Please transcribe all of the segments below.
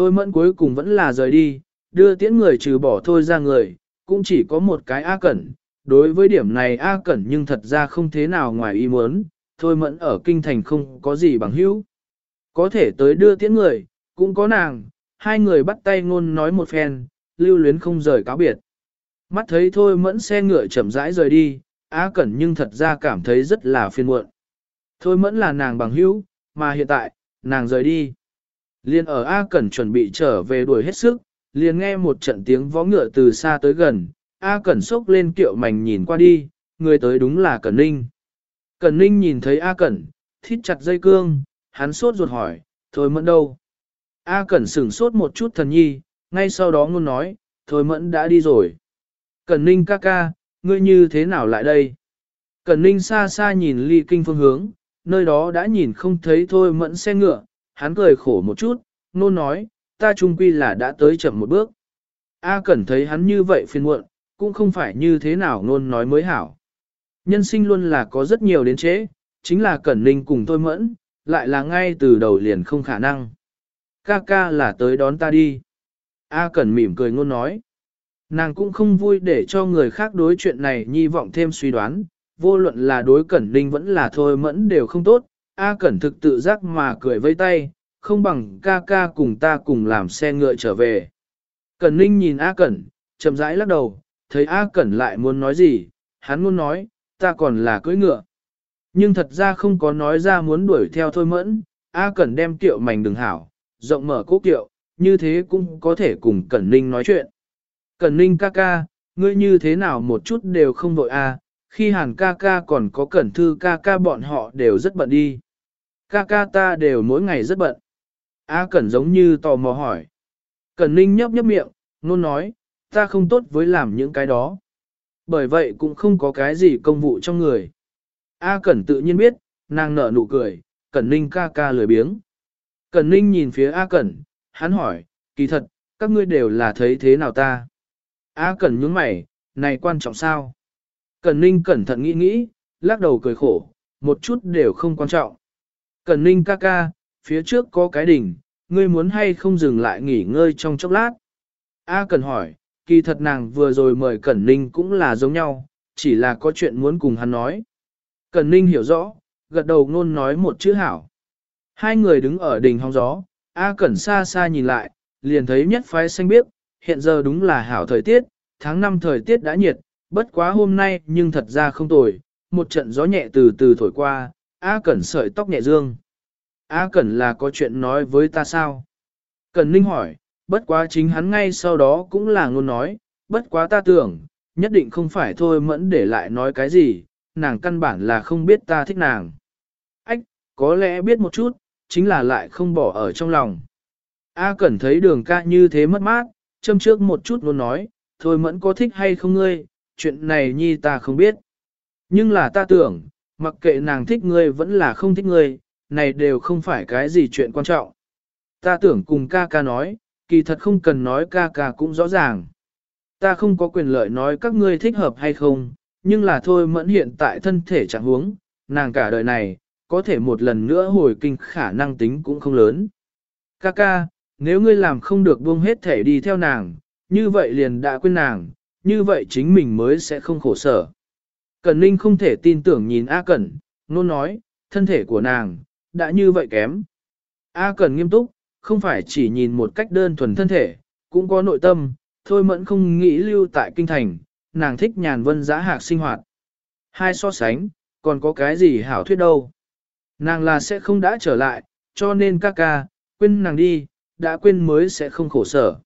Thôi mẫn cuối cùng vẫn là rời đi, đưa tiễn người trừ bỏ thôi ra người, cũng chỉ có một cái A Cẩn. Đối với điểm này A Cẩn nhưng thật ra không thế nào ngoài ý muốn, thôi mẫn ở kinh thành không có gì bằng hữu. Có thể tới đưa tiễn người, cũng có nàng, hai người bắt tay ngôn nói một phen, lưu luyến không rời cáo biệt. Mắt thấy thôi mẫn xe ngựa chậm rãi rời đi, A Cẩn nhưng thật ra cảm thấy rất là phiền muộn. Thôi mẫn là nàng bằng hữu, mà hiện tại, nàng rời đi. Liên ở A Cẩn chuẩn bị trở về đuổi hết sức, liền nghe một trận tiếng vó ngựa từ xa tới gần, A Cẩn sốc lên kiệu mảnh nhìn qua đi, người tới đúng là Cẩn Ninh. Cẩn Ninh nhìn thấy A Cẩn, thít chặt dây cương, hắn sốt ruột hỏi, thôi mẫn đâu? A Cẩn sửng sốt một chút thần nhi, ngay sau đó ngôn nói, thôi mẫn đã đi rồi. Cẩn Ninh ca ca, ngươi như thế nào lại đây? Cẩn Ninh xa xa nhìn ly kinh phương hướng, nơi đó đã nhìn không thấy thôi mẫn xe ngựa, hắn cười khổ một chút, nôn nói, ta trung quy là đã tới chậm một bước. A Cẩn thấy hắn như vậy phiền muộn, cũng không phải như thế nào nôn nói mới hảo. Nhân sinh luôn là có rất nhiều đến chế, chính là Cẩn Ninh cùng tôi mẫn, lại là ngay từ đầu liền không khả năng. Ca ca là tới đón ta đi. A Cẩn mỉm cười ngôn nói. Nàng cũng không vui để cho người khác đối chuyện này nhi vọng thêm suy đoán, vô luận là đối Cẩn Ninh vẫn là thôi mẫn đều không tốt, A Cẩn thực tự giác mà cười vây tay, không bằng ca ca cùng ta cùng làm xe ngựa trở về. Cẩn Ninh nhìn A Cẩn, chậm rãi lắc đầu, thấy A Cẩn lại muốn nói gì, hắn muốn nói, ta còn là cưỡi ngựa. Nhưng thật ra không có nói ra muốn đuổi theo thôi mẫn, A Cẩn đem kiệu mảnh đường hảo, rộng mở cố kiệu, như thế cũng có thể cùng Cẩn Ninh nói chuyện. Cẩn Ninh ca ca, ngươi như thế nào một chút đều không vội A, khi hàn ca ca còn có Cẩn Thư ca ca bọn họ đều rất bận đi. Ca ca ta đều mỗi ngày rất bận. A Cẩn giống như tò mò hỏi. Cẩn Ninh nhấp nhấp miệng, nôn nói, ta không tốt với làm những cái đó. Bởi vậy cũng không có cái gì công vụ trong người. A Cẩn tự nhiên biết, nàng nở nụ cười, Cẩn Ninh ca ca lười biếng. Cẩn Ninh nhìn phía A Cẩn, hắn hỏi, kỳ thật, các ngươi đều là thấy thế nào ta? A Cẩn nhướng mày, này quan trọng sao? Cẩn Ninh cẩn thận nghĩ nghĩ, lắc đầu cười khổ, một chút đều không quan trọng. Cẩn Ninh ca ca, phía trước có cái đỉnh, ngươi muốn hay không dừng lại nghỉ ngơi trong chốc lát? A Cẩn hỏi, kỳ thật nàng vừa rồi mời Cẩn Ninh cũng là giống nhau, chỉ là có chuyện muốn cùng hắn nói. Cẩn Ninh hiểu rõ, gật đầu ngôn nói một chữ hảo. Hai người đứng ở đỉnh hóng gió, A Cẩn xa xa nhìn lại, liền thấy nhất phái xanh biếc, hiện giờ đúng là hảo thời tiết, tháng năm thời tiết đã nhiệt, bất quá hôm nay nhưng thật ra không tồi, một trận gió nhẹ từ từ thổi qua, A Cẩn sợi tóc nhẹ dương. A Cẩn là có chuyện nói với ta sao? Cẩn Ninh hỏi, bất quá chính hắn ngay sau đó cũng là ngôn nói, bất quá ta tưởng, nhất định không phải thôi mẫn để lại nói cái gì, nàng căn bản là không biết ta thích nàng. Ách, có lẽ biết một chút, chính là lại không bỏ ở trong lòng. A Cẩn thấy đường ca như thế mất mát, châm trước một chút luôn nói, thôi mẫn có thích hay không ngươi, chuyện này nhi ta không biết. Nhưng là ta tưởng, mặc kệ nàng thích ngươi vẫn là không thích ngươi, này đều không phải cái gì chuyện quan trọng. Ta tưởng cùng ca ca nói, kỳ thật không cần nói ca ca cũng rõ ràng. Ta không có quyền lợi nói các ngươi thích hợp hay không, nhưng là thôi mẫn hiện tại thân thể trạng huống, nàng cả đời này, có thể một lần nữa hồi kinh khả năng tính cũng không lớn. Ca ca, nếu ngươi làm không được buông hết thể đi theo nàng, như vậy liền đã quên nàng, như vậy chính mình mới sẽ không khổ sở. Cẩn Ninh không thể tin tưởng nhìn A Cẩn, nôn nói, thân thể của nàng, đã như vậy kém. A Cẩn nghiêm túc, không phải chỉ nhìn một cách đơn thuần thân thể, cũng có nội tâm, thôi mẫn không nghĩ lưu tại kinh thành, nàng thích nhàn vân giã hạc sinh hoạt. Hai so sánh, còn có cái gì hảo thuyết đâu. Nàng là sẽ không đã trở lại, cho nên ca ca, quên nàng đi, đã quên mới sẽ không khổ sở.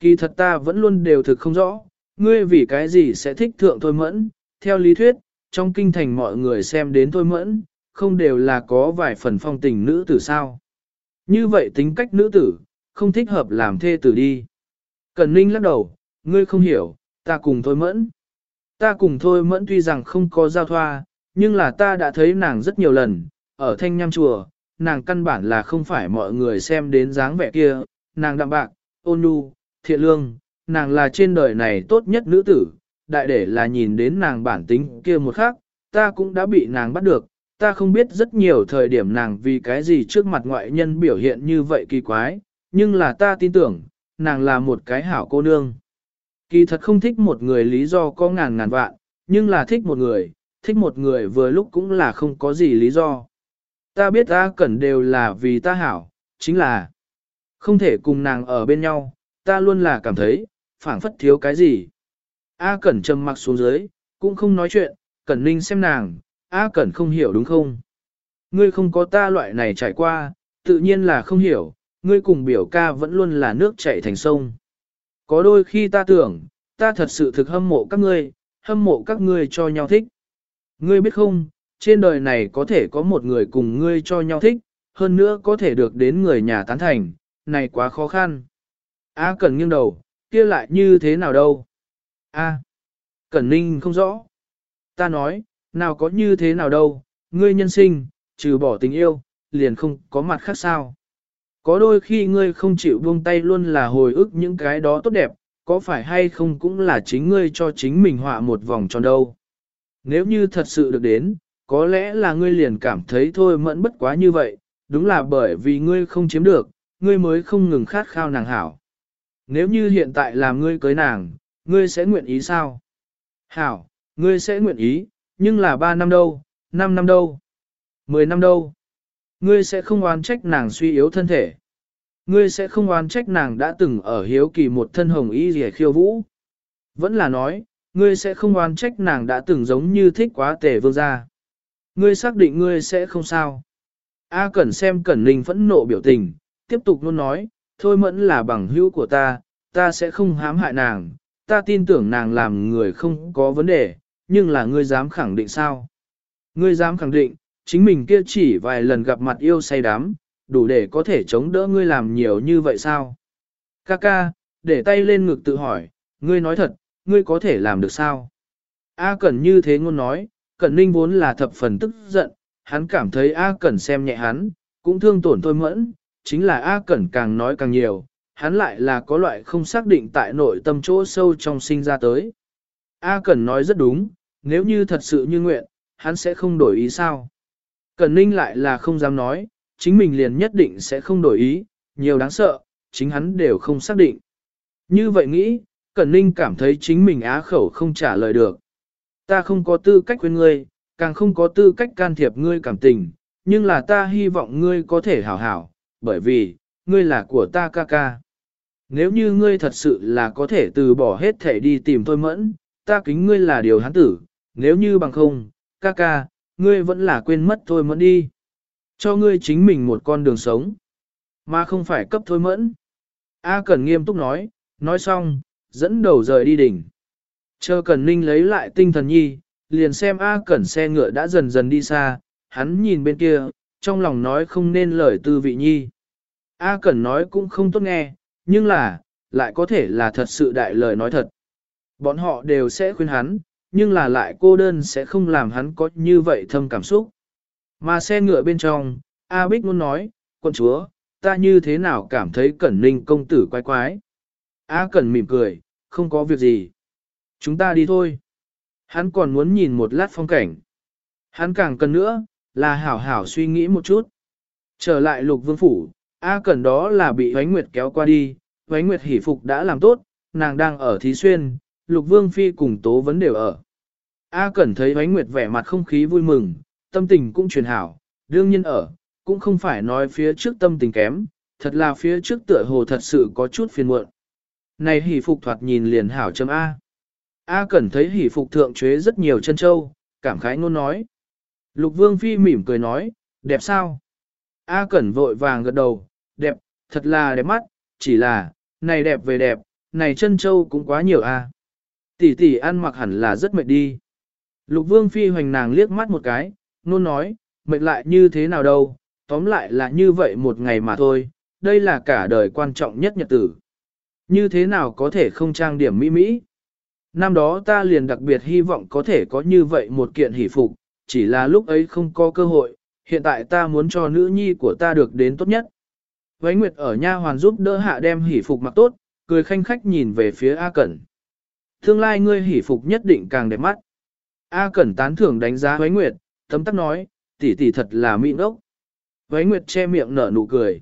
Kỳ thật ta vẫn luôn đều thực không rõ, ngươi vì cái gì sẽ thích thượng thôi mẫn, theo lý thuyết, trong kinh thành mọi người xem đến thôi mẫn, không đều là có vài phần phong tình nữ tử sao. Như vậy tính cách nữ tử, không thích hợp làm thê tử đi. Cần ninh lắc đầu, ngươi không hiểu, ta cùng thôi mẫn. Ta cùng thôi mẫn tuy rằng không có giao thoa, nhưng là ta đã thấy nàng rất nhiều lần, ở thanh nham chùa, nàng căn bản là không phải mọi người xem đến dáng vẻ kia, nàng đạm bạc, ôn nhu, thiện lương, nàng là trên đời này tốt nhất nữ tử, đại để là nhìn đến nàng bản tính kia một khắc, ta cũng đã bị nàng bắt được, ta không biết rất nhiều thời điểm nàng vì cái gì trước mặt ngoại nhân biểu hiện như vậy kỳ quái, nhưng là ta tin tưởng, nàng là một cái hảo cô nương. Kỳ thật không thích một người lý do có ngàn ngàn vạn, nhưng là thích một người, thích một người vừa lúc cũng là không có gì lý do. Ta biết ta cần đều là vì ta hảo, chính là không thể cùng nàng ở bên nhau, ta luôn là cảm thấy, phảng phất thiếu cái gì. A Cẩn trầm mặc xuống dưới, cũng không nói chuyện, Cẩn Ninh xem nàng, A Cẩn không hiểu đúng không? Ngươi không có ta loại này trải qua, tự nhiên là không hiểu, ngươi cùng biểu ca vẫn luôn là nước chảy thành sông. Có đôi khi ta tưởng, ta thật sự thực hâm mộ các ngươi, hâm mộ các ngươi cho nhau thích. Ngươi biết không, trên đời này có thể có một người cùng ngươi cho nhau thích, hơn nữa có thể được đến người nhà tán thành, này quá khó khăn. A Cẩn nghiêng đầu, kia lại như thế nào đâu? A. Cẩn Ninh không rõ. Ta nói, nào có như thế nào đâu, ngươi nhân sinh, trừ bỏ tình yêu, liền không có mặt khác sao. Có đôi khi ngươi không chịu buông tay luôn là hồi ức những cái đó tốt đẹp, có phải hay không cũng là chính ngươi cho chính mình họa một vòng tròn đâu. Nếu như thật sự được đến, có lẽ là ngươi liền cảm thấy thôi mẫn bất quá như vậy, đúng là bởi vì ngươi không chiếm được, ngươi mới không ngừng khát khao nàng hảo. Nếu như hiện tại làm ngươi cưới nàng, ngươi sẽ nguyện ý sao? Hảo, ngươi sẽ nguyện ý, nhưng là 3 năm đâu, 5 năm đâu, 10 năm đâu. Ngươi sẽ không oán trách nàng suy yếu thân thể. Ngươi sẽ không oán trách nàng đã từng ở hiếu kỳ một thân hồng y rẻ khiêu vũ. Vẫn là nói, ngươi sẽ không oán trách nàng đã từng giống như thích quá tề vương gia. Ngươi xác định ngươi sẽ không sao. A Cẩn xem Cẩn Ninh phẫn nộ biểu tình, tiếp tục luôn nói, thôi mẫn là bằng hữu của ta, ta sẽ không hãm hại nàng, ta tin tưởng nàng làm người không có vấn đề, nhưng là ngươi dám khẳng định sao? Ngươi dám khẳng định, chính mình kia chỉ vài lần gặp mặt yêu say đắm, đủ để có thể chống đỡ ngươi làm nhiều như vậy sao? Kaka, để tay lên ngực tự hỏi, ngươi nói thật, ngươi có thể làm được sao? A Cẩn như thế ngôn nói, Cẩn Ninh vốn là thập phần tức giận, hắn cảm thấy A Cẩn xem nhẹ hắn, cũng thương tổn thôi mẫn, chính là A Cẩn càng nói càng nhiều, hắn lại là có loại không xác định tại nội tâm chỗ sâu trong sinh ra tới. A Cẩn nói rất đúng, nếu như thật sự như nguyện, hắn sẽ không đổi ý sao. Cẩn Ninh lại là không dám nói, chính mình liền nhất định sẽ không đổi ý, nhiều đáng sợ, chính hắn đều không xác định. Như vậy nghĩ, Cẩn Ninh cảm thấy chính mình á khẩu không trả lời được. Ta không có tư cách khuyên ngươi, càng không có tư cách can thiệp ngươi cảm tình, nhưng là ta hy vọng ngươi có thể hảo hảo, bởi vì, ngươi là của ta ca ca. Nếu như ngươi thật sự là có thể từ bỏ hết thể đi tìm tôi mẫn, ta kính ngươi là điều hắn tử, nếu như bằng không, ca ca, ngươi vẫn là quên mất thôi mẫn đi. Cho ngươi chính mình một con đường sống, mà không phải cấp thôi mẫn. A Cẩn nghiêm túc nói, nói xong, dẫn đầu rời đi đỉnh. Chờ Cẩn Ninh lấy lại tinh thần nhi, liền xem A Cẩn xe ngựa đã dần dần đi xa, hắn nhìn bên kia, trong lòng nói không nên lời tư vị nhi. A Cẩn nói cũng không tốt nghe, nhưng là, lại có thể là thật sự đại lời nói thật. Bọn họ đều sẽ khuyên hắn, nhưng là lại cô đơn sẽ không làm hắn có như vậy thâm cảm xúc. Mà xe ngựa bên trong, A Bích muốn nói, quân chúa, ta như thế nào cảm thấy Cẩn Ninh công tử quái quái. A Cẩn mỉm cười, không có việc gì. Chúng ta đi thôi. Hắn còn muốn nhìn một lát phong cảnh. Hắn càng cần nữa, là hảo hảo suy nghĩ một chút. Trở lại lục vương phủ, A Cẩn đó là bị Huánh Nguyệt kéo qua đi, Huánh Nguyệt hỉ phục đã làm tốt, nàng đang ở Thí Xuyên, Lục Vương Phi cùng Tố vấn đều ở. A Cẩn thấy Huánh Nguyệt vẻ mặt không khí vui mừng, tâm tình cũng truyền hảo, đương nhiên ở, cũng không phải nói phía trước tâm tình kém, thật là phía trước tựa hồ thật sự có chút phiền muộn. Này hỉ phục thoạt nhìn liền hảo chấm A. A Cẩn thấy hỉ phục thượng chế rất nhiều chân châu, cảm khái ngôn nói. Lục Vương Phi mỉm cười nói, đẹp sao? A Cẩn vội vàng gật đầu, đẹp, thật là đẹp mắt, chỉ là, này đẹp về đẹp, này chân châu cũng quá nhiều a. Tỷ tỷ ăn mặc hẳn là rất mệt đi. Lục Vương Phi hoành nàng liếc mắt một cái, nôn nói, mệt lại như thế nào đâu, tóm lại là như vậy một ngày mà thôi, đây là cả đời quan trọng nhất nhật tử. Như thế nào có thể không trang điểm mỹ mỹ? Năm đó ta liền đặc biệt hy vọng có thể có như vậy một kiện hỷ phục, chỉ là lúc ấy không có cơ hội, hiện tại ta muốn cho nữ nhi của ta được đến tốt nhất. Vánh Nguyệt ở nha hoàn giúp đỡ hạ đem hỷ phục mặc tốt, cười khanh khách nhìn về phía A Cẩn. Tương lai ngươi hỷ phục nhất định càng đẹp mắt. A Cẩn tán thưởng đánh giá Vánh Nguyệt, tấm tắc nói, tỷ tỷ thật là mỹ ốc. Vánh Nguyệt che miệng nở nụ cười.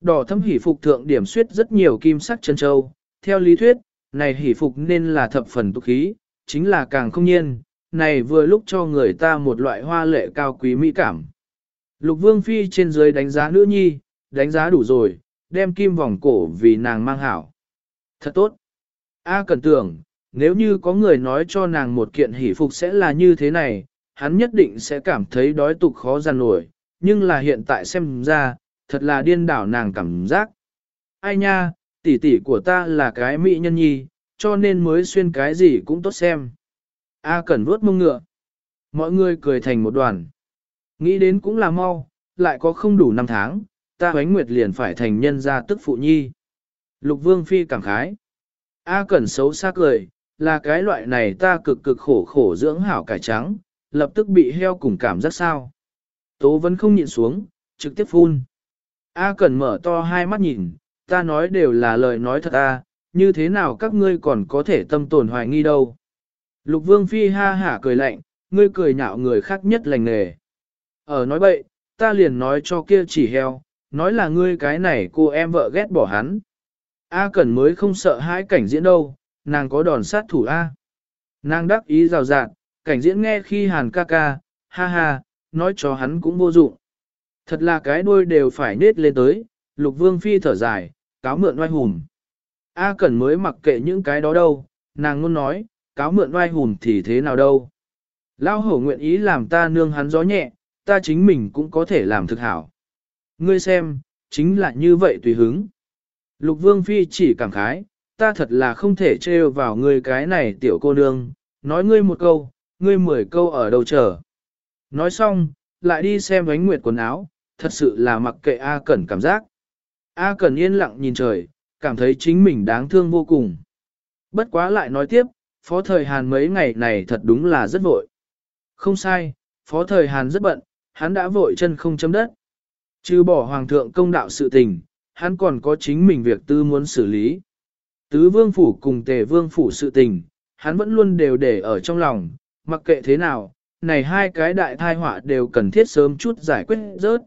Đỏ thâm hỷ phục thượng điểm suyết rất nhiều kim sắc chân châu, theo lý thuyết, này hỷ phục nên là thập phần tục khí, chính là càng không nhiên, này vừa lúc cho người ta một loại hoa lệ cao quý mỹ cảm. Lục vương phi trên dưới đánh giá nữ nhi, đánh giá đủ rồi, đem kim vòng cổ vì nàng mang hảo. Thật tốt. A cần tưởng, nếu như có người nói cho nàng một kiện hỷ phục sẽ là như thế này, hắn nhất định sẽ cảm thấy đói tục khó giàn nổi, nhưng là hiện tại xem ra, thật là điên đảo nàng cảm giác. Ai nha, tỷ tỷ của ta là cái mỹ nhân nhi, cho nên mới xuyên cái gì cũng tốt xem. A cần vuốt mông ngựa. Mọi người cười thành một đoàn. Nghĩ đến cũng là mau, lại có không đủ năm tháng, ta hoánh nguyệt liền phải thành nhân gia tức phụ nhi. Lục Vương Phi cảm khái. A Cẩn xấu xa cười, là cái loại này ta cực cực khổ khổ dưỡng hảo cải trắng, lập tức bị heo cùng cảm giác sao. Tố vẫn không nhịn xuống, trực tiếp phun. A Cẩn mở to hai mắt nhìn, ta nói đều là lời nói thật a, như thế nào các ngươi còn có thể tâm tồn hoài nghi đâu. Lục Vương Phi ha hả cười lạnh, ngươi cười nhạo người khác nhất lành nghề. Ở nói bậy, ta liền nói cho kia chỉ heo, nói là ngươi cái này cô em vợ ghét bỏ hắn. A Cẩn mới không sợ hãi cảnh diễn đâu, nàng có đòn sát thủ A. Nàng đắc ý rào rạt, cảnh diễn nghe khi hàn ca ca, ha ha, nói cho hắn cũng vô dụng. Thật là cái đuôi đều phải nết lên tới, lục vương phi thở dài, cáo mượn oai hùm. A Cẩn mới mặc kệ những cái đó đâu, nàng luôn nói, cáo mượn oai hùm thì thế nào đâu. Lao hổ nguyện ý làm ta nương hắn gió nhẹ, ta chính mình cũng có thể làm thực hảo. Ngươi xem, chính là như vậy tùy hứng. Lục vương phi chỉ cảm khái, ta thật là không thể trêu vào ngươi cái này tiểu cô nương, nói ngươi một câu, ngươi mười câu ở đâu chờ. Nói xong, lại đi xem ánh nguyệt quần áo, thật sự là mặc kệ A Cẩn cảm giác. A Cẩn yên lặng nhìn trời, cảm thấy chính mình đáng thương vô cùng. Bất quá lại nói tiếp, phó thời Hàn mấy ngày này thật đúng là rất vội. Không sai, phó thời Hàn rất bận, hắn đã vội chân không chấm đất. Trừ bỏ hoàng thượng công đạo sự tình, hắn còn có chính mình việc tư muốn xử lý. Tứ vương phủ cùng tề vương phủ sự tình, hắn vẫn luôn đều để ở trong lòng, mặc kệ thế nào, này hai cái đại thai họa đều cần thiết sớm chút giải quyết rớt.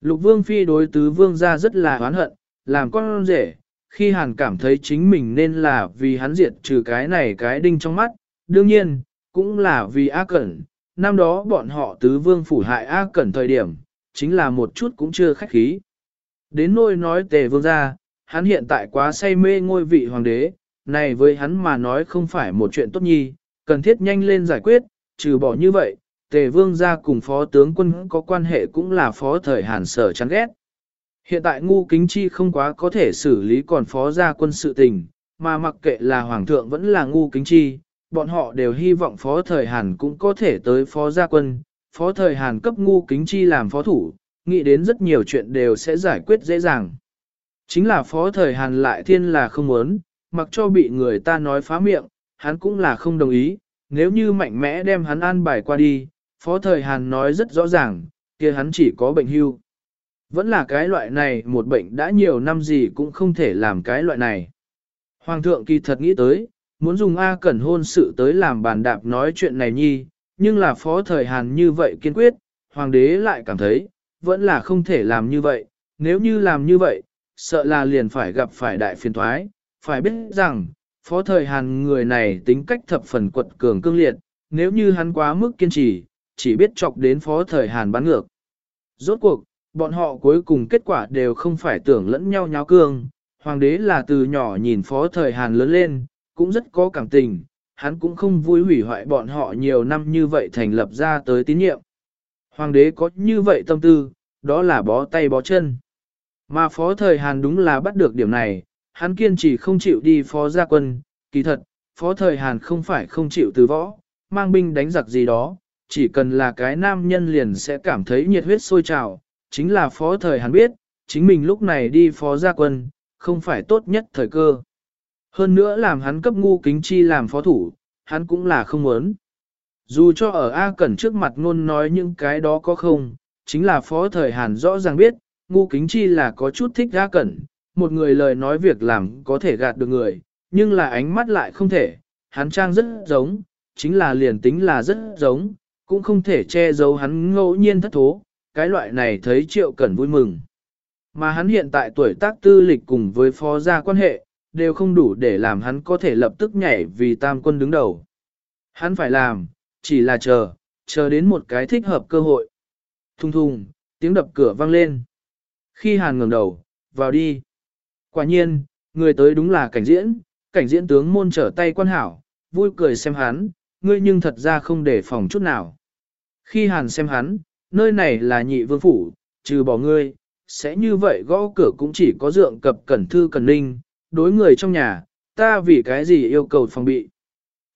Lục vương phi đối tứ vương ra rất là oán hận, làm con rể, khi hàn cảm thấy chính mình nên là vì hắn diệt trừ cái này cái đinh trong mắt, đương nhiên, cũng là vì A Cẩn, năm đó bọn họ tứ vương phủ hại A Cẩn thời điểm, chính là một chút cũng chưa khách khí. Đến nôi nói tề vương ra, hắn hiện tại quá say mê ngôi vị hoàng đế, này với hắn mà nói không phải một chuyện tốt nhi, cần thiết nhanh lên giải quyết, trừ bỏ như vậy, tề vương ra cùng phó tướng quân có quan hệ cũng là phó thời hàn sở chán ghét. Hiện tại ngu kính chi không quá có thể xử lý còn phó gia quân sự tình, mà mặc kệ là hoàng thượng vẫn là ngu kính chi, bọn họ đều hy vọng phó thời hàn cũng có thể tới phó gia quân, phó thời hàn cấp ngu kính chi làm phó thủ, nghĩ đến rất nhiều chuyện đều sẽ giải quyết dễ dàng. Chính là phó thời hàn lại thiên là không muốn, mặc cho bị người ta nói phá miệng, hắn cũng là không đồng ý, nếu như mạnh mẽ đem hắn an bài qua đi, phó thời hàn nói rất rõ ràng, kia hắn chỉ có bệnh hưu. Vẫn là cái loại này một bệnh đã nhiều năm gì cũng không thể làm cái loại này. Hoàng thượng kỳ thật nghĩ tới, muốn dùng A Cẩn hôn sự tới làm bàn đạp nói chuyện này nhi, nhưng là phó thời Hàn như vậy kiên quyết, hoàng đế lại cảm thấy, vẫn là không thể làm như vậy, nếu như làm như vậy, sợ là liền phải gặp phải đại phiền thoái, phải biết rằng, phó thời Hàn người này tính cách thập phần quật cường cương liệt, nếu như hắn quá mức kiên trì, chỉ biết chọc đến phó thời Hàn bán ngược. Rốt cuộc, bọn họ cuối cùng kết quả đều không phải tưởng lẫn nhau nháo cương, hoàng đế là từ nhỏ nhìn phó thời Hàn lớn lên, cũng rất có cảm tình, hắn cũng không vui hủy hoại bọn họ nhiều năm như vậy thành lập ra tới tín nhiệm. Hoàng đế có như vậy tâm tư, đó là bó tay bó chân. Mà phó thời Hàn đúng là bắt được điểm này, hắn kiên trì không chịu đi phó gia quân, kỳ thật, phó thời Hàn không phải không chịu từ võ, mang binh đánh giặc gì đó, chỉ cần là cái nam nhân liền sẽ cảm thấy nhiệt huyết sôi trào, chính là phó thời Hàn biết, chính mình lúc này đi phó gia quân, không phải tốt nhất thời cơ. Hơn nữa làm hắn cấp ngu kính chi làm phó thủ, hắn cũng là không muốn. Dù cho ở A Cẩn trước mặt ngôn nói những cái đó có không, chính là phó thời Hàn rõ ràng biết, ngu kính chi là có chút thích A Cẩn, một người lời nói việc làm có thể gạt được người, nhưng là ánh mắt lại không thể, hắn trang rất giống, chính là liền tính là rất giống, cũng không thể che giấu hắn ngẫu nhiên thất thố, cái loại này thấy triệu cẩn vui mừng. Mà hắn hiện tại tuổi tác tư lịch cùng với phó gia quan hệ, đều không đủ để làm hắn có thể lập tức nhảy vì tam quân đứng đầu. Hắn phải làm, chỉ là chờ, chờ đến một cái thích hợp cơ hội. Thùng thùng, tiếng đập cửa vang lên. Khi hàn ngẩng đầu, vào đi. Quả nhiên, người tới đúng là cảnh diễn, cảnh diễn tướng môn trở tay quan hảo, vui cười xem hắn, ngươi nhưng thật ra không để phòng chút nào. Khi hàn xem hắn, nơi này là nhị vương phủ, trừ bỏ ngươi, sẽ như vậy gõ cửa cũng chỉ có dượng cập cẩn thư cần ninh, đối người trong nhà, ta vì cái gì yêu cầu phòng bị.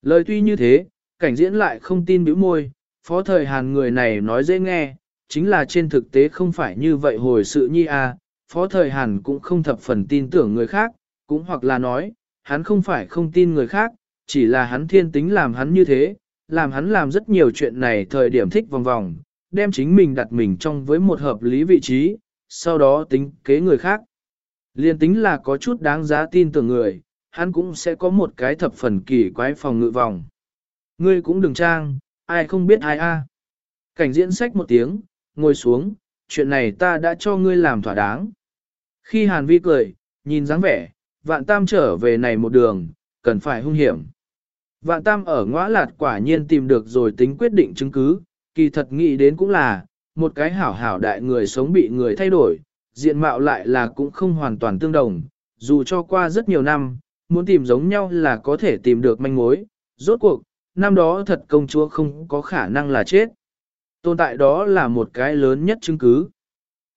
Lời tuy như thế, cảnh diễn lại không tin bĩu môi, phó thời hàn người này nói dễ nghe, chính là trên thực tế không phải như vậy hồi sự nhi a. À, phó thời hàn cũng không thập phần tin tưởng người khác, cũng hoặc là nói, hắn không phải không tin người khác, chỉ là hắn thiên tính làm hắn như thế, làm hắn làm rất nhiều chuyện này thời điểm thích vòng vòng, đem chính mình đặt mình trong với một hợp lý vị trí, sau đó tính kế người khác. Liên tính là có chút đáng giá tin tưởng người, hắn cũng sẽ có một cái thập phần kỳ quái phòng ngự vòng. Ngươi cũng đừng trang, ai không biết ai a. Cảnh diễn sách một tiếng, ngồi xuống, chuyện này ta đã cho ngươi làm thỏa đáng. Khi Hàn Vi cười, nhìn dáng vẻ, vạn tam trở về này một đường, cần phải hung hiểm. Vạn tam ở ngõ lạt quả nhiên tìm được rồi tính quyết định chứng cứ, kỳ thật nghĩ đến cũng là, một cái hảo hảo đại người sống bị người thay đổi, diện mạo lại là cũng không hoàn toàn tương đồng, dù cho qua rất nhiều năm, muốn tìm giống nhau là có thể tìm được manh mối, rốt cuộc, năm đó thật công chúa không có khả năng là chết. Tồn tại đó là một cái lớn nhất chứng cứ.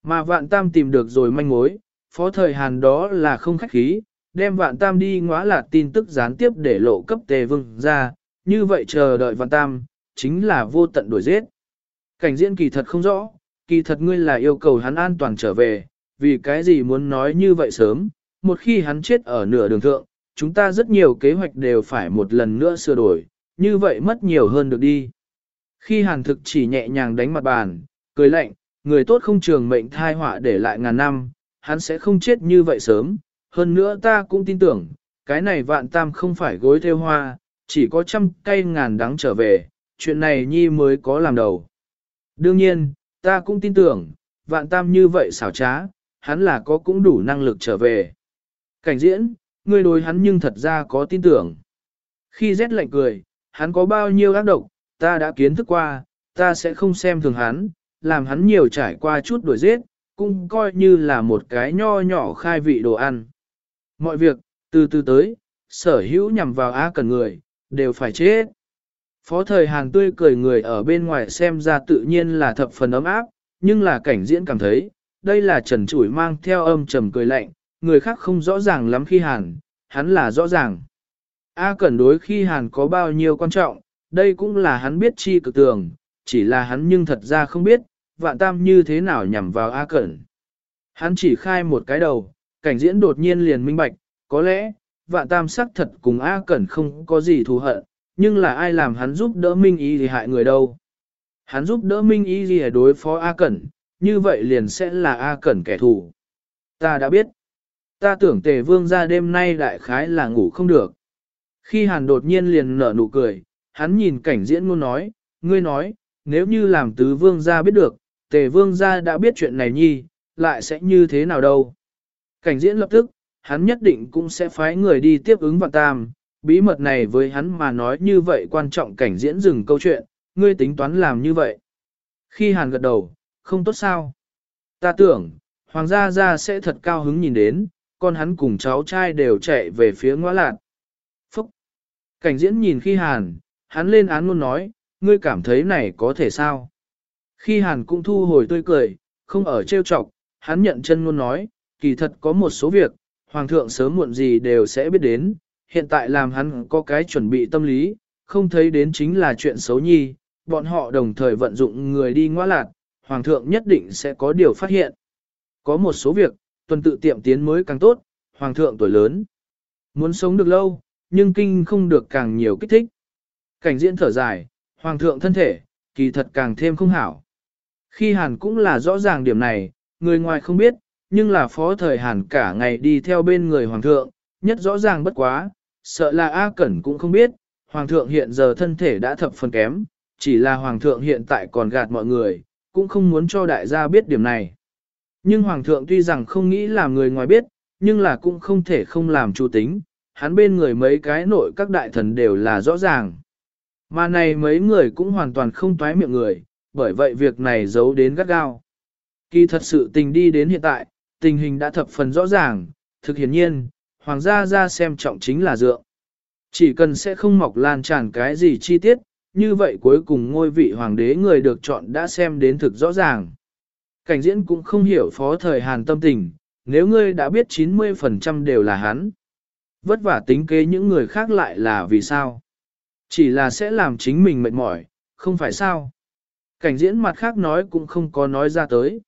Mà vạn tam tìm được rồi manh mối, phó thời Hàn đó là không khách khí, đem vạn tam đi ngóa lạt tin tức gián tiếp để lộ cấp tề vương ra, như vậy chờ đợi vạn tam, chính là vô tận đuổi giết. Cảnh diễn kỳ thật không rõ, kỳ thật ngươi là yêu cầu hắn an toàn trở về, vì cái gì muốn nói như vậy sớm, một khi hắn chết ở nửa đường thượng, chúng ta rất nhiều kế hoạch đều phải một lần nữa sửa đổi, như vậy mất nhiều hơn được đi. Khi hàn thực chỉ nhẹ nhàng đánh mặt bàn, cười lạnh, người tốt không trường mệnh thai họa để lại ngàn năm, hắn sẽ không chết như vậy sớm, hơn nữa ta cũng tin tưởng, cái này vạn tam không phải gối theo hoa, chỉ có trăm cây ngàn đắng trở về, chuyện này nhi mới có làm đầu. Đương nhiên, ta cũng tin tưởng, vạn tam như vậy xảo trá, hắn là có cũng đủ năng lực trở về. Cảnh diễn, người đối hắn nhưng thật ra có tin tưởng. Khi rét lạnh cười, hắn có bao nhiêu ác độc, ta đã kiến thức qua, ta sẽ không xem thường hắn, làm hắn nhiều trải qua chút đuổi giết, cũng coi như là một cái nho nhỏ khai vị đồ ăn. Mọi việc, từ từ tới, sở hữu nhằm vào á cần người, đều phải chết. Phó thời Hàn tươi cười người ở bên ngoài xem ra tự nhiên là thập phần ấm áp, nhưng là cảnh diễn cảm thấy, đây là trần chủi mang theo âm trầm cười lạnh, người khác không rõ ràng lắm khi Hàn, hắn là rõ ràng. A Cẩn đối khi Hàn có bao nhiêu quan trọng, đây cũng là hắn biết chi cực tường, chỉ là hắn nhưng thật ra không biết, vạn tam như thế nào nhằm vào A Cẩn. Hắn chỉ khai một cái đầu, cảnh diễn đột nhiên liền minh bạch, có lẽ, vạn tam sắc thật cùng A Cẩn không có gì thù hận, nhưng là ai làm hắn giúp đỡ Minh Ý thì hại người đâu. Hắn giúp đỡ Minh Ý gì để đối phó A Cẩn, như vậy liền sẽ là A Cẩn kẻ thù. Ta đã biết. Ta tưởng tề vương ra đêm nay đại khái là ngủ không được. Khi hàn đột nhiên liền nở nụ cười, hắn nhìn cảnh diễn ngôn nói, ngươi nói, nếu như làm tứ vương ra biết được, tề vương ra đã biết chuyện này nhi, lại sẽ như thế nào đâu. Cảnh diễn lập tức, hắn nhất định cũng sẽ phái người đi tiếp ứng vạn tam, bí mật này với hắn mà nói như vậy quan trọng cảnh diễn dừng câu chuyện, ngươi tính toán làm như vậy. Khi hàn gật đầu, không tốt sao. Ta tưởng, hoàng gia gia sẽ thật cao hứng nhìn đến, con hắn cùng cháu trai đều chạy về phía ngõ lạn. Phúc! Cảnh diễn nhìn khi hàn, hắn lên án luôn nói, ngươi cảm thấy này có thể sao? Khi hàn cũng thu hồi tươi cười, không ở trêu chọc, hắn nhận chân luôn nói, kỳ thật có một số việc, hoàng thượng sớm muộn gì đều sẽ biết đến, hiện tại làm hắn có cái chuẩn bị tâm lý, không thấy đến chính là chuyện xấu nhi, bọn họ đồng thời vận dụng người đi ngõ lạt, hoàng thượng nhất định sẽ có điều phát hiện. Có một số việc, tuần tự tiệm tiến mới càng tốt, hoàng thượng tuổi lớn. Muốn sống được lâu, nhưng kinh không được càng nhiều kích thích. Cảnh diễn thở dài, hoàng thượng thân thể, kỳ thật càng thêm không hảo. Khi hàn cũng là rõ ràng điểm này, người ngoài không biết, nhưng là phó thời hàn cả ngày đi theo bên người hoàng thượng, nhất rõ ràng bất quá, sợ là A Cẩn cũng không biết, Hoàng thượng hiện giờ thân thể đã thập phần kém, chỉ là Hoàng thượng hiện tại còn gạt mọi người, cũng không muốn cho đại gia biết điểm này. Nhưng Hoàng thượng tuy rằng không nghĩ làm người ngoài biết, nhưng là cũng không thể không làm chủ tính, hắn bên người mấy cái nội các đại thần đều là rõ ràng. Mà này mấy người cũng hoàn toàn không toái miệng người, bởi vậy việc này giấu đến gắt gao. Kỳ thật sự tình đi đến hiện tại, tình hình đã thập phần rõ ràng, thực hiển nhiên, hoàng gia ra xem trọng chính là dựa. Chỉ cần sẽ không mọc lan tràn cái gì chi tiết, như vậy cuối cùng ngôi vị hoàng đế người được chọn đã xem đến thực rõ ràng. Cảnh diễn cũng không hiểu phó thời Hàn tâm tình, nếu ngươi đã biết 90% đều là hắn. Vất vả tính kế những người khác lại là vì sao? Chỉ là sẽ làm chính mình mệt mỏi, không phải sao? Cảnh diễn mặt khác nói cũng không có nói ra tới.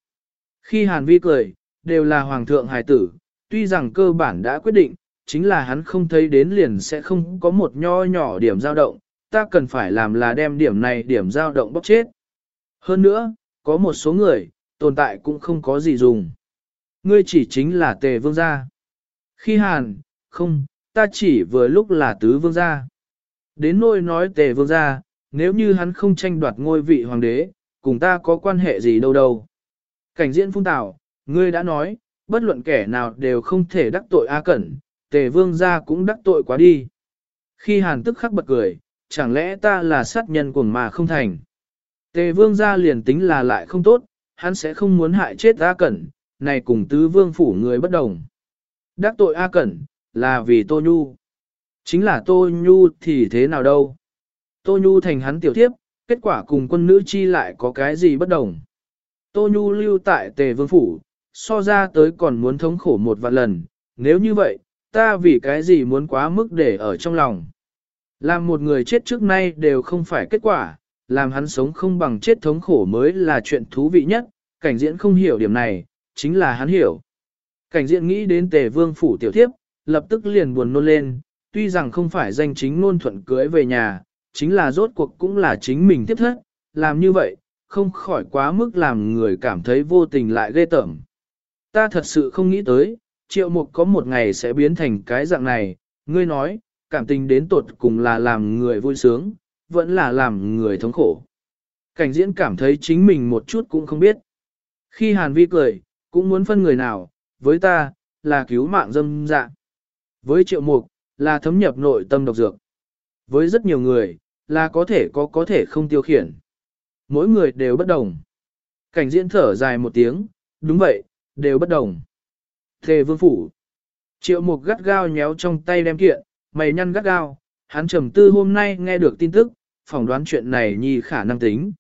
Khi Hàn Vi cười, đều là hoàng thượng hài tử, tuy rằng cơ bản đã quyết định, chính là hắn không thấy đến liền sẽ không có một nho nhỏ điểm dao động, ta cần phải làm là đem điểm này điểm dao động bóc chết. Hơn nữa, có một số người, tồn tại cũng không có gì dùng. Ngươi chỉ chính là tề vương gia. Khi hàn, không, ta chỉ vừa lúc là tứ vương gia. Đến nôi nói tề vương gia, nếu như hắn không tranh đoạt ngôi vị hoàng đế, cùng ta có quan hệ gì đâu đâu. Cảnh diễn phung tảo, ngươi đã nói, bất luận kẻ nào đều không thể đắc tội A Cẩn, tề vương gia cũng đắc tội quá đi. Khi hàn tức khắc bật cười, chẳng lẽ ta là sát nhân cuồng mà không thành. Tề vương gia liền tính là lại không tốt, hắn sẽ không muốn hại chết A Cẩn, này cùng tứ vương phủ người bất đồng. Đắc tội A Cẩn, là vì Tô Nhu. Chính là Tô Nhu thì thế nào đâu. Tô Nhu thành hắn tiểu thiếp, kết quả cùng quân nữ chi lại có cái gì bất đồng. Tô Nhu lưu tại tề vương phủ, so ra tới còn muốn thống khổ một vạn lần, nếu như vậy, ta vì cái gì muốn quá mức để ở trong lòng. Làm một người chết trước nay đều không phải kết quả, làm hắn sống không bằng chết thống khổ mới là chuyện thú vị nhất, cảnh diễn không hiểu điểm này, chính là hắn hiểu. Cảnh diễn nghĩ đến tề vương phủ tiểu thiếp, lập tức liền buồn nôn lên, tuy rằng không phải danh chính nôn thuận cưới về nhà, chính là rốt cuộc cũng là chính mình tiếp thất, làm như vậy, không khỏi quá mức làm người cảm thấy vô tình lại ghê tởm. Ta thật sự không nghĩ tới, triệu mục có một ngày sẽ biến thành cái dạng này, ngươi nói, cảm tình đến tột cùng là làm người vui sướng, vẫn là làm người thống khổ. Cảnh diễn cảm thấy chính mình một chút cũng không biết. Khi Hàn Vi cười, cũng muốn phân người nào, với ta, là cứu mạng dâm dạ. Với triệu mục, là thấm nhập nội tâm độc dược. Với rất nhiều người, là có thể có có thể không tiêu khiển. Mỗi người đều bất đồng. Cảnh diễn thở dài một tiếng, đúng vậy, đều bất đồng. Thề vương phủ. Triệu mục gắt gao nhéo trong tay đem kiện, mày nhăn gắt gao, hắn trầm tư hôm nay nghe được tin tức, phỏng đoán chuyện này nhi khả năng tính.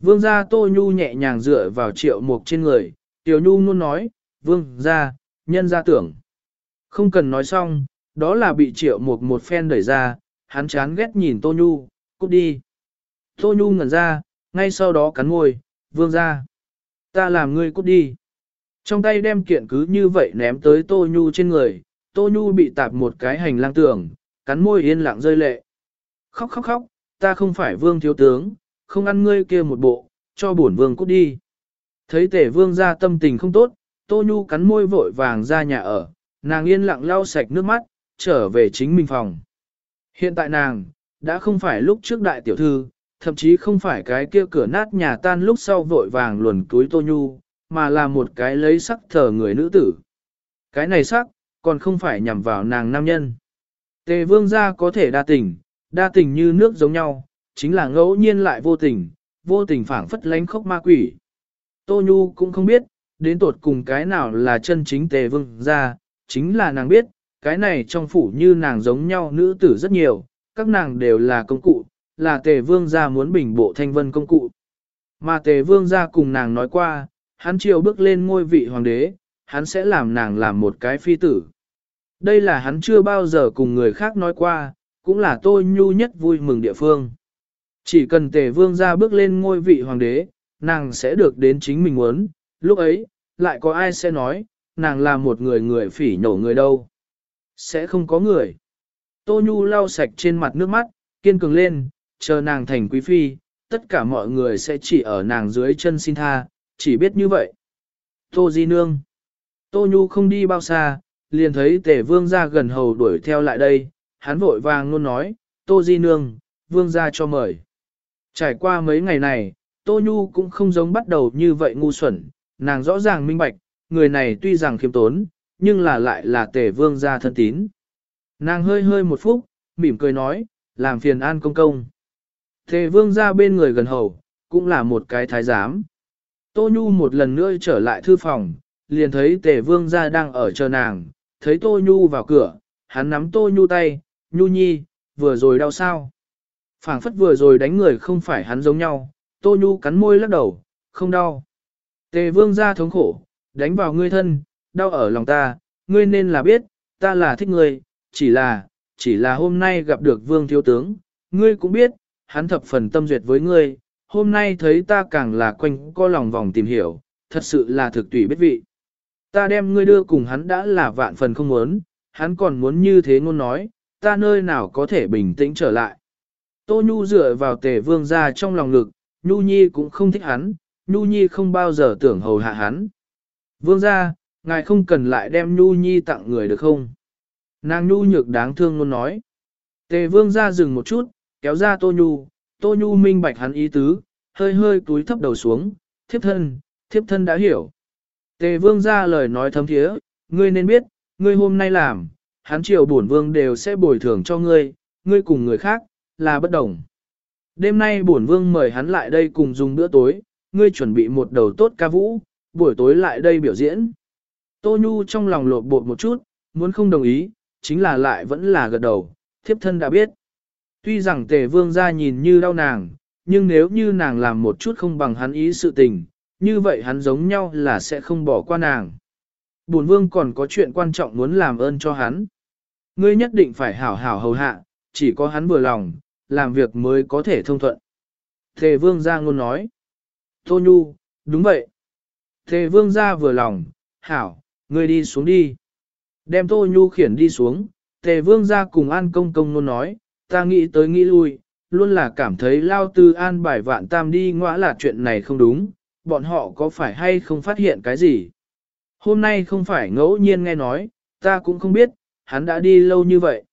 Vương gia Tô Nhu nhẹ nhàng dựa vào triệu mục trên người, Tiểu Nhu luôn nói, vương gia, nhân gia tưởng. Không cần nói xong, đó là bị triệu mục một phen đẩy ra, hắn chán ghét nhìn Tô Nhu, cút đi. Tô Nhu ngẩn ra, ngay sau đó cắn môi, vương gia. Ta làm ngươi cút đi. Trong tay đem kiện cứ như vậy ném tới Tô Nhu trên người, Tô Nhu bị tạp một cái hành lang tường, cắn môi yên lặng rơi lệ. Khóc khóc khóc, ta không phải vương thiếu tướng, không ăn ngươi kia một bộ, cho bổn vương cút đi. Thấy tể vương ra tâm tình không tốt, Tô Nhu cắn môi vội vàng ra nhà ở, nàng yên lặng lau sạch nước mắt, trở về chính mình phòng. Hiện tại nàng, đã không phải lúc trước đại tiểu thư, thậm chí không phải cái kia cửa nát nhà tan lúc sau vội vàng luồn túi Tô Nhu, mà là một cái lấy sắc thờ người nữ tử. Cái này sắc, còn không phải nhằm vào nàng nam nhân. Tề vương gia có thể đa tình, đa tình như nước giống nhau, chính là ngẫu nhiên lại vô tình, vô tình phảng phất lánh khốc ma quỷ. Tô Nhu cũng không biết, đến tột cùng cái nào là chân chính tề vương gia, chính là nàng biết, cái này trong phủ như nàng giống nhau nữ tử rất nhiều, các nàng đều là công cụ, là tề vương gia muốn bình bộ thanh vân công cụ. Mà tề vương gia cùng nàng nói qua, hắn chiều bước lên ngôi vị hoàng đế, hắn sẽ làm nàng làm một cái phi tử. Đây là hắn chưa bao giờ cùng người khác nói qua, cũng là tôi nhu nhất vui mừng địa phương. Chỉ cần tề vương ra bước lên ngôi vị hoàng đế, nàng sẽ được đến chính mình muốn, lúc ấy, lại có ai sẽ nói, nàng là một người người phỉ nhổ người đâu. Sẽ không có người. Tô Nhu lau sạch trên mặt nước mắt, kiên cường lên, chờ nàng thành quý phi, tất cả mọi người sẽ chỉ ở nàng dưới chân xin tha, chỉ biết như vậy. Tô Di Nương. Tô Nhu không đi bao xa, liền thấy tể vương ra gần hầu đuổi theo lại đây, hắn vội vàng luôn nói, Tô Di Nương, vương ra cho mời. Trải qua mấy ngày này, Tô Nhu cũng không giống bắt đầu như vậy ngu xuẩn, nàng rõ ràng minh bạch, người này tuy rằng khiêm tốn, nhưng là lại là tề vương gia thân tín. Nàng hơi hơi một phút, mỉm cười nói, làm phiền an công công. Tề vương gia bên người gần hầu, cũng là một cái thái giám. Tô Nhu một lần nữa trở lại thư phòng, liền thấy tề vương gia đang ở chờ nàng, thấy Tô Nhu vào cửa, hắn nắm Tô Nhu tay, Nhu nhi, vừa rồi đau sao? phảng phất vừa rồi đánh người không phải hắn giống nhau, Tô Nhu cắn môi lắc đầu, không đau. Tề vương gia thống khổ, đánh vào ngươi thân, đau ở lòng ta, ngươi nên là biết, ta là thích ngươi, chỉ là, chỉ là hôm nay gặp được vương thiếu tướng, ngươi cũng biết, hắn thập phần tâm duyệt với ngươi, hôm nay thấy ta càng là quanh co lòng vòng tìm hiểu, thật sự là thực tùy biết vị. Ta đem ngươi đưa cùng hắn đã là vạn phần không muốn, hắn còn muốn như thế ngôn nói, ta nơi nào có thể bình tĩnh trở lại. Tô Nhu dựa vào tề vương ra trong lòng ngực, Nhu Nhi cũng không thích hắn, Nhu Nhi không bao giờ tưởng hầu hạ hắn. Vương ra, ngài không cần lại đem Nhu Nhi tặng người được không? Nàng Nhu nhược đáng thương luôn nói. Tề vương ra dừng một chút, kéo ra Tô Nhu, Tô Nhu minh bạch hắn ý tứ, hơi hơi túi thấp đầu xuống, thiếp thân, thiếp thân đã hiểu. Tề vương ra lời nói thấm thiế, ngươi nên biết, ngươi hôm nay làm, hắn triều bổn vương đều sẽ bồi thường cho ngươi, ngươi cùng người khác, là bất đồng. Đêm nay bổn vương mời hắn lại đây cùng dùng bữa tối, ngươi chuẩn bị một đầu tốt ca vũ, buổi tối lại đây biểu diễn. Tô Nhu trong lòng lột bột một chút, muốn không đồng ý, chính là lại vẫn là gật đầu, thiếp thân đã biết. Tuy rằng tề vương ra nhìn như đau nàng, nhưng nếu như nàng làm một chút không bằng hắn ý sự tình, như vậy hắn giống nhau là sẽ không bỏ qua nàng. Bổn vương còn có chuyện quan trọng muốn làm ơn cho hắn. Ngươi nhất định phải hảo hảo hầu hạ, chỉ có hắn vừa lòng, làm việc mới có thể thông thuận. Thề vương gia ngôn nói. Tô Nhu, đúng vậy. Thề vương gia vừa lòng, hảo, ngươi đi xuống đi. Đem Tô Nhu khiển đi xuống, Thề vương gia cùng an công công ngôn nói, ta nghĩ tới nghĩ lui, luôn là cảm thấy lao tư an bài vạn tam đi ngõa là chuyện này không đúng, bọn họ có phải hay không phát hiện cái gì. Hôm nay không phải ngẫu nhiên nghe nói, ta cũng không biết, hắn đã đi lâu như vậy.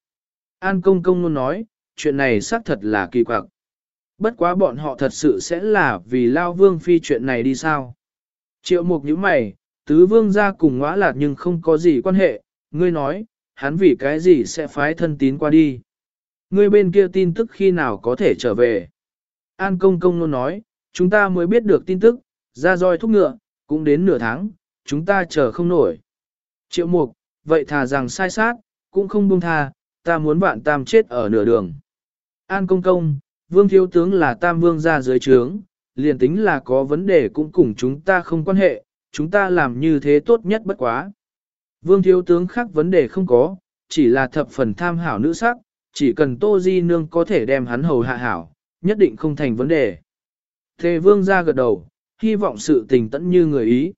An công công luôn nói, chuyện này xác thật là kỳ quặc. Bất quá bọn họ thật sự sẽ là vì lao vương phi chuyện này đi sao. Triệu mục như mày, tứ vương ra cùng ngõa lạt nhưng không có gì quan hệ, ngươi nói, hắn vì cái gì sẽ phái thân tín qua đi. Ngươi bên kia tin tức khi nào có thể trở về. An công công luôn nói, chúng ta mới biết được tin tức, ra roi thúc ngựa, cũng đến nửa tháng, chúng ta chờ không nổi. Triệu mục, vậy thà rằng sai sát, cũng không buông tha, ta muốn bạn tam chết ở nửa đường. An công công, vương thiếu tướng là tam vương ra dưới trướng, liền tính là có vấn đề cũng cùng chúng ta không quan hệ, chúng ta làm như thế tốt nhất bất quá. Vương thiếu tướng khác vấn đề không có, chỉ là thập phần tham hảo nữ sắc, chỉ cần Tô Di Nương có thể đem hắn hầu hạ hảo, nhất định không thành vấn đề. Thề vương ra gật đầu, hy vọng sự tình tẫn như người ý.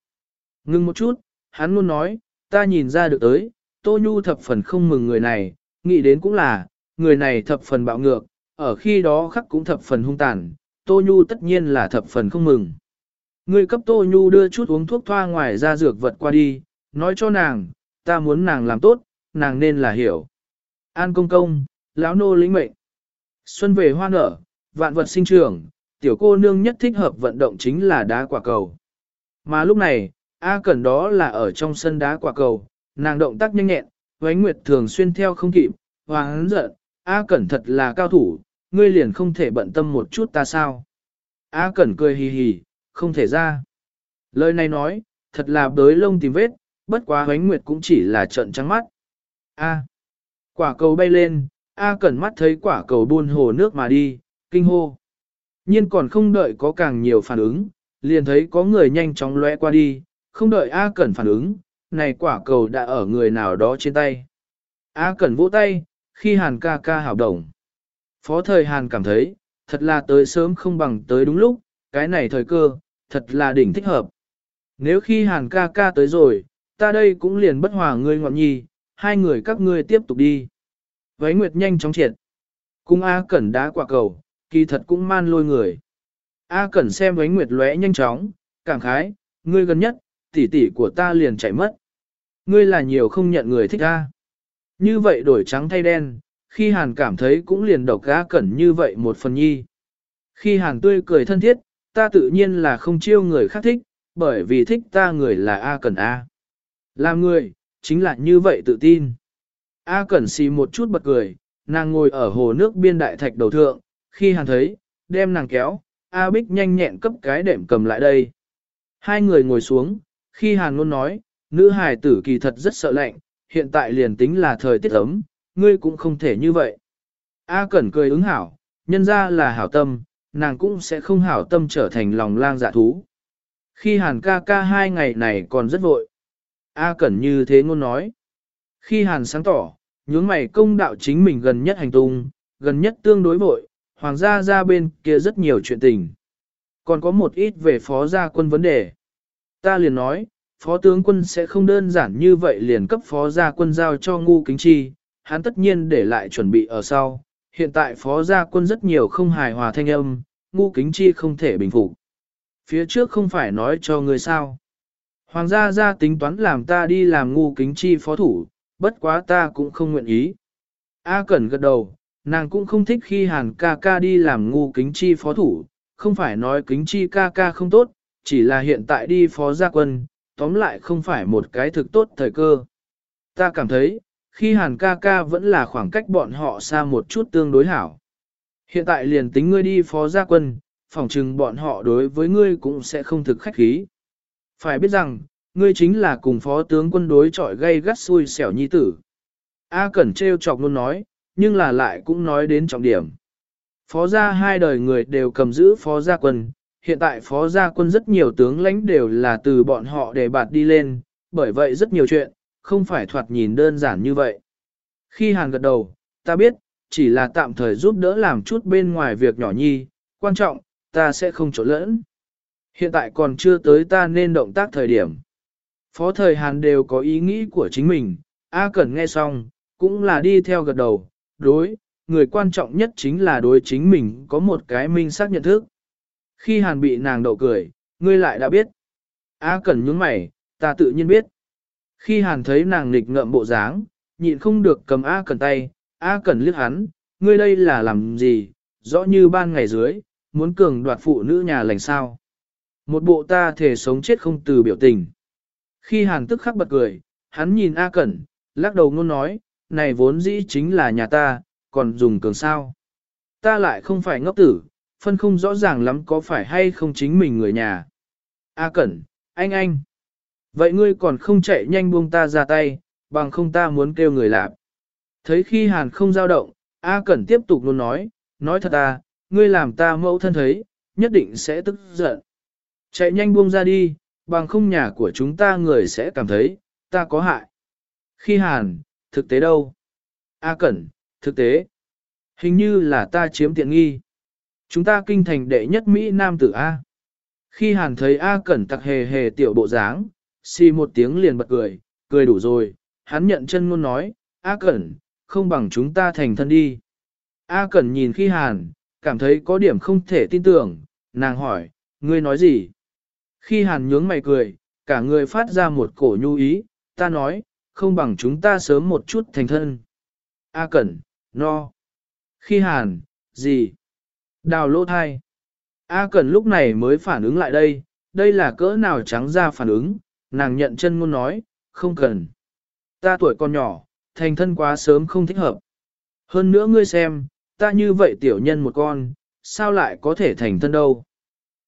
Ngưng một chút, hắn luôn nói, ta nhìn ra được tới, Tô Nhu thập phần không mừng người này, nghĩ đến cũng là, người này thập phần bạo ngược, ở khi đó khắc cũng thập phần hung tàn, Tô Nhu tất nhiên là thập phần không mừng. Người cấp Tô Nhu đưa chút uống thuốc thoa ngoài ra dược vật qua đi, nói cho nàng, ta muốn nàng làm tốt, nàng nên là hiểu. An công công, lão nô lĩnh mệnh. Xuân về hoa nở, vạn vật sinh trưởng, tiểu cô nương nhất thích hợp vận động chính là đá quả cầu. Mà lúc này, A Cẩn đó là ở trong sân đá quả cầu, nàng động tác nhanh nhẹn, Vánh Nguyệt thường xuyên theo không kịp, hoàng giận, A Cẩn thật là cao thủ, ngươi liền không thể bận tâm một chút ta sao. A Cẩn cười hì hì, không thể ra. Lời này nói, thật là bới lông tìm vết, bất quá Vánh Nguyệt cũng chỉ là trận trắng mắt. A. Quả cầu bay lên, A Cẩn mắt thấy quả cầu buôn hồ nước mà đi, kinh hô. Nhiên còn không đợi có càng nhiều phản ứng, liền thấy có người nhanh chóng lóe qua đi, không đợi A Cẩn phản ứng, này quả cầu đã ở người nào đó trên tay. A Cẩn vỗ tay, khi Hàn ca ca hảo đồng. Phó thời Hàn cảm thấy, thật là tới sớm không bằng tới đúng lúc, cái này thời cơ, thật là đỉnh thích hợp. Nếu khi Hàn ca ca tới rồi, ta đây cũng liền bất hòa ngươi ngọn nhi, hai người các ngươi tiếp tục đi. Váy Nguyệt nhanh chóng triệt. Cung A Cẩn đá quả cầu, kỳ thật cũng man lôi người. A Cẩn xem ánh Nguyệt lóe nhanh chóng, cảm khái, ngươi gần nhất, tỷ tỷ của ta liền chạy mất. Ngươi là nhiều không nhận người thích A. Như vậy đổi trắng thay đen, khi Hàn cảm thấy cũng liền độc A Cẩn như vậy một phần nhi. Khi Hàn tươi cười thân thiết, ta tự nhiên là không chiêu người khác thích, bởi vì thích ta người là A Cẩn A. Làm người, chính là như vậy tự tin. A Cẩn xì một chút bật cười, nàng ngồi ở hồ nước biên đại thạch đầu thượng, khi hàn thấy, đem nàng kéo, A Bích nhanh nhẹn cấp cái đệm cầm lại đây. Hai người ngồi xuống, khi hàn luôn nói, nữ hài tử kỳ thật rất sợ lạnh, hiện tại liền tính là thời tiết ấm, ngươi cũng không thể như vậy. A Cẩn cười ứng hảo, nhân ra là hảo tâm, nàng cũng sẽ không hảo tâm trở thành lòng lang dạ thú. Khi hàn ca ca hai ngày này còn rất vội. A Cẩn như thế ngôn nói. Khi hàn sáng tỏ, nhướng mày công đạo chính mình gần nhất hành tung, gần nhất tương đối vội, hoàng gia ra bên kia rất nhiều chuyện tình. Còn có một ít về phó gia quân vấn đề. Ta liền nói, phó tướng quân sẽ không đơn giản như vậy liền cấp phó gia quân giao cho ngu kính chi, hắn tất nhiên để lại chuẩn bị ở sau. Hiện tại phó gia quân rất nhiều không hài hòa thanh âm, ngu kính chi không thể bình phục. Phía trước không phải nói cho người sao. Hoàng gia gia tính toán làm ta đi làm ngu kính chi phó thủ, bất quá ta cũng không nguyện ý. A Cẩn gật đầu, nàng cũng không thích khi hàn ca ca đi làm ngu kính chi phó thủ, không phải nói kính chi ca ca không tốt, chỉ là hiện tại đi phó gia quân, tóm lại không phải một cái thực tốt thời cơ. Ta cảm thấy, khi hàn ca ca vẫn là khoảng cách bọn họ xa một chút tương đối hảo. Hiện tại liền tính ngươi đi phó gia quân, phòng chừng bọn họ đối với ngươi cũng sẽ không thực khách khí. Phải biết rằng, ngươi chính là cùng phó tướng quân đối chọi gây gắt xui xẻo nhi tử. A Cẩn treo chọc luôn nói, nhưng là lại cũng nói đến trọng điểm. Phó gia hai đời người đều cầm giữ phó gia quân, hiện tại phó gia quân rất nhiều tướng lãnh đều là từ bọn họ để bạt đi lên, bởi vậy rất nhiều chuyện, không phải thoạt nhìn đơn giản như vậy. Khi Hàn gật đầu, ta biết, chỉ là tạm thời giúp đỡ làm chút bên ngoài việc nhỏ nhi, quan trọng, ta sẽ không trộn lẫn. Hiện tại còn chưa tới ta nên động tác thời điểm. Phó thời Hàn đều có ý nghĩ của chính mình, A Cẩn nghe xong, cũng là đi theo gật đầu, đối, người quan trọng nhất chính là đối chính mình có một cái minh xác nhận thức. Khi Hàn bị nàng đậu cười, ngươi lại đã biết. A Cần nhướng mày, ta tự nhiên biết. Khi Hàn thấy nàng nghịch ngợm bộ dáng, nhịn không được cầm A Cần tay, A Cần liếc hắn, ngươi đây là làm gì, rõ như ban ngày dưới, muốn cường đoạt phụ nữ nhà lành sao. Một bộ ta thể sống chết không từ biểu tình. Khi Hàn tức khắc bật cười, hắn nhìn A Cẩn, lắc đầu ngôn nói, này vốn dĩ chính là nhà ta, còn dùng cường sao. Ta lại không phải ngốc tử, phân không rõ ràng lắm có phải hay không chính mình người nhà. A Cẩn, anh anh. Vậy ngươi còn không chạy nhanh buông ta ra tay, bằng không ta muốn kêu người lạp. Thấy khi Hàn không dao động, A Cẩn tiếp tục luôn nói, nói thật ta, ngươi làm ta mẫu thân thấy, nhất định sẽ tức giận. Chạy nhanh buông ra đi, bằng không nhà của chúng ta người sẽ cảm thấy, ta có hại. Khi Hàn, thực tế đâu? A Cẩn, thực tế. Hình như là ta chiếm tiện nghi. Chúng ta kinh thành đệ nhất Mỹ Nam tử A. Khi Hàn thấy A Cẩn tặc hề hề tiểu bộ dáng, xì một tiếng liền bật cười, cười đủ rồi, hắn nhận chân ngôn nói, A Cẩn, không bằng chúng ta thành thân đi. A Cẩn nhìn khi Hàn, cảm thấy có điểm không thể tin tưởng, nàng hỏi, ngươi nói gì? Khi Hàn nhướng mày cười, cả người phát ra một cổ nhu ý, ta nói, không bằng chúng ta sớm một chút thành thân. A Cẩn, no. Khi Hàn, gì? Đào lỗ thai. A Cẩn lúc này mới phản ứng lại đây, đây là cỡ nào trắng ra phản ứng, nàng nhận chân ngôn nói, không cần. Ta tuổi còn nhỏ, thành thân quá sớm không thích hợp. Hơn nữa ngươi xem, ta như vậy tiểu nhân một con, sao lại có thể thành thân đâu.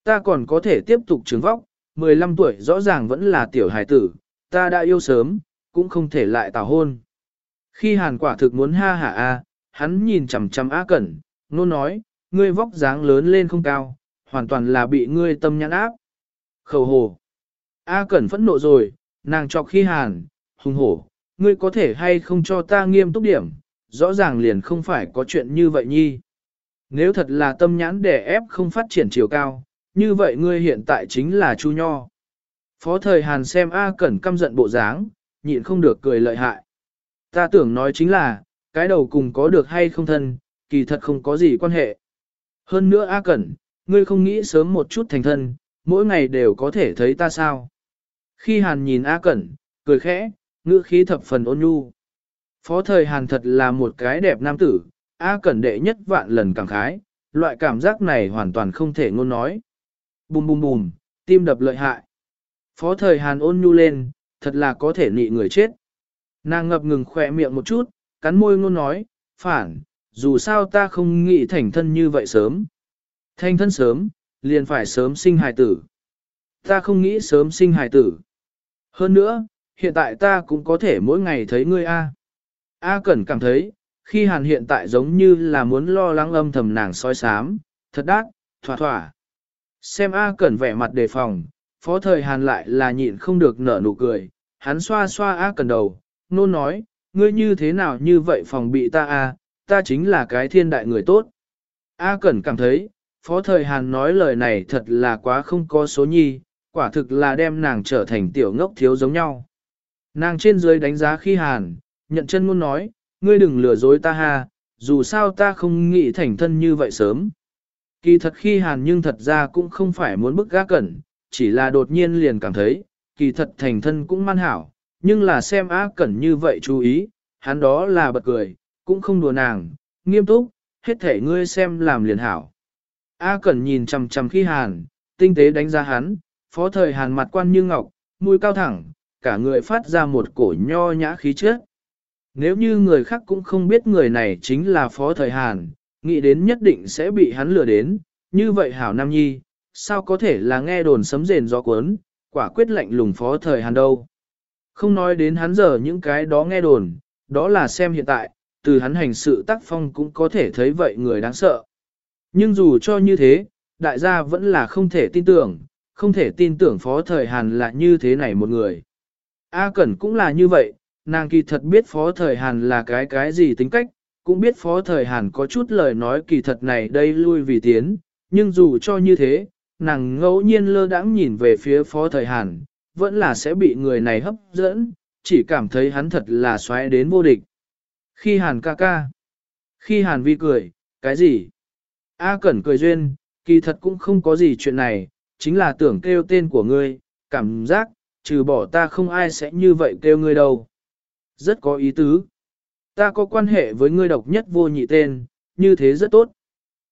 Ta còn có thể tiếp tục trứng vóc, 15 tuổi rõ ràng vẫn là tiểu hài tử, ta đã yêu sớm, cũng không thể lại tảo hôn. Khi hàn quả thực muốn ha hả a, hắn nhìn chằm chằm A Cẩn, nôn nói, ngươi vóc dáng lớn lên không cao, hoàn toàn là bị ngươi tâm nhãn áp. Khẩu hồ. A Cẩn phẫn nộ rồi, nàng chọc khi hàn, hùng hổ, ngươi có thể hay không cho ta nghiêm túc điểm, rõ ràng liền không phải có chuyện như vậy nhi. Nếu thật là tâm nhãn để ép không phát triển chiều cao, như vậy ngươi hiện tại chính là Chu Nho. Phó thời Hàn xem A Cẩn căm giận bộ dáng, nhịn không được cười lợi hại. Ta tưởng nói chính là, cái đầu cùng có được hay không thân, kỳ thật không có gì quan hệ. Hơn nữa A Cẩn, ngươi không nghĩ sớm một chút thành thân, mỗi ngày đều có thể thấy ta sao. Khi Hàn nhìn A Cẩn, cười khẽ, ngữ khí thập phần ôn nhu. Phó thời Hàn thật là một cái đẹp nam tử, A Cẩn đệ nhất vạn lần cảm khái, loại cảm giác này hoàn toàn không thể ngôn nói. Bùm bùm bùm, tim đập lợi hại. Phó thời Hàn ôn nhu lên, thật là có thể nị người chết. Nàng ngập ngừng khỏe miệng một chút, cắn môi ngôn nói, phản, dù sao ta không nghĩ thành thân như vậy sớm. Thành thân sớm, liền phải sớm sinh hài tử. Ta không nghĩ sớm sinh hài tử. Hơn nữa, hiện tại ta cũng có thể mỗi ngày thấy ngươi A. A Cẩn cảm thấy, khi Hàn hiện tại giống như là muốn lo lắng âm thầm nàng soi sám, thật đắc, thỏa thỏa. Xem A Cẩn vẻ mặt đề phòng, phó thời Hàn lại là nhịn không được nở nụ cười, hắn xoa xoa A Cẩn đầu, nôn nói, ngươi như thế nào như vậy phòng bị ta A, ta chính là cái thiên đại người tốt. A Cẩn cảm thấy, phó thời Hàn nói lời này thật là quá không có số nhi, quả thực là đem nàng trở thành tiểu ngốc thiếu giống nhau. Nàng trên dưới đánh giá khi Hàn, nhận chân muốn nói, ngươi đừng lừa dối ta ha, dù sao ta không nghĩ thành thân như vậy sớm. Kỳ thật khi Hàn nhưng thật ra cũng không phải muốn bức gác cẩn, chỉ là đột nhiên liền cảm thấy, kỳ thật thành thân cũng man hảo, nhưng là xem á cẩn như vậy chú ý, hắn đó là bật cười, cũng không đùa nàng, nghiêm túc, hết thể ngươi xem làm liền hảo. A Cẩn nhìn chằm chằm khi Hàn, tinh tế đánh giá hắn, phó thời Hàn mặt quan như ngọc, mũi cao thẳng, cả người phát ra một cổ nho nhã khí chất. Nếu như người khác cũng không biết người này chính là phó thời Hàn, nghĩ đến nhất định sẽ bị hắn lừa đến, như vậy hảo nam nhi, sao có thể là nghe đồn sấm rền gió cuốn, quả quyết lạnh lùng phó thời Hàn đâu. Không nói đến hắn giờ những cái đó nghe đồn, đó là xem hiện tại, từ hắn hành sự tác phong cũng có thể thấy vậy người đáng sợ. Nhưng dù cho như thế, đại gia vẫn là không thể tin tưởng, không thể tin tưởng phó thời Hàn là như thế này một người. A Cẩn cũng là như vậy, nàng kỳ thật biết phó thời Hàn là cái cái gì tính cách, cũng biết phó thời Hàn có chút lời nói kỳ thật này đây lui vì tiến, nhưng dù cho như thế, nàng ngẫu nhiên lơ đãng nhìn về phía phó thời Hàn, vẫn là sẽ bị người này hấp dẫn, chỉ cảm thấy hắn thật là xoáy đến vô địch. Khi Hàn ca ca, khi Hàn vi cười, cái gì? A Cẩn cười duyên, kỳ thật cũng không có gì chuyện này, chính là tưởng kêu tên của ngươi, cảm giác, trừ bỏ ta không ai sẽ như vậy kêu ngươi đâu. Rất có ý tứ. Ta có quan hệ với ngươi độc nhất vô nhị tên, như thế rất tốt.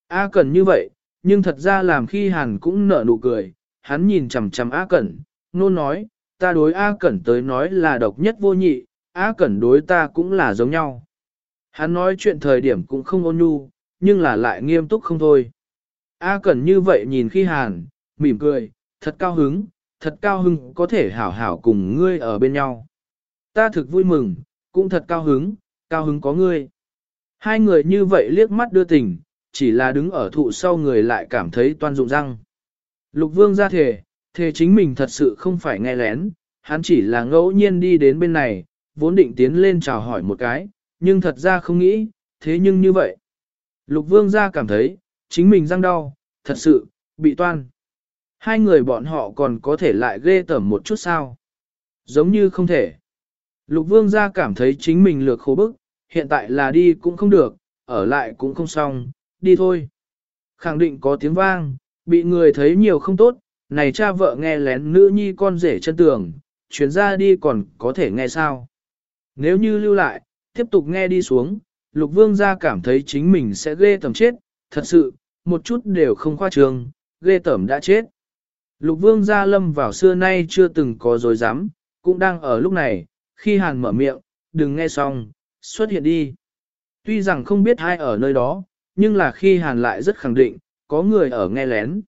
A Cẩn như vậy, nhưng thật ra làm khi Hàn cũng nở nụ cười, hắn nhìn chằm chằm A Cẩn, nôn nói, ta đối A Cẩn tới nói là độc nhất vô nhị, A Cẩn đối ta cũng là giống nhau. Hắn nói chuyện thời điểm cũng không ôn nhu, nhưng là lại nghiêm túc không thôi. A Cẩn như vậy nhìn khi Hàn, mỉm cười, thật cao hứng, thật cao hứng có thể hảo hảo cùng ngươi ở bên nhau. Ta thực vui mừng, cũng thật cao hứng, cao hứng có ngươi. Hai người như vậy liếc mắt đưa tình, chỉ là đứng ở thụ sau người lại cảm thấy toan dụng răng. Lục vương ra thể, thề chính mình thật sự không phải nghe lén, hắn chỉ là ngẫu nhiên đi đến bên này, vốn định tiến lên chào hỏi một cái, nhưng thật ra không nghĩ, thế nhưng như vậy. Lục vương ra cảm thấy, chính mình răng đau, thật sự, bị toan. Hai người bọn họ còn có thể lại ghê tởm một chút sao? Giống như không thể. Lục vương ra cảm thấy chính mình lược khổ bức, hiện tại là đi cũng không được, ở lại cũng không xong, đi thôi. Khẳng định có tiếng vang, bị người thấy nhiều không tốt, này cha vợ nghe lén nữ nhi con rể chân tường, chuyến ra đi còn có thể nghe sao. Nếu như lưu lại, tiếp tục nghe đi xuống, lục vương ra cảm thấy chính mình sẽ ghê tầm chết, thật sự, một chút đều không khoa trương, ghê tẩm đã chết. Lục vương gia lâm vào xưa nay chưa từng có dối dám, cũng đang ở lúc này, khi hàn mở miệng, đừng nghe xong, xuất hiện đi. Tuy rằng không biết ai ở nơi đó, nhưng là khi hàn lại rất khẳng định, có người ở nghe lén.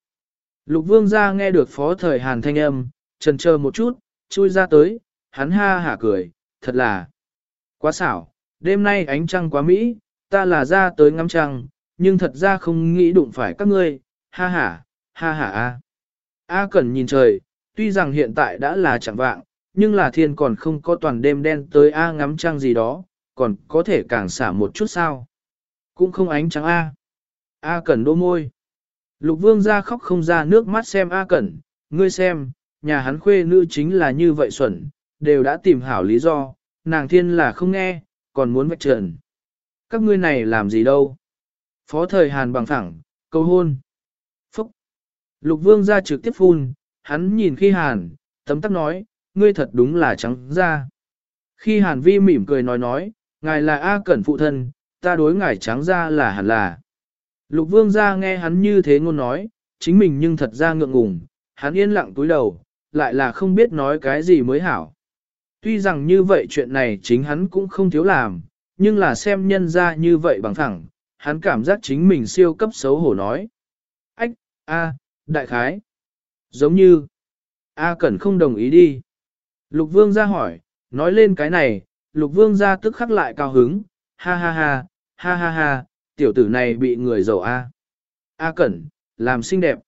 Lục vương gia nghe được phó thời hàn thanh âm, trần chờ một chút, chui ra tới, hắn ha hả cười, thật là quá xảo, đêm nay ánh trăng quá mỹ, ta là ra tới ngắm trăng, nhưng thật ra không nghĩ đụng phải các ngươi, ha hả, ha hả a. A Cẩn nhìn trời, tuy rằng hiện tại đã là chẳng vạng, nhưng là thiên còn không có toàn đêm đen tới A ngắm trăng gì đó, còn có thể càng xả một chút sao. Cũng không ánh trắng A. A Cẩn đô môi. Lục vương ra khóc không ra nước mắt xem A Cẩn, ngươi xem, nhà hắn khuê nữ chính là như vậy xuẩn, đều đã tìm hảo lý do, nàng thiên là không nghe, còn muốn vạch trần. Các ngươi này làm gì đâu? Phó thời Hàn bằng thẳng, cầu hôn. Phúc. Lục vương ra trực tiếp phun, hắn nhìn khi Hàn, tấm tắc nói, ngươi thật đúng là trắng ra. Khi Hàn vi mỉm cười nói nói, ngài là A Cẩn phụ thân, ta đối ngài trắng ra là hẳn là. Lục vương ra nghe hắn như thế ngôn nói, chính mình nhưng thật ra ngượng ngùng, hắn yên lặng túi đầu, lại là không biết nói cái gì mới hảo. Tuy rằng như vậy chuyện này chính hắn cũng không thiếu làm, nhưng là xem nhân ra như vậy bằng thẳng, hắn cảm giác chính mình siêu cấp xấu hổ nói. Ách, a, đại khái. Giống như, a cẩn không đồng ý đi. Lục vương ra hỏi, nói lên cái này, lục vương ra tức khắc lại cao hứng, ha ha ha, ha ha ha, tiểu tử này bị người giàu a. A cẩn, làm xinh đẹp.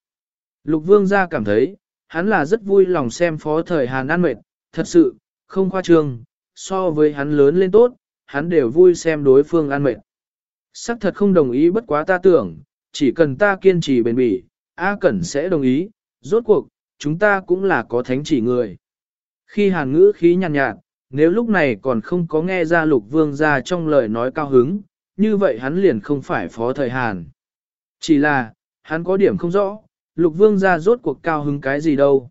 Lục vương gia cảm thấy, hắn là rất vui lòng xem phó thời Hàn ăn mệt, thật sự, không khoa trương, so với hắn lớn lên tốt, hắn đều vui xem đối phương ăn mệt. Sắc thật không đồng ý bất quá ta tưởng, chỉ cần ta kiên trì bền bỉ, A Cẩn sẽ đồng ý, rốt cuộc, chúng ta cũng là có thánh chỉ người. Khi hàn ngữ khí nhàn nhạt, nhạt, nếu lúc này còn không có nghe ra lục vương ra trong lời nói cao hứng, như vậy hắn liền không phải phó thời hàn. Chỉ là, hắn có điểm không rõ, lục vương ra rốt cuộc cao hứng cái gì đâu.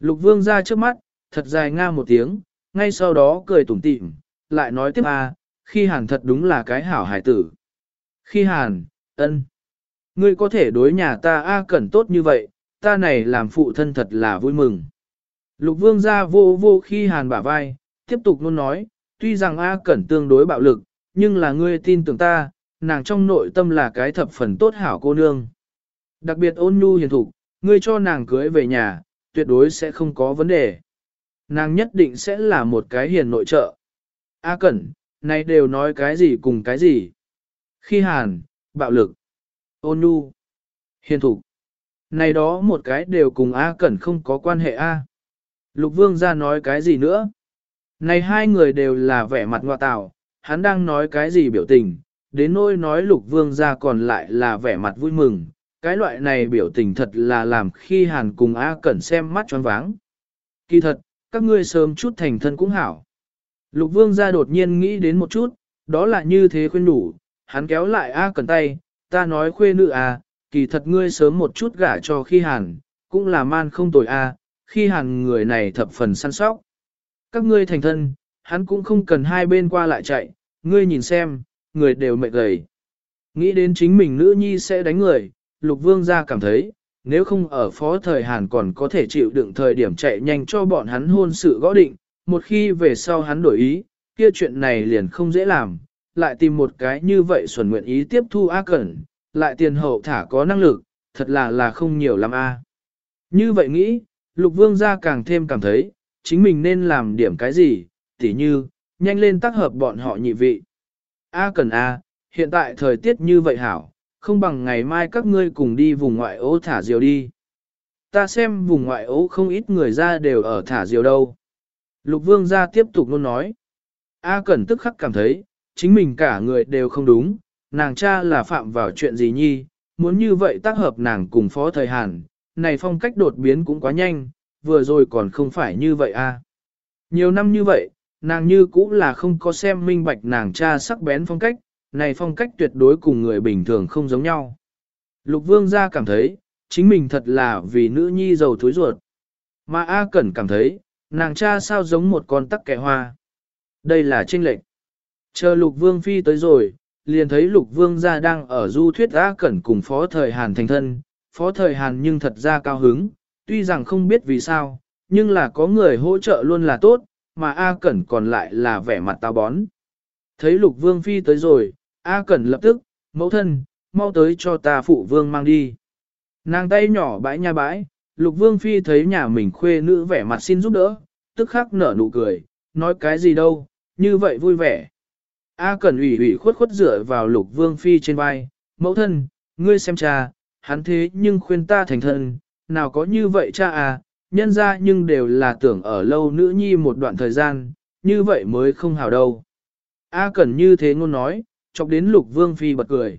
Lục vương ra trước mắt, thật dài nga một tiếng, ngay sau đó cười tủm tỉm, lại nói tiếp à, khi hàn thật đúng là cái hảo hải tử. Khi hàn, ân, ngươi có thể đối nhà ta A cẩn tốt như vậy, ta này làm phụ thân thật là vui mừng. Lục vương ra vô vô khi hàn bả vai, tiếp tục luôn nói, tuy rằng A cẩn tương đối bạo lực, nhưng là ngươi tin tưởng ta, nàng trong nội tâm là cái thập phần tốt hảo cô nương. Đặc biệt ôn nhu hiền thục, ngươi cho nàng cưới về nhà, tuyệt đối sẽ không có vấn đề. Nàng nhất định sẽ là một cái hiền nội trợ. A Cẩn, này đều nói cái gì cùng cái gì. Khi hàn, bạo lực, ôn nhu, hiền thục. Này đó một cái đều cùng A Cẩn không có quan hệ A. Lục Vương ra nói cái gì nữa? Này hai người đều là vẻ mặt ngoại tạo, hắn đang nói cái gì biểu tình, đến nỗi nói Lục Vương ra còn lại là vẻ mặt vui mừng. Cái loại này biểu tình thật là làm khi hàn cùng A Cẩn xem mắt choáng váng. Kỳ thật, các ngươi sớm chút thành thân cũng hảo. Lục vương gia đột nhiên nghĩ đến một chút, đó là như thế khuyên đủ, hắn kéo lại A Cẩn tay, ta nói khuê nữ à, kỳ thật ngươi sớm một chút gả cho khi hàn, cũng là man không tồi A, khi hàn người này thập phần săn sóc. Các ngươi thành thân, hắn cũng không cần hai bên qua lại chạy, ngươi nhìn xem, người đều mệt gầy. Nghĩ đến chính mình nữ nhi sẽ đánh người, lục vương gia cảm thấy, nếu không ở phó thời Hàn còn có thể chịu đựng thời điểm chạy nhanh cho bọn hắn hôn sự gõ định, một khi về sau hắn đổi ý, kia chuyện này liền không dễ làm, lại tìm một cái như vậy xuẩn nguyện ý tiếp thu A Cẩn, lại tiền hậu thả có năng lực, thật là là không nhiều lắm A. Như vậy nghĩ, Lục Vương gia càng thêm cảm thấy, chính mình nên làm điểm cái gì, tỉ như, nhanh lên tác hợp bọn họ nhị vị. A cần A, hiện tại thời tiết như vậy hảo, không bằng ngày mai các ngươi cùng đi vùng ngoại ô thả diều đi. Ta xem vùng ngoại ô không ít người ra đều ở thả diều đâu. Lục vương gia tiếp tục luôn nói. A Cẩn tức khắc cảm thấy, chính mình cả người đều không đúng, nàng cha là phạm vào chuyện gì nhi, muốn như vậy tác hợp nàng cùng phó thời Hàn, này phong cách đột biến cũng quá nhanh, vừa rồi còn không phải như vậy a. Nhiều năm như vậy, nàng như cũng là không có xem minh bạch nàng cha sắc bén phong cách, này phong cách tuyệt đối cùng người bình thường không giống nhau. Lục vương gia cảm thấy, chính mình thật là vì nữ nhi giàu thối ruột. Mà A Cẩn cảm thấy, nàng cha sao giống một con tắc kẻ hoa. Đây là tranh lệch Chờ lục vương phi tới rồi, liền thấy lục vương gia đang ở du thuyết A Cẩn cùng phó thời Hàn thành thân. Phó thời Hàn nhưng thật ra cao hứng, tuy rằng không biết vì sao, nhưng là có người hỗ trợ luôn là tốt, mà A Cẩn còn lại là vẻ mặt tao bón. Thấy lục vương phi tới rồi, A Cẩn lập tức, mẫu thân, mau tới cho ta phụ vương mang đi. Nàng tay nhỏ bãi nha bãi, lục vương phi thấy nhà mình khuê nữ vẻ mặt xin giúp đỡ, tức khắc nở nụ cười, nói cái gì đâu, như vậy vui vẻ. A Cẩn ủy ủy khuất khuất dựa vào lục vương phi trên vai, mẫu thân, ngươi xem cha, hắn thế nhưng khuyên ta thành thân, nào có như vậy cha à, nhân ra nhưng đều là tưởng ở lâu nữ nhi một đoạn thời gian, như vậy mới không hào đâu. A Cẩn như thế ngôn nói, chọc đến lục vương phi bật cười.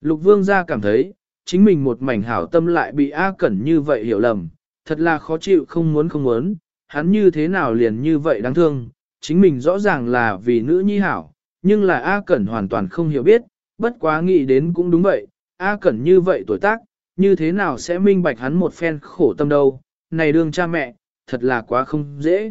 Lục vương ra cảm thấy, chính mình một mảnh hảo tâm lại bị A Cẩn như vậy hiểu lầm, thật là khó chịu không muốn không muốn, hắn như thế nào liền như vậy đáng thương, chính mình rõ ràng là vì nữ nhi hảo, nhưng là A Cẩn hoàn toàn không hiểu biết, bất quá nghĩ đến cũng đúng vậy, A Cẩn như vậy tuổi tác, như thế nào sẽ minh bạch hắn một phen khổ tâm đâu, này đương cha mẹ, thật là quá không dễ.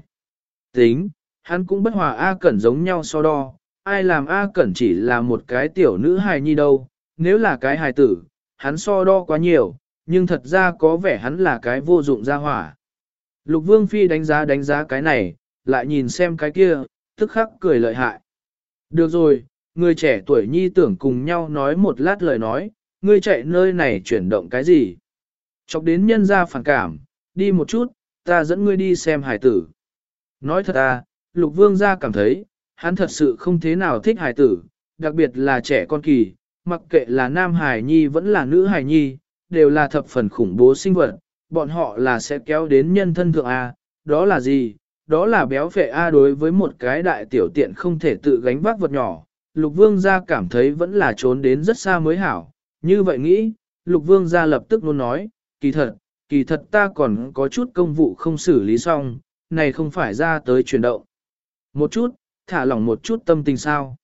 Tính, hắn cũng bất hòa A Cẩn giống nhau so đo, ai làm A Cẩn chỉ là một cái tiểu nữ hài nhi đâu, nếu là cái hài tử, hắn so đo quá nhiều, nhưng thật ra có vẻ hắn là cái vô dụng ra hỏa. Lục Vương Phi đánh giá đánh giá cái này, lại nhìn xem cái kia, tức khắc cười lợi hại. Được rồi, người trẻ tuổi nhi tưởng cùng nhau nói một lát lời nói, ngươi chạy nơi này chuyển động cái gì? Chọc đến nhân ra phản cảm, đi một chút, ta dẫn ngươi đi xem hải tử. Nói thật à, lục vương gia cảm thấy, hắn thật sự không thế nào thích hải tử, đặc biệt là trẻ con kỳ, mặc kệ là nam hải nhi vẫn là nữ hải nhi, đều là thập phần khủng bố sinh vật, bọn họ là sẽ kéo đến nhân thân thượng A, đó là gì? Đó là béo phệ A đối với một cái đại tiểu tiện không thể tự gánh vác vật nhỏ, lục vương gia cảm thấy vẫn là trốn đến rất xa mới hảo, như vậy nghĩ, lục vương gia lập tức luôn nói, kỳ thật, kỳ thật ta còn có chút công vụ không xử lý xong, này không phải ra tới chuyển động. Một chút, thả lỏng một chút tâm tình sao.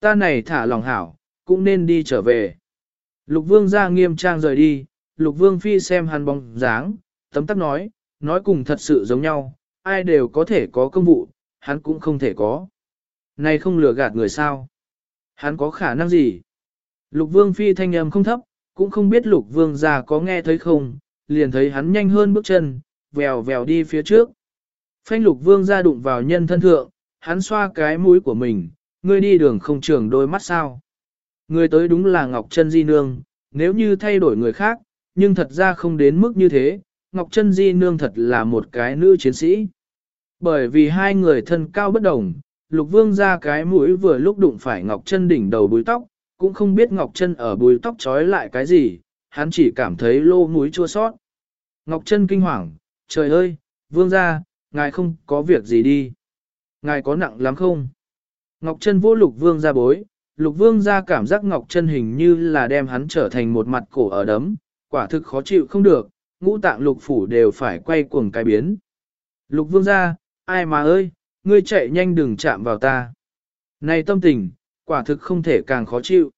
Ta này thả lỏng hảo, cũng nên đi trở về. Lục vương ra nghiêm trang rời đi, lục vương phi xem hắn bóng dáng, tấm tắc nói, nói cùng thật sự giống nhau, ai đều có thể có công vụ, hắn cũng không thể có. Này không lừa gạt người sao? Hắn có khả năng gì? Lục vương phi thanh âm không thấp, cũng không biết lục vương già có nghe thấy không, liền thấy hắn nhanh hơn bước chân, vèo vèo đi phía trước. Phanh lục vương ra đụng vào nhân thân thượng, hắn xoa cái mũi của mình, ngươi đi đường không trường đôi mắt sao. Ngươi tới đúng là Ngọc Trân Di Nương, nếu như thay đổi người khác, nhưng thật ra không đến mức như thế, Ngọc Trân Di Nương thật là một cái nữ chiến sĩ. Bởi vì hai người thân cao bất đồng, Lục Vương ra cái mũi vừa lúc đụng phải Ngọc Trân đỉnh đầu búi tóc, cũng không biết Ngọc Trân ở bùi tóc trói lại cái gì, hắn chỉ cảm thấy lô mũi chua sót. Ngọc Trân kinh hoàng, trời ơi, Vương ra, ngài không có việc gì đi. Ngài có nặng lắm không? Ngọc Trân vô Lục Vương ra bối, Lục Vương ra cảm giác Ngọc Trân hình như là đem hắn trở thành một mặt cổ ở đấm, quả thực khó chịu không được, ngũ tạng lục phủ đều phải quay cuồng cái biến. Lục Vương ra, ai mà ơi, ngươi chạy nhanh đừng chạm vào ta. Này tâm tình, quả thực không thể càng khó chịu.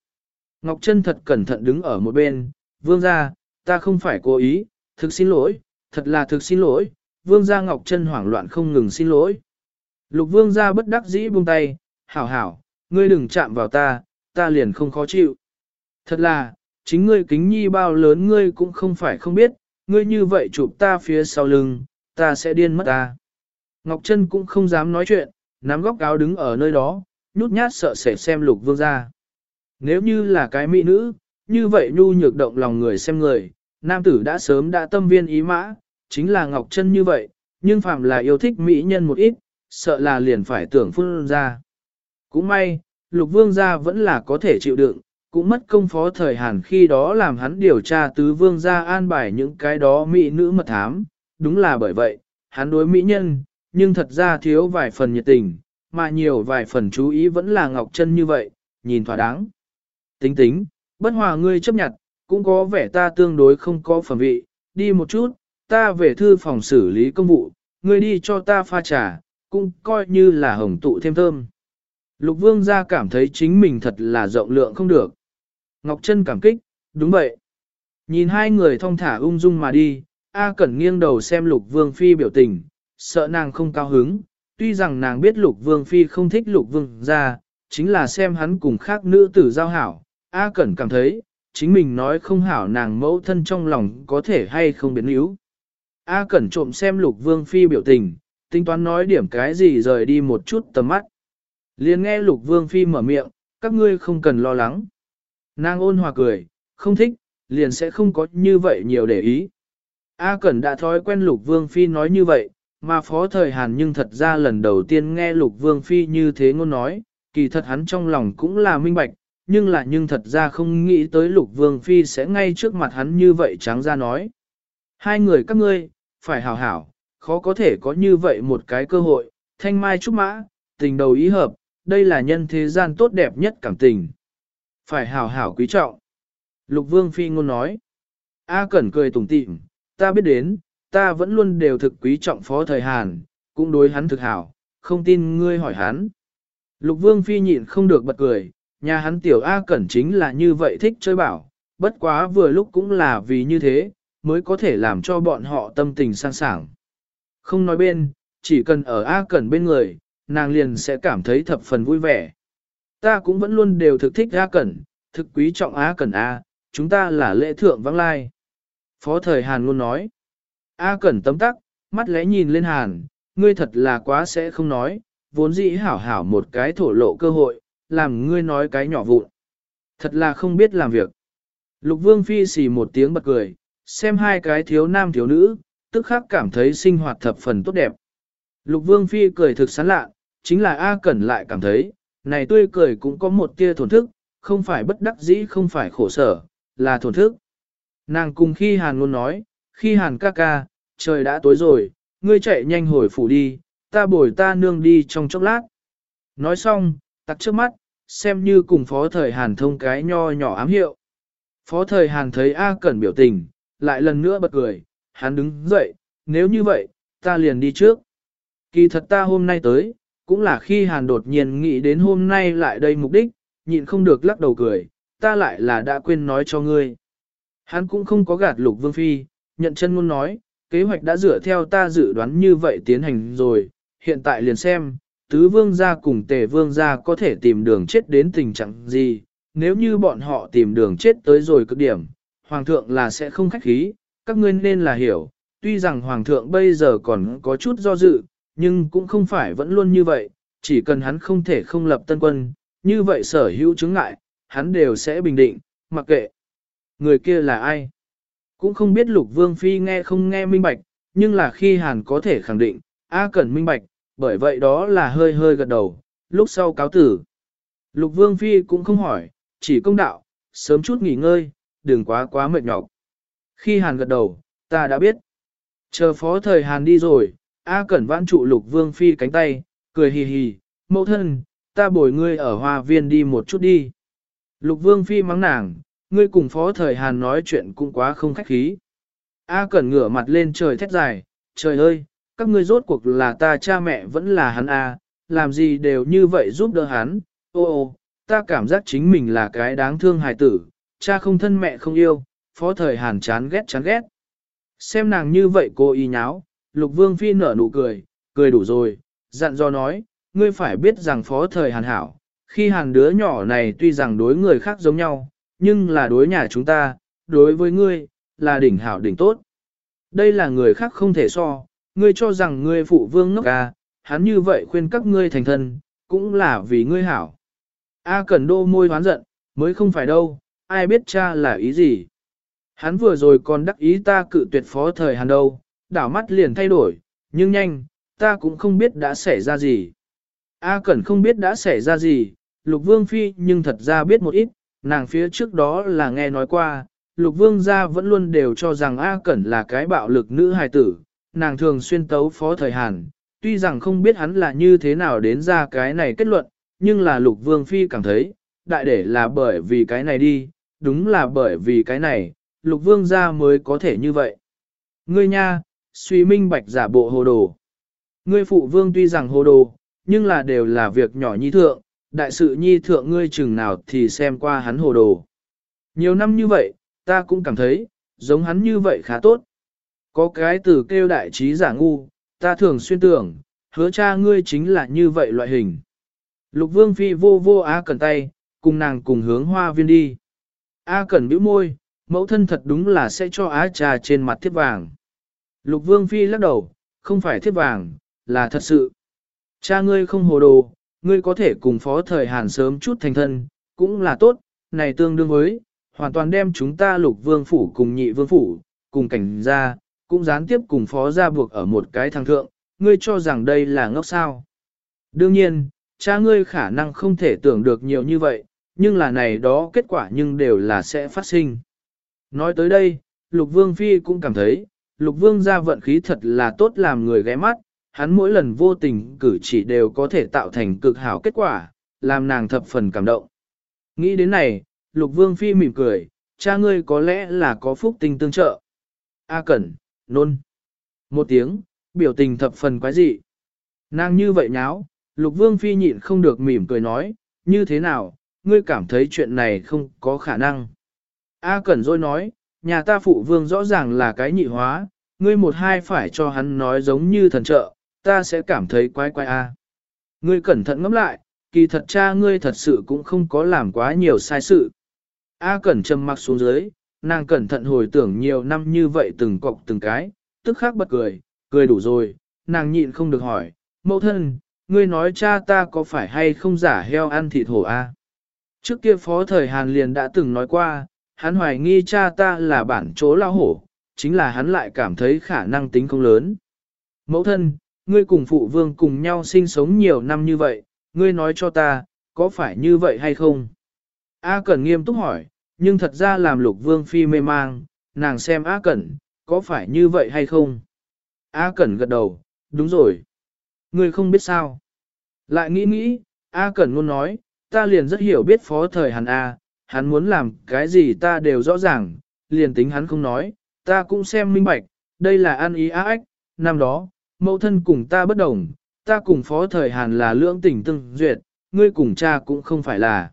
Ngọc Trân thật cẩn thận đứng ở một bên, Vương ra, ta không phải cố ý, thực xin lỗi, thật là thực xin lỗi, Vương gia Ngọc Trân hoảng loạn không ngừng xin lỗi. Lục Vương gia bất đắc dĩ buông tay, hảo hảo, ngươi đừng chạm vào ta, ta liền không khó chịu. Thật là, chính ngươi kính nhi bao lớn ngươi cũng không phải không biết, ngươi như vậy chụp ta phía sau lưng, ta sẽ điên mất ta. Ngọc Trân cũng không dám nói chuyện, nắm góc áo đứng ở nơi đó, nhút nhát sợ sẽ xem lục vương gia. Nếu như là cái mỹ nữ, như vậy nhu nhược động lòng người xem người, nam tử đã sớm đã tâm viên ý mã, chính là Ngọc Trân như vậy, nhưng phạm là yêu thích mỹ nhân một ít, sợ là liền phải tưởng phương ra. Cũng may, lục vương gia vẫn là có thể chịu đựng, cũng mất công phó thời Hàn khi đó làm hắn điều tra tứ vương gia an bài những cái đó mỹ nữ mật thám, đúng là bởi vậy, hắn đối mỹ nhân, nhưng thật ra thiếu vài phần nhiệt tình, mà nhiều vài phần chú ý vẫn là Ngọc Trân như vậy, nhìn thỏa đáng. Tính tính, bất hòa ngươi chấp nhận, cũng có vẻ ta tương đối không có phẩm vị, đi một chút, ta về thư phòng xử lý công vụ, ngươi đi cho ta pha trà, cũng coi như là hồng tụ thêm thơm. Lục vương gia cảm thấy chính mình thật là rộng lượng không được. Ngọc Trân cảm kích, đúng vậy. Nhìn hai người thong thả ung dung mà đi, A Cẩn nghiêng đầu xem lục vương phi biểu tình, sợ nàng không cao hứng. Tuy rằng nàng biết lục vương phi không thích lục vương ra chính là xem hắn cùng khác nữ tử giao hảo. A Cẩn cảm thấy, chính mình nói không hảo nàng mẫu thân trong lòng có thể hay không biến yếu. A Cẩn trộm xem lục vương phi biểu tình, tính toán nói điểm cái gì rời đi một chút tầm mắt. Liền nghe lục vương phi mở miệng, các ngươi không cần lo lắng. Nàng ôn hòa cười, không thích, liền sẽ không có như vậy nhiều để ý. A Cẩn đã thói quen lục vương phi nói như vậy, mà phó thời Hàn nhưng thật ra lần đầu tiên nghe lục vương phi như thế ngôn nói, kỳ thật hắn trong lòng cũng là minh bạch, nhưng là nhưng thật ra không nghĩ tới lục vương phi sẽ ngay trước mặt hắn như vậy trắng ra nói. Hai người các ngươi, phải hảo hảo, khó có thể có như vậy một cái cơ hội, thanh mai trúc mã, tình đầu ý hợp, đây là nhân thế gian tốt đẹp nhất cảm tình. Phải hảo hảo quý trọng. Lục vương phi ngôn nói. A Cẩn cười tủm tỉm, ta biết đến, ta vẫn luôn đều thực quý trọng phó thời Hàn, cũng đối hắn thực hảo, không tin ngươi hỏi hắn. Lục vương phi nhịn không được bật cười, nhà hắn tiểu A Cẩn chính là như vậy thích chơi bảo, bất quá vừa lúc cũng là vì như thế, mới có thể làm cho bọn họ tâm tình sang sảng. Không nói bên, chỉ cần ở A Cẩn bên người, nàng liền sẽ cảm thấy thập phần vui vẻ. Ta cũng vẫn luôn đều thực thích A Cẩn, thực quý trọng A Cẩn A, chúng ta là lễ thượng vãng lai. Phó thời Hàn luôn nói, A Cẩn tấm tắc, mắt lẽ nhìn lên hàn, ngươi thật là quá sẽ không nói, vốn dĩ hảo hảo một cái thổ lộ cơ hội, làm ngươi nói cái nhỏ vụn. Thật là không biết làm việc. Lục vương phi xì một tiếng bật cười, xem hai cái thiếu nam thiếu nữ, tức khắc cảm thấy sinh hoạt thập phần tốt đẹp. Lục vương phi cười thực sán lạ, chính là A Cẩn lại cảm thấy, này tươi cười cũng có một tia thổn thức, không phải bất đắc dĩ không phải khổ sở, là thổn thức. Nàng cùng khi Hàn luôn nói, khi Hàn ca ca, trời đã tối rồi, ngươi chạy nhanh hồi phủ đi, ta bồi ta nương đi trong chốc lát. Nói xong, tặc trước mắt, xem như cùng phó thời Hàn thông cái nho nhỏ ám hiệu. Phó thời Hàn thấy A Cẩn biểu tình, lại lần nữa bật cười, hắn đứng dậy, nếu như vậy, ta liền đi trước. Kỳ thật ta hôm nay tới, cũng là khi Hàn đột nhiên nghĩ đến hôm nay lại đây mục đích, nhịn không được lắc đầu cười, ta lại là đã quên nói cho ngươi. Hắn cũng không có gạt lục vương phi, nhận chân muốn nói, kế hoạch đã dựa theo ta dự đoán như vậy tiến hành rồi, hiện tại liền xem, tứ vương gia cùng tề vương gia có thể tìm đường chết đến tình trạng gì, nếu như bọn họ tìm đường chết tới rồi cực điểm, hoàng thượng là sẽ không khách khí, các ngươi nên là hiểu, tuy rằng hoàng thượng bây giờ còn có chút do dự, nhưng cũng không phải vẫn luôn như vậy, chỉ cần hắn không thể không lập tân quân, như vậy sở hữu chứng ngại, hắn đều sẽ bình định, mặc kệ. Người kia là ai? Cũng không biết lục vương phi nghe không nghe minh bạch, nhưng là khi hàn có thể khẳng định, A cần minh bạch, bởi vậy đó là hơi hơi gật đầu, lúc sau cáo tử. Lục vương phi cũng không hỏi, chỉ công đạo, sớm chút nghỉ ngơi, đừng quá quá mệt nhọc. Khi hàn gật đầu, ta đã biết. Chờ phó thời hàn đi rồi, A Cẩn vãn trụ lục vương phi cánh tay, cười hì hì, mẫu thân, ta bồi ngươi ở hoa viên đi một chút đi. Lục vương phi mắng nàng, ngươi cùng phó thời Hàn nói chuyện cũng quá không khách khí. A Cẩn ngửa mặt lên trời thét dài, trời ơi, các ngươi rốt cuộc là ta cha mẹ vẫn là hắn A, làm gì đều như vậy giúp đỡ hắn, ô ô, ta cảm giác chính mình là cái đáng thương hài tử, cha không thân mẹ không yêu, phó thời Hàn chán ghét chán ghét. Xem nàng như vậy cô y nháo, Lục Vương Phi nở nụ cười, cười đủ rồi, dặn dò nói, ngươi phải biết rằng phó thời hàn hảo, khi hàn đứa nhỏ này tuy rằng đối người khác giống nhau, nhưng là đối nhà chúng ta, đối với ngươi, là đỉnh hảo đỉnh tốt. Đây là người khác không thể so, ngươi cho rằng ngươi phụ vương ngốc à, hắn như vậy khuyên các ngươi thành thân, cũng là vì ngươi hảo. A Cẩn Đô môi hoán giận, mới không phải đâu, ai biết cha là ý gì. Hắn vừa rồi còn đắc ý ta cự tuyệt phó thời hàn đâu, đảo mắt liền thay đổi, nhưng nhanh, ta cũng không biết đã xảy ra gì. A Cẩn không biết đã xảy ra gì, Lục Vương Phi nhưng thật ra biết một ít, nàng phía trước đó là nghe nói qua, Lục Vương gia vẫn luôn đều cho rằng A Cẩn là cái bạo lực nữ hài tử, nàng thường xuyên tấu phó thời Hàn, tuy rằng không biết hắn là như thế nào đến ra cái này kết luận, nhưng là Lục Vương Phi cảm thấy, đại để là bởi vì cái này đi, đúng là bởi vì cái này, Lục Vương gia mới có thể như vậy. Ngươi nha, suy minh bạch giả bộ hồ đồ. Ngươi phụ vương tuy rằng hồ đồ, nhưng là đều là việc nhỏ nhi thượng, đại sự nhi thượng ngươi chừng nào thì xem qua hắn hồ đồ. Nhiều năm như vậy, ta cũng cảm thấy, giống hắn như vậy khá tốt. Có cái từ kêu đại trí giả ngu, ta thường xuyên tưởng, hứa cha ngươi chính là như vậy loại hình. Lục vương phi vô vô á cẩn tay, cùng nàng cùng hướng hoa viên đi. A cẩn bĩu môi, mẫu thân thật đúng là sẽ cho á trà trên mặt thiết vàng. Lục vương phi lắc đầu, không phải thiết vàng, là thật sự. Cha ngươi không hồ đồ, ngươi có thể cùng phó thời Hàn sớm chút thành thân, cũng là tốt, này tương đương với, hoàn toàn đem chúng ta lục vương phủ cùng nhị vương phủ, cùng cảnh gia, cũng gián tiếp cùng phó gia buộc ở một cái thang thượng, ngươi cho rằng đây là ngốc sao. Đương nhiên, cha ngươi khả năng không thể tưởng được nhiều như vậy, nhưng là này đó kết quả nhưng đều là sẽ phát sinh. Nói tới đây, lục vương phi cũng cảm thấy, lục vương gia vận khí thật là tốt làm người ghé mắt, hắn mỗi lần vô tình cử chỉ đều có thể tạo thành cực hảo kết quả, làm nàng thập phần cảm động. Nghĩ đến này, lục vương phi mỉm cười, cha ngươi có lẽ là có phúc tình tương trợ. A cẩn, nôn. Một tiếng, biểu tình thập phần quái dị. Nàng như vậy nháo, lục vương phi nhịn không được mỉm cười nói, như thế nào, ngươi cảm thấy chuyện này không có khả năng. A cẩn rồi nói, nhà ta phụ vương rõ ràng là cái nhị hóa, ngươi một hai phải cho hắn nói giống như thần trợ, ta sẽ cảm thấy quái quái a. Ngươi cẩn thận ngẫm lại, kỳ thật cha ngươi thật sự cũng không có làm quá nhiều sai sự. A cẩn trầm mặc xuống dưới, nàng cẩn thận hồi tưởng nhiều năm như vậy từng cọc từng cái, tức khắc bật cười, cười đủ rồi, nàng nhịn không được hỏi, mẫu thân, ngươi nói cha ta có phải hay không giả heo ăn thịt hổ a? Trước kia phó thời Hàn liền đã từng nói qua, hắn hoài nghi cha ta là bản chỗ lao hổ, chính là hắn lại cảm thấy khả năng tính không lớn. Mẫu thân, ngươi cùng phụ vương cùng nhau sinh sống nhiều năm như vậy, ngươi nói cho ta, có phải như vậy hay không? A Cẩn nghiêm túc hỏi, nhưng thật ra làm lục vương phi mê mang, nàng xem A Cẩn, có phải như vậy hay không? A Cẩn gật đầu, đúng rồi. Ngươi không biết sao. Lại nghĩ nghĩ, A Cẩn luôn nói, ta liền rất hiểu biết phó thời hắn A, hắn muốn làm cái gì ta đều rõ ràng, liền tính hắn không nói, ta cũng xem minh bạch, đây là ăn ý A ách, năm đó, mẫu thân cùng ta bất đồng, ta cùng phó thời Hàn là lưỡng tình tương duyệt, ngươi cùng cha cũng không phải là.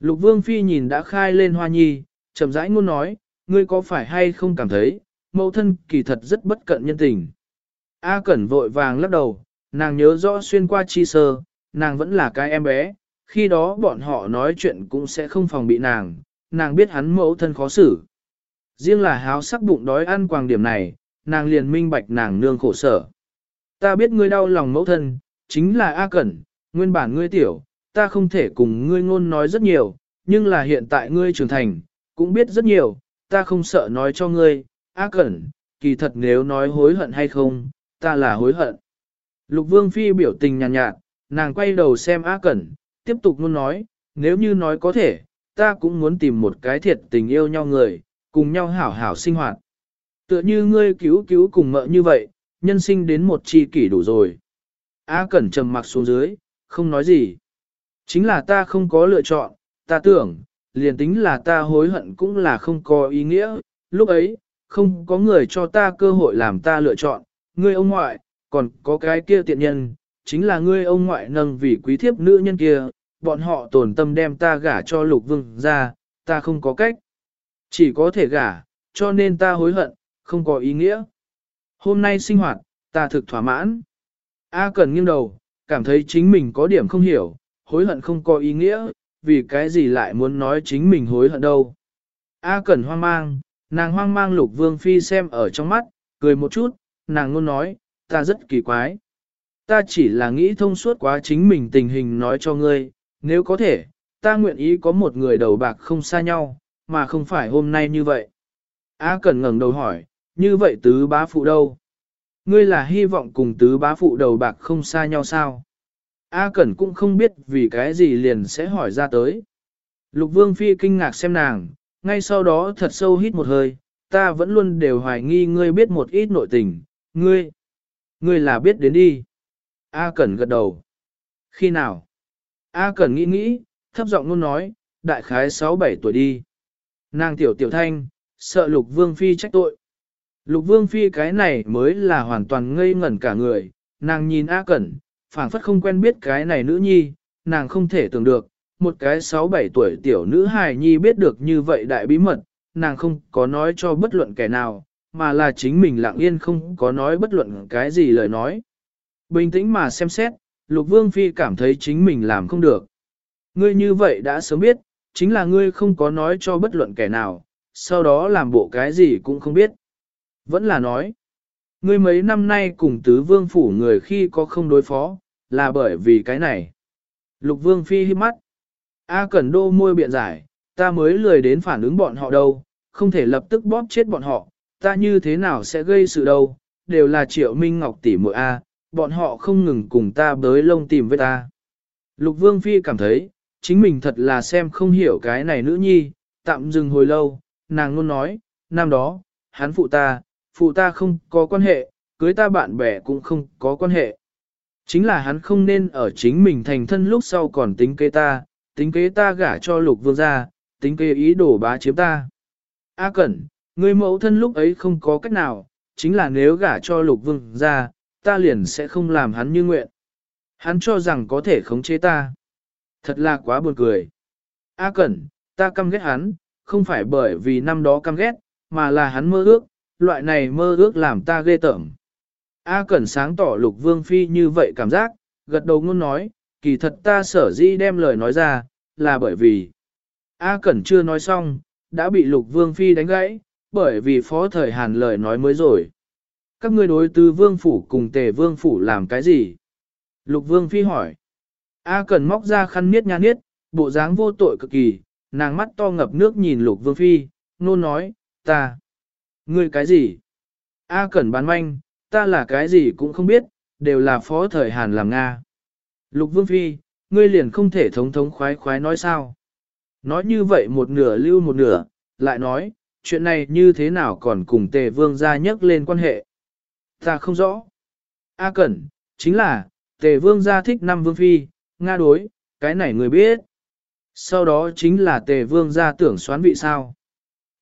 Lục Vương Phi nhìn đã khai lên hoa nhi, chậm rãi ngôn nói, ngươi có phải hay không cảm thấy, mẫu thân kỳ thật rất bất cận nhân tình. A Cẩn vội vàng lắc đầu, nàng nhớ rõ xuyên qua chi sơ, nàng vẫn là cái em bé, khi đó bọn họ nói chuyện cũng sẽ không phòng bị nàng, nàng biết hắn mẫu thân khó xử. Riêng là háo sắc bụng đói ăn quàng điểm này, nàng liền minh bạch nàng nương khổ sở. Ta biết ngươi đau lòng mẫu thân, chính là A Cẩn, nguyên bản ngươi tiểu, ta không thể cùng ngươi ngôn nói rất nhiều, nhưng là hiện tại ngươi trưởng thành, cũng biết rất nhiều, ta không sợ nói cho ngươi, A Cẩn, kỳ thật nếu nói hối hận hay không, ta là hối hận. Lục Vương Phi biểu tình nhàn nhạt, nhạt, nàng quay đầu xem A Cẩn, tiếp tục luôn nói, nếu như nói có thể, ta cũng muốn tìm một cái thiệt tình yêu nhau người, cùng nhau hảo hảo sinh hoạt. Tựa như ngươi cứu cứu cùng mợ như vậy, nhân sinh đến một chi kỷ đủ rồi. A Cẩn trầm mặc xuống dưới, không nói gì. Chính là ta không có lựa chọn, ta tưởng, liền tính là ta hối hận cũng là không có ý nghĩa, lúc ấy, không có người cho ta cơ hội làm ta lựa chọn, ngươi ông ngoại, còn có cái kia tiện nhân, chính là ngươi ông ngoại nâng vì quý thiếp nữ nhân kia, bọn họ tổn tâm đem ta gả cho lục vương ra, ta không có cách. Chỉ có thể gả, cho nên ta hối hận, không có ý nghĩa. Hôm nay sinh hoạt, ta thực thỏa mãn. A cần nghiêng đầu, cảm thấy chính mình có điểm không hiểu, hối hận không có ý nghĩa, vì cái gì lại muốn nói chính mình hối hận đâu. A cần hoang mang, nàng hoang mang lục vương phi xem ở trong mắt, cười một chút, nàng luôn nói, ta rất kỳ quái. Ta chỉ là nghĩ thông suốt quá chính mình tình hình nói cho ngươi, nếu có thể, ta nguyện ý có một người đầu bạc không xa nhau, mà không phải hôm nay như vậy. A Cẩn ngẩng đầu hỏi, như vậy tứ bá phụ đâu? Ngươi là hy vọng cùng tứ bá phụ đầu bạc không xa nhau sao? A Cẩn cũng không biết vì cái gì liền sẽ hỏi ra tới. Lục Vương Phi kinh ngạc xem nàng, ngay sau đó thật sâu hít một hơi, ta vẫn luôn đều hoài nghi ngươi biết một ít nội tình, ngươi, ngươi là biết đến đi. A Cẩn gật đầu. Khi nào? A Cẩn nghĩ nghĩ, thấp giọng luôn nói, đại khái 6-7 tuổi đi. Nàng tiểu tiểu thanh, sợ lục vương phi trách tội. Lục vương phi cái này mới là hoàn toàn ngây ngẩn cả người, nàng nhìn A Cẩn, phảng phất không quen biết cái này nữ nhi, nàng không thể tưởng được, một cái 6-7 tuổi tiểu nữ hài nhi biết được như vậy đại bí mật, nàng không có nói cho bất luận kẻ nào, mà là chính mình lặng yên không có nói bất luận cái gì lời nói. Bình tĩnh mà xem xét, Lục Vương Phi cảm thấy chính mình làm không được. Ngươi như vậy đã sớm biết, chính là ngươi không có nói cho bất luận kẻ nào, sau đó làm bộ cái gì cũng không biết. Vẫn là nói, ngươi mấy năm nay cùng tứ vương phủ người khi có không đối phó, là bởi vì cái này. Lục Vương Phi hít mắt. A Cẩn Đô môi biện giải, ta mới lười đến phản ứng bọn họ đâu, không thể lập tức bóp chết bọn họ, ta như thế nào sẽ gây sự đâu, đều là triệu minh ngọc tỷ muội A, bọn họ không ngừng cùng ta bới lông tìm với ta. Lục Vương Phi cảm thấy, chính mình thật là xem không hiểu cái này nữ nhi, tạm dừng hồi lâu, nàng luôn nói, năm đó, hắn phụ ta, phụ ta không có quan hệ, cưới ta bạn bè cũng không có quan hệ. Chính là hắn không nên ở chính mình thành thân lúc sau còn tính kế ta, tính kế ta gả cho lục vương gia, tính kế ý đồ bá chiếm ta. A Cẩn, người mẫu thân lúc ấy không có cách nào, chính là nếu gả cho lục vương gia, ta liền sẽ không làm hắn như nguyện. Hắn cho rằng có thể khống chế ta. Thật là quá buồn cười. A Cẩn, ta căm ghét hắn, không phải bởi vì năm đó căm ghét, mà là hắn mơ ước, loại này mơ ước làm ta ghê tởm. A Cẩn sáng tỏ lục vương phi như vậy cảm giác, gật đầu ngôn nói, kỳ thật ta sở dĩ đem lời nói ra, là bởi vì A Cẩn chưa nói xong, đã bị lục vương phi đánh gãy, bởi vì phó thời hàn lời nói mới rồi. các ngươi đối tư vương phủ cùng tề vương phủ làm cái gì? Lục vương phi hỏi. A cẩn móc ra khăn niết nha niết, bộ dáng vô tội cực kỳ, nàng mắt to ngập nước nhìn lục vương phi, nôn nói, ta. Ngươi cái gì? A Cẩn bán manh, ta là cái gì cũng không biết, đều là phó thời Hàn làm Nga. Lục Vương Phi, ngươi liền không thể thống thống khoái khoái nói sao. Nói như vậy một nửa lưu một nửa, lại nói, chuyện này như thế nào còn cùng tề vương gia nhắc lên quan hệ. Ta không rõ. A Cẩn, chính là, tề vương gia thích năm vương phi, Nga đối, cái này người biết. Sau đó chính là tề vương gia tưởng xoán vị sao.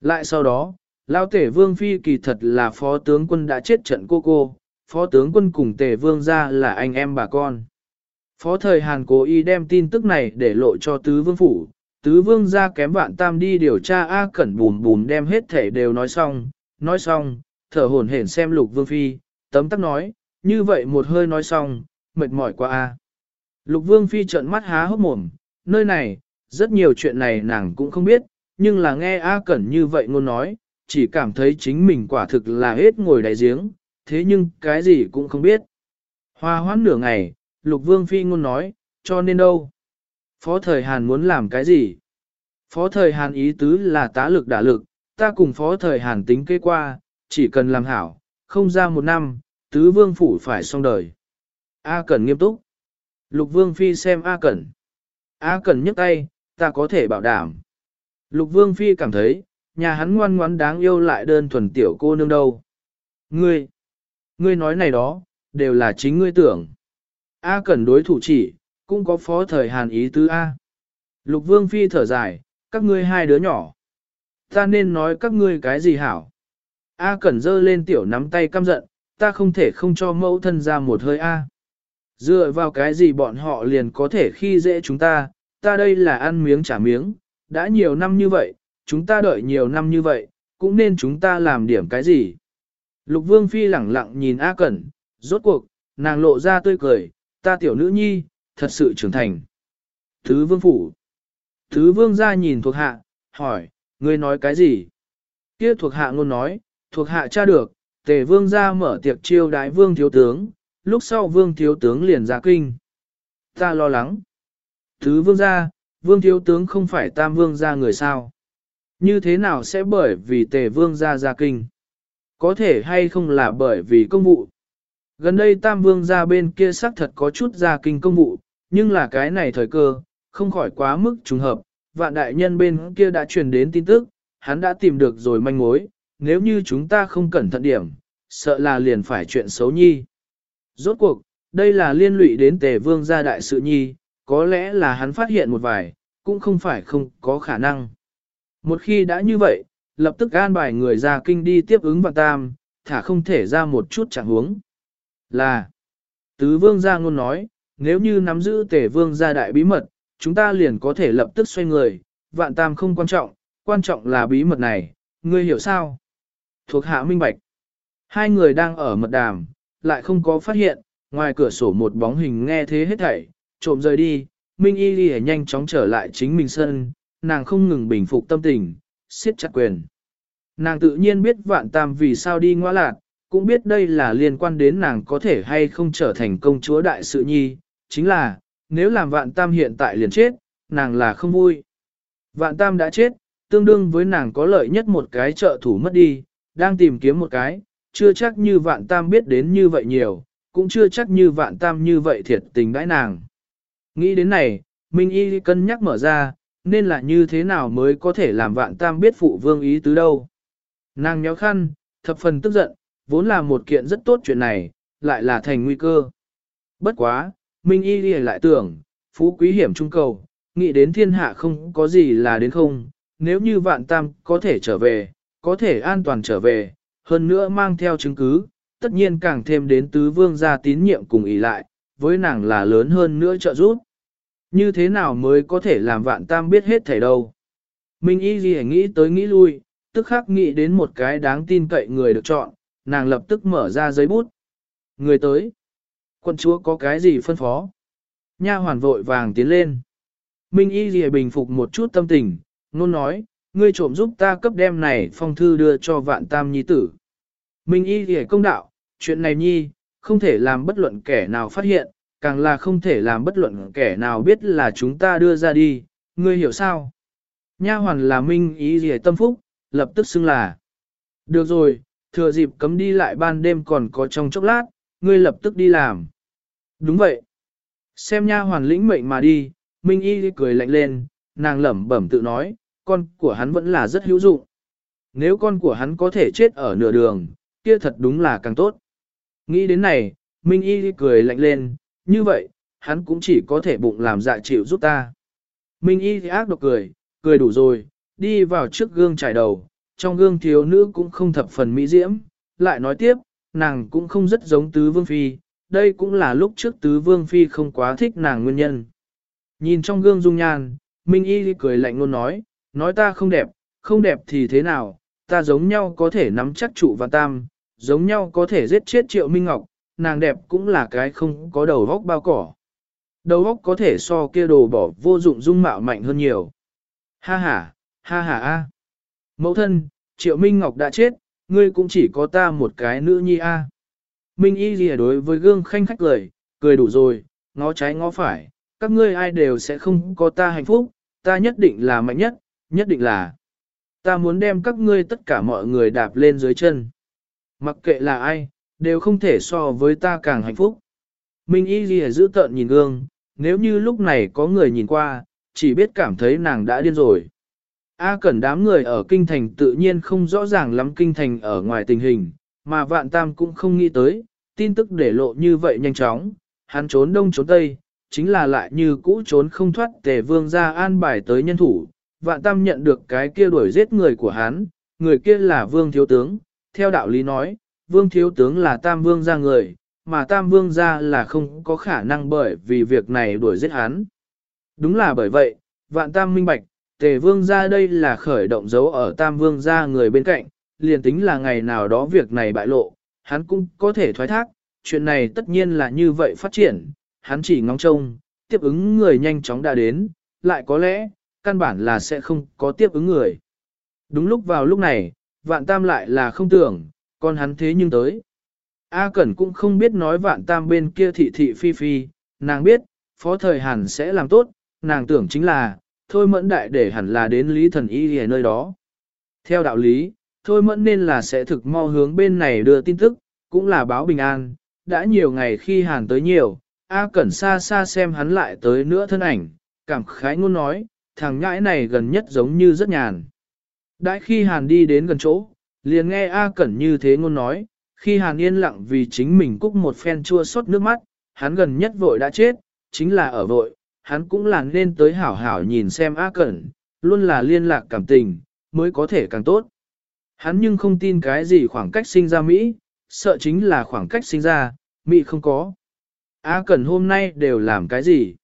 Lại sau đó, Lao tể vương phi kỳ thật là phó tướng quân đã chết trận cô cô, phó tướng quân cùng tể vương ra là anh em bà con. Phó thời Hàn cố ý đem tin tức này để lộ cho tứ vương phủ, tứ vương ra kém vạn tam đi điều tra A cẩn bùm bùm đem hết thể đều nói xong, nói xong, thở hổn hển xem lục vương phi, tấm tắc nói, như vậy một hơi nói xong, mệt mỏi quá A. Lục vương phi trợn mắt há hốc mồm, nơi này, rất nhiều chuyện này nàng cũng không biết, nhưng là nghe A cẩn như vậy ngôn nói, chỉ cảm thấy chính mình quả thực là hết ngồi đáy giếng, thế nhưng cái gì cũng không biết. Hoa hoãn nửa ngày, Lục Vương Phi ngôn nói, cho nên đâu? Phó Thời Hàn muốn làm cái gì? Phó Thời Hàn ý tứ là tá lực đả lực, ta cùng Phó Thời Hàn tính kế qua, chỉ cần làm hảo, không ra một năm, tứ vương phủ phải xong đời. A Cẩn nghiêm túc. Lục Vương Phi xem A Cẩn. A Cẩn nhấc tay, ta có thể bảo đảm. Lục Vương Phi cảm thấy, nhà hắn ngoan ngoãn đáng yêu lại đơn thuần tiểu cô nương đâu. Ngươi, ngươi nói này đó, đều là chính ngươi tưởng. A cần đối thủ chỉ, cũng có phó thời hàn ý tứ A. Lục vương phi thở dài, các ngươi hai đứa nhỏ. Ta nên nói các ngươi cái gì hảo. A cẩn dơ lên tiểu nắm tay căm giận, ta không thể không cho mẫu thân ra một hơi A. Dựa vào cái gì bọn họ liền có thể khi dễ chúng ta, ta đây là ăn miếng trả miếng, đã nhiều năm như vậy, chúng ta đợi nhiều năm như vậy, cũng nên chúng ta làm điểm cái gì. Lục vương phi lẳng lặng nhìn A Cẩn, rốt cuộc, nàng lộ ra tươi cười, ta tiểu nữ nhi, thật sự trưởng thành. Thứ vương phủ. Thứ vương ra nhìn thuộc hạ, hỏi, ngươi nói cái gì? Kia thuộc hạ ngôn nói, thuộc hạ tra được, tề vương ra mở tiệc chiêu đái vương thiếu tướng, lúc sau vương thiếu tướng liền ra kinh. Ta lo lắng. Thứ vương ra, vương thiếu tướng không phải tam vương ra người sao? Như thế nào sẽ bởi vì tề vương gia gia kinh? Có thể hay không là bởi vì công vụ? Gần đây tam vương gia bên kia xác thật có chút gia kinh công vụ, nhưng là cái này thời cơ, không khỏi quá mức trùng hợp. Vạn đại nhân bên kia đã truyền đến tin tức, hắn đã tìm được rồi manh mối, nếu như chúng ta không cẩn thận điểm, sợ là liền phải chuyện xấu nhi. Rốt cuộc, đây là liên lụy đến tề vương gia đại sự nhi, có lẽ là hắn phát hiện một vài, cũng không phải không có khả năng. Một khi đã như vậy, lập tức an bài người ra kinh đi tiếp ứng vạn tam, thả không thể ra một chút chẳng huống. Là, tứ vương gia ngôn nói, nếu như nắm giữ tể vương gia đại bí mật, chúng ta liền có thể lập tức xoay người, vạn tam không quan trọng, quan trọng là bí mật này, ngươi hiểu sao? Thuộc hạ minh bạch. Hai người đang ở mật đàm, lại không có phát hiện, ngoài cửa sổ một bóng hình nghe thế hết thảy, trộm rời đi, Minh Y Ghi nhanh chóng trở lại chính mình sân, nàng không ngừng bình phục tâm tình, siết chặt quyền. Nàng tự nhiên biết vạn tam vì sao đi ngoa lạc, cũng biết đây là liên quan đến nàng có thể hay không trở thành công chúa đại sự nhi, chính là, nếu làm vạn tam hiện tại liền chết, nàng là không vui. Vạn tam đã chết, tương đương với nàng có lợi nhất một cái trợ thủ mất đi, đang tìm kiếm một cái, chưa chắc như vạn tam biết đến như vậy nhiều, cũng chưa chắc như vạn tam như vậy thiệt tình đãi nàng. Nghĩ đến này, Minh Y cân nhắc mở ra, nên là như thế nào mới có thể làm vạn tam biết phụ vương ý tứ đâu. Nàng nhéo khăn, thập phần tức giận, vốn là một kiện rất tốt chuyện này, lại là thành nguy cơ. Bất quá, Minh Y Ghi lại tưởng, phú quý hiểm trung cầu, nghĩ đến thiên hạ không có gì là đến không, nếu như vạn tam có thể trở về, có thể an toàn trở về, hơn nữa mang theo chứng cứ, tất nhiên càng thêm đến tứ vương gia tín nhiệm cùng ý lại, với nàng là lớn hơn nữa trợ giúp. Như thế nào mới có thể làm vạn tam biết hết thảy đâu. Minh y gì nghĩ tới nghĩ lui, tức khắc nghĩ đến một cái đáng tin cậy người được chọn, nàng lập tức mở ra giấy bút. Người tới. Quân chúa có cái gì phân phó? Nha hoàn vội vàng tiến lên. Minh y gì bình phục một chút tâm tình, nôn nói, ngươi trộm giúp ta cấp đem này phong thư đưa cho vạn tam nhi tử. Minh y gì công đạo, chuyện này nhi, không thể làm bất luận kẻ nào phát hiện, càng là không thể làm bất luận kẻ nào biết là chúng ta đưa ra đi, ngươi hiểu sao? Nha hoàn là minh ý gì tâm phúc, lập tức xưng là. Được rồi, thừa dịp cấm đi lại ban đêm còn có trong chốc lát, ngươi lập tức đi làm. Đúng vậy. Xem nha hoàn lĩnh mệnh mà đi, minh y cười lạnh lên, nàng lẩm bẩm tự nói, con của hắn vẫn là rất hữu dụng. Nếu con của hắn có thể chết ở nửa đường, kia thật đúng là càng tốt. Nghĩ đến này, Minh Y cười lạnh lên, như vậy, hắn cũng chỉ có thể bụng làm dạ chịu giúp ta. Minh Y ác độc cười, cười đủ rồi, đi vào trước gương trải đầu, trong gương thiếu nữ cũng không thập phần mỹ diễm, lại nói tiếp, nàng cũng không rất giống tứ vương phi, đây cũng là lúc trước tứ vương phi không quá thích nàng nguyên nhân. Nhìn trong gương dung nhan, Minh Y cười lạnh luôn nói, nói ta không đẹp, không đẹp thì thế nào, ta giống nhau có thể nắm chắc trụ và tam, giống nhau có thể giết chết triệu Minh Ngọc, nàng đẹp cũng là cái không có đầu góc bao cỏ. Đầu góc có thể so kia đồ bỏ vô dụng dung mạo mạnh hơn nhiều. Ha ha, ha ha a. Mẫu thân, triệu Minh Ngọc đã chết, ngươi cũng chỉ có ta một cái nữ nhi a. Minh y lìa đối với gương khanh khách cười, cười đủ rồi, ngó trái ngó phải, các ngươi ai đều sẽ không có ta hạnh phúc, ta nhất định là mạnh nhất, nhất định là. Ta muốn đem các ngươi tất cả mọi người đạp lên dưới chân. Mặc kệ là ai, đều không thể so với ta càng hạnh phúc. Minh y ghi giữ tợn nhìn gương, nếu như lúc này có người nhìn qua, chỉ biết cảm thấy nàng đã điên rồi. A cẩn đám người ở kinh thành tự nhiên không rõ ràng lắm kinh thành ở ngoài tình hình, mà vạn tam cũng không nghĩ tới, tin tức để lộ như vậy nhanh chóng, hắn trốn đông trốn tây, chính là lại như cũ trốn không thoát tề vương ra an bài tới nhân thủ. Vạn tam nhận được cái kia đuổi giết người của hắn, người kia là vương thiếu tướng, theo đạo lý nói, vương thiếu tướng là tam vương gia người, mà tam vương gia là không có khả năng bởi vì việc này đuổi giết hắn. Đúng là bởi vậy, vạn tam minh bạch, tề vương gia đây là khởi động dấu ở tam vương gia người bên cạnh, liền tính là ngày nào đó việc này bại lộ, hắn cũng có thể thoái thác, chuyện này tất nhiên là như vậy phát triển, hắn chỉ ngóng trông, tiếp ứng người nhanh chóng đã đến, lại có lẽ, căn bản là sẽ không có tiếp ứng người. Đúng lúc vào lúc này, vạn tam lại là không tưởng, con hắn thế nhưng tới. A Cẩn cũng không biết nói vạn tam bên kia thị thị phi phi, nàng biết, phó thời hẳn sẽ làm tốt, nàng tưởng chính là, thôi mẫn đại để hẳn là đến lý thần y ở nơi đó. Theo đạo lý, thôi mẫn nên là sẽ thực mau hướng bên này đưa tin tức, cũng là báo bình an, đã nhiều ngày khi hàn tới nhiều, A Cẩn xa xa xem hắn lại tới nữa thân ảnh, cảm khái ngôn nói, thằng ngãi này gần nhất giống như rất nhàn. Đãi khi hàn đi đến gần chỗ, liền nghe A Cẩn như thế ngôn nói, khi hàn yên lặng vì chính mình cúc một phen chua xót nước mắt, hắn gần nhất vội đã chết, chính là ở vội, hắn cũng là nên tới hảo hảo nhìn xem A Cẩn, luôn là liên lạc cảm tình, mới có thể càng tốt. Hắn nhưng không tin cái gì khoảng cách sinh ra Mỹ, sợ chính là khoảng cách sinh ra, Mỹ không có. A Cẩn hôm nay đều làm cái gì?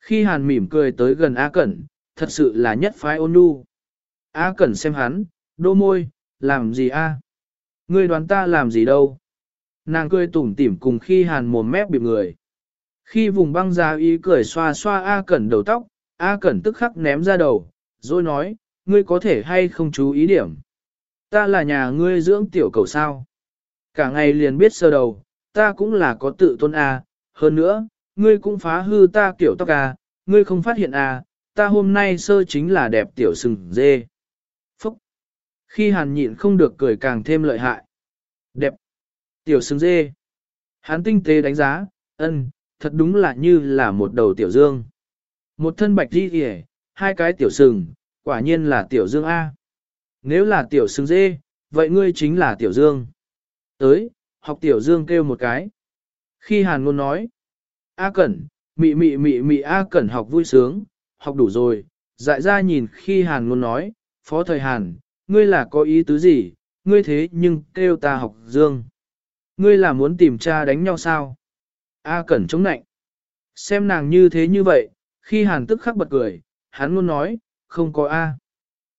Khi Hàn mỉm cười tới gần A Cẩn, thật sự là nhất phái ôn nhu. A Cẩn xem hắn, đô môi, làm gì a? Ngươi đoán ta làm gì đâu? Nàng cười tủm tỉm cùng khi Hàn mồm mép bịp người. Khi vùng băng ra ý cười xoa xoa A Cẩn đầu tóc, A Cẩn tức khắc ném ra đầu, rồi nói, ngươi có thể hay không chú ý điểm. Ta là nhà ngươi dưỡng tiểu cầu sao. Cả ngày liền biết sơ đầu, ta cũng là có tự tôn A, hơn nữa, ngươi cũng phá hư ta kiểu tóc A, ngươi không phát hiện A, ta hôm nay sơ chính là đẹp tiểu sừng dê. Khi hàn nhịn không được cười càng thêm lợi hại. Đẹp! Tiểu sừng dê! Hắn tinh tế đánh giá, ân, thật đúng là như là một đầu tiểu dương. Một thân bạch đi kìa, hai cái tiểu sừng, quả nhiên là tiểu dương A. Nếu là tiểu sừng dê, vậy ngươi chính là tiểu dương. Tới, học tiểu dương kêu một cái. Khi hàn ngôn nói, A Cẩn, mị mị mị mị A Cẩn học vui sướng, học đủ rồi, dại ra nhìn khi hàn ngôn nói, phó thời hàn, ngươi là có ý tứ gì, ngươi thế nhưng kêu ta học dương. Ngươi là muốn tìm cha đánh nhau sao? A Cẩn chống nạnh. Xem nàng như thế như vậy, khi hàn tức khắc bật cười, hắn luôn nói, không có A.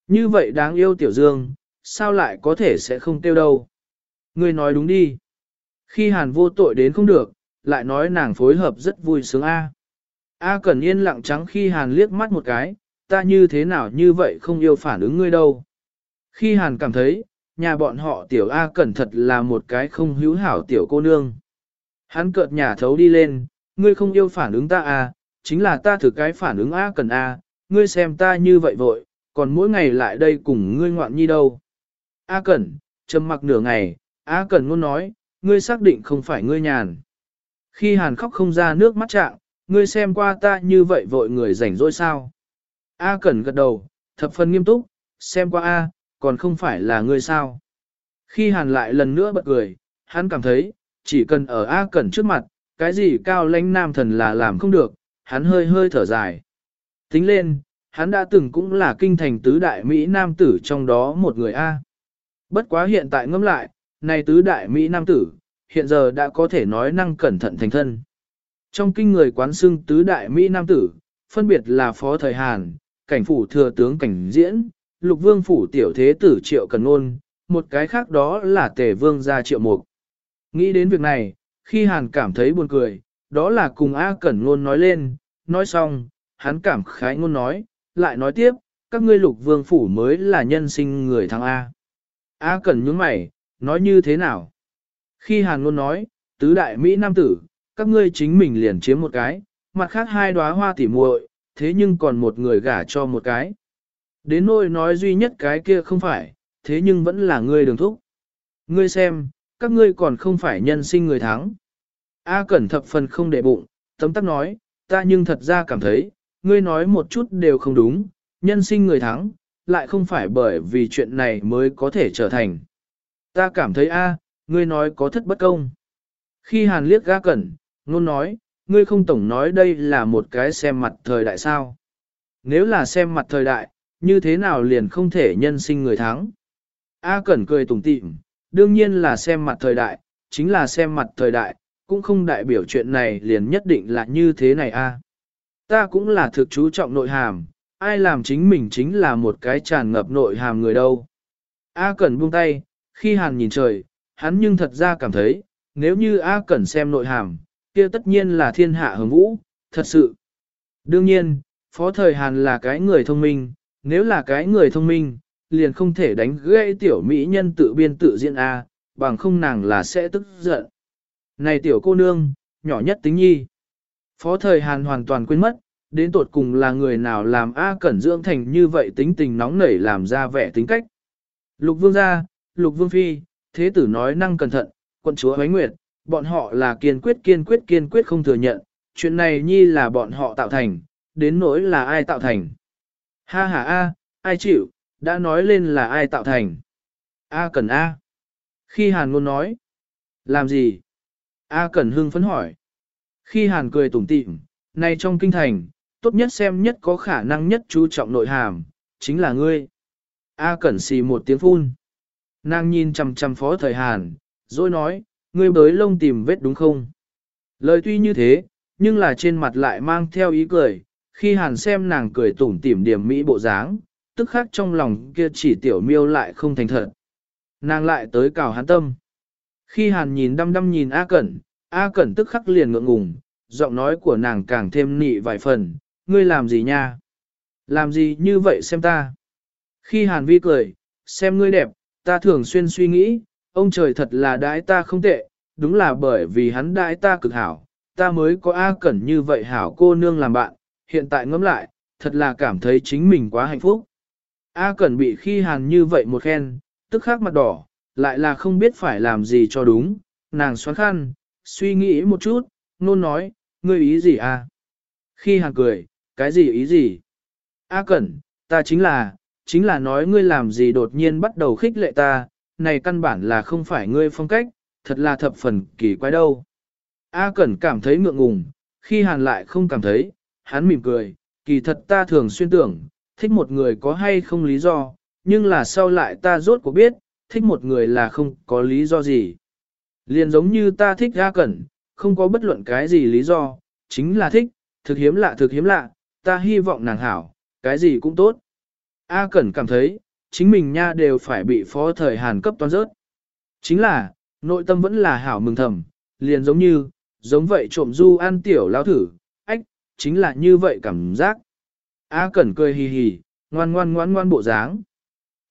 Như vậy đáng yêu tiểu dương, sao lại có thể sẽ không tiêu đâu. Ngươi nói đúng đi. Khi hàn vô tội đến không được, lại nói nàng phối hợp rất vui sướng A. A Cẩn yên lặng trắng khi hàn liếc mắt một cái, ta như thế nào như vậy không yêu phản ứng ngươi đâu. Khi hàn cảm thấy, nhà bọn họ tiểu A cẩn thật là một cái không hữu hảo tiểu cô nương. Hắn cợt nhà thấu đi lên, ngươi không yêu phản ứng ta à, chính là ta thử cái phản ứng A cần A, ngươi xem ta như vậy vội, còn mỗi ngày lại đây cùng ngươi ngoạn nhi đâu. A Cẩn, trầm mặc nửa ngày, A Cẩn luôn nói, ngươi xác định không phải ngươi nhàn. Khi Hàn khóc không ra nước mắt trạng, ngươi xem qua ta như vậy vội người rảnh rỗi sao. A Cẩn gật đầu, thập phần nghiêm túc, xem qua A, còn không phải là ngươi sao. Khi Hàn lại lần nữa bật cười, hắn cảm thấy, chỉ cần ở A Cẩn trước mặt, cái gì cao lãnh nam thần là làm không được, hắn hơi hơi thở dài. Tính lên, hắn đã từng cũng là kinh thành tứ đại Mỹ nam tử trong đó một người A. Bất quá hiện tại ngẫm lại, này tứ đại Mỹ nam tử, hiện giờ đã có thể nói năng cẩn thận thành thân. Trong kinh người quán xưng tứ đại Mỹ nam tử, phân biệt là Phó Thời Hàn, cảnh phủ thừa tướng cảnh diễn, lục vương phủ tiểu thế tử triệu cần ngôn, một cái khác đó là tề vương gia triệu mục. Nghĩ đến việc này, khi Hàn cảm thấy buồn cười, đó là cùng A Cẩn Ngôn nói lên, nói xong, hắn cảm khái ngôn nói, lại nói tiếp, các ngươi lục vương phủ mới là nhân sinh người thắng A. A Cẩn nhướng mày, nói như thế nào? Khi Hàn Ngôn nói, tứ đại Mỹ Nam tử, các ngươi chính mình liền chiếm một cái, mặt khác hai đóa hoa tỉ muội, thế nhưng còn một người gả cho một cái. Đến nỗi nói duy nhất cái kia không phải, thế nhưng vẫn là ngươi đường thúc. Ngươi xem, các ngươi còn không phải nhân sinh người thắng. A Cẩn thập phần không để bụng, tấm tắc nói, ta nhưng thật ra cảm thấy, ngươi nói một chút đều không đúng, nhân sinh người thắng, lại không phải bởi vì chuyện này mới có thể trở thành. Ta cảm thấy A, ngươi nói có thất bất công. Khi Hàn liếc ga cẩn, ngôn nói, ngươi không tổng nói đây là một cái xem mặt thời đại sao. Nếu là xem mặt thời đại, như thế nào liền không thể nhân sinh người thắng. A Cẩn cười tủm tỉm, đương nhiên là xem mặt thời đại, chính là xem mặt thời đại, cũng không đại biểu chuyện này liền nhất định là như thế này a. Ta cũng là thực chú trọng nội hàm, ai làm chính mình chính là một cái tràn ngập nội hàm người đâu. A Cẩn buông tay, khi Hàn nhìn trời, hắn nhưng thật ra cảm thấy, nếu như A Cẩn xem nội hàm, kia tất nhiên là thiên hạ hứng vũ, thật sự. Đương nhiên, Phó Thời Hàn là cái người thông minh, nếu là cái người thông minh, liền không thể đánh gãy tiểu mỹ nhân tự biên tự diễn A, bằng không nàng là sẽ tức giận. Này tiểu cô nương, nhỏ nhất tính nhi. Phó thời Hàn hoàn toàn quên mất, đến tột cùng là người nào làm A Cẩn dưỡng thành như vậy tính tình nóng nảy làm ra vẻ tính cách. Lục vương gia, lục vương phi, thế tử nói năng cẩn thận, quân chúa Huánh Nguyệt, bọn họ là kiên quyết kiên quyết kiên quyết không thừa nhận, chuyện này nhi là bọn họ tạo thành, đến nỗi là ai tạo thành. Ha ha a, ai chịu, đã nói lên là ai tạo thành. A cần A. Khi Hàn luôn nói, làm gì? A Cẩn hưng phấn hỏi. Khi Hàn cười tủm tỉm, nay trong kinh thành, tốt nhất xem nhất có khả năng nhất chú trọng nội hàm, chính là ngươi. A Cẩn xì một tiếng phun. Nàng nhìn chằm chằm phó thời Hàn, rồi nói, ngươi bới lông tìm vết đúng không? Lời tuy như thế, nhưng là trên mặt lại mang theo ý cười, khi Hàn xem nàng cười tủm tỉm điểm mỹ bộ dáng, tức khắc trong lòng kia chỉ tiểu miêu lại không thành thật. Nàng lại tới cào hắn tâm. Khi Hàn nhìn đăm đăm nhìn A Cẩn, A Cẩn tức khắc liền ngượng ngùng, giọng nói của nàng càng thêm nị vài phần, ngươi làm gì nha? Làm gì như vậy xem ta? Khi Hàn Vi cười, xem ngươi đẹp, ta thường xuyên suy nghĩ, ông trời thật là đãi ta không tệ, đúng là bởi vì hắn đãi ta cực hảo, ta mới có A Cẩn như vậy hảo cô nương làm bạn, hiện tại ngẫm lại, thật là cảm thấy chính mình quá hạnh phúc. A Cẩn bị khi Hàn như vậy một khen, tức khắc mặt đỏ, lại là không biết phải làm gì cho đúng, nàng xoắn khăn, suy nghĩ một chút, nôn nói, ngươi ý gì à? Khi hàn cười, cái gì ý gì? A Cẩn, ta chính là, chính là nói ngươi làm gì đột nhiên bắt đầu khích lệ ta, này căn bản là không phải ngươi phong cách, thật là thập phần kỳ quái đâu. A Cẩn cảm thấy ngượng ngùng, khi hàn lại không cảm thấy, hắn mỉm cười, kỳ thật ta thường xuyên tưởng, thích một người có hay không lý do, nhưng là sau lại ta rốt cuộc biết, thích một người là không có lý do gì. Liền giống như ta thích A Cẩn, không có bất luận cái gì lý do, chính là thích, thực hiếm lạ thực hiếm lạ, ta hy vọng nàng hảo, cái gì cũng tốt. A Cẩn cảm thấy, chính mình nha đều phải bị phó thời Hàn cấp toán rớt. Chính là, nội tâm vẫn là hảo mừng thầm, liền giống như, giống vậy trộm du ăn tiểu lao thử, chính là như vậy cảm giác. A Cẩn cười hì hì, ngoan ngoan ngoan ngoan bộ dáng.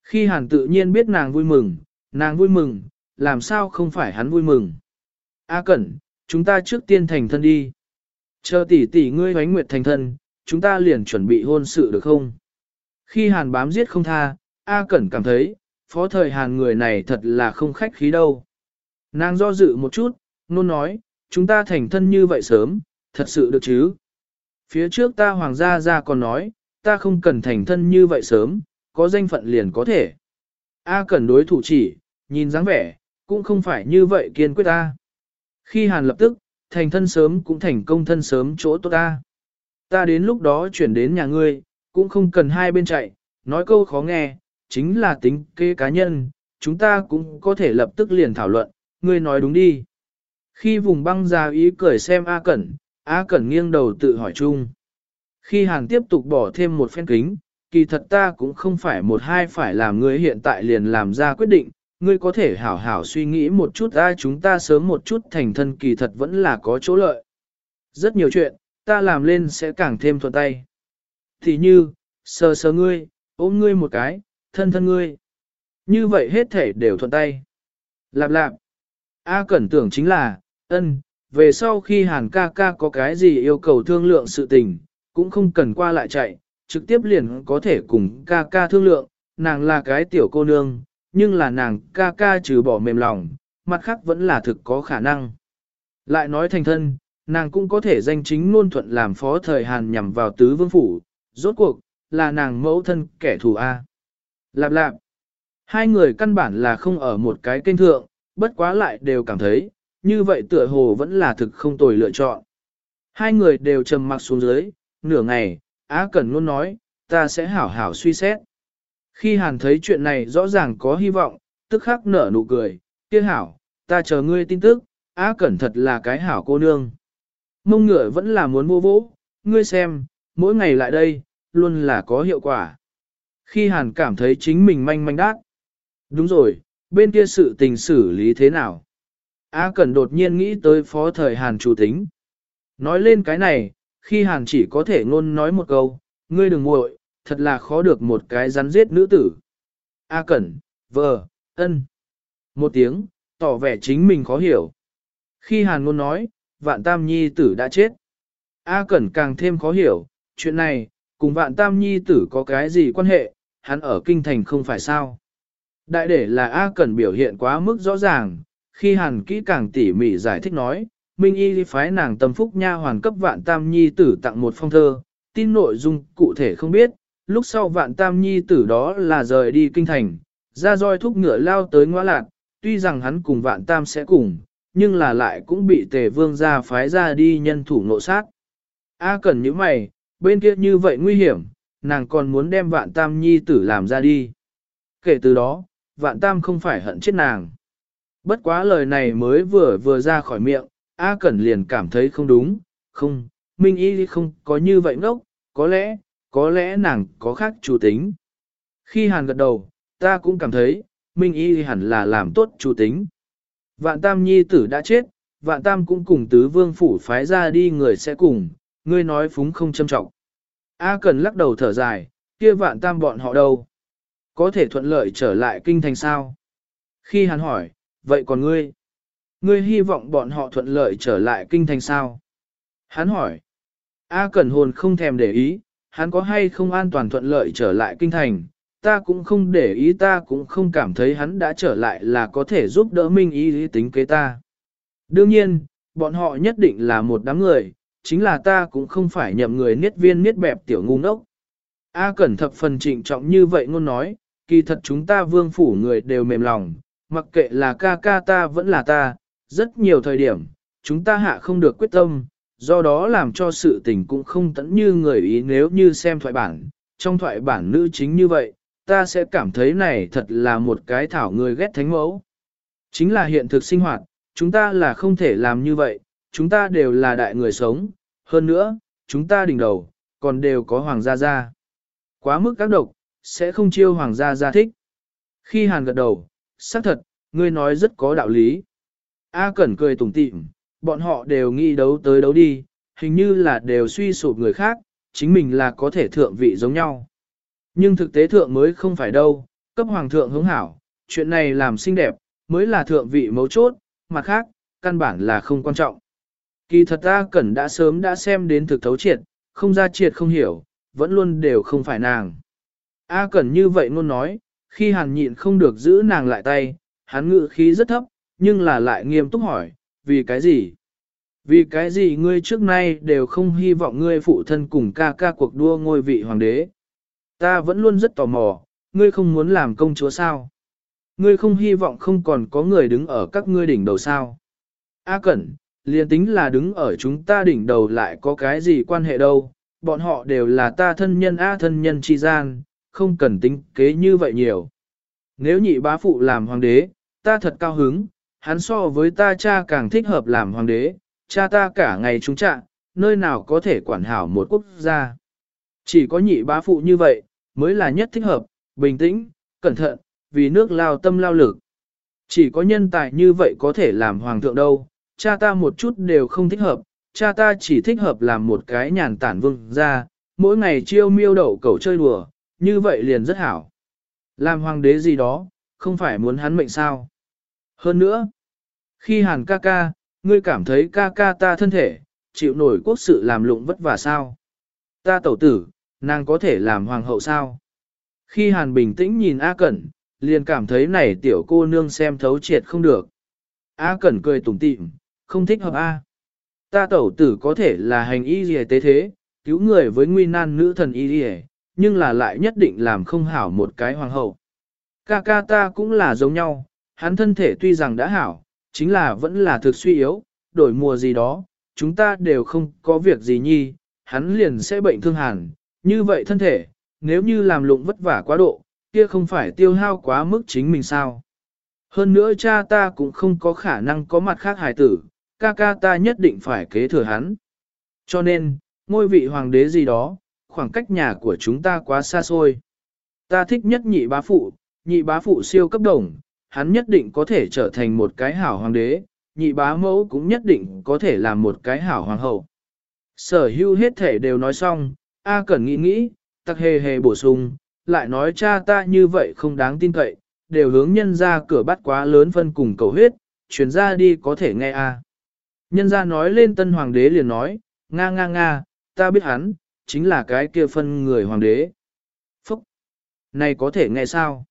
Khi Hàn tự nhiên biết nàng vui mừng, Nàng vui mừng, làm sao không phải hắn vui mừng. A Cẩn, chúng ta trước tiên thành thân đi. Chờ tỷ tỷ ngươi hoánh nguyệt thành thân, chúng ta liền chuẩn bị hôn sự được không? Khi hàn bám giết không tha, A Cẩn cảm thấy, phó thời hàn người này thật là không khách khí đâu. Nàng do dự một chút, nôn nói, chúng ta thành thân như vậy sớm, thật sự được chứ? Phía trước ta hoàng gia ra còn nói, ta không cần thành thân như vậy sớm, có danh phận liền có thể. A Cẩn đối thủ chỉ, nhìn dáng vẻ, cũng không phải như vậy kiên quyết ta. Khi hàn lập tức, thành thân sớm cũng thành công thân sớm chỗ tốt ta. Ta đến lúc đó chuyển đến nhà ngươi, cũng không cần hai bên chạy, nói câu khó nghe, chính là tính kế cá nhân, chúng ta cũng có thể lập tức liền thảo luận, ngươi nói đúng đi. Khi vùng băng ra ý cười xem A Cẩn, A Cẩn nghiêng đầu tự hỏi chung. Khi Hàn tiếp tục bỏ thêm một phen kính, kỳ thật ta cũng không phải một hai phải làm ngươi hiện tại liền làm ra quyết định, ngươi có thể hảo hảo suy nghĩ một chút ai chúng ta sớm một chút thành thân kỳ thật vẫn là có chỗ lợi. Rất nhiều chuyện, ta làm lên sẽ càng thêm thuận tay. Thì như, sờ sờ ngươi, ôm ngươi một cái, thân thân ngươi. Như vậy hết thể đều thuận tay. Lạp lạp. A cẩn tưởng chính là, ân, về sau khi hàn ca ca có cái gì yêu cầu thương lượng sự tình, cũng không cần qua lại chạy, trực tiếp liền có thể cùng ca ca thương lượng, nàng là cái tiểu cô nương, nhưng là nàng ca ca trừ bỏ mềm lòng, mặt khác vẫn là thực có khả năng. Lại nói thành thân, nàng cũng có thể danh chính ngôn thuận làm phó thời Hàn nhằm vào tứ vương phủ, rốt cuộc, là nàng mẫu thân kẻ thù A. Lạp lạp, hai người căn bản là không ở một cái kênh thượng, bất quá lại đều cảm thấy, như vậy tựa hồ vẫn là thực không tồi lựa chọn. Hai người đều trầm mặc xuống dưới, nửa ngày, Á Cẩn luôn nói, ta sẽ hảo hảo suy xét. Khi Hàn thấy chuyện này rõ ràng có hy vọng, tức khắc nở nụ cười, kia hảo, ta chờ ngươi tin tức, Á Cẩn thật là cái hảo cô nương. Mông ngựa vẫn là muốn vô vỗ, ngươi xem, mỗi ngày lại đây, luôn là có hiệu quả. Khi Hàn cảm thấy chính mình manh manh đát. Đúng rồi, bên kia sự tình xử lý thế nào? A Cẩn đột nhiên nghĩ tới phó thời Hàn chủ tính. Nói lên cái này, khi Hàn chỉ có thể ngôn nói một câu, ngươi đừng nguội, thật là khó được một cái rắn giết nữ tử. A Cẩn, vờ, ân. Một tiếng, tỏ vẻ chính mình khó hiểu. Khi Hàn ngôn nói, vạn tam nhi tử đã chết. A Cẩn càng thêm khó hiểu, chuyện này, cùng vạn tam nhi tử có cái gì quan hệ, hắn ở kinh thành không phải sao. Đại để là A Cẩn biểu hiện quá mức rõ ràng, khi hàn kỹ càng tỉ mỉ giải thích nói, Minh Y phái nàng tâm phúc nha hoàn cấp vạn tam nhi tử tặng một phong thơ, tin nội dung cụ thể không biết, lúc sau vạn tam nhi tử đó là rời đi kinh thành, ra roi thúc ngựa lao tới ngõ lạc, tuy rằng hắn cùng vạn tam sẽ cùng, nhưng là lại cũng bị tề vương ra phái ra đi nhân thủ nộ sát. A cần những mày, bên kia như vậy nguy hiểm, nàng còn muốn đem vạn tam nhi tử làm ra đi. Kể từ đó, vạn tam không phải hận chết nàng. Bất quá lời này mới vừa vừa ra khỏi miệng, A Cẩn liền cảm thấy không đúng, không, Minh Y không có như vậy ngốc, có lẽ, có lẽ nàng có khác chủ tính. Khi Hàn gật đầu, ta cũng cảm thấy, Minh Y hẳn là làm tốt chủ tính. Vạn Tam Nhi tử đã chết, Vạn Tam cũng cùng tứ vương phủ phái ra đi người sẽ cùng, ngươi nói phúng không châm trọng. A Cần lắc đầu thở dài, kia Vạn Tam bọn họ đâu? Có thể thuận lợi trở lại kinh thành sao? Khi hắn hỏi, vậy còn ngươi? Ngươi hy vọng bọn họ thuận lợi trở lại kinh thành sao? Hắn hỏi. A Cẩn hồn không thèm để ý, hắn có hay không an toàn thuận lợi trở lại kinh thành, ta cũng không để ý ta cũng không cảm thấy hắn đã trở lại là có thể giúp đỡ minh ý lý tính kế ta. Đương nhiên, bọn họ nhất định là một đám người, chính là ta cũng không phải nhậm người niết viên niết bẹp tiểu ngu ngốc. A Cẩn thập phần trịnh trọng như vậy ngôn nói, kỳ thật chúng ta vương phủ người đều mềm lòng, mặc kệ là ca ca ta vẫn là ta, rất nhiều thời điểm, chúng ta hạ không được quyết tâm, do đó làm cho sự tình cũng không tẫn như người ý nếu như xem thoại bản, trong thoại bản nữ chính như vậy, ta sẽ cảm thấy này thật là một cái thảo người ghét thánh mẫu. Chính là hiện thực sinh hoạt, chúng ta là không thể làm như vậy, chúng ta đều là đại người sống, hơn nữa, chúng ta đỉnh đầu, còn đều có hoàng gia gia. Quá mức các độc, sẽ không chiêu hoàng gia gia thích. Khi hàn gật đầu, xác thật, ngươi nói rất có đạo lý. A Cẩn cười tủm tỉm, bọn họ đều nghĩ đấu tới đấu đi, hình như là đều suy sụp người khác, chính mình là có thể thượng vị giống nhau. Nhưng thực tế thượng mới không phải đâu, cấp hoàng thượng hướng hảo, chuyện này làm xinh đẹp, mới là thượng vị mấu chốt, mặt khác, căn bản là không quan trọng. Kỳ thật ta cẩn đã sớm đã xem đến thực thấu triệt, không ra triệt không hiểu, vẫn luôn đều không phải nàng. A cẩn như vậy luôn nói, khi hàn nhịn không được giữ nàng lại tay, hắn ngự khí rất thấp, nhưng là lại nghiêm túc hỏi, vì cái gì? Vì cái gì ngươi trước nay đều không hy vọng ngươi phụ thân cùng ca ca cuộc đua ngôi vị hoàng đế? Ta vẫn luôn rất tò mò, ngươi không muốn làm công chúa sao? Ngươi không hy vọng không còn có người đứng ở các ngươi đỉnh đầu sao? A Cẩn, liền tính là đứng ở chúng ta đỉnh đầu lại có cái gì quan hệ đâu, bọn họ đều là ta thân nhân A thân nhân chi gian, không cần tính kế như vậy nhiều. Nếu nhị bá phụ làm hoàng đế, ta thật cao hứng, hắn so với ta cha càng thích hợp làm hoàng đế, cha ta cả ngày trúng trạng, nơi nào có thể quản hảo một quốc gia. Chỉ có nhị bá phụ như vậy, mới là nhất thích hợp, bình tĩnh, cẩn thận, vì nước lao tâm lao lực. Chỉ có nhân tài như vậy có thể làm hoàng thượng đâu, cha ta một chút đều không thích hợp, cha ta chỉ thích hợp làm một cái nhàn tản vương ra, mỗi ngày chiêu miêu đậu cầu chơi đùa, như vậy liền rất hảo. Làm hoàng đế gì đó, không phải muốn hắn mệnh sao. Hơn nữa, khi hàn ca ca, ngươi cảm thấy ca ca ta thân thể, chịu nổi quốc sự làm lụng vất vả sao? Ta tẩu tử, nàng có thể làm hoàng hậu sao? Khi hàn bình tĩnh nhìn A Cẩn, liền cảm thấy này tiểu cô nương xem thấu triệt không được. A Cẩn cười tủm tỉm, không thích hợp A. Ta tẩu tử có thể là hành y gì tế thế, cứu người với nguy nan nữ thần y gì nhưng là lại nhất định làm không hảo một cái hoàng hậu. Ca ca ta cũng là giống nhau, hắn thân thể tuy rằng đã hảo, chính là vẫn là thực suy yếu, đổi mùa gì đó, chúng ta đều không có việc gì nhi, hắn liền sẽ bệnh thương hàn, như vậy thân thể, nếu như làm lụng vất vả quá độ, kia không phải tiêu hao quá mức chính mình sao. Hơn nữa cha ta cũng không có khả năng có mặt khác hài tử, ca ca ta nhất định phải kế thừa hắn. Cho nên, ngôi vị hoàng đế gì đó, khoảng cách nhà của chúng ta quá xa xôi. Ta thích nhất nhị bá phụ, nhị bá phụ siêu cấp đồng, hắn nhất định có thể trở thành một cái hảo hoàng đế, nhị bá mẫu cũng nhất định có thể làm một cái hảo hoàng hậu. Sở hưu hết thể đều nói xong, A Cẩn nghĩ nghĩ, tắc hề hề bổ sung, lại nói cha ta như vậy không đáng tin cậy, đều hướng nhân ra cửa bắt quá lớn phân cùng cầu huyết, chuyển ra đi có thể nghe A. Nhân ra nói lên tân hoàng đế liền nói, nga nga nga, ta biết hắn, chính là cái kia phân người hoàng đế. Phúc! Này có thể nghe sao?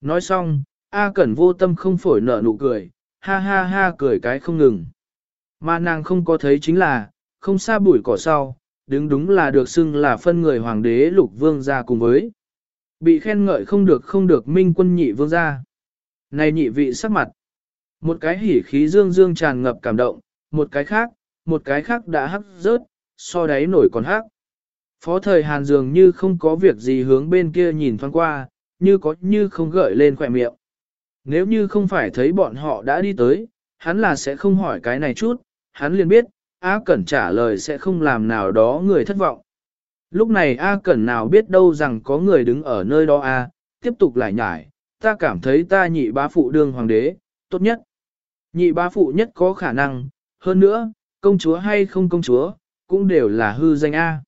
Nói xong, A Cẩn vô tâm không phổi nở nụ cười, ha ha ha cười cái không ngừng. Mà nàng không có thấy chính là, không xa bụi cỏ sau, đứng đúng là được xưng là phân người hoàng đế lục vương gia cùng với. Bị khen ngợi không được không được minh quân nhị vương gia. Này nhị vị sắc mặt. Một cái hỉ khí dương dương tràn ngập cảm động, một cái khác, một cái khác đã hắc rớt, so đáy nổi còn hắc. Phó thời Hàn dường như không có việc gì hướng bên kia nhìn thoáng qua, như có như không gợi lên khỏe miệng. Nếu như không phải thấy bọn họ đã đi tới, hắn là sẽ không hỏi cái này chút, hắn liền biết, A Cẩn trả lời sẽ không làm nào đó người thất vọng. Lúc này A Cẩn nào biết đâu rằng có người đứng ở nơi đó A, tiếp tục lại nhải, ta cảm thấy ta nhị bá phụ đương hoàng đế, tốt nhất. Nhị bá phụ nhất có khả năng, hơn nữa, công chúa hay không công chúa, cũng đều là hư danh A.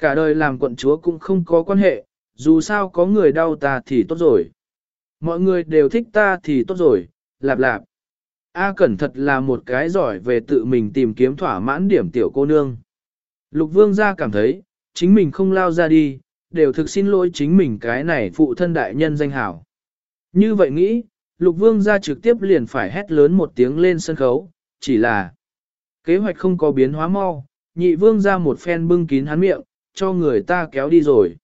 Cả đời làm quận chúa cũng không có quan hệ, dù sao có người đau ta thì tốt rồi. Mọi người đều thích ta thì tốt rồi, lạp lạp. A Cẩn thật là một cái giỏi về tự mình tìm kiếm thỏa mãn điểm tiểu cô nương. Lục vương gia cảm thấy, chính mình không lao ra đi, đều thực xin lỗi chính mình cái này phụ thân đại nhân danh hảo. Như vậy nghĩ, lục vương gia trực tiếp liền phải hét lớn một tiếng lên sân khấu, chỉ là kế hoạch không có biến hóa mau, nhị vương gia một phen bưng kín hắn miệng, cho người ta kéo đi rồi.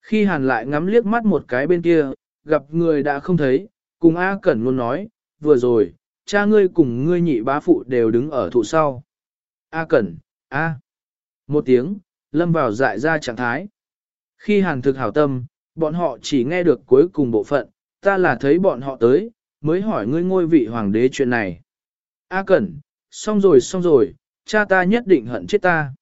Khi hàn lại ngắm liếc mắt một cái bên kia, gặp người đã không thấy, cùng A Cẩn luôn nói, vừa rồi, cha ngươi cùng ngươi nhị bá phụ đều đứng ở thụ sau. A Cẩn, A. Một tiếng, lâm vào dại ra trạng thái. Khi hàn thực hảo tâm, bọn họ chỉ nghe được cuối cùng bộ phận, ta là thấy bọn họ tới, mới hỏi ngươi ngôi vị hoàng đế chuyện này. A Cẩn, xong rồi xong rồi, cha ta nhất định hận chết ta.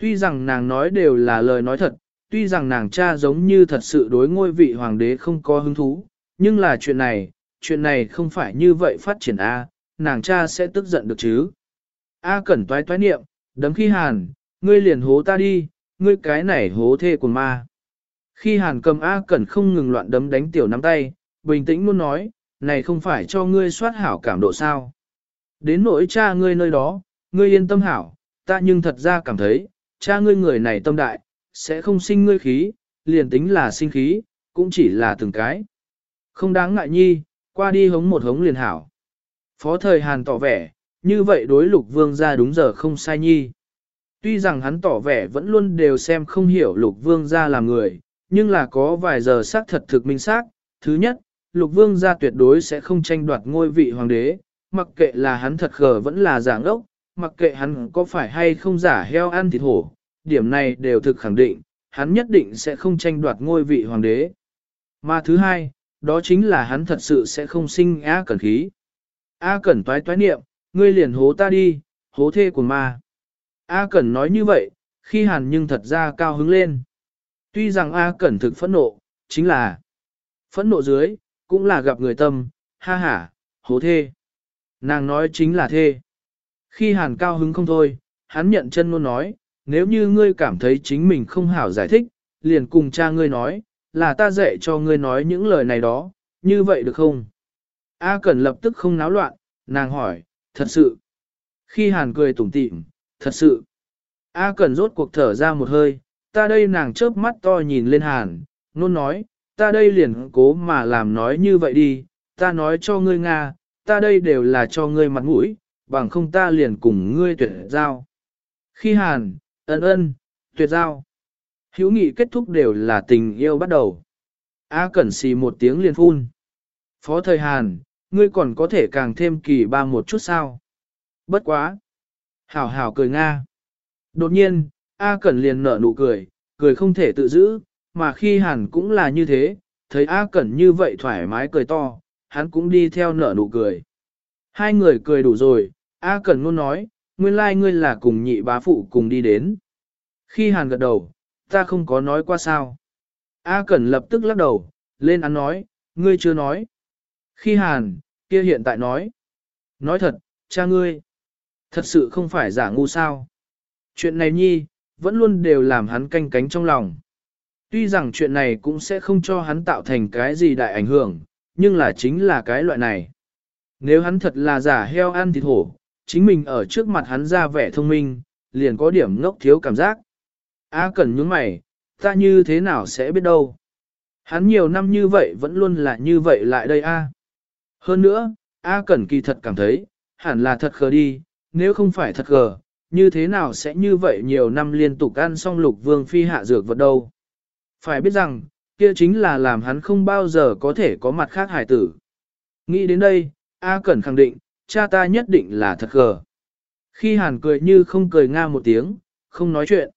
Tuy rằng nàng nói đều là lời nói thật, tuy rằng nàng cha giống như thật sự đối ngôi vị hoàng đế không có hứng thú, nhưng là chuyện này, chuyện này không phải như vậy phát triển A, nàng cha sẽ tức giận được chứ. A cẩn toái toái niệm, đấm khi hàn, ngươi liền hố ta đi, ngươi cái này hố thê của ma. Khi hàn cầm A cẩn không ngừng loạn đấm đánh tiểu nắm tay, bình tĩnh luôn nói, này không phải cho ngươi soát hảo cảm độ sao. Đến nỗi cha ngươi nơi đó, ngươi yên tâm hảo, ta nhưng thật ra cảm thấy, cha ngươi người này tâm đại, sẽ không sinh ngươi khí, liền tính là sinh khí, cũng chỉ là từng cái. Không đáng ngại nhi, qua đi hống một hống liền hảo. Phó thời Hàn tỏ vẻ, như vậy đối lục vương ra đúng giờ không sai nhi. Tuy rằng hắn tỏ vẻ vẫn luôn đều xem không hiểu lục vương ra là người, nhưng là có vài giờ xác thật thực minh xác. Thứ nhất, lục vương gia tuyệt đối sẽ không tranh đoạt ngôi vị hoàng đế, mặc kệ là hắn thật khờ vẫn là giả ngốc, mặc kệ hắn có phải hay không giả heo ăn thịt hổ, điểm này đều thực khẳng định, hắn nhất định sẽ không tranh đoạt ngôi vị hoàng đế. Mà thứ hai, đó chính là hắn thật sự sẽ không sinh á Cẩn khí. A Cẩn toái toái niệm, ngươi liền hố ta đi, hố thê của ma. A Cẩn nói như vậy, khi hàn nhưng thật ra cao hứng lên. Tuy rằng A Cẩn thực phẫn nộ, chính là phẫn nộ dưới, cũng là gặp người tâm, ha ha, hố thê. Nàng nói chính là thê. Khi hàn cao hứng không thôi, hắn nhận chân luôn nói, nếu như ngươi cảm thấy chính mình không hảo giải thích, liền cùng cha ngươi nói, là ta dạy cho ngươi nói những lời này đó, như vậy được không? A Cẩn lập tức không náo loạn, nàng hỏi, thật sự. Khi Hàn cười tủm tỉm, thật sự. A Cẩn rốt cuộc thở ra một hơi, ta đây nàng chớp mắt to nhìn lên Hàn, nôn nói, ta đây liền cố mà làm nói như vậy đi, ta nói cho ngươi Nga, ta đây đều là cho ngươi mặt mũi, bằng không ta liền cùng ngươi tuyệt giao. Khi Hàn, ân ân, tuyệt giao. Hữu nghị kết thúc đều là tình yêu bắt đầu. A Cẩn xì một tiếng liền phun. Phó thời Hàn, ngươi còn có thể càng thêm kỳ ba một chút sao? Bất quá. Hảo hảo cười Nga. Đột nhiên, A Cẩn liền nở nụ cười, cười không thể tự giữ, mà khi Hàn cũng là như thế, thấy A Cẩn như vậy thoải mái cười to, hắn cũng đi theo nở nụ cười. Hai người cười đủ rồi, A Cẩn Ngôn nói, nguyên lai like ngươi là cùng nhị bá phụ cùng đi đến. Khi Hàn gật đầu, ta không có nói qua sao. A Cẩn lập tức lắc đầu, lên án nói, ngươi chưa nói. Khi Hàn, kia hiện tại nói. Nói thật, cha ngươi. Thật sự không phải giả ngu sao. Chuyện này nhi, vẫn luôn đều làm hắn canh cánh trong lòng. Tuy rằng chuyện này cũng sẽ không cho hắn tạo thành cái gì đại ảnh hưởng, nhưng là chính là cái loại này. Nếu hắn thật là giả heo ăn thịt hổ, chính mình ở trước mặt hắn ra vẻ thông minh, liền có điểm ngốc thiếu cảm giác. A Cẩn nhướng mày, ta như thế nào sẽ biết đâu. Hắn nhiều năm như vậy vẫn luôn là như vậy lại đây A. Hơn nữa, A Cẩn kỳ thật cảm thấy, hẳn là thật khờ đi, nếu không phải thật khờ, như thế nào sẽ như vậy nhiều năm liên tục ăn xong lục vương phi hạ dược vật đâu. Phải biết rằng, kia chính là làm hắn không bao giờ có thể có mặt khác hải tử. Nghĩ đến đây, A Cẩn khẳng định, cha ta nhất định là thật gờ. Khi hàn cười như không cười nga một tiếng, không nói chuyện.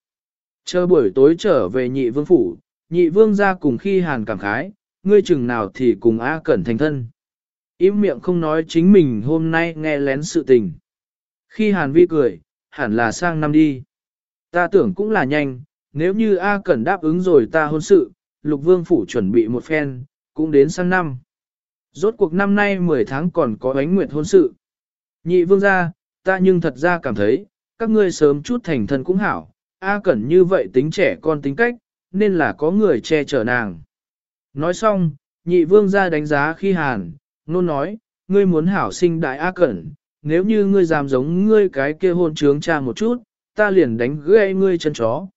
Chờ buổi tối trở về nhị vương phủ, nhị vương ra cùng khi hàn cảm khái, ngươi chừng nào thì cùng A Cẩn thành thân. Im miệng không nói chính mình hôm nay nghe lén sự tình. Khi hàn vi cười, hẳn là sang năm đi. Ta tưởng cũng là nhanh, nếu như A Cẩn đáp ứng rồi ta hôn sự, lục vương phủ chuẩn bị một phen, cũng đến sang năm. Rốt cuộc năm nay 10 tháng còn có ánh nguyệt hôn sự. Nhị vương gia, ta nhưng thật ra cảm thấy, các ngươi sớm chút thành thân cũng hảo, A Cẩn như vậy tính trẻ con tính cách, nên là có người che chở nàng. Nói xong, nhị vương gia đánh giá khi hàn, nôn nói, ngươi muốn hảo sinh đại A Cẩn, nếu như ngươi dám giống ngươi cái kia hôn trướng cha một chút, ta liền đánh gãy ngươi chân chó.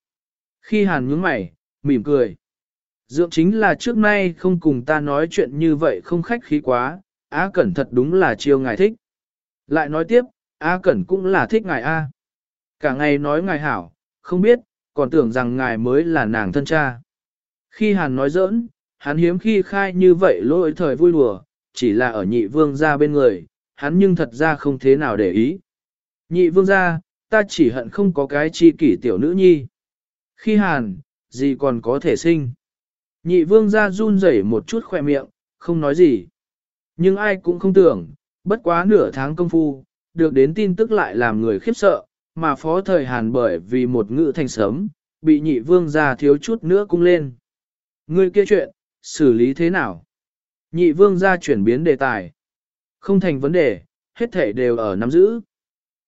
Khi hàn nhướng mày, mỉm cười. Dượng chính là trước nay không cùng ta nói chuyện như vậy không khách khí quá, A Cẩn thật đúng là chiêu ngài thích. Lại nói tiếp, A Cẩn cũng là thích ngài A. Cả ngày nói ngài hảo, không biết, còn tưởng rằng ngài mới là nàng thân cha. Khi Hàn nói giỡn, hắn hiếm khi khai như vậy lỗi thời vui đùa, chỉ là ở nhị vương ra bên người, hắn nhưng thật ra không thế nào để ý. Nhị vương ra, ta chỉ hận không có cái chi kỷ tiểu nữ nhi. Khi Hàn, gì còn có thể sinh. Nhị vương ra run rẩy một chút khỏe miệng, không nói gì. Nhưng ai cũng không tưởng, bất quá nửa tháng công phu, được đến tin tức lại làm người khiếp sợ, mà phó thời Hàn bởi vì một ngữ thành sớm, bị nhị vương gia thiếu chút nữa cung lên. Ngươi kia chuyện, xử lý thế nào? Nhị vương gia chuyển biến đề tài. Không thành vấn đề, hết thể đều ở nắm giữ.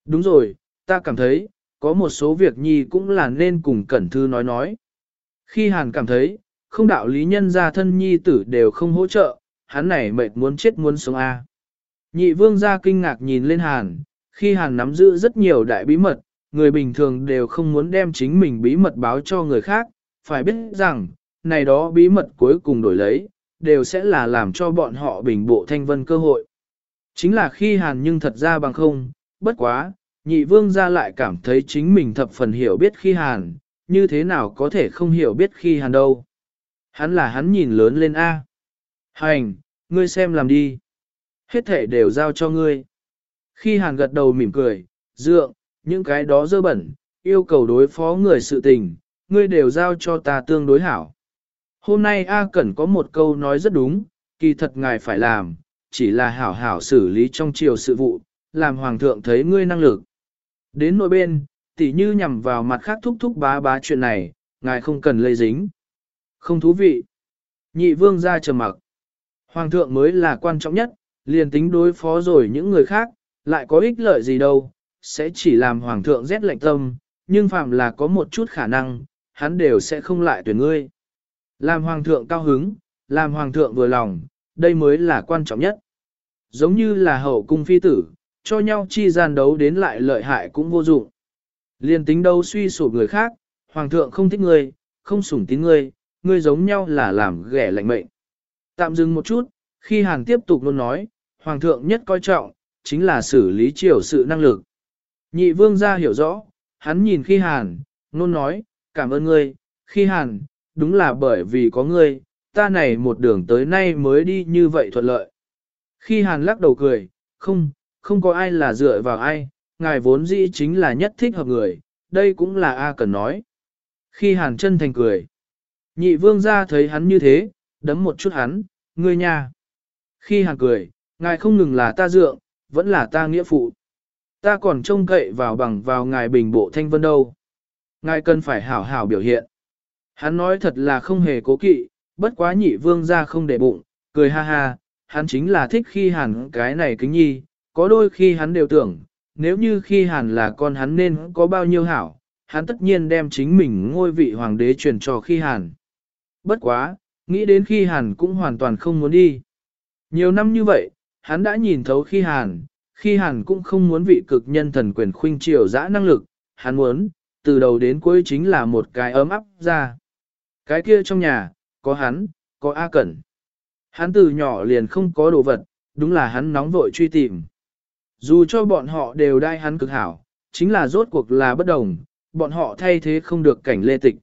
Đúng rồi, ta cảm thấy, có một số việc nhi cũng là nên cùng Cẩn Thư nói nói. Khi Hàn cảm thấy, không đạo lý nhân gia thân nhi tử đều không hỗ trợ, hắn này mệt muốn chết muốn sống a. Nhị vương gia kinh ngạc nhìn lên hàn, khi hàn nắm giữ rất nhiều đại bí mật, người bình thường đều không muốn đem chính mình bí mật báo cho người khác, phải biết rằng, này đó bí mật cuối cùng đổi lấy, đều sẽ là làm cho bọn họ bình bộ thanh vân cơ hội. Chính là khi hàn nhưng thật ra bằng không, bất quá, nhị vương gia lại cảm thấy chính mình thập phần hiểu biết khi hàn, như thế nào có thể không hiểu biết khi hàn đâu. Hắn là hắn nhìn lớn lên A. Hành, ngươi xem làm đi. Hết thể đều giao cho ngươi. Khi hàn gật đầu mỉm cười, dượng, những cái đó dơ bẩn, yêu cầu đối phó người sự tình, ngươi đều giao cho ta tương đối hảo. Hôm nay A Cẩn có một câu nói rất đúng, kỳ thật ngài phải làm, chỉ là hảo hảo xử lý trong chiều sự vụ, làm hoàng thượng thấy ngươi năng lực. Đến nội bên, tỉ như nhằm vào mặt khác thúc thúc bá bá chuyện này, ngài không cần lây dính. Không thú vị. Nhị vương ra trầm mặc. Hoàng thượng mới là quan trọng nhất, liền tính đối phó rồi những người khác, lại có ích lợi gì đâu, sẽ chỉ làm hoàng thượng rét lạnh tâm, nhưng phạm là có một chút khả năng, hắn đều sẽ không lại tuyển ngươi. Làm hoàng thượng cao hứng, làm hoàng thượng vừa lòng, đây mới là quan trọng nhất. Giống như là hậu cung phi tử, cho nhau chi gian đấu đến lại lợi hại cũng vô dụng. Liên tính đâu suy sụp người khác, hoàng thượng không thích ngươi, không sủng tín ngươi, ngươi giống nhau là làm ghẻ lạnh mệnh. Tạm dừng một chút, khi hàng tiếp tục luôn nói, hoàng thượng nhất coi trọng, chính là xử lý triều sự năng lực. Nhị vương gia hiểu rõ, hắn nhìn khi hàn, nôn nói, cảm ơn ngươi, khi hàn, đúng là bởi vì có ngươi, ta này một đường tới nay mới đi như vậy thuận lợi. Khi hàn lắc đầu cười, không, không có ai là dựa vào ai, ngài vốn dĩ chính là nhất thích hợp người, đây cũng là A cần nói. Khi hàn chân thành cười, nhị vương gia thấy hắn như thế, đấm một chút hắn, ngươi nha. Khi hàn cười, ngài không ngừng là ta dượng, vẫn là ta nghĩa phụ. Ta còn trông cậy vào bằng vào ngài bình bộ thanh vân đâu. Ngài cần phải hảo hảo biểu hiện. Hắn nói thật là không hề cố kỵ, bất quá nhị vương ra không để bụng, cười ha ha, hắn chính là thích khi hẳn cái này kính nhi, có đôi khi hắn đều tưởng, nếu như khi hẳn là con hắn nên có bao nhiêu hảo, hắn tất nhiên đem chính mình ngôi vị hoàng đế truyền cho khi hàn. Bất quá, nghĩ đến khi hàn cũng hoàn toàn không muốn đi. Nhiều năm như vậy, hắn đã nhìn thấu khi hàn, khi hàn cũng không muốn vị cực nhân thần quyền khuynh triều dã năng lực, hắn muốn, từ đầu đến cuối chính là một cái ấm áp ra. Cái kia trong nhà, có hắn, có A Cẩn. Hắn từ nhỏ liền không có đồ vật, đúng là hắn nóng vội truy tìm. Dù cho bọn họ đều đai hắn cực hảo, chính là rốt cuộc là bất đồng, bọn họ thay thế không được cảnh lê tịch.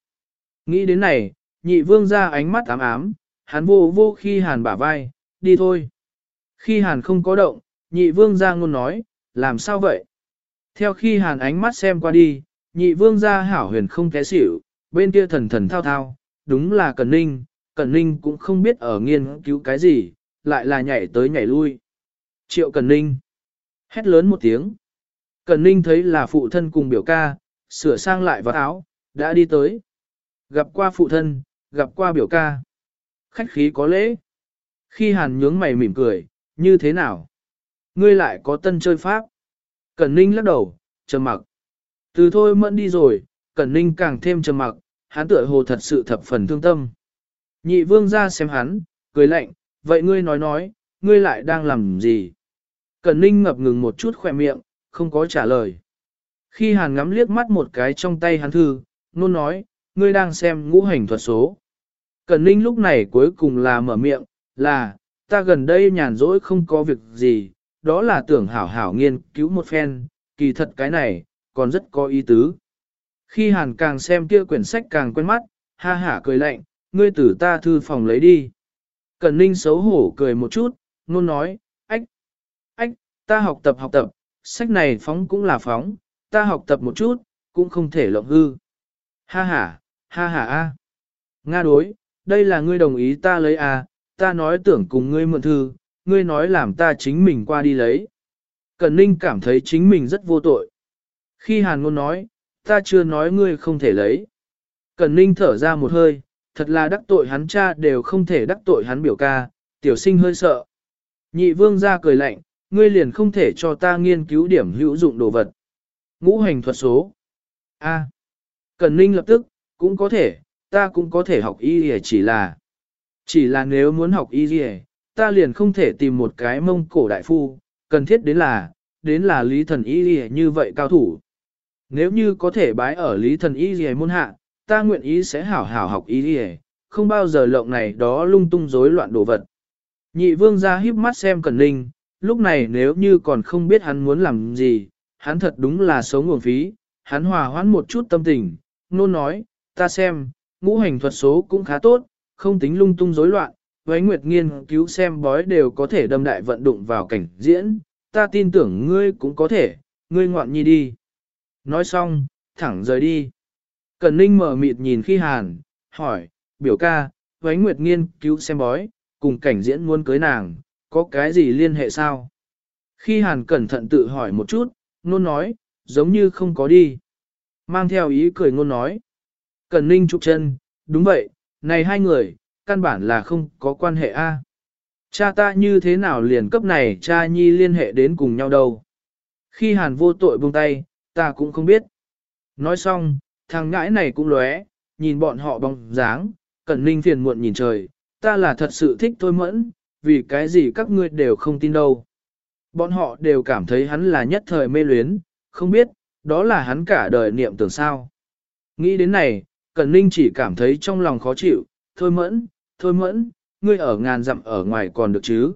Nghĩ đến này, nhị vương ra ánh mắt ám ám, hắn vô vô khi hàn bả vai, đi thôi. Khi hàn không có động, nhị vương ra ngôn nói, làm sao vậy? Theo khi hàn ánh mắt xem qua đi, nhị vương ra hảo huyền không té xỉu, bên kia thần thần thao thao, đúng là Cần Ninh, Cần Ninh cũng không biết ở nghiên cứu cái gì, lại là nhảy tới nhảy lui. Triệu Cần Ninh hét lớn một tiếng. Cần Ninh thấy là phụ thân cùng biểu ca, sửa sang lại vào áo, đã đi tới. Gặp qua phụ thân, gặp qua biểu ca. Khách khí có lễ. Khi hàn nhướng mày mỉm cười, như thế nào? Ngươi lại có tân chơi pháp. Cẩn Ninh lắc đầu, trầm mặc. Từ thôi mẫn đi rồi, Cẩn Ninh càng thêm trầm mặc, hắn tựa hồ thật sự thập phần thương tâm. Nhị vương ra xem hắn, cười lạnh, vậy ngươi nói nói, ngươi lại đang làm gì? Cẩn Ninh ngập ngừng một chút khỏe miệng, không có trả lời. Khi hàn ngắm liếc mắt một cái trong tay hắn thư, nôn nói, ngươi đang xem ngũ hành thuật số. Cẩn Ninh lúc này cuối cùng là mở miệng, là, ta gần đây nhàn rỗi không có việc gì, đó là tưởng hảo hảo nghiên cứu một phen, kỳ thật cái này, còn rất có ý tứ. Khi hàn càng xem kia quyển sách càng quen mắt, ha hả cười lạnh, ngươi tử ta thư phòng lấy đi. Cẩn ninh xấu hổ cười một chút, nôn nói, ách, ách, ta học tập học tập, sách này phóng cũng là phóng, ta học tập một chút, cũng không thể lộng hư. Ha ha, ha ha a. Nga đối, đây là ngươi đồng ý ta lấy à, ta nói tưởng cùng ngươi mượn thư, ngươi nói làm ta chính mình qua đi lấy. Cẩn ninh cảm thấy chính mình rất vô tội. Khi hàn ngôn nói, ta chưa nói ngươi không thể lấy. Cẩn ninh thở ra một hơi, thật là đắc tội hắn cha đều không thể đắc tội hắn biểu ca, tiểu sinh hơi sợ. Nhị vương ra cười lạnh, ngươi liền không thể cho ta nghiên cứu điểm hữu dụng đồ vật. Ngũ hành thuật số. A. Cẩn ninh lập tức, cũng có thể, ta cũng có thể học y chỉ là. Chỉ là nếu muốn học y ta liền không thể tìm một cái mông cổ đại phu, cần thiết đến là, đến là lý thần y như vậy cao thủ. Nếu như có thể bái ở lý thần y gì môn hạ, ta nguyện ý sẽ hảo hảo học y gì, không bao giờ lộng này đó lung tung rối loạn đồ vật. Nhị vương ra híp mắt xem Cẩn Ninh, lúc này nếu như còn không biết hắn muốn làm gì, hắn thật đúng là sống nguồn phí, hắn hòa hoãn một chút tâm tình, nôn nói, ta xem, ngũ hành thuật số cũng khá tốt, không tính lung tung rối loạn, với Nguyệt nghiên cứu xem bói đều có thể đâm đại vận đụng vào cảnh diễn, ta tin tưởng ngươi cũng có thể, ngươi ngoạn nhi đi. Nói xong, thẳng rời đi. Cẩn Ninh mở mịt nhìn khi hàn, hỏi, biểu ca, với Nguyệt nghiên cứu xem bói, cùng cảnh diễn muốn cưới nàng, có cái gì liên hệ sao? Khi hàn cẩn thận tự hỏi một chút, nôn nói, giống như không có đi. Mang theo ý cười ngôn nói. Cẩn Ninh trục chân, đúng vậy, này hai người, căn bản là không có quan hệ a. Cha ta như thế nào liền cấp này cha nhi liên hệ đến cùng nhau đâu. Khi hàn vô tội buông tay, ta cũng không biết. Nói xong, thằng ngãi này cũng lóe, nhìn bọn họ bóng dáng, cẩn ninh phiền muộn nhìn trời, ta là thật sự thích thôi mẫn, vì cái gì các ngươi đều không tin đâu. Bọn họ đều cảm thấy hắn là nhất thời mê luyến, không biết, đó là hắn cả đời niệm tưởng sao. Nghĩ đến này, Cẩn Ninh chỉ cảm thấy trong lòng khó chịu, thôi mẫn, thôi mẫn, ngươi ở ngàn dặm ở ngoài còn được chứ.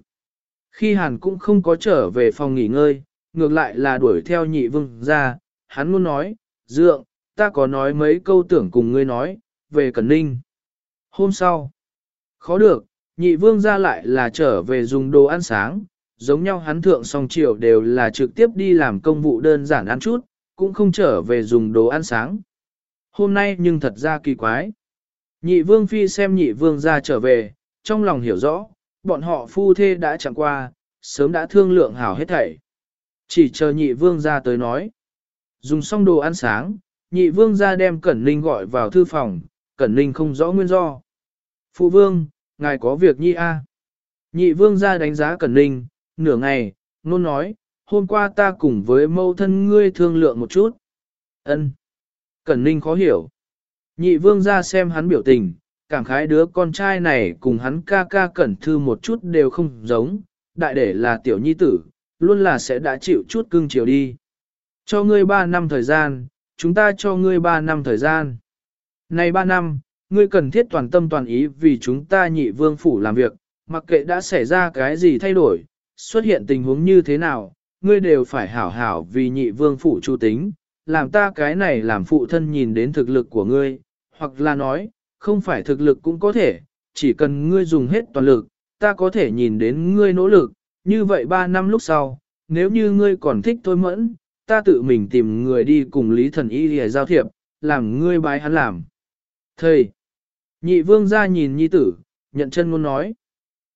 Khi Hàn cũng không có trở về phòng nghỉ ngơi, ngược lại là đuổi theo nhị vương ra, hắn muốn nói, dượng, ta có nói mấy câu tưởng cùng ngươi nói, về Cẩn Ninh. Hôm sau, khó được, nhị vương ra lại là trở về dùng đồ ăn sáng, giống nhau hắn thượng song chiều đều là trực tiếp đi làm công vụ đơn giản ăn chút, cũng không trở về dùng đồ ăn sáng. Hôm nay nhưng thật ra kỳ quái. Nhị vương phi xem nhị vương ra trở về, trong lòng hiểu rõ, bọn họ phu thê đã chẳng qua, sớm đã thương lượng hảo hết thảy. Chỉ chờ nhị vương ra tới nói. Dùng xong đồ ăn sáng, nhị vương ra đem Cẩn Ninh gọi vào thư phòng, Cẩn Ninh không rõ nguyên do. Phụ vương, ngài có việc nhi a? Nhị vương ra đánh giá Cẩn Ninh, nửa ngày, nôn nói, hôm qua ta cùng với mâu thân ngươi thương lượng một chút. Ân. Cẩn Ninh khó hiểu. Nhị vương ra xem hắn biểu tình, cảm khái đứa con trai này cùng hắn ca ca cẩn thư một chút đều không giống, đại để là tiểu nhi tử, luôn là sẽ đã chịu chút cưng chiều đi. Cho ngươi ba năm thời gian, chúng ta cho ngươi ba năm thời gian. Này ba năm, ngươi cần thiết toàn tâm toàn ý vì chúng ta nhị vương phủ làm việc, mặc kệ đã xảy ra cái gì thay đổi, xuất hiện tình huống như thế nào, ngươi đều phải hảo hảo vì nhị vương phủ chu tính, làm ta cái này làm phụ thân nhìn đến thực lực của ngươi, hoặc là nói, không phải thực lực cũng có thể, chỉ cần ngươi dùng hết toàn lực, ta có thể nhìn đến ngươi nỗ lực, như vậy 3 năm lúc sau, nếu như ngươi còn thích thôi mẫn, ta tự mình tìm người đi cùng Lý Thần Y để giao thiệp, làm ngươi bái hắn làm. Thầy! Nhị vương ra nhìn nhi tử, nhận chân ngôn nói.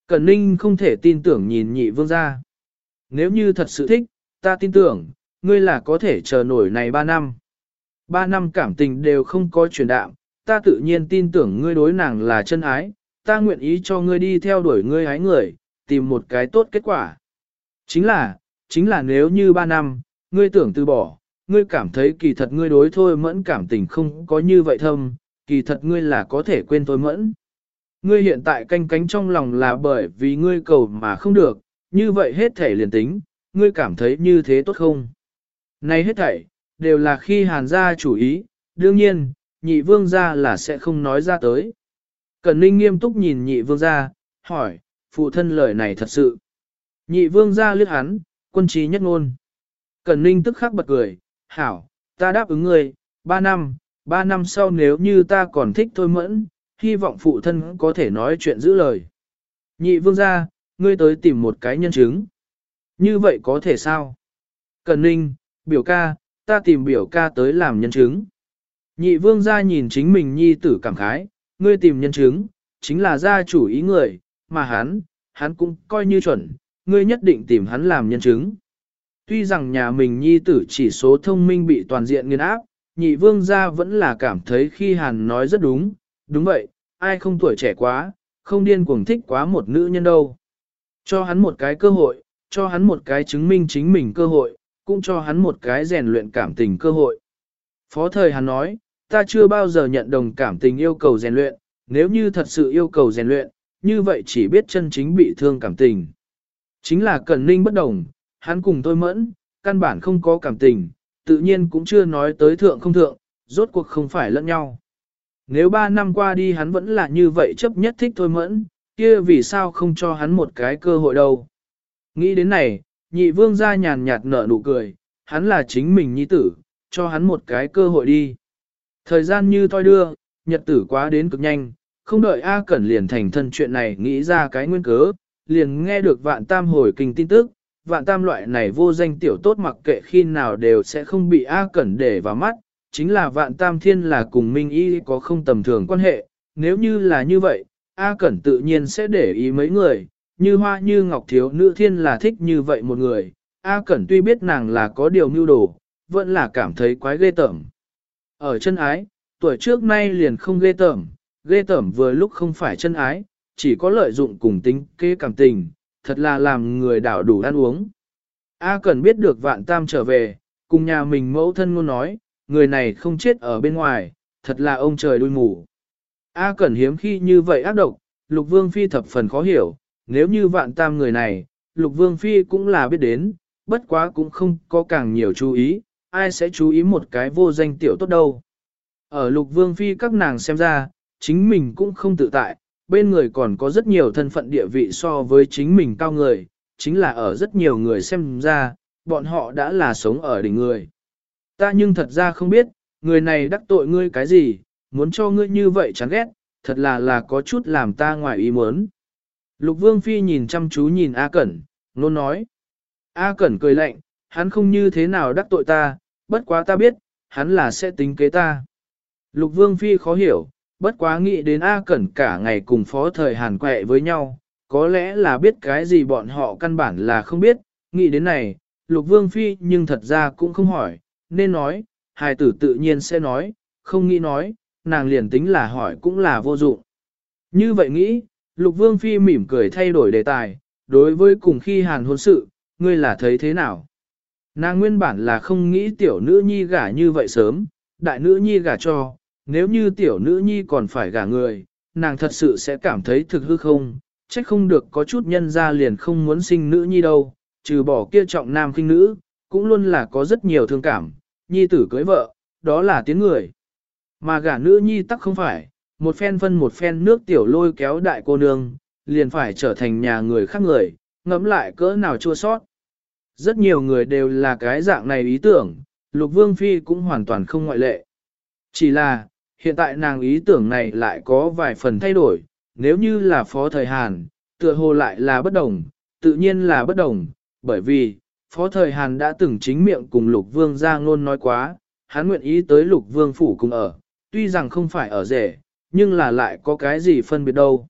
Cẩn ninh không thể tin tưởng nhìn nhị vương ra. Nếu như thật sự thích, ta tin tưởng, ngươi là có thể chờ nổi này 3 năm. 3 năm cảm tình đều không có chuyển đạm, ta tự nhiên tin tưởng ngươi đối nàng là chân ái, ta nguyện ý cho ngươi đi theo đuổi ngươi hái người, tìm một cái tốt kết quả. Chính là, chính là nếu như 3 năm, ngươi tưởng từ bỏ, ngươi cảm thấy kỳ thật ngươi đối thôi mẫn cảm tình không có như vậy thâm, kỳ thật ngươi là có thể quên thôi mẫn. Ngươi hiện tại canh cánh trong lòng là bởi vì ngươi cầu mà không được, như vậy hết thể liền tính, ngươi cảm thấy như thế tốt không? Này hết thảy, đều là khi hàn gia chủ ý, đương nhiên, nhị vương gia là sẽ không nói ra tới. Cẩn ninh nghiêm túc nhìn nhị vương gia, hỏi, phụ thân lời này thật sự. Nhị vương gia liếc hắn, quân trí nhất ngôn. Cẩn ninh tức khắc bật cười, hảo, ta đáp ứng ngươi, ba năm, ba năm sau nếu như ta còn thích thôi mẫn, hy vọng phụ thân có thể nói chuyện giữ lời. Nhị vương gia, ngươi tới tìm một cái nhân chứng. Như vậy có thể sao? Cẩn ninh, biểu ca, ta tìm biểu ca tới làm nhân chứng. Nhị vương gia nhìn chính mình nhi tử cảm khái, ngươi tìm nhân chứng, chính là gia chủ ý người, mà hắn, hắn cũng coi như chuẩn, ngươi nhất định tìm hắn làm nhân chứng. Tuy rằng nhà mình nhi tử chỉ số thông minh bị toàn diện nghiên áp, nhị vương gia vẫn là cảm thấy khi hàn nói rất đúng, đúng vậy, ai không tuổi trẻ quá, không điên cuồng thích quá một nữ nhân đâu. Cho hắn một cái cơ hội, cho hắn một cái chứng minh chính mình cơ hội, cũng cho hắn một cái rèn luyện cảm tình cơ hội. Phó thời hắn nói, ta chưa bao giờ nhận đồng cảm tình yêu cầu rèn luyện, nếu như thật sự yêu cầu rèn luyện, như vậy chỉ biết chân chính bị thương cảm tình. Chính là Cẩn Ninh bất đồng, hắn cùng tôi mẫn, căn bản không có cảm tình, tự nhiên cũng chưa nói tới thượng không thượng, rốt cuộc không phải lẫn nhau. Nếu ba năm qua đi hắn vẫn là như vậy chấp nhất thích thôi mẫn, kia vì sao không cho hắn một cái cơ hội đâu. Nghĩ đến này, nhị vương ra nhàn nhạt nở nụ cười, hắn là chính mình nhi tử, cho hắn một cái cơ hội đi. Thời gian như toi đưa, nhật tử quá đến cực nhanh, không đợi A Cẩn liền thành thân chuyện này nghĩ ra cái nguyên cớ, liền nghe được vạn tam hồi kinh tin tức, vạn tam loại này vô danh tiểu tốt mặc kệ khi nào đều sẽ không bị A Cẩn để vào mắt, chính là vạn tam thiên là cùng Minh Y có không tầm thường quan hệ, nếu như là như vậy, A Cẩn tự nhiên sẽ để ý mấy người, như hoa như ngọc thiếu nữ thiên là thích như vậy một người, A Cẩn tuy biết nàng là có điều mưu đồ, vẫn là cảm thấy quái ghê tởm. Ở chân ái, tuổi trước nay liền không ghê tởm, ghê tởm vừa lúc không phải chân ái, chỉ có lợi dụng cùng tính kế cảm tình, thật là làm người đảo đủ ăn uống. A Cẩn biết được vạn tam trở về, cùng nhà mình mẫu thân ngôn nói, người này không chết ở bên ngoài, thật là ông trời đuôi mù. A Cẩn hiếm khi như vậy ác độc, Lục Vương Phi thập phần khó hiểu, nếu như vạn tam người này, Lục Vương Phi cũng là biết đến, bất quá cũng không có càng nhiều chú ý, ai sẽ chú ý một cái vô danh tiểu tốt đâu. Ở Lục Vương Phi các nàng xem ra, chính mình cũng không tự tại, bên người còn có rất nhiều thân phận địa vị so với chính mình cao người, chính là ở rất nhiều người xem ra, bọn họ đã là sống ở đỉnh người. Ta nhưng thật ra không biết, người này đắc tội ngươi cái gì, muốn cho ngươi như vậy chán ghét, thật là là có chút làm ta ngoài ý muốn. Lục Vương Phi nhìn chăm chú nhìn A Cẩn, nôn nói. A Cẩn cười lạnh, hắn không như thế nào đắc tội ta, bất quá ta biết, hắn là sẽ tính kế ta. Lục Vương Phi khó hiểu, bất quá nghĩ đến A Cẩn cả ngày cùng phó thời Hàn quẹ với nhau, có lẽ là biết cái gì bọn họ căn bản là không biết, nghĩ đến này, Lục Vương Phi nhưng thật ra cũng không hỏi, nên nói, hài tử tự nhiên sẽ nói, không nghĩ nói, nàng liền tính là hỏi cũng là vô dụng. Như vậy nghĩ, Lục Vương Phi mỉm cười thay đổi đề tài, đối với cùng khi hàn hôn sự, ngươi là thấy thế nào? Nàng nguyên bản là không nghĩ tiểu nữ nhi gả như vậy sớm, đại nữ nhi gả cho, nếu như tiểu nữ nhi còn phải gả người, nàng thật sự sẽ cảm thấy thực hư không, trách không được có chút nhân ra liền không muốn sinh nữ nhi đâu, trừ bỏ kia trọng nam khinh nữ, cũng luôn là có rất nhiều thương cảm, nhi tử cưới vợ, đó là tiếng người. Mà gả nữ nhi tắc không phải, một phen phân một phen nước tiểu lôi kéo đại cô nương, liền phải trở thành nhà người khác người, ngẫm lại cỡ nào chua sót. Rất nhiều người đều là cái dạng này ý tưởng, Lục Vương Phi cũng hoàn toàn không ngoại lệ. Chỉ là, hiện tại nàng ý tưởng này lại có vài phần thay đổi, nếu như là phó thời Hàn, tựa hồ lại là bất đồng, tự nhiên là bất đồng, bởi vì, phó thời Hàn đã từng chính miệng cùng Lục Vương ra ngôn nói quá, hắn nguyện ý tới Lục Vương phủ cùng ở, tuy rằng không phải ở rể, nhưng là lại có cái gì phân biệt đâu.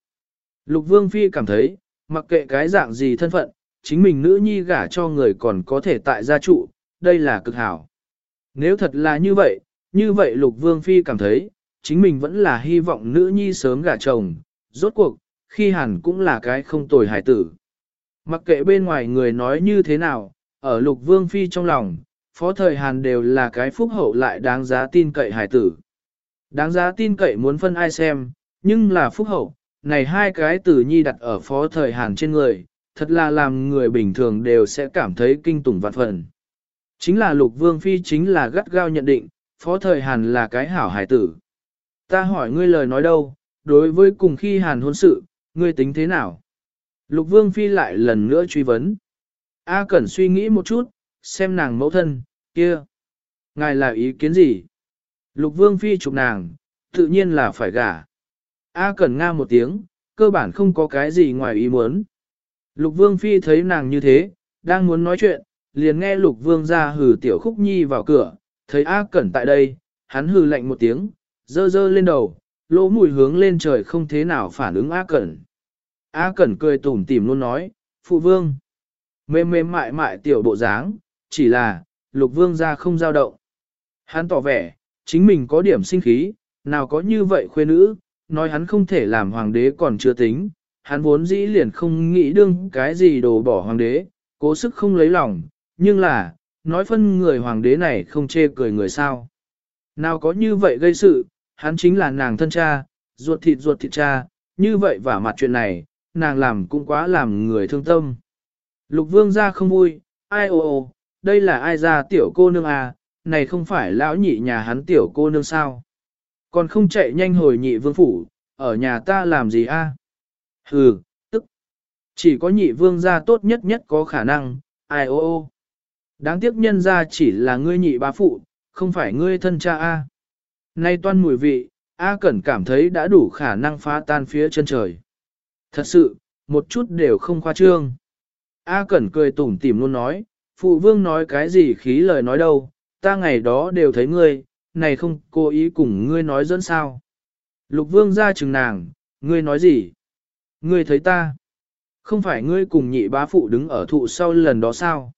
Lục Vương Phi cảm thấy, mặc kệ cái dạng gì thân phận, chính mình nữ nhi gả cho người còn có thể tại gia trụ, đây là cực hảo. Nếu thật là như vậy, như vậy Lục Vương Phi cảm thấy, chính mình vẫn là hy vọng nữ nhi sớm gả chồng, rốt cuộc, khi hẳn cũng là cái không tồi hải tử. Mặc kệ bên ngoài người nói như thế nào, ở Lục Vương Phi trong lòng, phó thời Hàn đều là cái phúc hậu lại đáng giá tin cậy hải tử. Đáng giá tin cậy muốn phân ai xem, nhưng là phúc hậu, này hai cái tử nhi đặt ở phó thời Hàn trên người, thật là làm người bình thường đều sẽ cảm thấy kinh tủng vạn phần. Chính là lục vương phi chính là gắt gao nhận định, phó thời Hàn là cái hảo hải tử. Ta hỏi ngươi lời nói đâu, đối với cùng khi Hàn hôn sự, ngươi tính thế nào? Lục vương phi lại lần nữa truy vấn. A Cẩn suy nghĩ một chút, xem nàng mẫu thân, kia. Ngài là ý kiến gì? Lục vương phi chụp nàng, tự nhiên là phải gả. A Cẩn nga một tiếng, cơ bản không có cái gì ngoài ý muốn. Lục vương phi thấy nàng như thế, đang muốn nói chuyện, liền nghe lục vương ra hừ tiểu khúc nhi vào cửa, thấy A Cẩn tại đây, hắn hừ lạnh một tiếng, dơ dơ lên đầu, lỗ mùi hướng lên trời không thế nào phản ứng A Cẩn. A Cẩn cười tủm tỉm luôn nói, phụ vương, mềm mềm mại mại tiểu bộ dáng, chỉ là, lục vương ra không giao động. Hắn tỏ vẻ, chính mình có điểm sinh khí, nào có như vậy khuê nữ, nói hắn không thể làm hoàng đế còn chưa tính, hắn vốn dĩ liền không nghĩ đương cái gì đồ bỏ hoàng đế, cố sức không lấy lòng, nhưng là, nói phân người hoàng đế này không chê cười người sao. Nào có như vậy gây sự, hắn chính là nàng thân cha, ruột thịt ruột thịt cha, như vậy vả mặt chuyện này, nàng làm cũng quá làm người thương tâm. Lục vương ra không vui, ai ô ô, đây là ai ra tiểu cô nương à, này không phải lão nhị nhà hắn tiểu cô nương sao. Còn không chạy nhanh hồi nhị vương phủ, ở nhà ta làm gì a? Hừ, tức. Chỉ có nhị vương gia tốt nhất nhất có khả năng, ai ô ô. Đáng tiếc nhân ra chỉ là ngươi nhị bá phụ, không phải ngươi thân cha a. Nay toan mùi vị, A Cẩn cảm thấy đã đủ khả năng phá tan phía chân trời. Thật sự, một chút đều không khoa trương. A Cẩn cười tủm tỉm luôn nói, phụ vương nói cái gì khí lời nói đâu, ta ngày đó đều thấy ngươi, này không cố ý cùng ngươi nói dẫn sao. Lục vương ra chừng nàng, ngươi nói gì? Ngươi thấy ta? Không phải ngươi cùng nhị bá phụ đứng ở thụ sau lần đó sao?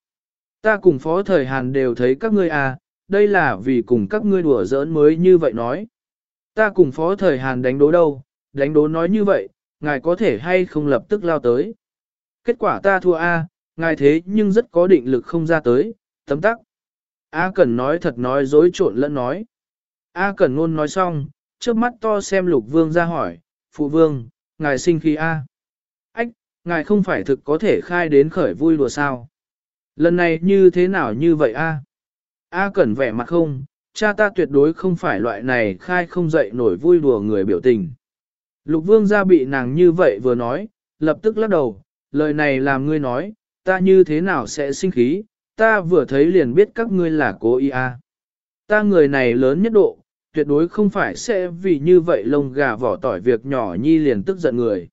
Ta cùng phó thời Hàn đều thấy các ngươi à, đây là vì cùng các ngươi đùa giỡn mới như vậy nói. Ta cùng phó thời Hàn đánh đố đâu, đánh đố nói như vậy, ngài có thể hay không lập tức lao tới. Kết quả ta thua A, ngài thế nhưng rất có định lực không ra tới, tấm tắc. A Cẩn nói thật nói dối trộn lẫn nói. A Cẩn ngôn nói xong, trước mắt to xem lục vương ra hỏi, phụ vương, ngài sinh khí A. Ách, ngài không phải thực có thể khai đến khởi vui đùa sao. Lần này như thế nào như vậy A? A Cẩn vẻ mặt không, cha ta tuyệt đối không phải loại này khai không dậy nổi vui đùa người biểu tình. Lục vương gia bị nàng như vậy vừa nói, lập tức lắc đầu, lời này làm ngươi nói, ta như thế nào sẽ sinh khí, ta vừa thấy liền biết các ngươi là cố ý a. Ta người này lớn nhất độ, tuyệt đối không phải sẽ vì như vậy lông gà vỏ tỏi việc nhỏ nhi liền tức giận người.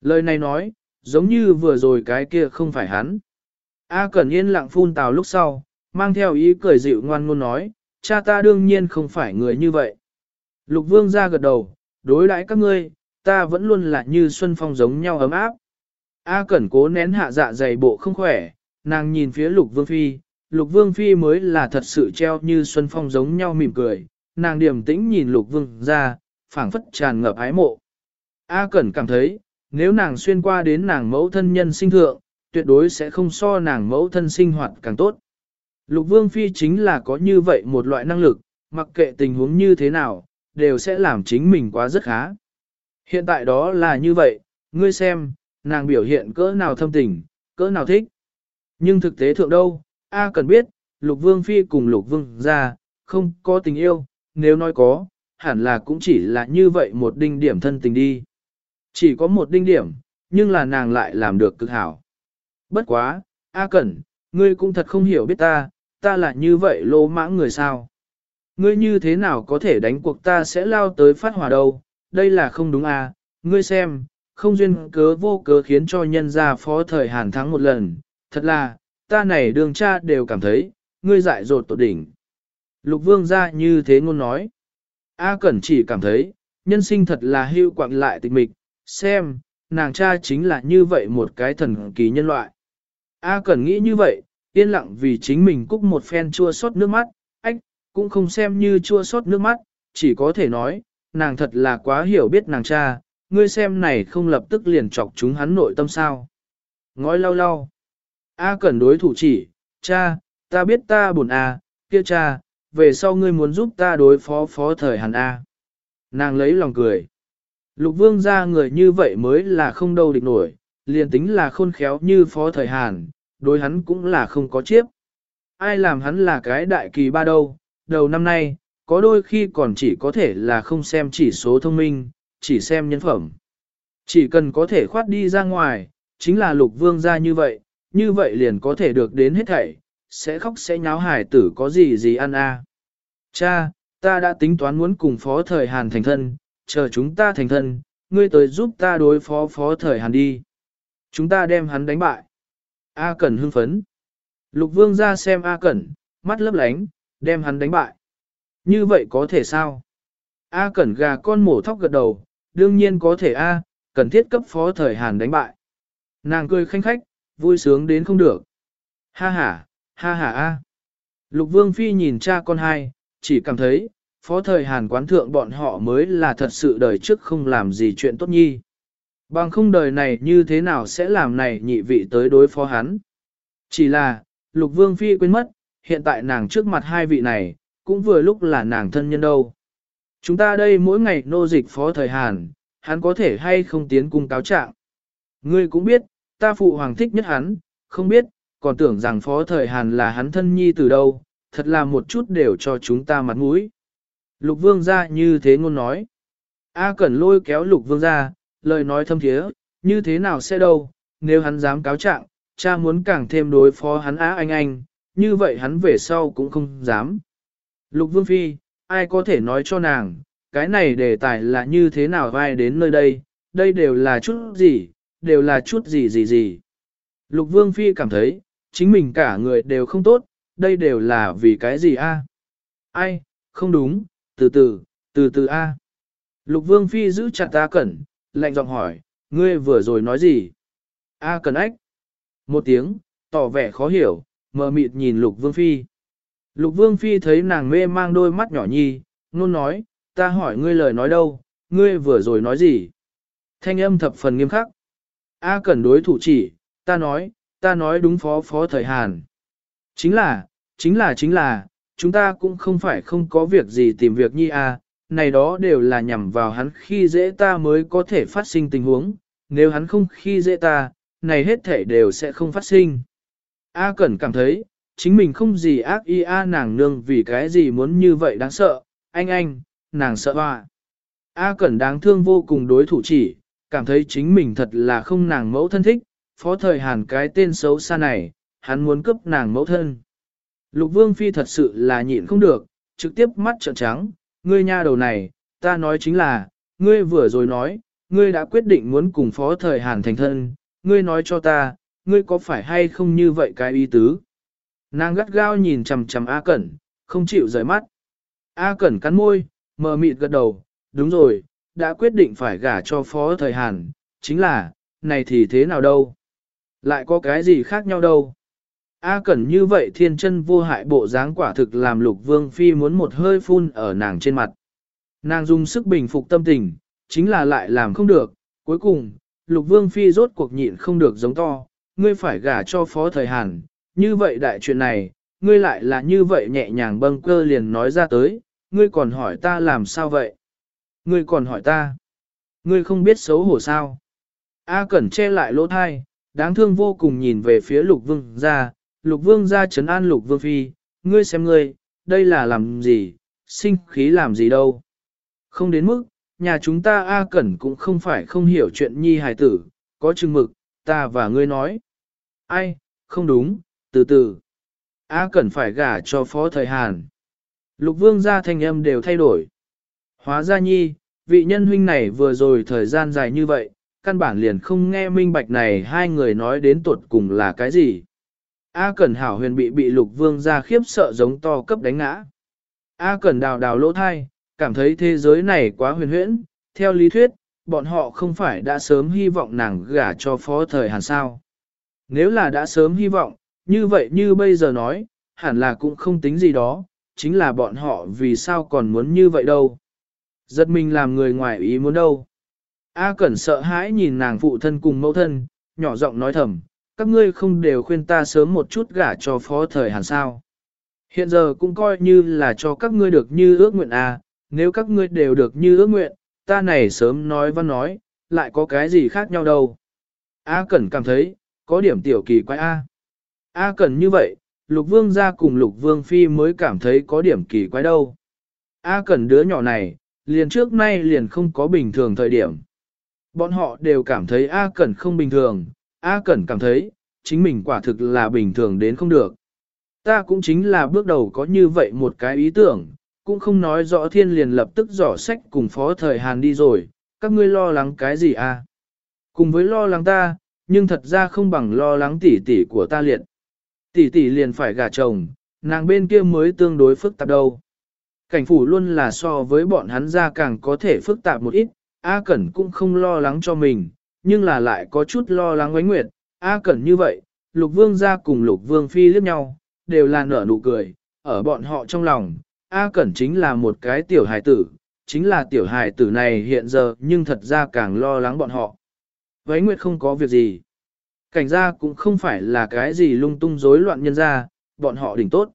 Lời này nói, giống như vừa rồi cái kia không phải hắn. A Cẩn yên lặng phun tào lúc sau, mang theo ý cười dịu ngoan ngôn nói, cha ta đương nhiên không phải người như vậy. Lục vương ra gật đầu, đối đãi các ngươi, ta vẫn luôn là như xuân phong giống nhau ấm áp. A Cẩn cố nén hạ dạ dày bộ không khỏe, nàng nhìn phía lục vương phi, lục vương phi mới là thật sự treo như xuân phong giống nhau mỉm cười, nàng điềm tĩnh nhìn lục vương ra, phảng phất tràn ngập ái mộ. A Cẩn cảm thấy, nếu nàng xuyên qua đến nàng mẫu thân nhân sinh thượng, tuyệt đối sẽ không so nàng mẫu thân sinh hoạt càng tốt. Lục vương phi chính là có như vậy một loại năng lực, mặc kệ tình huống như thế nào, đều sẽ làm chính mình quá rất khá. Hiện tại đó là như vậy, ngươi xem, nàng biểu hiện cỡ nào thâm tình, cỡ nào thích. Nhưng thực tế thượng đâu, A cần biết, lục vương phi cùng lục vương ra, không có tình yêu, nếu nói có, hẳn là cũng chỉ là như vậy một đinh điểm thân tình đi. Chỉ có một đinh điểm, nhưng là nàng lại làm được cực hảo. Bất quá, A Cẩn, ngươi cũng thật không hiểu biết ta, ta là như vậy lô mãng người sao. Ngươi như thế nào có thể đánh cuộc ta sẽ lao tới phát hỏa đâu, đây là không đúng à, ngươi xem, không duyên cớ vô cớ khiến cho nhân gia phó thời hàn thắng một lần, thật là, ta này đường cha đều cảm thấy, ngươi dại dột tột đỉnh. Lục vương ra như thế ngôn nói. A Cẩn chỉ cảm thấy, nhân sinh thật là hưu quạng lại tịch mịch, xem, nàng cha chính là như vậy một cái thần kỳ nhân loại. A Cẩn nghĩ như vậy, yên lặng vì chính mình cúc một phen chua xót nước mắt, ách, cũng không xem như chua xót nước mắt, chỉ có thể nói, nàng thật là quá hiểu biết nàng cha, ngươi xem này không lập tức liền chọc chúng hắn nội tâm sao. Ngói lau lau. A Cẩn đối thủ chỉ, cha, ta biết ta buồn A, kia cha, về sau ngươi muốn giúp ta đối phó phó thời hàn A. Nàng lấy lòng cười. Lục vương ra người như vậy mới là không đâu địch nổi, liền tính là khôn khéo như phó thời Hàn, đối hắn cũng là không có chiếp. Ai làm hắn là cái đại kỳ ba đâu, đầu năm nay, có đôi khi còn chỉ có thể là không xem chỉ số thông minh, chỉ xem nhân phẩm. Chỉ cần có thể khoát đi ra ngoài, chính là lục vương ra như vậy, như vậy liền có thể được đến hết thảy, sẽ khóc sẽ nháo hải tử có gì gì ăn a. Cha, ta đã tính toán muốn cùng phó thời Hàn thành thân, chờ chúng ta thành thân, ngươi tới giúp ta đối phó phó thời Hàn đi. Chúng ta đem hắn đánh bại. A Cẩn hưng phấn. Lục vương ra xem A Cẩn, mắt lấp lánh, đem hắn đánh bại. Như vậy có thể sao? A Cẩn gà con mổ thóc gật đầu, đương nhiên có thể A, cần thiết cấp phó thời Hàn đánh bại. Nàng cười khanh khách, vui sướng đến không được. Ha ha, ha ha A. Lục vương phi nhìn cha con hai, chỉ cảm thấy, phó thời Hàn quán thượng bọn họ mới là thật sự đời trước không làm gì chuyện tốt nhi. Bằng không đời này như thế nào sẽ làm này nhị vị tới đối phó hắn. Chỉ là, lục vương phi quên mất, hiện tại nàng trước mặt hai vị này, cũng vừa lúc là nàng thân nhân đâu. Chúng ta đây mỗi ngày nô dịch phó thời Hàn, hắn có thể hay không tiến cung cáo trạng. Ngươi cũng biết, ta phụ hoàng thích nhất hắn, không biết, còn tưởng rằng phó thời Hàn là hắn thân nhi từ đâu, thật là một chút đều cho chúng ta mặt mũi. Lục vương ra như thế ngôn nói. A Cẩn lôi kéo lục vương ra, lời nói thâm thiế, như thế nào sẽ đâu, nếu hắn dám cáo trạng, cha muốn càng thêm đối phó hắn á anh anh, như vậy hắn về sau cũng không dám. Lục vương phi, ai có thể nói cho nàng, cái này đề tài là như thế nào vai đến nơi đây, đây đều là chút gì, đều là chút gì gì gì. Lục vương phi cảm thấy, chính mình cả người đều không tốt, đây đều là vì cái gì a? Ai, không đúng, từ từ, từ từ a. Lục vương phi giữ chặt ta cẩn, lạnh giọng hỏi, ngươi vừa rồi nói gì? A cẩn ách. Một tiếng, tỏ vẻ khó hiểu, mờ mịt nhìn lục vương phi. Lục vương phi thấy nàng mê mang đôi mắt nhỏ nhi, luôn nói, ta hỏi ngươi lời nói đâu, ngươi vừa rồi nói gì? Thanh âm thập phần nghiêm khắc. A cẩn đối thủ chỉ, ta nói, ta nói đúng phó phó thời Hàn. Chính là, chính là chính là, chúng ta cũng không phải không có việc gì tìm việc nhi à, này đó đều là nhằm vào hắn khi dễ ta mới có thể phát sinh tình huống, nếu hắn không khi dễ ta, này hết thể đều sẽ không phát sinh. A Cẩn cảm thấy, chính mình không gì ác y a nàng nương vì cái gì muốn như vậy đáng sợ, anh anh, nàng sợ hoa. A Cẩn đáng thương vô cùng đối thủ chỉ, cảm thấy chính mình thật là không nàng mẫu thân thích, phó thời hàn cái tên xấu xa này, hắn muốn cướp nàng mẫu thân. Lục vương phi thật sự là nhịn không được, trực tiếp mắt trợn trắng, ngươi nha đầu này, ta nói chính là, ngươi vừa rồi nói, ngươi đã quyết định muốn cùng phó thời hàn thành thân, ngươi nói cho ta, ngươi có phải hay không như vậy cái ý tứ? Nàng gắt gao nhìn chằm chằm A Cẩn, không chịu rời mắt. A Cẩn cắn môi, mờ mịt gật đầu, đúng rồi, đã quyết định phải gả cho phó thời Hàn, chính là, này thì thế nào đâu? Lại có cái gì khác nhau đâu? A Cẩn như vậy thiên chân vô hại bộ dáng quả thực làm lục vương phi muốn một hơi phun ở nàng trên mặt. Nàng dùng sức bình phục tâm tình, chính là lại làm không được, cuối cùng, lục vương phi rốt cuộc nhịn không được giống to, ngươi phải gả cho phó thời Hàn, như vậy đại chuyện này, ngươi lại là như vậy nhẹ nhàng bâng cơ liền nói ra tới, ngươi còn hỏi ta làm sao vậy? Ngươi còn hỏi ta, ngươi không biết xấu hổ sao? A Cẩn che lại lỗ thai, đáng thương vô cùng nhìn về phía lục vương ra, lục vương ra chấn an lục vương phi, ngươi xem ngươi, đây là làm gì, sinh khí làm gì đâu. Không đến mức, nhà chúng ta A Cẩn cũng không phải không hiểu chuyện nhi hài tử, có chừng mực, ta và ngươi nói. Ai, không đúng, từ từ. A Cẩn phải gả cho phó thời Hàn. Lục vương gia thanh âm đều thay đổi. Hóa ra nhi, vị nhân huynh này vừa rồi thời gian dài như vậy, căn bản liền không nghe minh bạch này hai người nói đến tuột cùng là cái gì. A Cẩn hảo huyền bị bị lục vương Ra khiếp sợ giống to cấp đánh ngã. A Cẩn đào đào lỗ thai, cảm thấy thế giới này quá huyền huyễn, theo lý thuyết, bọn họ không phải đã sớm hy vọng nàng gả cho phó thời hàn sao. Nếu là đã sớm hy vọng, như vậy như bây giờ nói, hẳn là cũng không tính gì đó, chính là bọn họ vì sao còn muốn như vậy đâu. Giật mình làm người ngoài ý muốn đâu. A Cẩn sợ hãi nhìn nàng phụ thân cùng mẫu thân, nhỏ giọng nói thầm, các ngươi không đều khuyên ta sớm một chút gả cho phó thời hàn sao. Hiện giờ cũng coi như là cho các ngươi được như ước nguyện à, nếu các ngươi đều được như ước nguyện, ta này sớm nói văn nói, lại có cái gì khác nhau đâu. A Cẩn cảm thấy, có điểm tiểu kỳ quái A. A Cẩn như vậy, Lục Vương ra cùng Lục Vương Phi mới cảm thấy có điểm kỳ quái đâu. A Cẩn đứa nhỏ này, liền trước nay liền không có bình thường thời điểm. Bọn họ đều cảm thấy A Cẩn không bình thường, A Cẩn cảm thấy, chính mình quả thực là bình thường đến không được. Ta cũng chính là bước đầu có như vậy một cái ý tưởng, cũng không nói rõ thiên liền lập tức dò sách cùng phó thời Hàn đi rồi, các ngươi lo lắng cái gì à? Cùng với lo lắng ta, nhưng thật ra không bằng lo lắng tỷ tỷ của ta liệt. Tỷ tỷ liền phải gả chồng, nàng bên kia mới tương đối phức tạp đâu. Cảnh phủ luôn là so với bọn hắn ra càng có thể phức tạp một ít, A Cẩn cũng không lo lắng cho mình, nhưng là lại có chút lo lắng ánh nguyệt. A Cẩn như vậy, Lục Vương ra cùng Lục Vương Phi liếc nhau, đều là nở nụ cười, ở bọn họ trong lòng, A Cẩn chính là một cái tiểu hài tử, chính là tiểu hài tử này hiện giờ nhưng thật ra càng lo lắng bọn họ. Vấy Nguyệt không có việc gì. Cảnh gia cũng không phải là cái gì lung tung rối loạn nhân gia, bọn họ đỉnh tốt.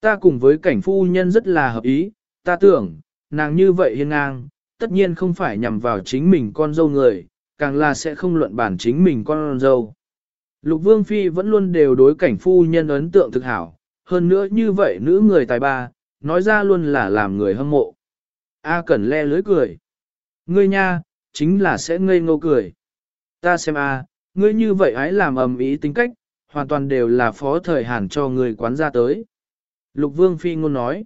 Ta cùng với cảnh phu nhân rất là hợp ý, ta tưởng, nàng như vậy hiên ngang, tất nhiên không phải nhằm vào chính mình con dâu người, càng là sẽ không luận bản chính mình con dâu. Lục Vương Phi vẫn luôn đều đối cảnh phu nhân ấn tượng thực hảo, hơn nữa như vậy nữ người tài ba, nói ra luôn là làm người hâm mộ. A Cẩn le lưới cười. Ngươi nha, chính là sẽ ngây ngô cười. Ta xem a, ngươi như vậy hãy làm ầm ý tính cách, hoàn toàn đều là phó thời hàn cho người quán ra tới. Lục Vương Phi ngôn nói.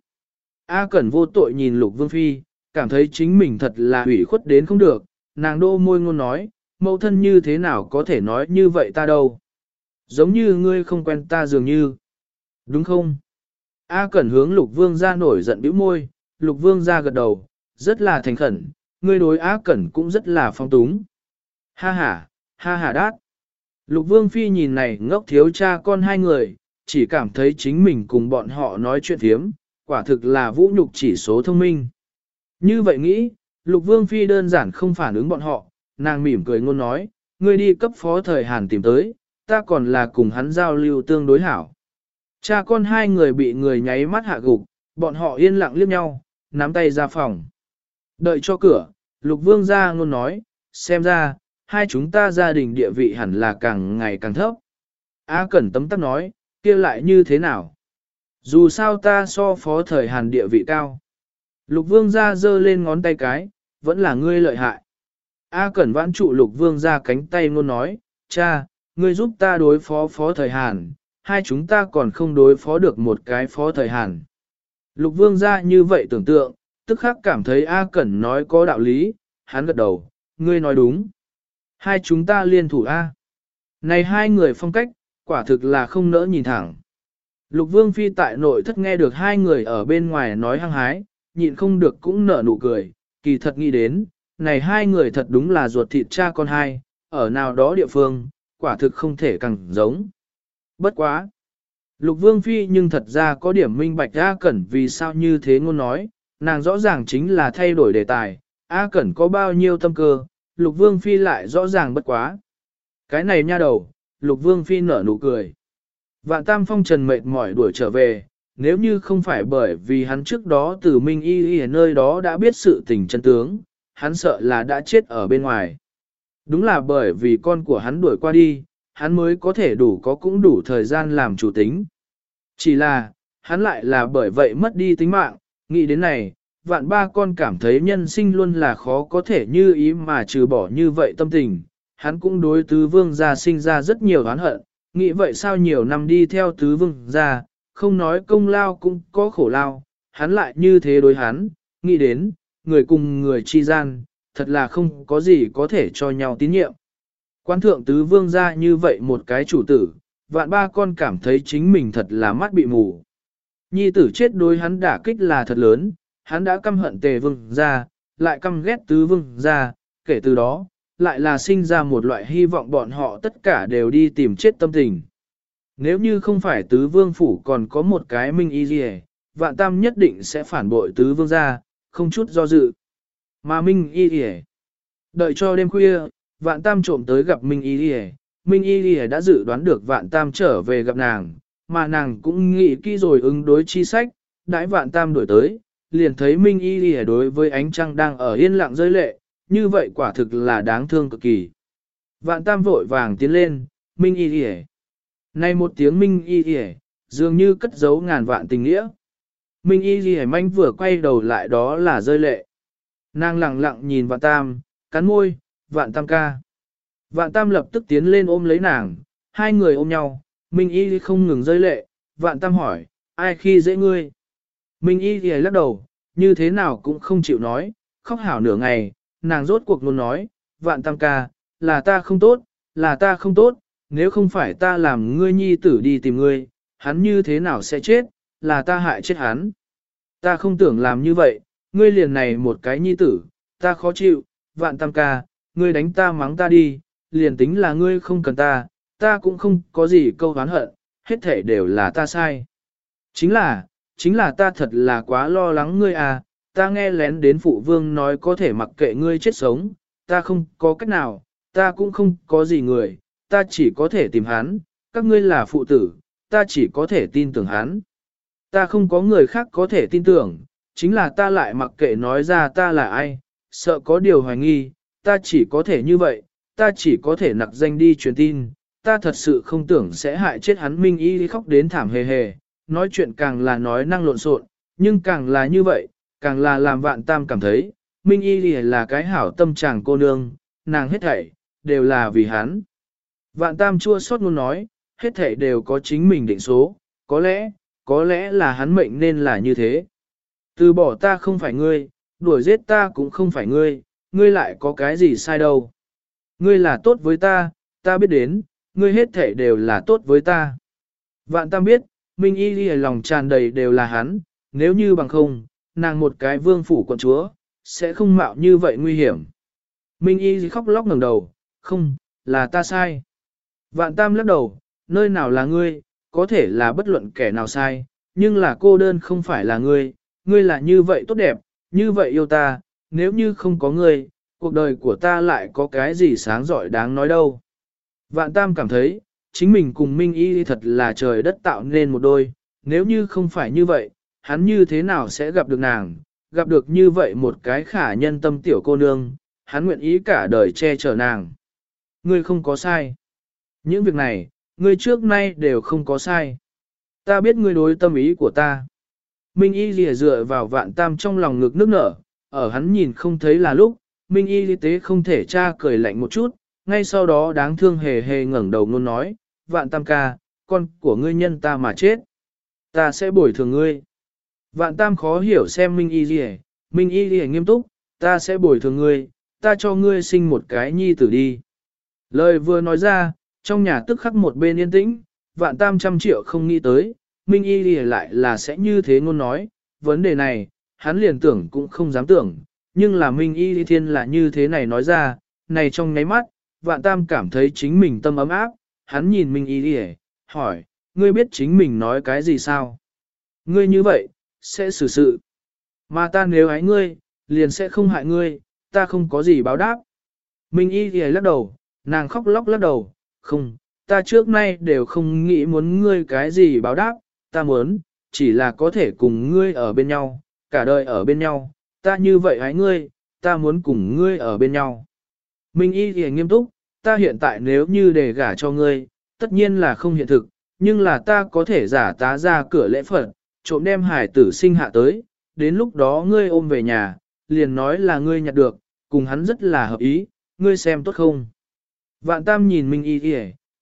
A Cẩn vô tội nhìn Lục Vương Phi, cảm thấy chính mình thật là hủy khuất đến không được, nàng đô môi ngôn nói, mẫu thân như thế nào có thể nói như vậy ta đâu. Giống như ngươi không quen ta dường như. Đúng không? A Cẩn hướng Lục Vương ra nổi giận bĩu môi, Lục Vương ra gật đầu, rất là thành khẩn, ngươi đối A Cẩn cũng rất là phong túng. Ha ha, ha ha đát. Lục Vương Phi nhìn này ngốc thiếu cha con hai người, chỉ cảm thấy chính mình cùng bọn họ nói chuyện thiếm, quả thực là vũ nhục chỉ số thông minh. Như vậy nghĩ, Lục Vương Phi đơn giản không phản ứng bọn họ, nàng mỉm cười ngôn nói, ngươi đi cấp phó thời Hàn tìm tới, ta còn là cùng hắn giao lưu tương đối hảo. Cha con hai người bị người nháy mắt hạ gục, bọn họ yên lặng liếc nhau, nắm tay ra phòng. Đợi cho cửa, Lục Vương ra ngôn nói, xem ra, hai chúng ta gia đình địa vị hẳn là càng ngày càng thấp. A Cẩn tấm tắc nói, kia lại như thế nào? Dù sao ta so phó thời Hàn địa vị cao. Lục Vương ra giơ lên ngón tay cái, vẫn là ngươi lợi hại. A Cẩn vãn trụ Lục Vương ra cánh tay ngôn nói, cha, ngươi giúp ta đối phó phó thời Hàn, hai chúng ta còn không đối phó được một cái phó thời Hàn. Lục Vương ra như vậy tưởng tượng, tức khắc cảm thấy A Cẩn nói có đạo lý, hắn gật đầu, ngươi nói đúng. Hai chúng ta liên thủ A. Này hai người phong cách, quả thực là không nỡ nhìn thẳng. Lục Vương Phi tại nội thất nghe được hai người ở bên ngoài nói hăng hái, nhịn không được cũng nở nụ cười, kỳ thật nghĩ đến, này hai người thật đúng là ruột thịt cha con hai, ở nào đó địa phương, quả thực không thể càng giống. Bất quá. Lục Vương Phi nhưng thật ra có điểm minh bạch A Cẩn vì sao như thế ngôn nói, nàng rõ ràng chính là thay đổi đề tài, A Cẩn có bao nhiêu tâm cơ, Lục Vương Phi lại rõ ràng bất quá. Cái này nha đầu, Lục Vương Phi nở nụ cười. Vạn Tam Phong trần mệt mỏi đuổi trở về, nếu như không phải bởi vì hắn trước đó từ Minh Y Y ở nơi đó đã biết sự tình chân tướng, hắn sợ là đã chết ở bên ngoài. Đúng là bởi vì con của hắn đuổi qua đi, hắn mới có thể đủ có cũng đủ thời gian làm chủ tính. Chỉ là, hắn lại là bởi vậy mất đi tính mạng, nghĩ đến này, vạn ba con cảm thấy nhân sinh luôn là khó có thể như ý mà trừ bỏ như vậy tâm tình, hắn cũng đối tứ vương gia sinh ra rất nhiều oán hận, nghĩ vậy sao nhiều năm đi theo tứ vương gia, không nói công lao cũng có khổ lao, hắn lại như thế đối hắn, nghĩ đến, người cùng người chi gian, thật là không có gì có thể cho nhau tín nhiệm. Quan thượng tứ vương gia như vậy một cái chủ tử, vạn ba con cảm thấy chính mình thật là mắt bị mù. Nhi tử chết đối hắn đả kích là thật lớn, hắn đã căm hận tề vương gia, lại căm ghét tứ vương gia, kể từ đó, lại là sinh ra một loại hy vọng bọn họ tất cả đều đi tìm chết tâm tình. Nếu như không phải tứ vương phủ còn có một cái minh y gì vạn tam nhất định sẽ phản bội tứ vương gia, không chút do dự. Mà minh y gì đợi cho đêm khuya, vạn tam trộm tới gặp minh y gì minh y gì đã dự đoán được vạn tam trở về gặp nàng, mà nàng cũng nghĩ kỹ rồi ứng đối chi sách, đãi vạn tam đổi tới, liền thấy minh y gì đối với ánh trăng đang ở yên lặng rơi lệ, như vậy quả thực là đáng thương cực kỳ. Vạn tam vội vàng tiến lên, minh y hề. Nay một tiếng minh y hề, dường như cất giấu ngàn vạn tình nghĩa. Minh y hề manh vừa quay đầu lại đó là rơi lệ. Nàng lặng lặng nhìn vạn tam, cắn môi, vạn tam ca. Vạn tam lập tức tiến lên ôm lấy nàng, hai người ôm nhau, Minh y không ngừng rơi lệ, vạn tam hỏi, ai khi dễ ngươi? Minh y y lắc đầu, như thế nào cũng không chịu nói, khóc hảo nửa ngày, nàng rốt cuộc luôn nói, vạn tam ca, là ta không tốt, là ta không tốt, nếu không phải ta làm ngươi nhi tử đi tìm ngươi, hắn như thế nào sẽ chết, là ta hại chết hắn. Ta không tưởng làm như vậy, ngươi liền này một cái nhi tử, ta khó chịu, vạn tam ca, ngươi đánh ta mắng ta đi, liền tính là ngươi không cần ta, ta cũng không có gì câu oán hận, hết thể đều là ta sai. Chính là, chính là ta thật là quá lo lắng ngươi à, ta nghe lén đến phụ vương nói có thể mặc kệ ngươi chết sống, ta không có cách nào, ta cũng không có gì người, ta chỉ có thể tìm hắn, các ngươi là phụ tử, ta chỉ có thể tin tưởng hắn. Ta không có người khác có thể tin tưởng, chính là ta lại mặc kệ nói ra ta là ai, sợ có điều hoài nghi, ta chỉ có thể như vậy, ta chỉ có thể nặc danh đi truyền tin, ta thật sự không tưởng sẽ hại chết hắn Minh Y khóc đến thảm hề hề, nói chuyện càng là nói năng lộn xộn, nhưng càng là như vậy, càng là làm vạn tam cảm thấy, Minh Y là cái hảo tâm chàng cô nương, nàng hết thảy, đều là vì hắn. Vạn tam chua xót luôn nói, hết thảy đều có chính mình định số, có lẽ, có lẽ là hắn mệnh nên là như thế. Từ bỏ ta không phải ngươi, đuổi giết ta cũng không phải ngươi, ngươi lại có cái gì sai đâu. Ngươi là tốt với ta, ta biết đến, ngươi hết thảy đều là tốt với ta. Vạn tam biết, Minh Y Ghi lòng tràn đầy đều là hắn, nếu như bằng không, nàng một cái vương phủ quận chúa, sẽ không mạo như vậy nguy hiểm. Minh Y khóc lóc ngẩng đầu, không, là ta sai. Vạn tam lắc đầu, nơi nào là ngươi, có thể là bất luận kẻ nào sai, nhưng là cô đơn không phải là ngươi, ngươi là như vậy tốt đẹp, như vậy yêu ta, nếu như không có ngươi, cuộc đời của ta lại có cái gì sáng giỏi đáng nói đâu. Vạn tam cảm thấy, chính mình cùng Minh Y thật là trời đất tạo nên một đôi, nếu như không phải như vậy, hắn như thế nào sẽ gặp được nàng, gặp được như vậy một cái khả nhân tâm tiểu cô nương, hắn nguyện ý cả đời che chở nàng. Ngươi không có sai. Những việc này, ngươi trước nay đều không có sai. Ta biết ngươi đối tâm ý của ta. Minh Y lìa dựa vào vạn tam trong lòng ngực nước nở, ở hắn nhìn không thấy là lúc, Minh Y tế không thể tra cười lạnh một chút, ngay sau đó đáng thương hề hề ngẩng đầu ngôn nói, vạn tam ca, con của ngươi nhân ta mà chết. Ta sẽ bồi thường ngươi. Vạn tam khó hiểu xem Minh Y lìa, Minh Y lìa nghiêm túc, ta sẽ bồi thường ngươi, ta cho ngươi sinh một cái nhi tử đi. Lời vừa nói ra, trong nhà tức khắc một bên yên tĩnh, vạn tam trăm triệu không nghĩ tới, Minh Y lìa lại là sẽ như thế ngôn nói, vấn đề này, hắn liền tưởng cũng không dám tưởng, nhưng là Minh Y thiên là như thế này nói ra, này trong ngáy mắt, vạn tam cảm thấy chính mình tâm ấm áp, hắn nhìn Minh Y lìa, hỏi, ngươi biết chính mình nói cái gì sao? Ngươi như vậy, sẽ xử sự. Mà ta nếu ái ngươi, liền sẽ không hại ngươi, ta không có gì báo đáp. Minh Y thì lắc đầu, nàng khóc lóc lắc đầu, không, ta trước nay đều không nghĩ muốn ngươi cái gì báo đáp, ta muốn, chỉ là có thể cùng ngươi ở bên nhau, cả đời ở bên nhau, ta như vậy hãy ngươi, ta muốn cùng ngươi ở bên nhau. Minh y thì nghiêm túc, ta hiện tại nếu như để gả cho ngươi, tất nhiên là không hiện thực, nhưng là ta có thể giả tá ra cửa lễ Phật, trộm đem hải tử sinh hạ tới, đến lúc đó ngươi ôm về nhà, liền nói là ngươi nhặt được, cùng hắn rất là hợp ý, ngươi xem tốt không. Vạn Tam nhìn Minh Y Y,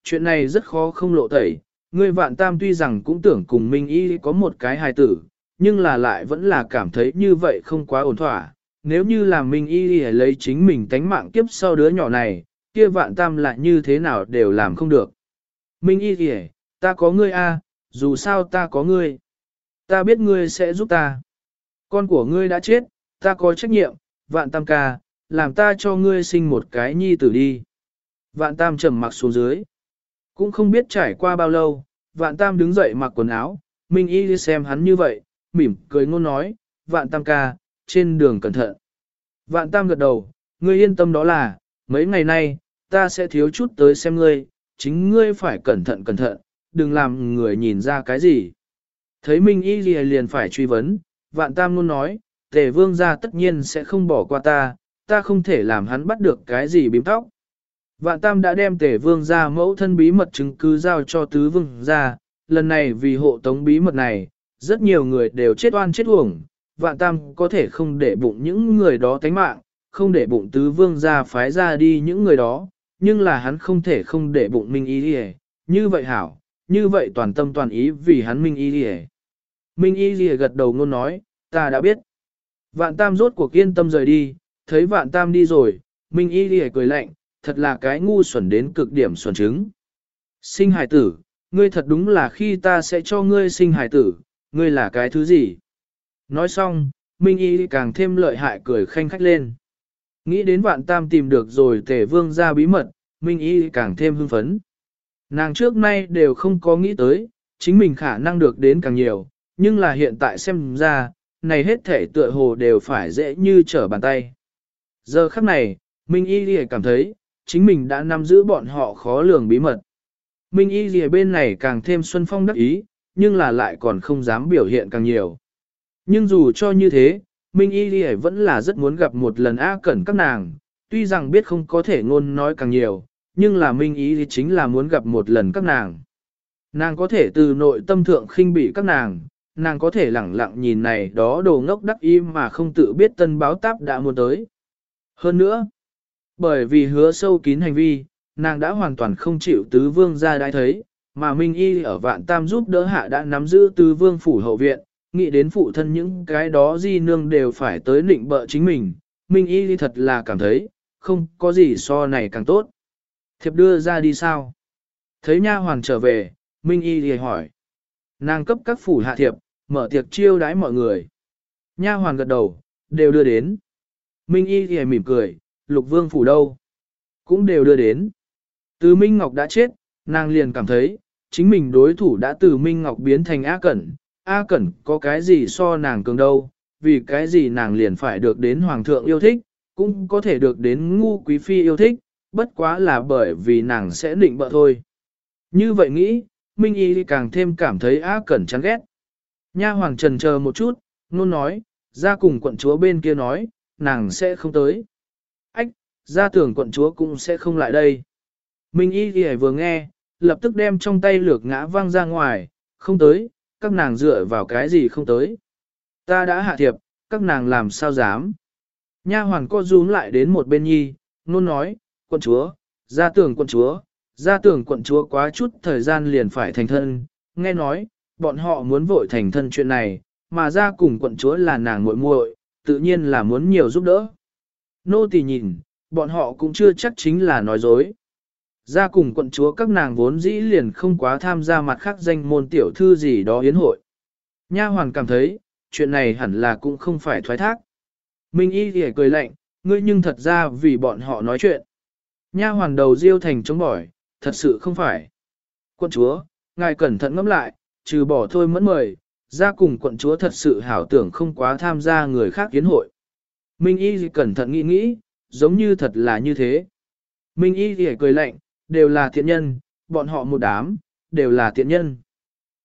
chuyện này rất khó không lộ tẩy, ngươi Vạn Tam tuy rằng cũng tưởng cùng Minh Y có một cái hài tử, nhưng là lại vẫn là cảm thấy như vậy không quá ổn thỏa. Nếu như là Minh Y Y lấy chính mình tánh mạng kiếp sau đứa nhỏ này, kia Vạn Tam lại như thế nào đều làm không được. Minh Y Y, ta có ngươi a, dù sao ta có ngươi. Ta biết ngươi sẽ giúp ta. Con của ngươi đã chết, ta có trách nhiệm, Vạn Tam ca, làm ta cho ngươi sinh một cái nhi tử đi. Vạn Tam trầm mặc xuống dưới. Cũng không biết trải qua bao lâu, Vạn Tam đứng dậy mặc quần áo, Minh Y đi xem hắn như vậy, mỉm cười ngôn nói, Vạn Tam ca, trên đường cẩn thận. Vạn Tam gật đầu, ngươi yên tâm đó là, mấy ngày nay, ta sẽ thiếu chút tới xem ngươi, chính ngươi phải cẩn thận cẩn thận, đừng làm người nhìn ra cái gì. Thấy Minh Y liền phải truy vấn, Vạn Tam luôn nói, Tề Vương gia tất nhiên sẽ không bỏ qua ta, ta không thể làm hắn bắt được cái gì bím tóc. Vạn Tam đã đem Tề vương ra mẫu thân bí mật chứng cứ giao cho tứ vương ra, lần này vì hộ tống bí mật này, rất nhiều người đều chết oan chết uổng. Vạn Tam có thể không để bụng những người đó tánh mạng, không để bụng tứ vương ra phái ra đi những người đó, nhưng là hắn không thể không để bụng Minh Y Lìa, như vậy hảo, như vậy toàn tâm toàn ý vì hắn Minh Y Lìa. Minh Y Lìa gật đầu ngôn nói, ta đã biết. Vạn Tam rốt cuộc yên tâm rời đi, thấy Vạn Tam đi rồi, Minh Y Lìa cười lạnh, thật là cái ngu xuẩn đến cực điểm xuẩn trứng. Sinh hài tử, ngươi thật đúng là khi ta sẽ cho ngươi sinh hài tử, ngươi là cái thứ gì? Nói xong, Minh Y càng thêm lợi hại cười khanh khách lên. Nghĩ đến vạn tam tìm được rồi tể vương ra bí mật, Minh Y càng thêm hưng phấn. Nàng trước nay đều không có nghĩ tới, chính mình khả năng được đến càng nhiều, nhưng là hiện tại xem ra, này hết thể tựa hồ đều phải dễ như trở bàn tay. Giờ khắc này, Minh Y cảm thấy, chính mình đã nắm giữ bọn họ khó lường bí mật. Minh y Lì bên này càng thêm xuân phong đắc ý, nhưng là lại còn không dám biểu hiện càng nhiều. Nhưng dù cho như thế, Minh Y Ghi vẫn là rất muốn gặp một lần A Cẩn các nàng, tuy rằng biết không có thể ngôn nói càng nhiều, nhưng là Minh Y chính là muốn gặp một lần các nàng. Nàng có thể từ nội tâm thượng khinh bị các nàng, nàng có thể lẳng lặng nhìn này đó đồ ngốc đắc im mà không tự biết tân báo táp đã muốn tới. Hơn nữa, bởi vì hứa sâu kín hành vi, nàng đã hoàn toàn không chịu tứ vương ra đai thấy, mà Minh Y ở vạn tam giúp đỡ hạ đã nắm giữ tứ vương phủ hậu viện, nghĩ đến phụ thân những cái đó di nương đều phải tới định bợ chính mình, Minh Y thật là cảm thấy, không có gì so này càng tốt. Thiệp đưa ra đi sao? Thấy nha hoàn trở về, Minh Y thì hỏi. Nàng cấp các phủ hạ thiệp, mở tiệc chiêu đái mọi người. Nha hoàn gật đầu, đều đưa đến. Minh Y thì mỉm cười, lục vương phủ đâu? Cũng đều đưa đến. Từ Minh Ngọc đã chết, nàng liền cảm thấy, chính mình đối thủ đã từ Minh Ngọc biến thành A Cẩn. A Cẩn có cái gì so nàng cường đâu, vì cái gì nàng liền phải được đến Hoàng thượng yêu thích, cũng có thể được đến ngu quý phi yêu thích, bất quá là bởi vì nàng sẽ định bợ thôi. Như vậy nghĩ, Minh Y càng thêm cảm thấy á Cẩn chán ghét. Nha hoàng trần chờ một chút, nôn nói, ra cùng quận chúa bên kia nói, nàng sẽ không tới. Ách, ra tưởng quận chúa cũng sẽ không lại đây. Minh Y thì vừa nghe, lập tức đem trong tay lược ngã văng ra ngoài, không tới, các nàng dựa vào cái gì không tới. Ta đã hạ thiệp, các nàng làm sao dám. Nha hoàn co rúm lại đến một bên nhi, nôn nói, quận chúa, ra tưởng quận chúa, ra tưởng quận chúa quá chút thời gian liền phải thành thân, nghe nói, bọn họ muốn vội thành thân chuyện này, mà ra cùng quận chúa là nàng muội muội, tự nhiên là muốn nhiều giúp đỡ. Nô tỳ nhìn, bọn họ cũng chưa chắc chính là nói dối. Ra cùng quận chúa các nàng vốn dĩ liền không quá tham gia mặt khác danh môn tiểu thư gì đó yến hội. Nha hoàn cảm thấy, chuyện này hẳn là cũng không phải thoái thác. Minh y thì cười lạnh, ngươi nhưng thật ra vì bọn họ nói chuyện. Nha hoàn đầu diêu thành chống bỏi, thật sự không phải. Quận chúa, ngài cẩn thận ngẫm lại, trừ bỏ thôi mẫn mời, ra cùng quận chúa thật sự hảo tưởng không quá tham gia người khác kiến hội. Minh y cẩn thận nghĩ nghĩ, giống như thật là như thế. Minh y thì cười lạnh, đều là thiện nhân, bọn họ một đám, đều là thiện nhân.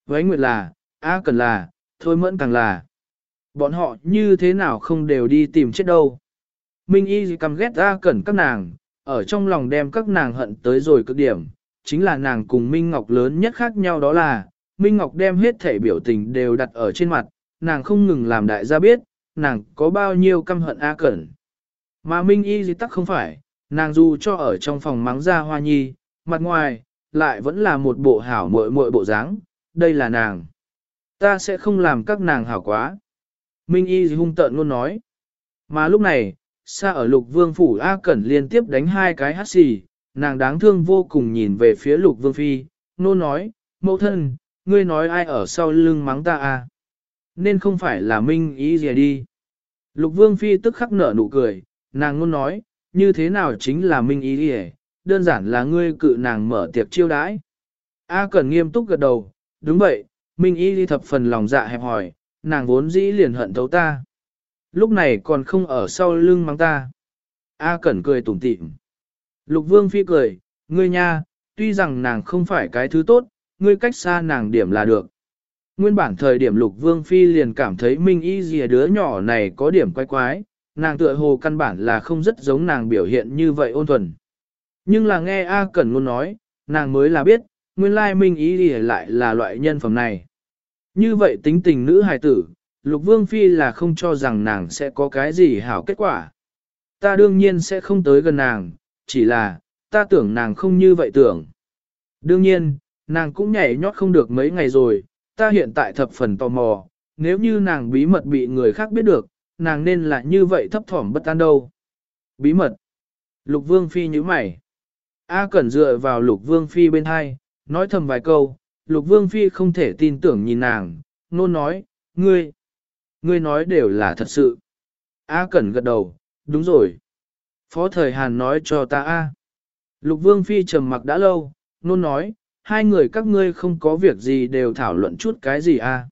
Với nguyệt là, á cần là, thôi mẫn càng là. Bọn họ như thế nào không đều đi tìm chết đâu. Minh y căm ghét ra cẩn các nàng, ở trong lòng đem các nàng hận tới rồi cực điểm, chính là nàng cùng Minh Ngọc lớn nhất khác nhau đó là, Minh Ngọc đem hết thể biểu tình đều đặt ở trên mặt, nàng không ngừng làm đại gia biết, nàng có bao nhiêu căm hận A Cẩn. Mà Minh Y gì tắc không phải, nàng dù cho ở trong phòng mắng ra hoa nhi, mặt ngoài, lại vẫn là một bộ hảo muội muội bộ dáng, đây là nàng. Ta sẽ không làm các nàng hảo quá. Minh Y hung tợn luôn nói. Mà lúc này, xa ở lục vương phủ A Cẩn liên tiếp đánh hai cái hát xì, nàng đáng thương vô cùng nhìn về phía lục vương phi, nô nói, mẫu thân, ngươi nói ai ở sau lưng mắng ta a? Nên không phải là Minh ý gì đi. Lục vương phi tức khắc nở nụ cười, nàng nôn nói, như thế nào chính là Minh ý gì đơn giản là ngươi cự nàng mở tiệc chiêu đãi. A Cẩn nghiêm túc gật đầu, đúng vậy, Minh ý thập phần lòng dạ hẹp hỏi, nàng vốn dĩ liền hận thấu ta. Lúc này còn không ở sau lưng mắng ta. A Cẩn cười tủm tỉm. Lục Vương Phi cười, ngươi nha, tuy rằng nàng không phải cái thứ tốt, ngươi cách xa nàng điểm là được. Nguyên bản thời điểm Lục Vương Phi liền cảm thấy Minh Y gì đứa nhỏ này có điểm quái quái, nàng tựa hồ căn bản là không rất giống nàng biểu hiện như vậy ôn thuần. Nhưng là nghe A Cẩn luôn nói, nàng mới là biết, nguyên lai Minh Y gì lại là loại nhân phẩm này. Như vậy tính tình nữ hài tử, Lục Vương Phi là không cho rằng nàng sẽ có cái gì hảo kết quả. Ta đương nhiên sẽ không tới gần nàng, chỉ là, ta tưởng nàng không như vậy tưởng. Đương nhiên, nàng cũng nhảy nhót không được mấy ngày rồi, ta hiện tại thập phần tò mò, nếu như nàng bí mật bị người khác biết được, nàng nên là như vậy thấp thỏm bất an đâu. Bí mật. Lục Vương Phi như mày. A Cẩn dựa vào Lục Vương Phi bên hai, nói thầm vài câu, Lục Vương Phi không thể tin tưởng nhìn nàng, nôn nói, ngươi, ngươi nói đều là thật sự. A Cẩn gật đầu, đúng rồi. Phó thời Hàn nói cho ta a. Lục Vương Phi trầm mặc đã lâu, nôn nói, hai người các ngươi không có việc gì đều thảo luận chút cái gì a.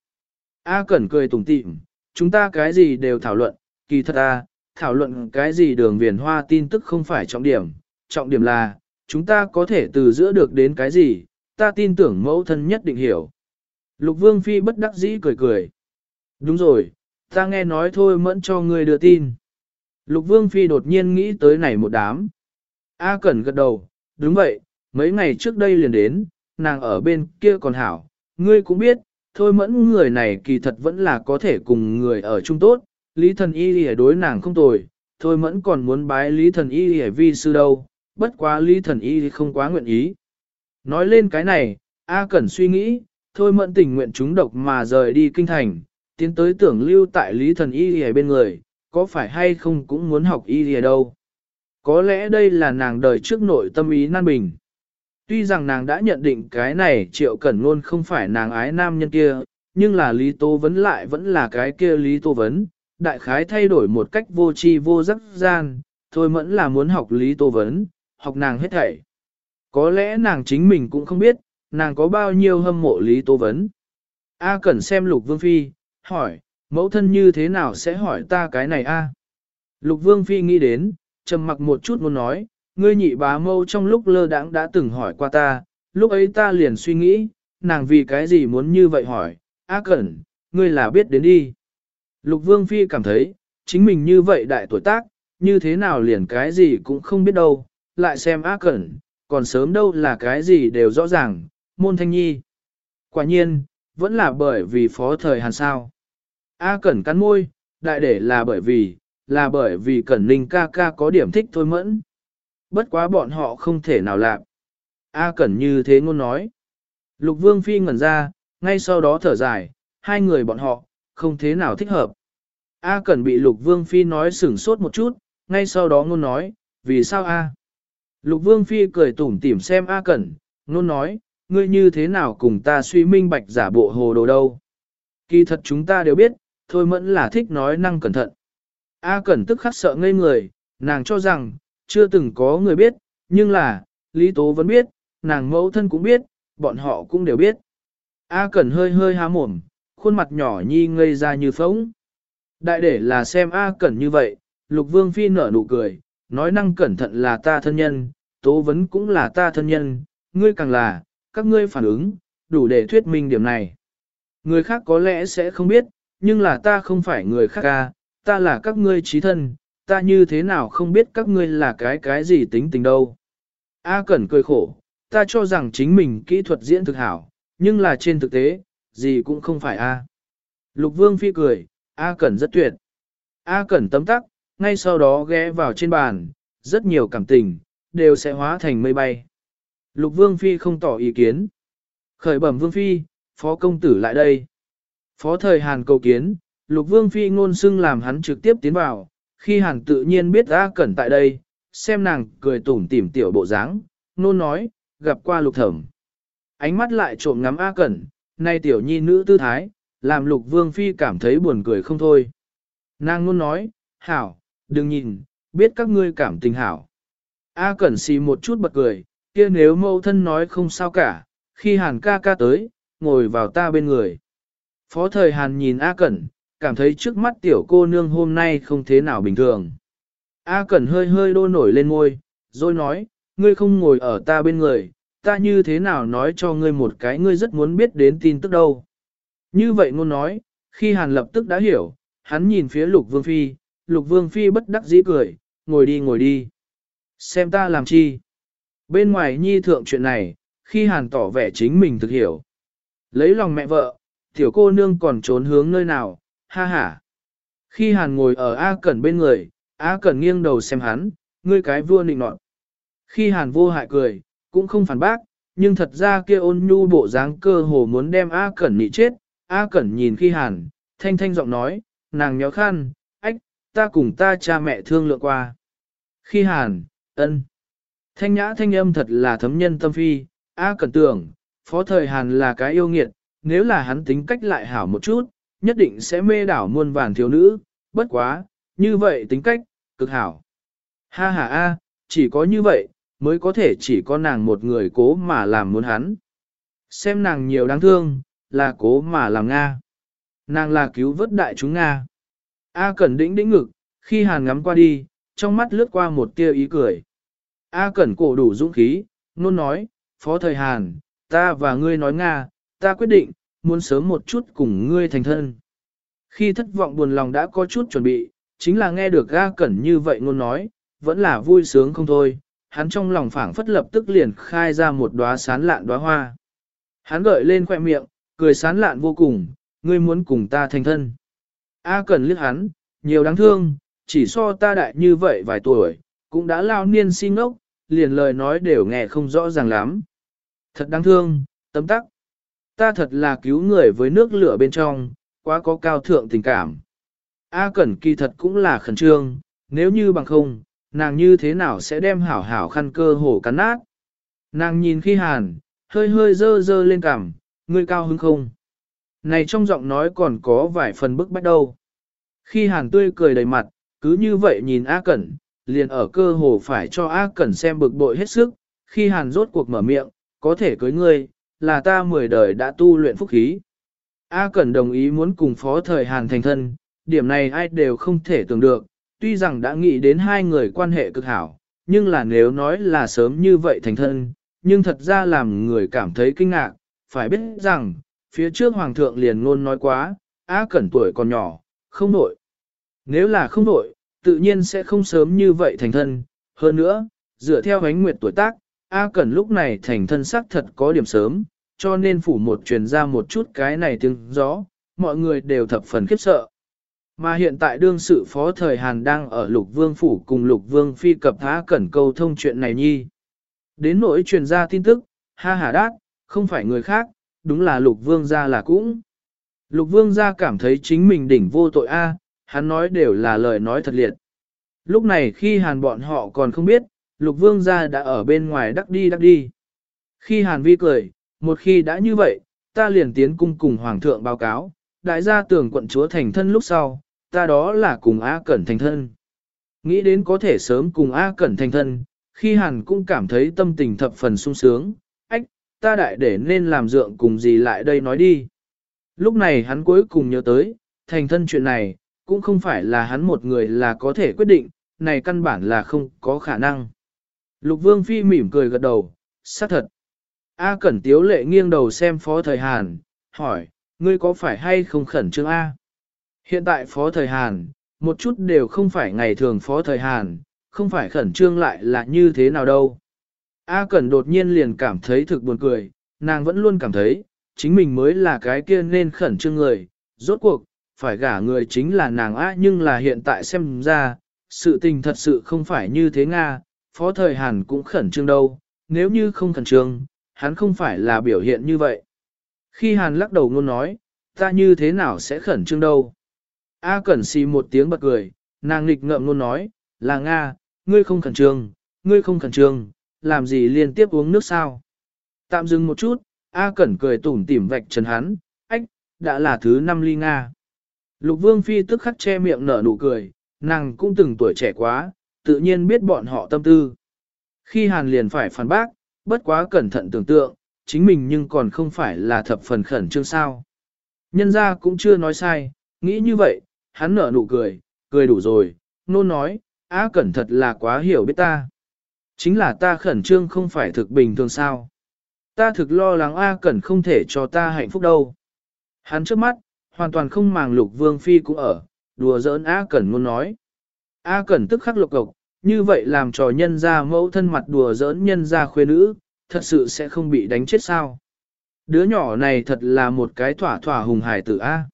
A Cẩn cười tủm tỉm, chúng ta cái gì đều thảo luận, kỳ thật a, thảo luận cái gì đường viền hoa tin tức không phải trọng điểm, trọng điểm là, chúng ta có thể từ giữa được đến cái gì, ta tin tưởng mẫu thân nhất định hiểu. Lục Vương Phi bất đắc dĩ cười cười. Đúng rồi, Ta nghe nói thôi mẫn cho ngươi đưa tin. Lục Vương Phi đột nhiên nghĩ tới này một đám. A Cẩn gật đầu, đúng vậy, mấy ngày trước đây liền đến, nàng ở bên kia còn hảo. Ngươi cũng biết, thôi mẫn người này kỳ thật vẫn là có thể cùng người ở chung tốt, lý thần y lìa đối nàng không tồi, thôi mẫn còn muốn bái lý thần y lìa vi sư đâu, bất quá lý thần y không quá nguyện ý. Nói lên cái này, A Cẩn suy nghĩ, thôi mẫn tình nguyện chúng độc mà rời đi kinh thành, tiến tới tưởng lưu tại lý thần y ở bên người, có phải hay không cũng muốn học y ở đâu. Có lẽ đây là nàng đời trước nội tâm ý nan bình. Tuy rằng nàng đã nhận định cái này triệu cẩn luôn không phải nàng ái nam nhân kia, nhưng là Lý Tô Vấn lại vẫn là cái kia Lý Tô Vấn, đại khái thay đổi một cách vô tri vô giác gian, thôi mẫn là muốn học Lý Tô Vấn, học nàng hết thảy. Có lẽ nàng chính mình cũng không biết, nàng có bao nhiêu hâm mộ Lý Tô Vấn. A Cẩn xem Lục Vương Phi, hỏi, mẫu thân như thế nào sẽ hỏi ta cái này a? Lục Vương Phi nghĩ đến, trầm mặc một chút muốn nói, ngươi nhị bá mâu trong lúc lơ đãng đã từng hỏi qua ta, lúc ấy ta liền suy nghĩ, nàng vì cái gì muốn như vậy hỏi, A Cẩn, ngươi là biết đến đi. Lục Vương Phi cảm thấy, chính mình như vậy đại tuổi tác, như thế nào liền cái gì cũng không biết đâu, lại xem A Cẩn, còn sớm đâu là cái gì đều rõ ràng, môn thanh nhi. Quả nhiên, vẫn là bởi vì phó thời hàn sao. A Cẩn cắn môi, đại để là bởi vì, là bởi vì Cẩn Ninh ca ca có điểm thích thôi mẫn. Bất quá bọn họ không thể nào làm. A Cẩn như thế ngôn nói. Lục Vương Phi ngẩn ra, ngay sau đó thở dài, hai người bọn họ, không thế nào thích hợp. A Cẩn bị Lục Vương Phi nói sửng sốt một chút, ngay sau đó ngôn nói, vì sao A? Lục Vương Phi cười tủm tỉm xem A Cẩn, ngôn nói, ngươi như thế nào cùng ta suy minh bạch giả bộ hồ đồ đâu. Kỳ thật chúng ta đều biết, thôi mẫn là thích nói năng cẩn thận. A Cẩn tức khắc sợ ngây người, nàng cho rằng, chưa từng có người biết, nhưng là, Lý Tố vẫn biết, nàng mẫu thân cũng biết, bọn họ cũng đều biết. A Cẩn hơi hơi há mồm, khuôn mặt nhỏ nhi ngây ra như phóng. Đại để là xem A Cẩn như vậy, Lục Vương Phi nở nụ cười, nói năng cẩn thận là ta thân nhân, Tố Vấn cũng là ta thân nhân, ngươi càng là, các ngươi phản ứng, đủ để thuyết minh điểm này. Người khác có lẽ sẽ không biết, nhưng là ta không phải người khác ca, ta là các ngươi trí thân, ta như thế nào không biết các ngươi là cái cái gì tính tình đâu. A Cẩn cười khổ, ta cho rằng chính mình kỹ thuật diễn thực hảo, nhưng là trên thực tế, gì cũng không phải A. Lục Vương Phi cười, A Cẩn rất tuyệt. A Cẩn tấm tắc, ngay sau đó ghé vào trên bàn, rất nhiều cảm tình, đều sẽ hóa thành mây bay. Lục Vương Phi không tỏ ý kiến. Khởi bẩm Vương Phi, Phó Công Tử lại đây. Phó thời Hàn cầu kiến, Lục Vương Phi ngôn xưng làm hắn trực tiếp tiến vào, khi Hàn tự nhiên biết A Cẩn tại đây, xem nàng cười tủm tỉm tiểu bộ dáng, nôn nói, gặp qua Lục Thẩm. Ánh mắt lại trộm ngắm A Cẩn, nay tiểu nhi nữ tư thái, làm Lục Vương Phi cảm thấy buồn cười không thôi. Nàng nôn nói, hảo, đừng nhìn, biết các ngươi cảm tình hảo. A Cẩn xì một chút bật cười, kia nếu mâu thân nói không sao cả, khi Hàn ca ca tới, ngồi vào ta bên người. Phó thời Hàn nhìn A Cẩn, cảm thấy trước mắt tiểu cô nương hôm nay không thế nào bình thường. A Cẩn hơi hơi đô nổi lên môi, rồi nói, ngươi không ngồi ở ta bên người, ta như thế nào nói cho ngươi một cái ngươi rất muốn biết đến tin tức đâu. Như vậy ngôn nói, khi Hàn lập tức đã hiểu, hắn nhìn phía Lục Vương Phi, Lục Vương Phi bất đắc dĩ cười, ngồi đi ngồi đi. Xem ta làm chi. Bên ngoài nhi thượng chuyện này, khi Hàn tỏ vẻ chính mình thực hiểu. Lấy lòng mẹ vợ, tiểu cô nương còn trốn hướng nơi nào, ha ha. Khi Hàn ngồi ở A Cẩn bên người, A Cẩn nghiêng đầu xem hắn, ngươi cái vua nịnh nọt. Khi Hàn vô hại cười, cũng không phản bác, nhưng thật ra kia ôn nhu bộ dáng cơ hồ muốn đem A Cẩn nị chết. A Cẩn nhìn khi Hàn, thanh thanh giọng nói, nàng nhéo khăn, ách, ta cùng ta cha mẹ thương lượng qua. Khi Hàn, ân. Thanh nhã thanh âm thật là thấm nhân tâm phi, A Cẩn tưởng, phó thời Hàn là cái yêu nghiệt, nếu là hắn tính cách lại hảo một chút, nhất định sẽ mê đảo muôn vàn thiếu nữ, bất quá, như vậy tính cách, cực hảo. Ha ha a, chỉ có như vậy, mới có thể chỉ có nàng một người cố mà làm muốn hắn. Xem nàng nhiều đáng thương, là cố mà làm Nga. Nàng là cứu vớt đại chúng Nga. A Cẩn đĩnh đĩnh ngực, khi hàn ngắm qua đi, trong mắt lướt qua một tia ý cười. A Cẩn cổ đủ dũng khí, nôn nói, Phó Thời Hàn, ta và ngươi nói Nga, ta quyết định, muốn sớm một chút cùng ngươi thành thân. Khi thất vọng buồn lòng đã có chút chuẩn bị, chính là nghe được ga Cẩn như vậy ngôn nói, vẫn là vui sướng không thôi, hắn trong lòng phảng phất lập tức liền khai ra một đóa sán lạn đóa hoa. Hắn gợi lên khoẻ miệng, cười sán lạn vô cùng, ngươi muốn cùng ta thành thân. A Cẩn liếc hắn, nhiều đáng thương, chỉ so ta đại như vậy vài tuổi, cũng đã lao niên xin ngốc, liền lời nói đều nghe không rõ ràng lắm. Thật đáng thương, tấm tắc. Ta thật là cứu người với nước lửa bên trong, quá có cao thượng tình cảm. A Cẩn kỳ thật cũng là khẩn trương, nếu như bằng không, nàng như thế nào sẽ đem hảo hảo khăn cơ hổ cắn nát. Nàng nhìn khi hàn, hơi hơi dơ dơ lên cằm, ngươi cao hứng không? Này trong giọng nói còn có vài phần bức bách đâu. Khi hàn tươi cười đầy mặt, cứ như vậy nhìn A Cẩn, liền ở cơ hồ phải cho A Cẩn xem bực bội hết sức, khi hàn rốt cuộc mở miệng, có thể cưới ngươi, là ta mười đời đã tu luyện phúc khí. A Cẩn đồng ý muốn cùng phó thời hàn thành thân, điểm này ai đều không thể tưởng được, tuy rằng đã nghĩ đến hai người quan hệ cực hảo, nhưng là nếu nói là sớm như vậy thành thân, nhưng thật ra làm người cảm thấy kinh ngạc, phải biết rằng, phía trước hoàng thượng liền ngôn nói quá, A Cẩn tuổi còn nhỏ, không nổi. Nếu là không nổi, tự nhiên sẽ không sớm như vậy thành thân. Hơn nữa, dựa theo ánh nguyệt tuổi tác, A Cẩn lúc này thành thân sắc thật có điểm sớm, cho nên phủ một truyền ra một chút cái này tiếng gió, mọi người đều thập phần khiếp sợ. Mà hiện tại đương sự phó thời Hàn đang ở lục vương phủ cùng lục vương phi cập thá Cẩn câu thông chuyện này nhi. Đến nỗi truyền ra tin tức, ha hà đát, không phải người khác, đúng là lục vương gia là cũng. Lục vương gia cảm thấy chính mình đỉnh vô tội A, hắn nói đều là lời nói thật liệt. Lúc này khi hàn bọn họ còn không biết, lục vương gia đã ở bên ngoài đắc đi đắc đi. Khi hàn vi cười, một khi đã như vậy, ta liền tiến cung cùng hoàng thượng báo cáo, đại gia tưởng quận chúa thành thân lúc sau, ta đó là cùng A Cẩn thành thân. Nghĩ đến có thể sớm cùng A Cẩn thành thân, khi hàn cũng cảm thấy tâm tình thập phần sung sướng, ách, ta đại để nên làm dượng cùng gì lại đây nói đi. Lúc này hắn cuối cùng nhớ tới, thành thân chuyện này, cũng không phải là hắn một người là có thể quyết định, này căn bản là không có khả năng. Lục vương phi mỉm cười gật đầu, xác thật. A Cẩn Tiếu lệ nghiêng đầu xem phó thời Hàn, hỏi, ngươi có phải hay không khẩn trương A? Hiện tại phó thời Hàn, một chút đều không phải ngày thường phó thời Hàn, không phải khẩn trương lại là như thế nào đâu. A Cẩn đột nhiên liền cảm thấy thực buồn cười, nàng vẫn luôn cảm thấy, chính mình mới là cái kia nên khẩn trương người, rốt cuộc, phải gả người chính là nàng A nhưng là hiện tại xem ra, sự tình thật sự không phải như thế Nga, phó thời Hàn cũng khẩn trương đâu, nếu như không khẩn trương, hắn không phải là biểu hiện như vậy. Khi Hàn lắc đầu ngôn nói, ta như thế nào sẽ khẩn trương đâu. A Cẩn xì một tiếng bật cười, nàng nghịch ngợm ngôn nói, là Nga, ngươi không khẩn trương, ngươi không khẩn trương, làm gì liên tiếp uống nước sao. Tạm dừng một chút, A Cẩn cười tủm tỉm vạch trần hắn, ách, đã là thứ năm ly Nga. Lục Vương Phi tức khắc che miệng nở nụ cười, nàng cũng từng tuổi trẻ quá, tự nhiên biết bọn họ tâm tư. Khi Hàn liền phải phản bác, bất quá cẩn thận tưởng tượng, chính mình nhưng còn không phải là thập phần khẩn trương sao. Nhân ra cũng chưa nói sai, nghĩ như vậy, hắn nở nụ cười, cười đủ rồi, nôn nói, á cẩn thật là quá hiểu biết ta. Chính là ta khẩn trương không phải thực bình thường sao. Ta thực lo lắng A Cẩn không thể cho ta hạnh phúc đâu. Hắn trước mắt, hoàn toàn không màng lục vương phi cũng ở, đùa giỡn A Cẩn muốn nói. A Cẩn tức khắc lục cộc, như vậy làm trò nhân ra mẫu thân mặt đùa giỡn nhân ra khuê nữ, thật sự sẽ không bị đánh chết sao. Đứa nhỏ này thật là một cái thỏa thỏa hùng hải tử A.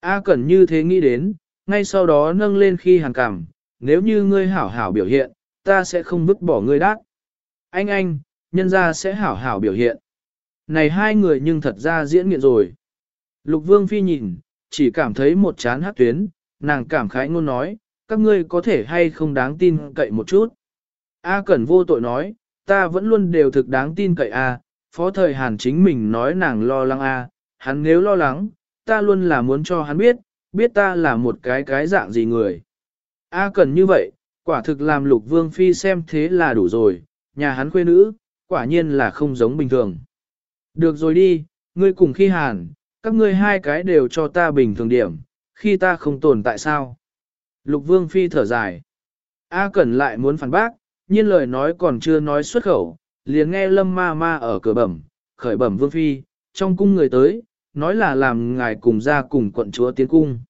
A cần như thế nghĩ đến, ngay sau đó nâng lên khi hàng cảm, nếu như ngươi hảo hảo biểu hiện, ta sẽ không vứt bỏ ngươi đát. Anh anh, nhân ra sẽ hảo hảo biểu hiện. Này hai người nhưng thật ra diễn nghiện rồi. Lục Vương Phi nhìn, chỉ cảm thấy một chán hát tuyến, nàng cảm khái ngôn nói, các ngươi có thể hay không đáng tin cậy một chút. A Cẩn vô tội nói, ta vẫn luôn đều thực đáng tin cậy A, phó thời Hàn chính mình nói nàng lo lắng A, hắn nếu lo lắng, ta luôn là muốn cho hắn biết, biết ta là một cái cái dạng gì người. A Cẩn như vậy, quả thực làm lục vương phi xem thế là đủ rồi, nhà hắn quê nữ, quả nhiên là không giống bình thường. Được rồi đi, ngươi cùng khi Hàn, các ngươi hai cái đều cho ta bình thường điểm, khi ta không tồn tại sao. Lục Vương Phi thở dài. A Cẩn lại muốn phản bác, nhiên lời nói còn chưa nói xuất khẩu, liền nghe Lâm Ma Ma ở cửa bẩm, khởi bẩm Vương Phi, trong cung người tới, nói là làm ngài cùng ra cùng quận chúa tiến cung.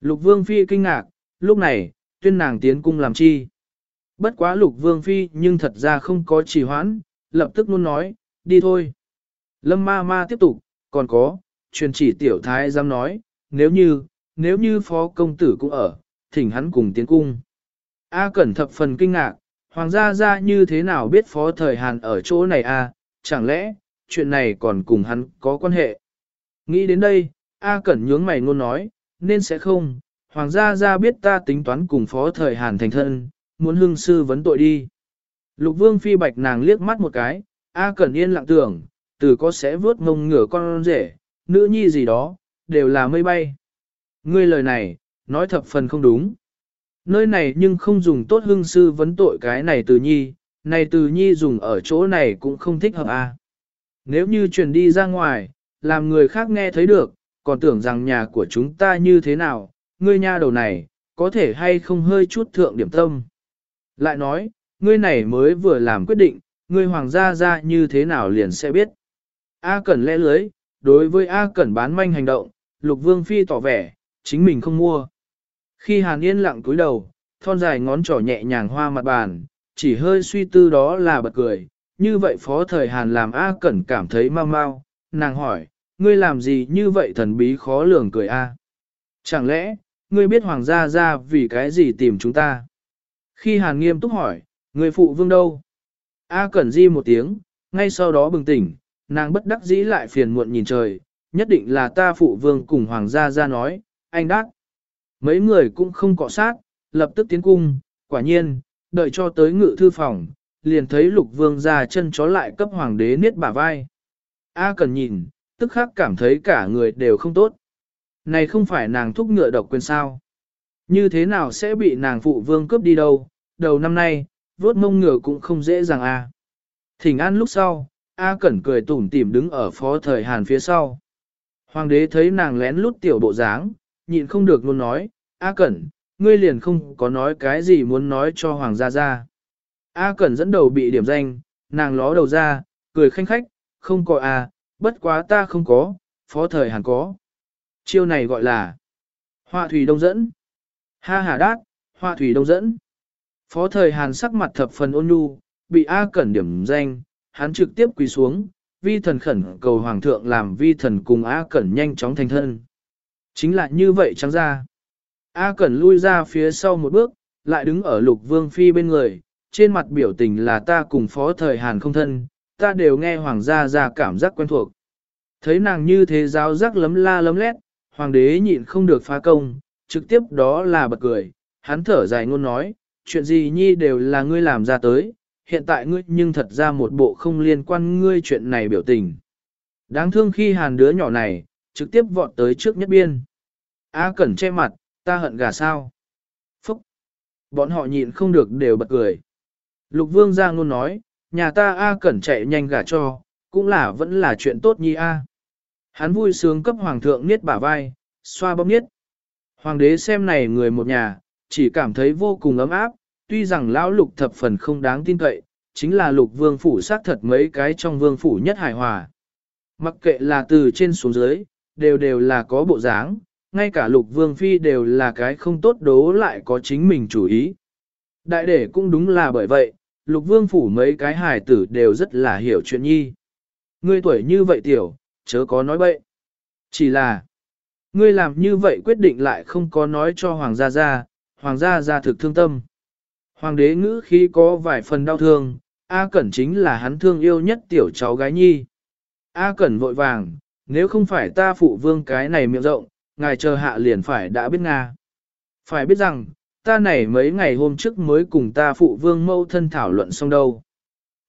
Lục vương phi kinh ngạc, lúc này, tuyên nàng tiến cung làm chi. Bất quá lục vương phi nhưng thật ra không có trì hoãn, lập tức luôn nói, đi thôi. Lâm ma ma tiếp tục, còn có, truyền chỉ tiểu thái dám nói, nếu như, nếu như phó công tử cũng ở, thỉnh hắn cùng tiến cung. A cẩn thập phần kinh ngạc, hoàng gia ra như thế nào biết phó thời Hàn ở chỗ này a? chẳng lẽ, chuyện này còn cùng hắn có quan hệ. Nghĩ đến đây, A cẩn nhướng mày ngôn nói, nên sẽ không, hoàng gia ra biết ta tính toán cùng phó thời Hàn thành thân, muốn hưng sư vấn tội đi. Lục vương phi bạch nàng liếc mắt một cái, A cẩn yên lặng tưởng, từ có sẽ vớt ngông ngửa con rể, nữ nhi gì đó, đều là mây bay. Ngươi lời này, nói thập phần không đúng. Nơi này nhưng không dùng tốt hương sư vấn tội cái này từ nhi, này từ nhi dùng ở chỗ này cũng không thích hợp à. Nếu như truyền đi ra ngoài, làm người khác nghe thấy được, còn tưởng rằng nhà của chúng ta như thế nào, ngươi nha đầu này, có thể hay không hơi chút thượng điểm tâm. Lại nói, ngươi này mới vừa làm quyết định, ngươi hoàng gia ra như thế nào liền sẽ biết. A Cẩn lẽ lưới, đối với A Cẩn bán manh hành động, Lục Vương Phi tỏ vẻ, chính mình không mua. Khi Hàn Yên lặng cúi đầu, thon dài ngón trỏ nhẹ nhàng hoa mặt bàn, chỉ hơi suy tư đó là bật cười. Như vậy phó thời Hàn làm A Cẩn cảm thấy mau mau, nàng hỏi, ngươi làm gì như vậy thần bí khó lường cười A. Chẳng lẽ, ngươi biết hoàng gia ra vì cái gì tìm chúng ta? Khi Hàn nghiêm túc hỏi, người phụ vương đâu? A Cẩn di một tiếng, ngay sau đó bừng tỉnh, nàng bất đắc dĩ lại phiền muộn nhìn trời, nhất định là ta phụ vương cùng hoàng gia ra nói, anh đắc. Mấy người cũng không cọ sát, lập tức tiến cung, quả nhiên, đợi cho tới ngự thư phòng, liền thấy lục vương ra chân chó lại cấp hoàng đế niết bả vai. A cần nhìn, tức khắc cảm thấy cả người đều không tốt. Này không phải nàng thúc ngựa độc quyền sao. Như thế nào sẽ bị nàng phụ vương cướp đi đâu, đầu năm nay, vuốt mông ngựa cũng không dễ dàng a. Thỉnh an lúc sau, A Cẩn cười tủm tỉm đứng ở phó thời Hàn phía sau. Hoàng đế thấy nàng lén lút tiểu bộ dáng, nhịn không được luôn nói, A Cẩn, ngươi liền không có nói cái gì muốn nói cho Hoàng gia gia. A Cẩn dẫn đầu bị điểm danh, nàng ló đầu ra, cười khanh khách, không có A, bất quá ta không có, phó thời hẳn có. Chiêu này gọi là Hoa thủy đông dẫn. Ha hà đát, hoa thủy đông dẫn. Phó thời Hàn sắc mặt thập phần ôn nhu, bị A Cẩn điểm danh, hắn trực tiếp quỳ xuống, vi thần khẩn cầu hoàng thượng làm vi thần cùng A Cẩn nhanh chóng thành thân. Chính là như vậy trắng ra. A Cẩn lui ra phía sau một bước, lại đứng ở lục vương phi bên người, trên mặt biểu tình là ta cùng phó thời Hàn không thân, ta đều nghe hoàng gia ra cảm giác quen thuộc. Thấy nàng như thế giáo giác lấm la lấm lét, hoàng đế nhịn không được phá công, trực tiếp đó là bật cười, hắn thở dài ngôn nói, chuyện gì nhi đều là ngươi làm ra tới, hiện tại ngươi nhưng thật ra một bộ không liên quan ngươi chuyện này biểu tình. Đáng thương khi hàn đứa nhỏ này, trực tiếp vọt tới trước nhất biên. A cẩn che mặt, ta hận gà sao. Phúc! Bọn họ nhịn không được đều bật cười. Lục vương ra luôn nói, nhà ta A cẩn chạy nhanh gà cho, cũng là vẫn là chuyện tốt nhi A. Hắn vui sướng cấp hoàng thượng niết bả vai, xoa bóp niết. Hoàng đế xem này người một nhà, chỉ cảm thấy vô cùng ấm áp, tuy rằng lão lục thập phần không đáng tin cậy, chính là lục vương phủ xác thật mấy cái trong vương phủ nhất hài hòa. Mặc kệ là từ trên xuống dưới, đều đều là có bộ dáng, ngay cả lục vương phi đều là cái không tốt đố lại có chính mình chủ ý. Đại đệ cũng đúng là bởi vậy, lục vương phủ mấy cái hài tử đều rất là hiểu chuyện nhi. Ngươi tuổi như vậy tiểu, chớ có nói bậy. Chỉ là, ngươi làm như vậy quyết định lại không có nói cho hoàng gia gia, hoàng gia gia thực thương tâm. Hoàng đế ngữ khi có vài phần đau thương, A Cẩn chính là hắn thương yêu nhất tiểu cháu gái nhi. A Cẩn vội vàng, nếu không phải ta phụ vương cái này miệng rộng, ngài chờ hạ liền phải đã biết Nga. Phải biết rằng, ta này mấy ngày hôm trước mới cùng ta phụ vương mâu thân thảo luận xong đâu.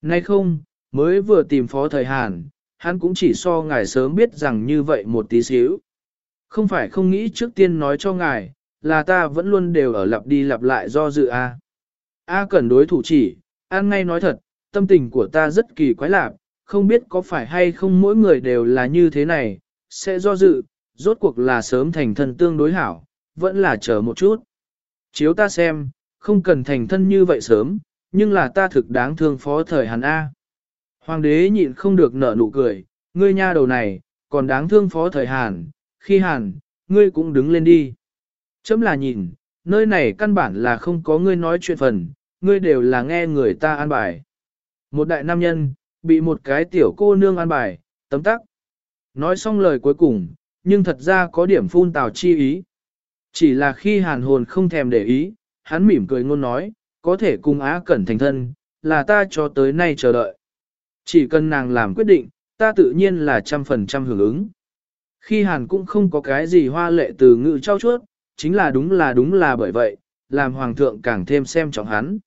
Nay không, mới vừa tìm phó thời Hàn, hắn cũng chỉ so ngài sớm biết rằng như vậy một tí xíu. Không phải không nghĩ trước tiên nói cho ngài, là ta vẫn luôn đều ở lặp đi lặp lại do dự A. A cần đối thủ chỉ, an ngay nói thật, tâm tình của ta rất kỳ quái lạc, không biết có phải hay không mỗi người đều là như thế này, sẽ do dự, rốt cuộc là sớm thành thân tương đối hảo, vẫn là chờ một chút. Chiếu ta xem, không cần thành thân như vậy sớm, nhưng là ta thực đáng thương phó thời hàn A. Hoàng đế nhịn không được nở nụ cười, ngươi nha đầu này, còn đáng thương phó thời hàn, khi hàn, ngươi cũng đứng lên đi. Chấm là nhìn, nơi này căn bản là không có ngươi nói chuyện phần, ngươi đều là nghe người ta an bài. Một đại nam nhân, bị một cái tiểu cô nương an bài, tấm tắc. Nói xong lời cuối cùng, nhưng thật ra có điểm phun tào chi ý. Chỉ là khi hàn hồn không thèm để ý, hắn mỉm cười ngôn nói, có thể cùng Á Cẩn thành thân, là ta cho tới nay chờ đợi. Chỉ cần nàng làm quyết định, ta tự nhiên là trăm phần trăm hưởng ứng. Khi hàn cũng không có cái gì hoa lệ từ ngữ trao chuốt, chính là đúng là đúng là bởi vậy, làm hoàng thượng càng thêm xem trọng hắn.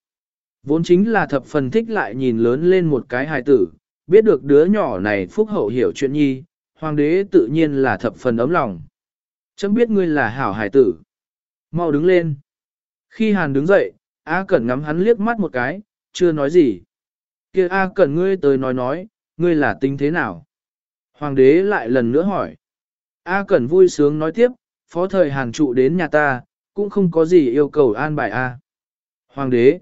Vốn chính là thập phần thích lại nhìn lớn lên một cái hài tử, biết được đứa nhỏ này phúc hậu hiểu chuyện nhi, hoàng đế tự nhiên là thập phần ấm lòng. Chấm biết ngươi là hảo hài tử. Mau đứng lên. Khi hàn đứng dậy, A Cẩn ngắm hắn liếc mắt một cái, chưa nói gì. kia A Cẩn ngươi tới nói nói, ngươi là tính thế nào? Hoàng đế lại lần nữa hỏi. A Cẩn vui sướng nói tiếp, phó thời hàn trụ đến nhà ta, cũng không có gì yêu cầu an bài A. Hoàng đế.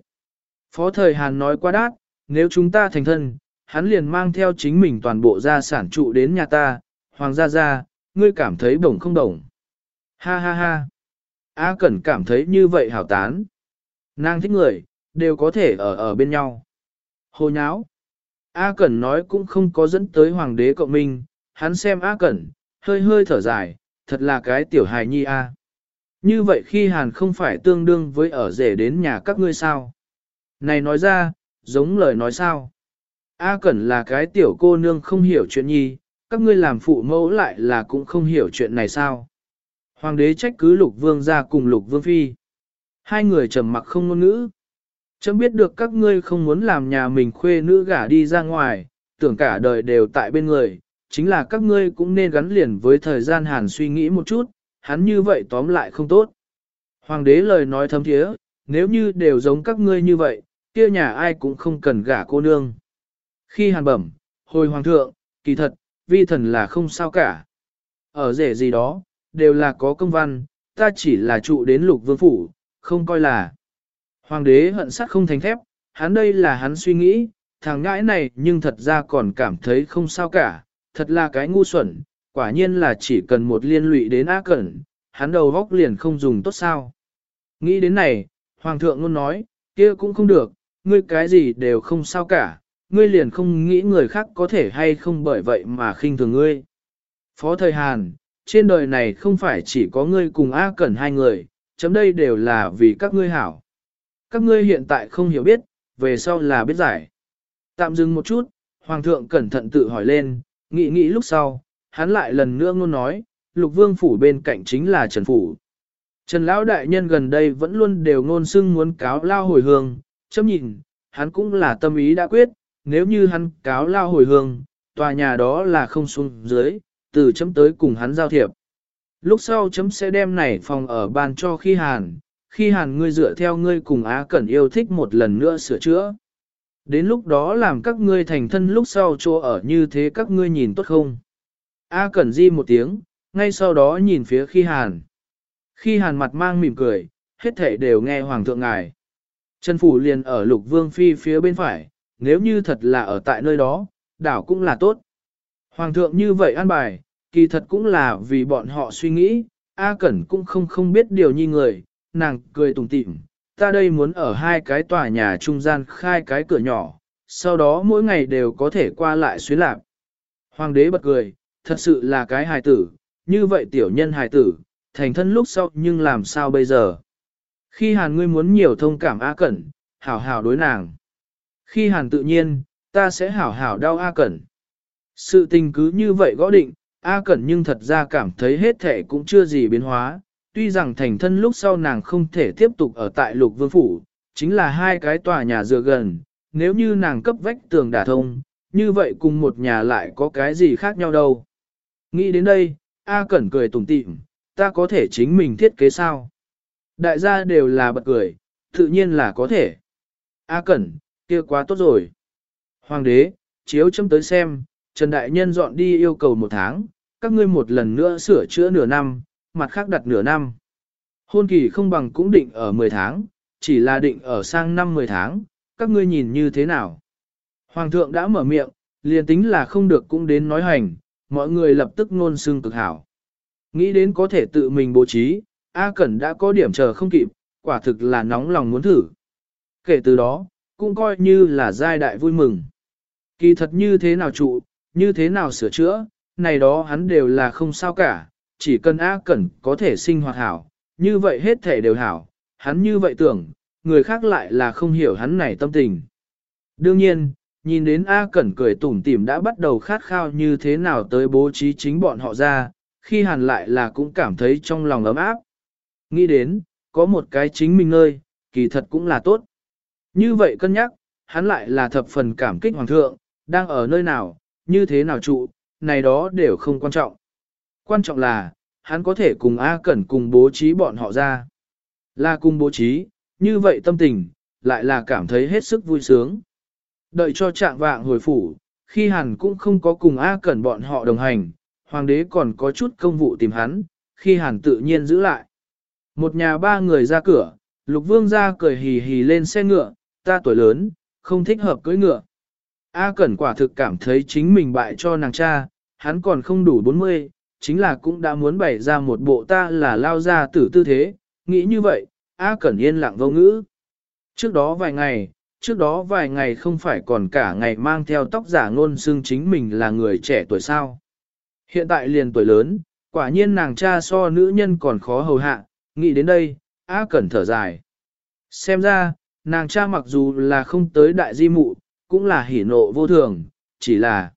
Phó thời hàn nói quá đát, nếu chúng ta thành thân, hắn liền mang theo chính mình toàn bộ gia sản trụ đến nhà ta, hoàng gia gia, ngươi cảm thấy bổng không đồng. Ha ha ha. A Cẩn cảm thấy như vậy hảo tán. Nàng thích người, đều có thể ở ở bên nhau. Hồ nháo. A Cẩn nói cũng không có dẫn tới hoàng đế cộng minh, hắn xem A Cẩn, hơi hơi thở dài, thật là cái tiểu hài nhi A. Như vậy khi hàn không phải tương đương với ở rể đến nhà các ngươi sao? Này nói ra, giống lời nói sao? A Cẩn là cái tiểu cô nương không hiểu chuyện nhi, các ngươi làm phụ mẫu lại là cũng không hiểu chuyện này sao? Hoàng đế trách cứ lục vương ra cùng lục vương phi. Hai người trầm mặc không ngôn ngữ. Chấm biết được các ngươi không muốn làm nhà mình khuê nữ gả đi ra ngoài, tưởng cả đời đều tại bên người, chính là các ngươi cũng nên gắn liền với thời gian hàn suy nghĩ một chút, hắn như vậy tóm lại không tốt. Hoàng đế lời nói thâm thiế, nếu như đều giống các ngươi như vậy, kia nhà ai cũng không cần gả cô nương. Khi hàn bẩm, hồi hoàng thượng, kỳ thật, vi thần là không sao cả. Ở rể gì đó, đều là có công văn, ta chỉ là trụ đến lục vương phủ, không coi là. Hoàng đế hận sắt không thành thép, hắn đây là hắn suy nghĩ, thằng ngãi này nhưng thật ra còn cảm thấy không sao cả, thật là cái ngu xuẩn, quả nhiên là chỉ cần một liên lụy đến ác cẩn, hắn đầu góc liền không dùng tốt sao. Nghĩ đến này, Hoàng thượng luôn nói, kia cũng không được, ngươi cái gì đều không sao cả, ngươi liền không nghĩ người khác có thể hay không bởi vậy mà khinh thường ngươi. Phó thời Hàn, trên đời này không phải chỉ có ngươi cùng A Cẩn hai người, chấm đây đều là vì các ngươi hảo. Các ngươi hiện tại không hiểu biết, về sau là biết giải. Tạm dừng một chút, Hoàng thượng cẩn thận tự hỏi lên, nghĩ nghĩ lúc sau, hắn lại lần nữa ngôn nói, lục vương phủ bên cạnh chính là Trần Phủ. Trần Lão Đại Nhân gần đây vẫn luôn đều ngôn xưng muốn cáo lao hồi hương, chấm nhìn, hắn cũng là tâm ý đã quyết, nếu như hắn cáo lao hồi hương, tòa nhà đó là không xuống dưới, từ chấm tới cùng hắn giao thiệp. Lúc sau chấm sẽ đem này phòng ở ban cho khi hàn, khi hàn ngươi dựa theo ngươi cùng Á Cẩn yêu thích một lần nữa sửa chữa. Đến lúc đó làm các ngươi thành thân lúc sau chỗ ở như thế các ngươi nhìn tốt không? A Cẩn di một tiếng, ngay sau đó nhìn phía khi hàn. Khi hàn mặt mang mỉm cười, hết thể đều nghe Hoàng thượng ngài. Trần Phủ liền ở lục vương phi phía bên phải, nếu như thật là ở tại nơi đó, đảo cũng là tốt. Hoàng thượng như vậy an bài, kỳ thật cũng là vì bọn họ suy nghĩ, A Cẩn cũng không không biết điều như người, nàng cười tùng tịm, ta đây muốn ở hai cái tòa nhà trung gian khai cái cửa nhỏ, sau đó mỗi ngày đều có thể qua lại xuyến lạc. Hoàng đế bật cười, thật sự là cái hài tử, như vậy tiểu nhân hài tử, thành thân lúc sau nhưng làm sao bây giờ? Khi hàn ngươi muốn nhiều thông cảm A Cẩn, hảo hảo đối nàng. Khi hàn tự nhiên, ta sẽ hảo hảo đau A Cẩn. Sự tình cứ như vậy gõ định, A Cẩn nhưng thật ra cảm thấy hết thể cũng chưa gì biến hóa, tuy rằng thành thân lúc sau nàng không thể tiếp tục ở tại lục vương phủ, chính là hai cái tòa nhà dựa gần, nếu như nàng cấp vách tường đả thông, như vậy cùng một nhà lại có cái gì khác nhau đâu. Nghĩ đến đây, A Cẩn cười tủm tỉm, ta có thể chính mình thiết kế sao? Đại gia đều là bật cười, tự nhiên là có thể. A Cẩn, kia quá tốt rồi. Hoàng đế, chiếu chấm tới xem, Trần Đại Nhân dọn đi yêu cầu một tháng, các ngươi một lần nữa sửa chữa nửa năm, mặt khác đặt nửa năm. Hôn kỳ không bằng cũng định ở 10 tháng, chỉ là định ở sang năm 10 tháng, các ngươi nhìn như thế nào? Hoàng thượng đã mở miệng, liền tính là không được cũng đến nói hành, mọi người lập tức nôn xưng cực hảo. Nghĩ đến có thể tự mình bố trí, A Cẩn đã có điểm chờ không kịp, quả thực là nóng lòng muốn thử. Kể từ đó, cũng coi như là giai đại vui mừng. Kỳ thật như thế nào trụ, như thế nào sửa chữa, này đó hắn đều là không sao cả, chỉ cần A Cẩn có thể sinh hoạt hảo, như vậy hết thể đều hảo, hắn như vậy tưởng, người khác lại là không hiểu hắn này tâm tình. Đương nhiên, nhìn đến A Cẩn cười tủm tỉm đã bắt đầu khát khao như thế nào tới bố trí chính bọn họ ra, khi hàn lại là cũng cảm thấy trong lòng ấm áp. Nghĩ đến, có một cái chính mình nơi, kỳ thật cũng là tốt. Như vậy cân nhắc, hắn lại là thập phần cảm kích hoàng thượng, đang ở nơi nào, như thế nào trụ, này đó đều không quan trọng. Quan trọng là, hắn có thể cùng A Cẩn cùng bố trí bọn họ ra. Là cùng bố trí, như vậy tâm tình, lại là cảm thấy hết sức vui sướng. Đợi cho trạng vạng hồi phủ, khi hắn cũng không có cùng A Cẩn bọn họ đồng hành, hoàng đế còn có chút công vụ tìm hắn, khi hắn tự nhiên giữ lại. Một nhà ba người ra cửa, lục vương ra cười hì hì lên xe ngựa, ta tuổi lớn, không thích hợp cưỡi ngựa. A Cẩn quả thực cảm thấy chính mình bại cho nàng cha, hắn còn không đủ 40, chính là cũng đã muốn bày ra một bộ ta là lao ra tử tư thế, nghĩ như vậy, A Cẩn yên lặng vô ngữ. Trước đó vài ngày, trước đó vài ngày không phải còn cả ngày mang theo tóc giả ngôn xưng chính mình là người trẻ tuổi sao. Hiện tại liền tuổi lớn, quả nhiên nàng cha so nữ nhân còn khó hầu hạ, nghĩ đến đây, A Cẩn thở dài. Xem ra, nàng cha mặc dù là không tới đại di mụ, cũng là hỉ nộ vô thường, chỉ là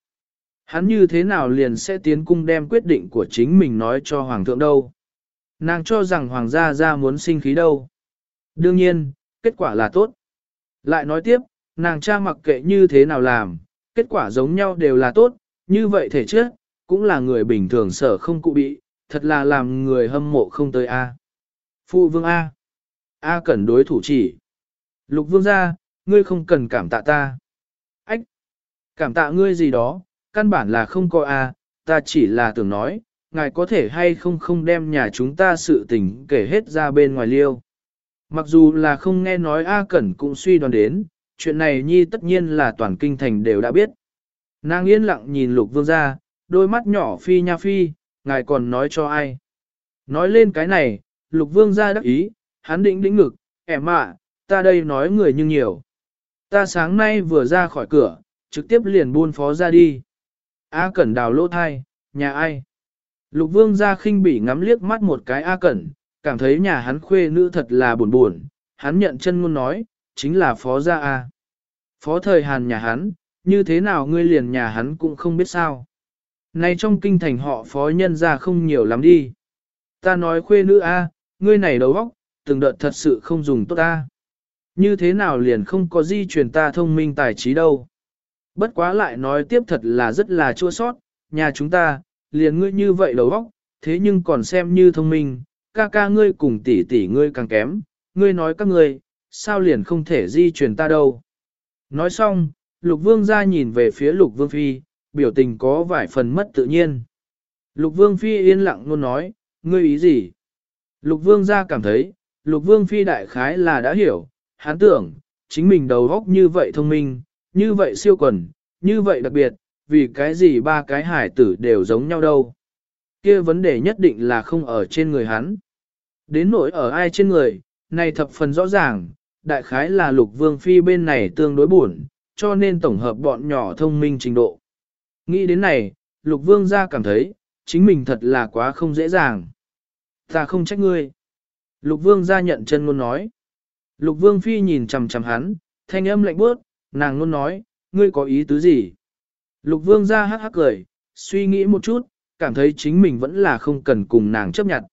hắn như thế nào liền sẽ tiến cung đem quyết định của chính mình nói cho hoàng thượng đâu. Nàng cho rằng hoàng gia ra muốn sinh khí đâu. Đương nhiên, kết quả là tốt. Lại nói tiếp, nàng cha mặc kệ như thế nào làm, kết quả giống nhau đều là tốt, như vậy thể chứ? cũng là người bình thường sở không cụ bị, thật là làm người hâm mộ không tới A. Phụ vương A. A cần đối thủ chỉ. Lục vương gia, ngươi không cần cảm tạ ta. Ách! Cảm tạ ngươi gì đó, căn bản là không có A, ta chỉ là tưởng nói, ngài có thể hay không không đem nhà chúng ta sự tình kể hết ra bên ngoài liêu. Mặc dù là không nghe nói A Cẩn cũng suy đoán đến, chuyện này nhi tất nhiên là toàn kinh thành đều đã biết. Nàng yên lặng nhìn lục vương ra, đôi mắt nhỏ phi nha phi, ngài còn nói cho ai. Nói lên cái này, lục vương ra đắc ý, hắn định đĩnh ngực, em ạ, ta đây nói người nhưng nhiều. Ta sáng nay vừa ra khỏi cửa, trực tiếp liền buôn phó ra đi. A Cẩn đào lỗ thai, nhà ai? Lục vương ra khinh bỉ ngắm liếc mắt một cái A Cẩn, cảm thấy nhà hắn khuê nữ thật là buồn buồn, hắn nhận chân ngôn nói, chính là phó gia A. Phó thời hàn nhà hắn, như thế nào ngươi liền nhà hắn cũng không biết sao. Nay trong kinh thành họ phó nhân ra không nhiều lắm đi. Ta nói khuê nữ A, ngươi này đầu óc, từng đợt thật sự không dùng tốt ta. Như thế nào liền không có di truyền ta thông minh tài trí đâu. Bất quá lại nói tiếp thật là rất là chua sót, nhà chúng ta, liền ngươi như vậy đầu óc, thế nhưng còn xem như thông minh, ca ca ngươi cùng tỷ tỷ ngươi càng kém, ngươi nói các ngươi, sao liền không thể di truyền ta đâu. Nói xong, lục vương ra nhìn về phía lục vương phi, biểu tình có vài phần mất tự nhiên. Lục vương phi yên lặng luôn nói, ngươi ý gì? Lục vương ra cảm thấy, lục vương phi đại khái là đã hiểu, hắn tưởng, chính mình đầu óc như vậy thông minh, như vậy siêu quần, như vậy đặc biệt, vì cái gì ba cái hải tử đều giống nhau đâu kia vấn đề nhất định là không ở trên người hắn. Đến nỗi ở ai trên người, này thập phần rõ ràng, đại khái là lục vương phi bên này tương đối buồn, cho nên tổng hợp bọn nhỏ thông minh trình độ. Nghĩ đến này, lục vương ra cảm thấy, chính mình thật là quá không dễ dàng. Ta không trách ngươi. Lục vương ra nhận chân luôn nói. Lục vương phi nhìn chằm chằm hắn, thanh âm lạnh bớt, nàng luôn nói, ngươi có ý tứ gì? Lục vương ra hắc hắc cười, suy nghĩ một chút, cảm thấy chính mình vẫn là không cần cùng nàng chấp nhận.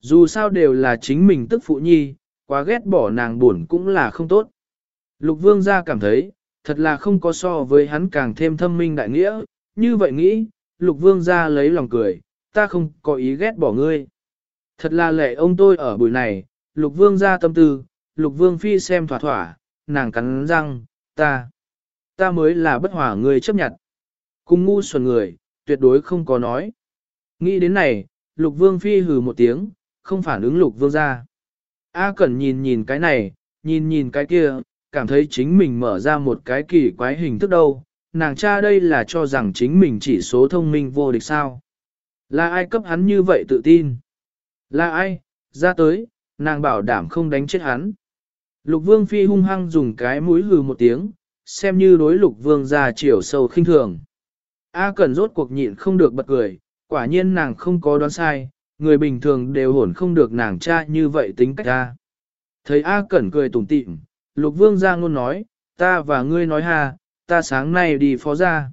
Dù sao đều là chính mình tức phụ nhi, quá ghét bỏ nàng buồn cũng là không tốt. Lục vương gia cảm thấy, thật là không có so với hắn càng thêm thâm minh đại nghĩa, như vậy nghĩ, lục vương gia lấy lòng cười, ta không có ý ghét bỏ ngươi. Thật là lệ ông tôi ở buổi này, lục vương gia tâm tư, lục vương phi xem thỏa thỏa, nàng cắn răng, ta, ta mới là bất hỏa người chấp nhận. Cùng ngu xuẩn người, tuyệt đối không có nói. Nghĩ đến này, lục vương phi hừ một tiếng, không phản ứng lục vương ra. A Cẩn nhìn nhìn cái này, nhìn nhìn cái kia, cảm thấy chính mình mở ra một cái kỳ quái hình thức đâu. Nàng cha đây là cho rằng chính mình chỉ số thông minh vô địch sao. Là ai cấp hắn như vậy tự tin? Là ai? Ra tới, nàng bảo đảm không đánh chết hắn. Lục vương phi hung hăng dùng cái mũi hừ một tiếng, xem như đối lục vương ra chiều sâu khinh thường. A Cẩn rốt cuộc nhịn không được bật cười, quả nhiên nàng không có đoán sai, người bình thường đều hổn không được nàng cha như vậy tính cách ra. Thấy A Cẩn cười tủm tỉm, lục vương ra ngôn nói, ta và ngươi nói ha, ta sáng nay đi phó ra.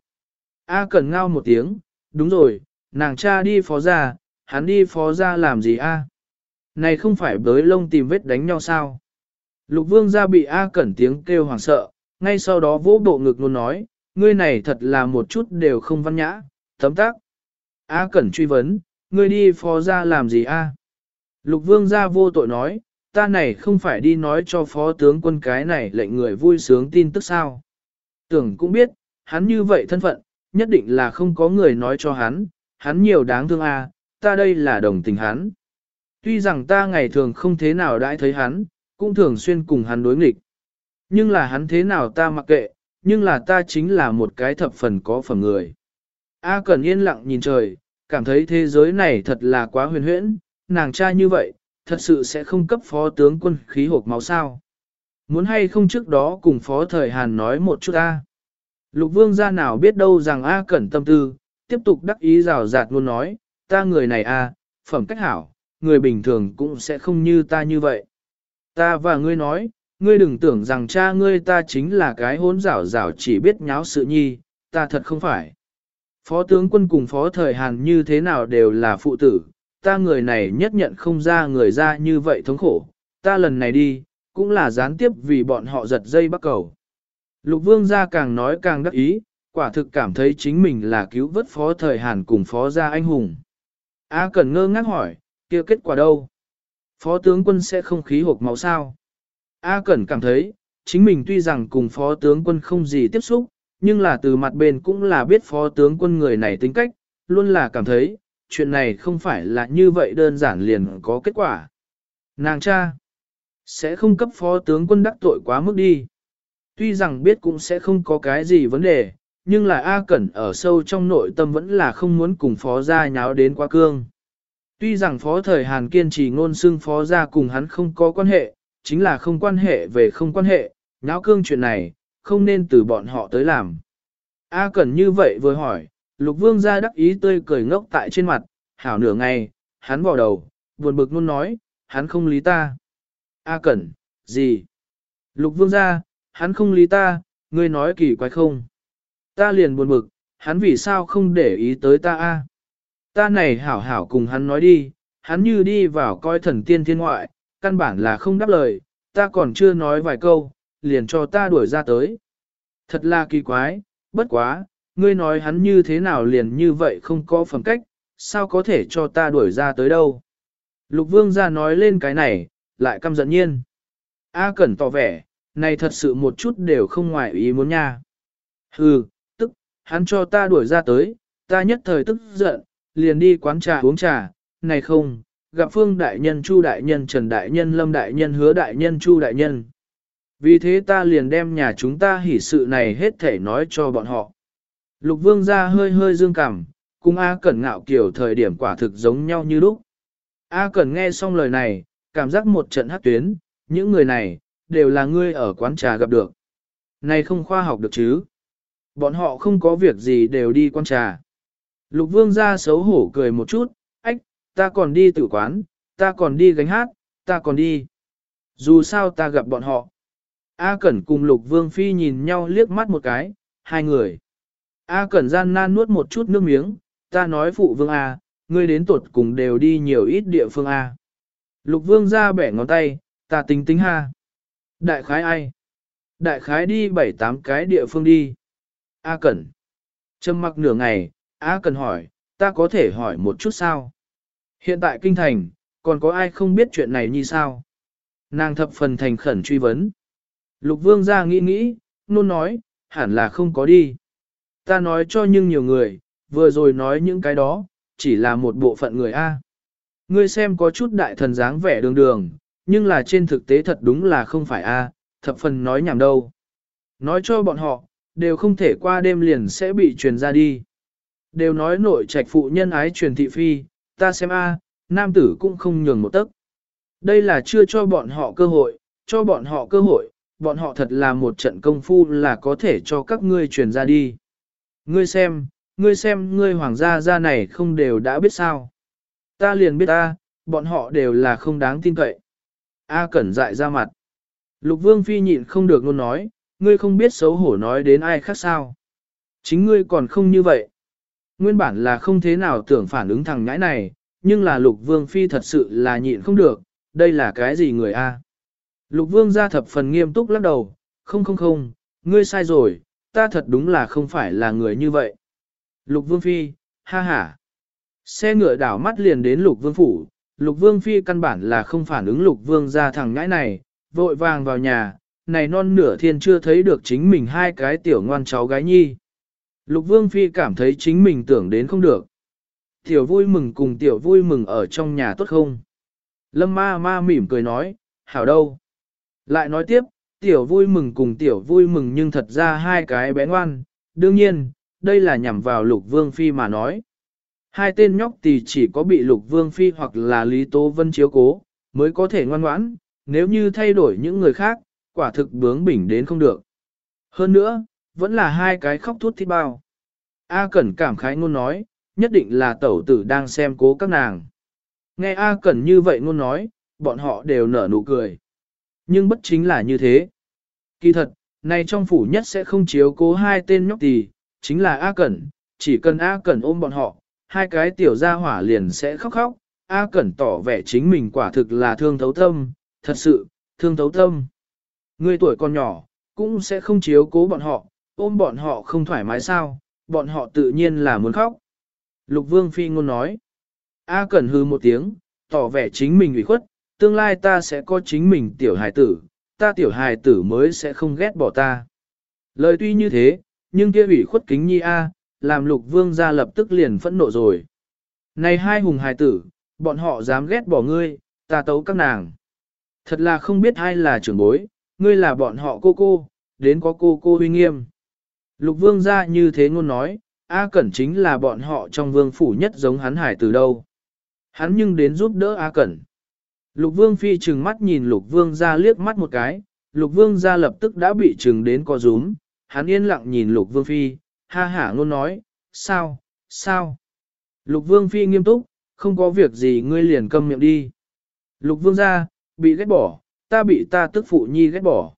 A Cẩn ngao một tiếng, đúng rồi, nàng cha đi phó ra, hắn đi phó ra làm gì a? Này không phải bới lông tìm vết đánh nhau sao? Lục vương ra bị A Cẩn tiếng kêu hoảng sợ, ngay sau đó vỗ bộ ngực luôn nói, ngươi này thật là một chút đều không văn nhã, tấm tác. A Cẩn truy vấn, ngươi đi phó ra làm gì a? Lục vương ra vô tội nói, ta này không phải đi nói cho phó tướng quân cái này lệnh người vui sướng tin tức sao. Tưởng cũng biết, hắn như vậy thân phận, nhất định là không có người nói cho hắn, hắn nhiều đáng thương a, ta đây là đồng tình hắn. Tuy rằng ta ngày thường không thế nào đãi thấy hắn, cũng thường xuyên cùng hắn đối nghịch. Nhưng là hắn thế nào ta mặc kệ, nhưng là ta chính là một cái thập phần có phẩm người. A Cẩn yên lặng nhìn trời, cảm thấy thế giới này thật là quá huyền huyễn, nàng cha như vậy, thật sự sẽ không cấp phó tướng quân khí hộp máu sao. Muốn hay không trước đó cùng phó thời Hàn nói một chút A. Lục vương gia nào biết đâu rằng A Cẩn tâm tư, tiếp tục đắc ý rào rạt luôn nói, ta người này A, phẩm cách hảo, người bình thường cũng sẽ không như ta như vậy. Ta và ngươi nói, ngươi đừng tưởng rằng cha ngươi ta chính là cái hỗn rảo rảo chỉ biết nháo sự nhi, ta thật không phải. Phó tướng quân cùng phó thời Hàn như thế nào đều là phụ tử, ta người này nhất nhận không ra người ra như vậy thống khổ, ta lần này đi, cũng là gián tiếp vì bọn họ giật dây bắt cầu. Lục vương gia càng nói càng đắc ý, quả thực cảm thấy chính mình là cứu vớt phó thời Hàn cùng phó gia anh hùng. A cần ngơ ngác hỏi, kia kết quả đâu? Phó tướng quân sẽ không khí hộp máu sao? A Cẩn cảm thấy, chính mình tuy rằng cùng phó tướng quân không gì tiếp xúc, nhưng là từ mặt bên cũng là biết phó tướng quân người này tính cách, luôn là cảm thấy, chuyện này không phải là như vậy đơn giản liền có kết quả. Nàng cha, sẽ không cấp phó tướng quân đắc tội quá mức đi. Tuy rằng biết cũng sẽ không có cái gì vấn đề, nhưng là A Cẩn ở sâu trong nội tâm vẫn là không muốn cùng phó gia nháo đến quá cương. Tuy rằng phó thời Hàn kiên trì ngôn xưng phó gia cùng hắn không có quan hệ, chính là không quan hệ về không quan hệ, nháo cương chuyện này, không nên từ bọn họ tới làm. A Cẩn như vậy vừa hỏi, Lục Vương ra đắc ý tươi cười ngốc tại trên mặt, hảo nửa ngày, hắn bỏ đầu, buồn bực luôn nói, hắn không lý ta. A Cẩn, gì? Lục Vương ra, hắn không lý ta, ngươi nói kỳ quái không? Ta liền buồn bực, hắn vì sao không để ý tới ta a? Ta này hảo hảo cùng hắn nói đi, hắn như đi vào coi thần tiên thiên ngoại, căn bản là không đáp lời, ta còn chưa nói vài câu, liền cho ta đuổi ra tới. Thật là kỳ quái, bất quá, ngươi nói hắn như thế nào liền như vậy không có phẩm cách, sao có thể cho ta đuổi ra tới đâu. Lục vương ra nói lên cái này, lại căm giận nhiên. A Cẩn tỏ vẻ, này thật sự một chút đều không ngoài ý muốn nha. Hừ, hắn cho ta đuổi ra tới, ta nhất thời tức giận, liền đi quán trà uống trà, này không, gặp Phương Đại Nhân, Chu Đại Nhân, Trần Đại Nhân, Lâm Đại Nhân, Hứa Đại Nhân, Chu Đại Nhân. Vì thế ta liền đem nhà chúng ta hỉ sự này hết thể nói cho bọn họ. Lục Vương ra hơi hơi dương cảm, cùng A Cẩn ngạo kiểu thời điểm quả thực giống nhau như lúc. A Cẩn nghe xong lời này, cảm giác một trận hát tuyến, những người này, đều là ngươi ở quán trà gặp được. Này không khoa học được chứ. Bọn họ không có việc gì đều đi quan trà. Lục Vương ra xấu hổ cười một chút, ách ta còn đi tử quán, ta còn đi gánh hát, ta còn đi. Dù sao ta gặp bọn họ. A Cẩn cùng Lục Vương Phi nhìn nhau liếc mắt một cái, hai người. A Cẩn gian nan nuốt một chút nước miếng, ta nói phụ Vương A, ngươi đến tuột cùng đều đi nhiều ít địa phương A. Lục Vương ra bẻ ngón tay, ta tính tính ha. Đại khái ai? Đại khái đi bảy tám cái địa phương đi. A Cẩn. Trầm mặc nửa ngày, A Cẩn hỏi, ta có thể hỏi một chút sao? Hiện tại kinh thành, còn có ai không biết chuyện này như sao? Nàng thập phần thành khẩn truy vấn. Lục vương ra nghĩ nghĩ, nôn nói, hẳn là không có đi. Ta nói cho nhưng nhiều người, vừa rồi nói những cái đó, chỉ là một bộ phận người A. Ngươi xem có chút đại thần dáng vẻ đường đường, nhưng là trên thực tế thật đúng là không phải A, thập phần nói nhảm đâu. Nói cho bọn họ, đều không thể qua đêm liền sẽ bị truyền ra đi. Đều nói nội trạch phụ nhân ái truyền thị phi, ta xem a, nam tử cũng không nhường một tấc. Đây là chưa cho bọn họ cơ hội, cho bọn họ cơ hội, bọn họ thật là một trận công phu là có thể cho các ngươi truyền ra đi. Ngươi xem, ngươi xem ngươi hoàng gia gia này không đều đã biết sao. Ta liền biết ta, bọn họ đều là không đáng tin cậy. A cẩn dại ra mặt. Lục vương phi nhịn không được luôn nói, ngươi không biết xấu hổ nói đến ai khác sao. Chính ngươi còn không như vậy. Nguyên bản là không thế nào tưởng phản ứng thằng nhãi này, nhưng là lục vương phi thật sự là nhịn không được, đây là cái gì người A. Lục vương ra thập phần nghiêm túc lắc đầu, không không không, ngươi sai rồi, ta thật đúng là không phải là người như vậy. Lục vương phi, ha ha. Xe ngựa đảo mắt liền đến lục vương phủ, lục vương phi căn bản là không phản ứng lục vương ra thằng ngãi này, vội vàng vào nhà, này non nửa thiên chưa thấy được chính mình hai cái tiểu ngoan cháu gái nhi. Lục vương phi cảm thấy chính mình tưởng đến không được. Tiểu vui mừng cùng tiểu vui mừng ở trong nhà tốt không? Lâm ma ma mỉm cười nói, hảo đâu? Lại nói tiếp, tiểu vui mừng cùng tiểu vui mừng nhưng thật ra hai cái bé ngoan, đương nhiên, đây là nhằm vào lục vương phi mà nói. Hai tên nhóc thì chỉ có bị lục vương phi hoặc là lý tố vân chiếu cố, mới có thể ngoan ngoãn, nếu như thay đổi những người khác, quả thực bướng bỉnh đến không được. Hơn nữa, vẫn là hai cái khóc thút thít bao. A Cẩn cảm khái ngôn nói, nhất định là tẩu tử đang xem cố các nàng. Nghe A Cẩn như vậy ngôn nói, bọn họ đều nở nụ cười. Nhưng bất chính là như thế. Kỳ thật, này trong phủ nhất sẽ không chiếu cố hai tên nhóc tỳ, chính là A Cẩn, chỉ cần A Cẩn ôm bọn họ, hai cái tiểu gia hỏa liền sẽ khóc khóc. A Cẩn tỏ vẻ chính mình quả thực là thương thấu tâm, thật sự, thương thấu tâm. Người tuổi còn nhỏ, cũng sẽ không chiếu cố bọn họ, ôm bọn họ không thoải mái sao, bọn họ tự nhiên là muốn khóc. Lục Vương Phi ngôn nói. A Cẩn hư một tiếng, tỏ vẻ chính mình ủy khuất, tương lai ta sẽ có chính mình tiểu hài tử, ta tiểu hài tử mới sẽ không ghét bỏ ta. Lời tuy như thế, nhưng kia ủy khuất kính nhi A, làm lục vương ra lập tức liền phẫn nộ rồi. Này hai hùng hài tử, bọn họ dám ghét bỏ ngươi, ta tấu các nàng. Thật là không biết ai là trưởng bối, ngươi là bọn họ cô cô, đến có cô cô huy nghiêm. Lục vương ra như thế ngôn nói, A Cẩn chính là bọn họ trong vương phủ nhất giống hắn hải từ đâu. Hắn nhưng đến giúp đỡ A Cẩn. Lục vương phi trừng mắt nhìn lục vương ra liếc mắt một cái, lục vương ra lập tức đã bị trừng đến co rúm, hắn yên lặng nhìn lục vương phi, ha hả ngôn nói, sao, sao. Lục vương phi nghiêm túc, không có việc gì ngươi liền câm miệng đi. Lục vương ra, bị ghét bỏ, ta bị ta tức phụ nhi ghét bỏ.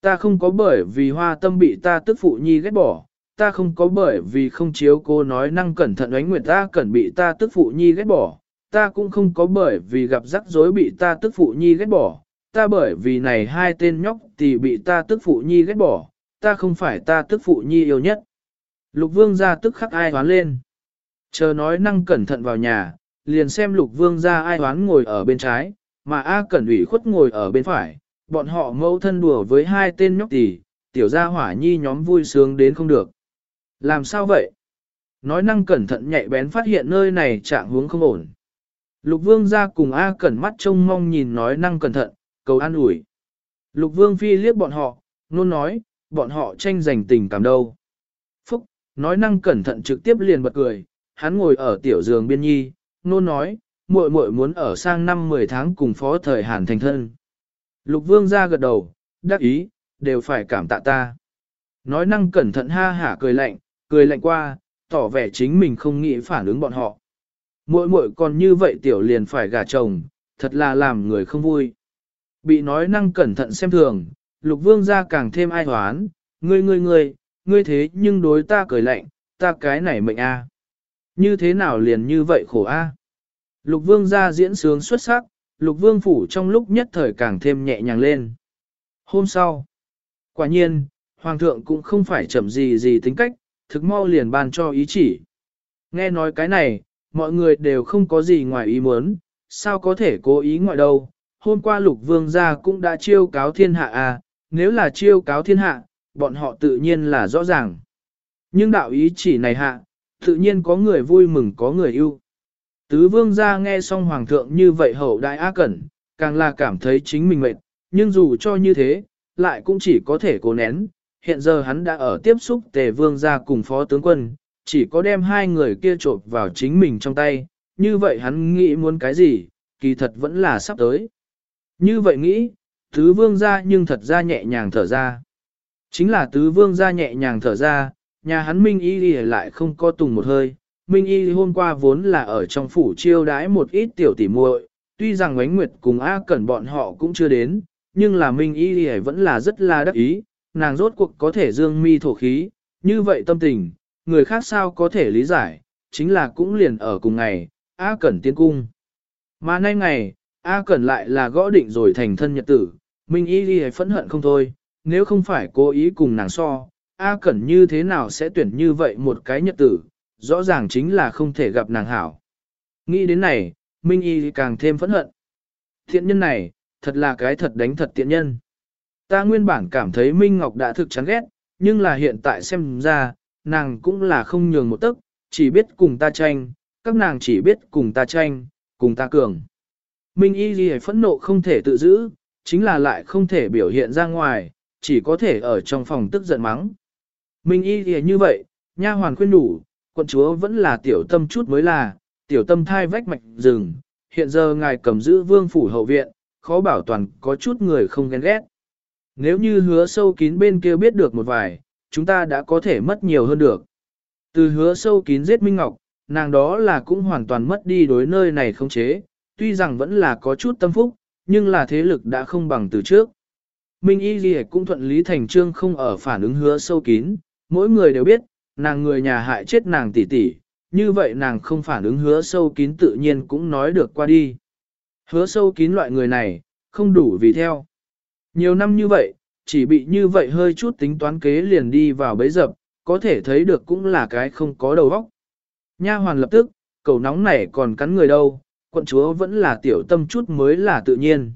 Ta không có bởi vì hoa tâm bị ta tức phụ nhi ghét bỏ, ta không có bởi vì không chiếu cô nói năng cẩn thận ánh nguyệt ta cần bị ta tức phụ nhi ghét bỏ, ta cũng không có bởi vì gặp rắc rối bị ta tức phụ nhi ghét bỏ, ta bởi vì này hai tên nhóc thì bị ta tức phụ nhi ghét bỏ, ta không phải ta tức phụ nhi yêu nhất. Lục vương ra tức khắc ai hoán lên. Chờ nói năng cẩn thận vào nhà, liền xem lục vương ra ai hoán ngồi ở bên trái, mà A Cẩn ủy khuất ngồi ở bên phải, bọn họ mâu thân đùa với hai tên nhóc tỷ, tiểu gia hỏa nhi nhóm vui sướng đến không được. Làm sao vậy? Nói năng cẩn thận nhạy bén phát hiện nơi này trạng hướng không ổn. Lục vương ra cùng A Cẩn mắt trông mong nhìn nói năng cẩn thận, cầu an ủi. Lục vương phi liếc bọn họ, luôn nói, bọn họ tranh giành tình cảm đâu. Phúc, nói năng cẩn thận trực tiếp liền bật cười, hắn ngồi ở tiểu giường biên nhi, nôn nói, muội muội muốn ở sang năm 10 tháng cùng phó thời Hàn thành thân. Lục vương ra gật đầu, đắc ý, đều phải cảm tạ ta. Nói năng cẩn thận ha hả cười lạnh, cười lạnh qua, tỏ vẻ chính mình không nghĩ phản ứng bọn họ. Muội muội còn như vậy tiểu liền phải gả chồng, thật là làm người không vui. Bị nói năng cẩn thận xem thường, lục vương ra càng thêm ai hoán, ngươi ngươi ngươi, ngươi thế nhưng đối ta cười lạnh, ta cái này mệnh a. Như thế nào liền như vậy khổ a? Lục vương ra diễn sướng xuất sắc, lục vương phủ trong lúc nhất thời càng thêm nhẹ nhàng lên. Hôm sau, quả nhiên, hoàng thượng cũng không phải chậm gì gì tính cách, thực mau liền ban cho ý chỉ. Nghe nói cái này, mọi người đều không có gì ngoài ý muốn, sao có thể cố ý ngoại đâu. Hôm qua lục vương gia cũng đã chiêu cáo thiên hạ à, nếu là chiêu cáo thiên hạ, bọn họ tự nhiên là rõ ràng. Nhưng đạo ý chỉ này hạ, tự nhiên có người vui mừng có người yêu. Tứ vương gia nghe xong hoàng thượng như vậy hậu đại á cẩn, càng là cảm thấy chính mình mệt, nhưng dù cho như thế, lại cũng chỉ có thể cố nén. Hiện giờ hắn đã ở tiếp xúc tề vương gia cùng phó tướng quân, chỉ có đem hai người kia trộn vào chính mình trong tay, như vậy hắn nghĩ muốn cái gì, kỳ thật vẫn là sắp tới. Như vậy nghĩ, tứ vương ra nhưng thật ra nhẹ nhàng thở ra. Chính là tứ vương ra nhẹ nhàng thở ra, nhà hắn Minh Y lại không co tùng một hơi. Minh Y hôm qua vốn là ở trong phủ chiêu đãi một ít tiểu tỉ muội, tuy rằng Ngoánh Nguyệt cùng A Cẩn bọn họ cũng chưa đến, nhưng là Minh Y vẫn là rất là đắc ý, nàng rốt cuộc có thể dương mi thổ khí, như vậy tâm tình, người khác sao có thể lý giải, chính là cũng liền ở cùng ngày, A Cẩn tiến cung. Mà nay ngày, A Cẩn lại là gõ định rồi thành thân nhật tử, Minh Y Ghi phẫn hận không thôi, nếu không phải cố ý cùng nàng so, A Cẩn như thế nào sẽ tuyển như vậy một cái nhật tử, rõ ràng chính là không thể gặp nàng hảo. Nghĩ đến này, Minh Y càng thêm phẫn hận. Thiện nhân này, thật là cái thật đánh thật tiện nhân. Ta nguyên bản cảm thấy Minh Ngọc đã thực chán ghét, nhưng là hiện tại xem ra, nàng cũng là không nhường một tấc, chỉ biết cùng ta tranh, các nàng chỉ biết cùng ta tranh, cùng ta cường. Minh Y Ghi phẫn nộ không thể tự giữ, chính là lại không thể biểu hiện ra ngoài, chỉ có thể ở trong phòng tức giận mắng. Minh Y Ghi như vậy, nha hoàn khuyên đủ, quận chúa vẫn là tiểu tâm chút mới là, tiểu tâm thai vách mạch rừng, hiện giờ ngài cầm giữ vương phủ hậu viện, khó bảo toàn có chút người không ghen ghét. Nếu như hứa sâu kín bên kia biết được một vài, chúng ta đã có thể mất nhiều hơn được. Từ hứa sâu kín giết Minh Ngọc, nàng đó là cũng hoàn toàn mất đi đối nơi này không chế, tuy rằng vẫn là có chút tâm phúc, nhưng là thế lực đã không bằng từ trước. Minh Y Ghi cũng thuận lý thành trương không ở phản ứng hứa sâu kín, mỗi người đều biết, nàng người nhà hại chết nàng tỷ tỷ, như vậy nàng không phản ứng hứa sâu kín tự nhiên cũng nói được qua đi. Hứa sâu kín loại người này, không đủ vì theo. Nhiều năm như vậy, chỉ bị như vậy hơi chút tính toán kế liền đi vào bấy dập, có thể thấy được cũng là cái không có đầu óc. Nha hoàn lập tức, cầu nóng này còn cắn người đâu, quận chúa vẫn là tiểu tâm chút mới là tự nhiên.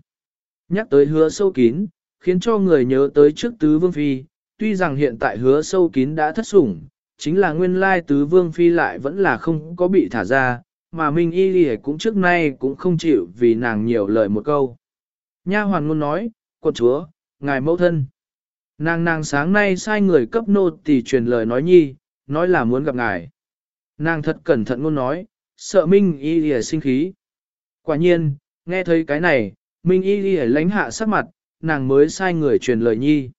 Nhắc tới hứa sâu kín, khiến cho người nhớ tới trước tứ vương phi, tuy rằng hiện tại hứa sâu kín đã thất sủng, chính là nguyên lai tứ vương phi lại vẫn là không có bị thả ra, mà Minh Y Lì cũng trước nay cũng không chịu vì nàng nhiều lời một câu. Nha hoàn ngôn nói, quận chúa, ngài mẫu thân. Nàng nàng sáng nay sai người cấp nô thì truyền lời nói nhi, nói là muốn gặp ngài. Nàng thật cẩn thận ngôn nói, sợ Minh Y Lì sinh khí. Quả nhiên, nghe thấy cái này, Minh Y Lì lánh hạ sắc mặt, nàng mới sai người truyền lời nhi.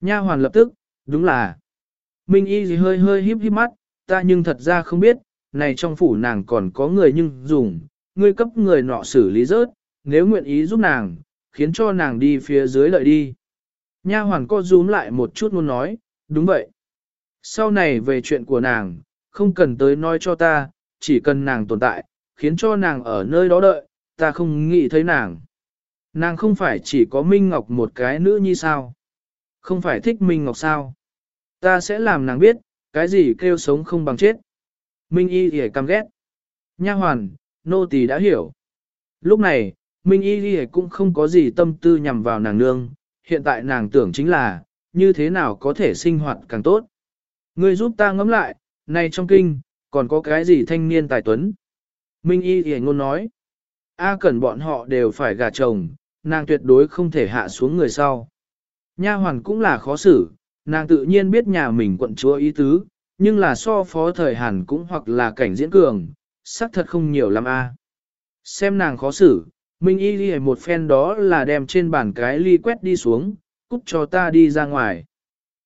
Nha hoàn lập tức, đúng là. Minh Y gì hơi hơi híp híp mắt, ta nhưng thật ra không biết, này trong phủ nàng còn có người nhưng dùng, ngươi cấp người nọ xử lý rớt, nếu nguyện ý giúp nàng, khiến cho nàng đi phía dưới lợi đi. Nha hoàn co rúm lại một chút muốn nói, đúng vậy. Sau này về chuyện của nàng, không cần tới nói cho ta, chỉ cần nàng tồn tại, khiến cho nàng ở nơi đó đợi, ta không nghĩ thấy nàng. Nàng không phải chỉ có Minh Ngọc một cái nữ như sao? Không phải thích Minh Ngọc sao? Ta sẽ làm nàng biết, cái gì kêu sống không bằng chết. Minh Y thì căm ghét. Nha hoàn, nô tỳ đã hiểu. Lúc này, Minh Y thì cũng không có gì tâm tư nhằm vào nàng nương, hiện tại nàng tưởng chính là, như thế nào có thể sinh hoạt càng tốt. Ngươi giúp ta ngẫm lại, này trong kinh, còn có cái gì thanh niên tài tuấn. Minh Y thì ngôn nói, A cần bọn họ đều phải gả chồng, nàng tuyệt đối không thể hạ xuống người sau. Nha hoàn cũng là khó xử, nàng tự nhiên biết nhà mình quận chúa ý tứ, nhưng là so phó thời Hàn cũng hoặc là cảnh diễn cường, xác thật không nhiều lắm a. Xem nàng khó xử, Minh Y ghi một phen đó là đem trên bàn cái ly quét đi xuống, cút cho ta đi ra ngoài.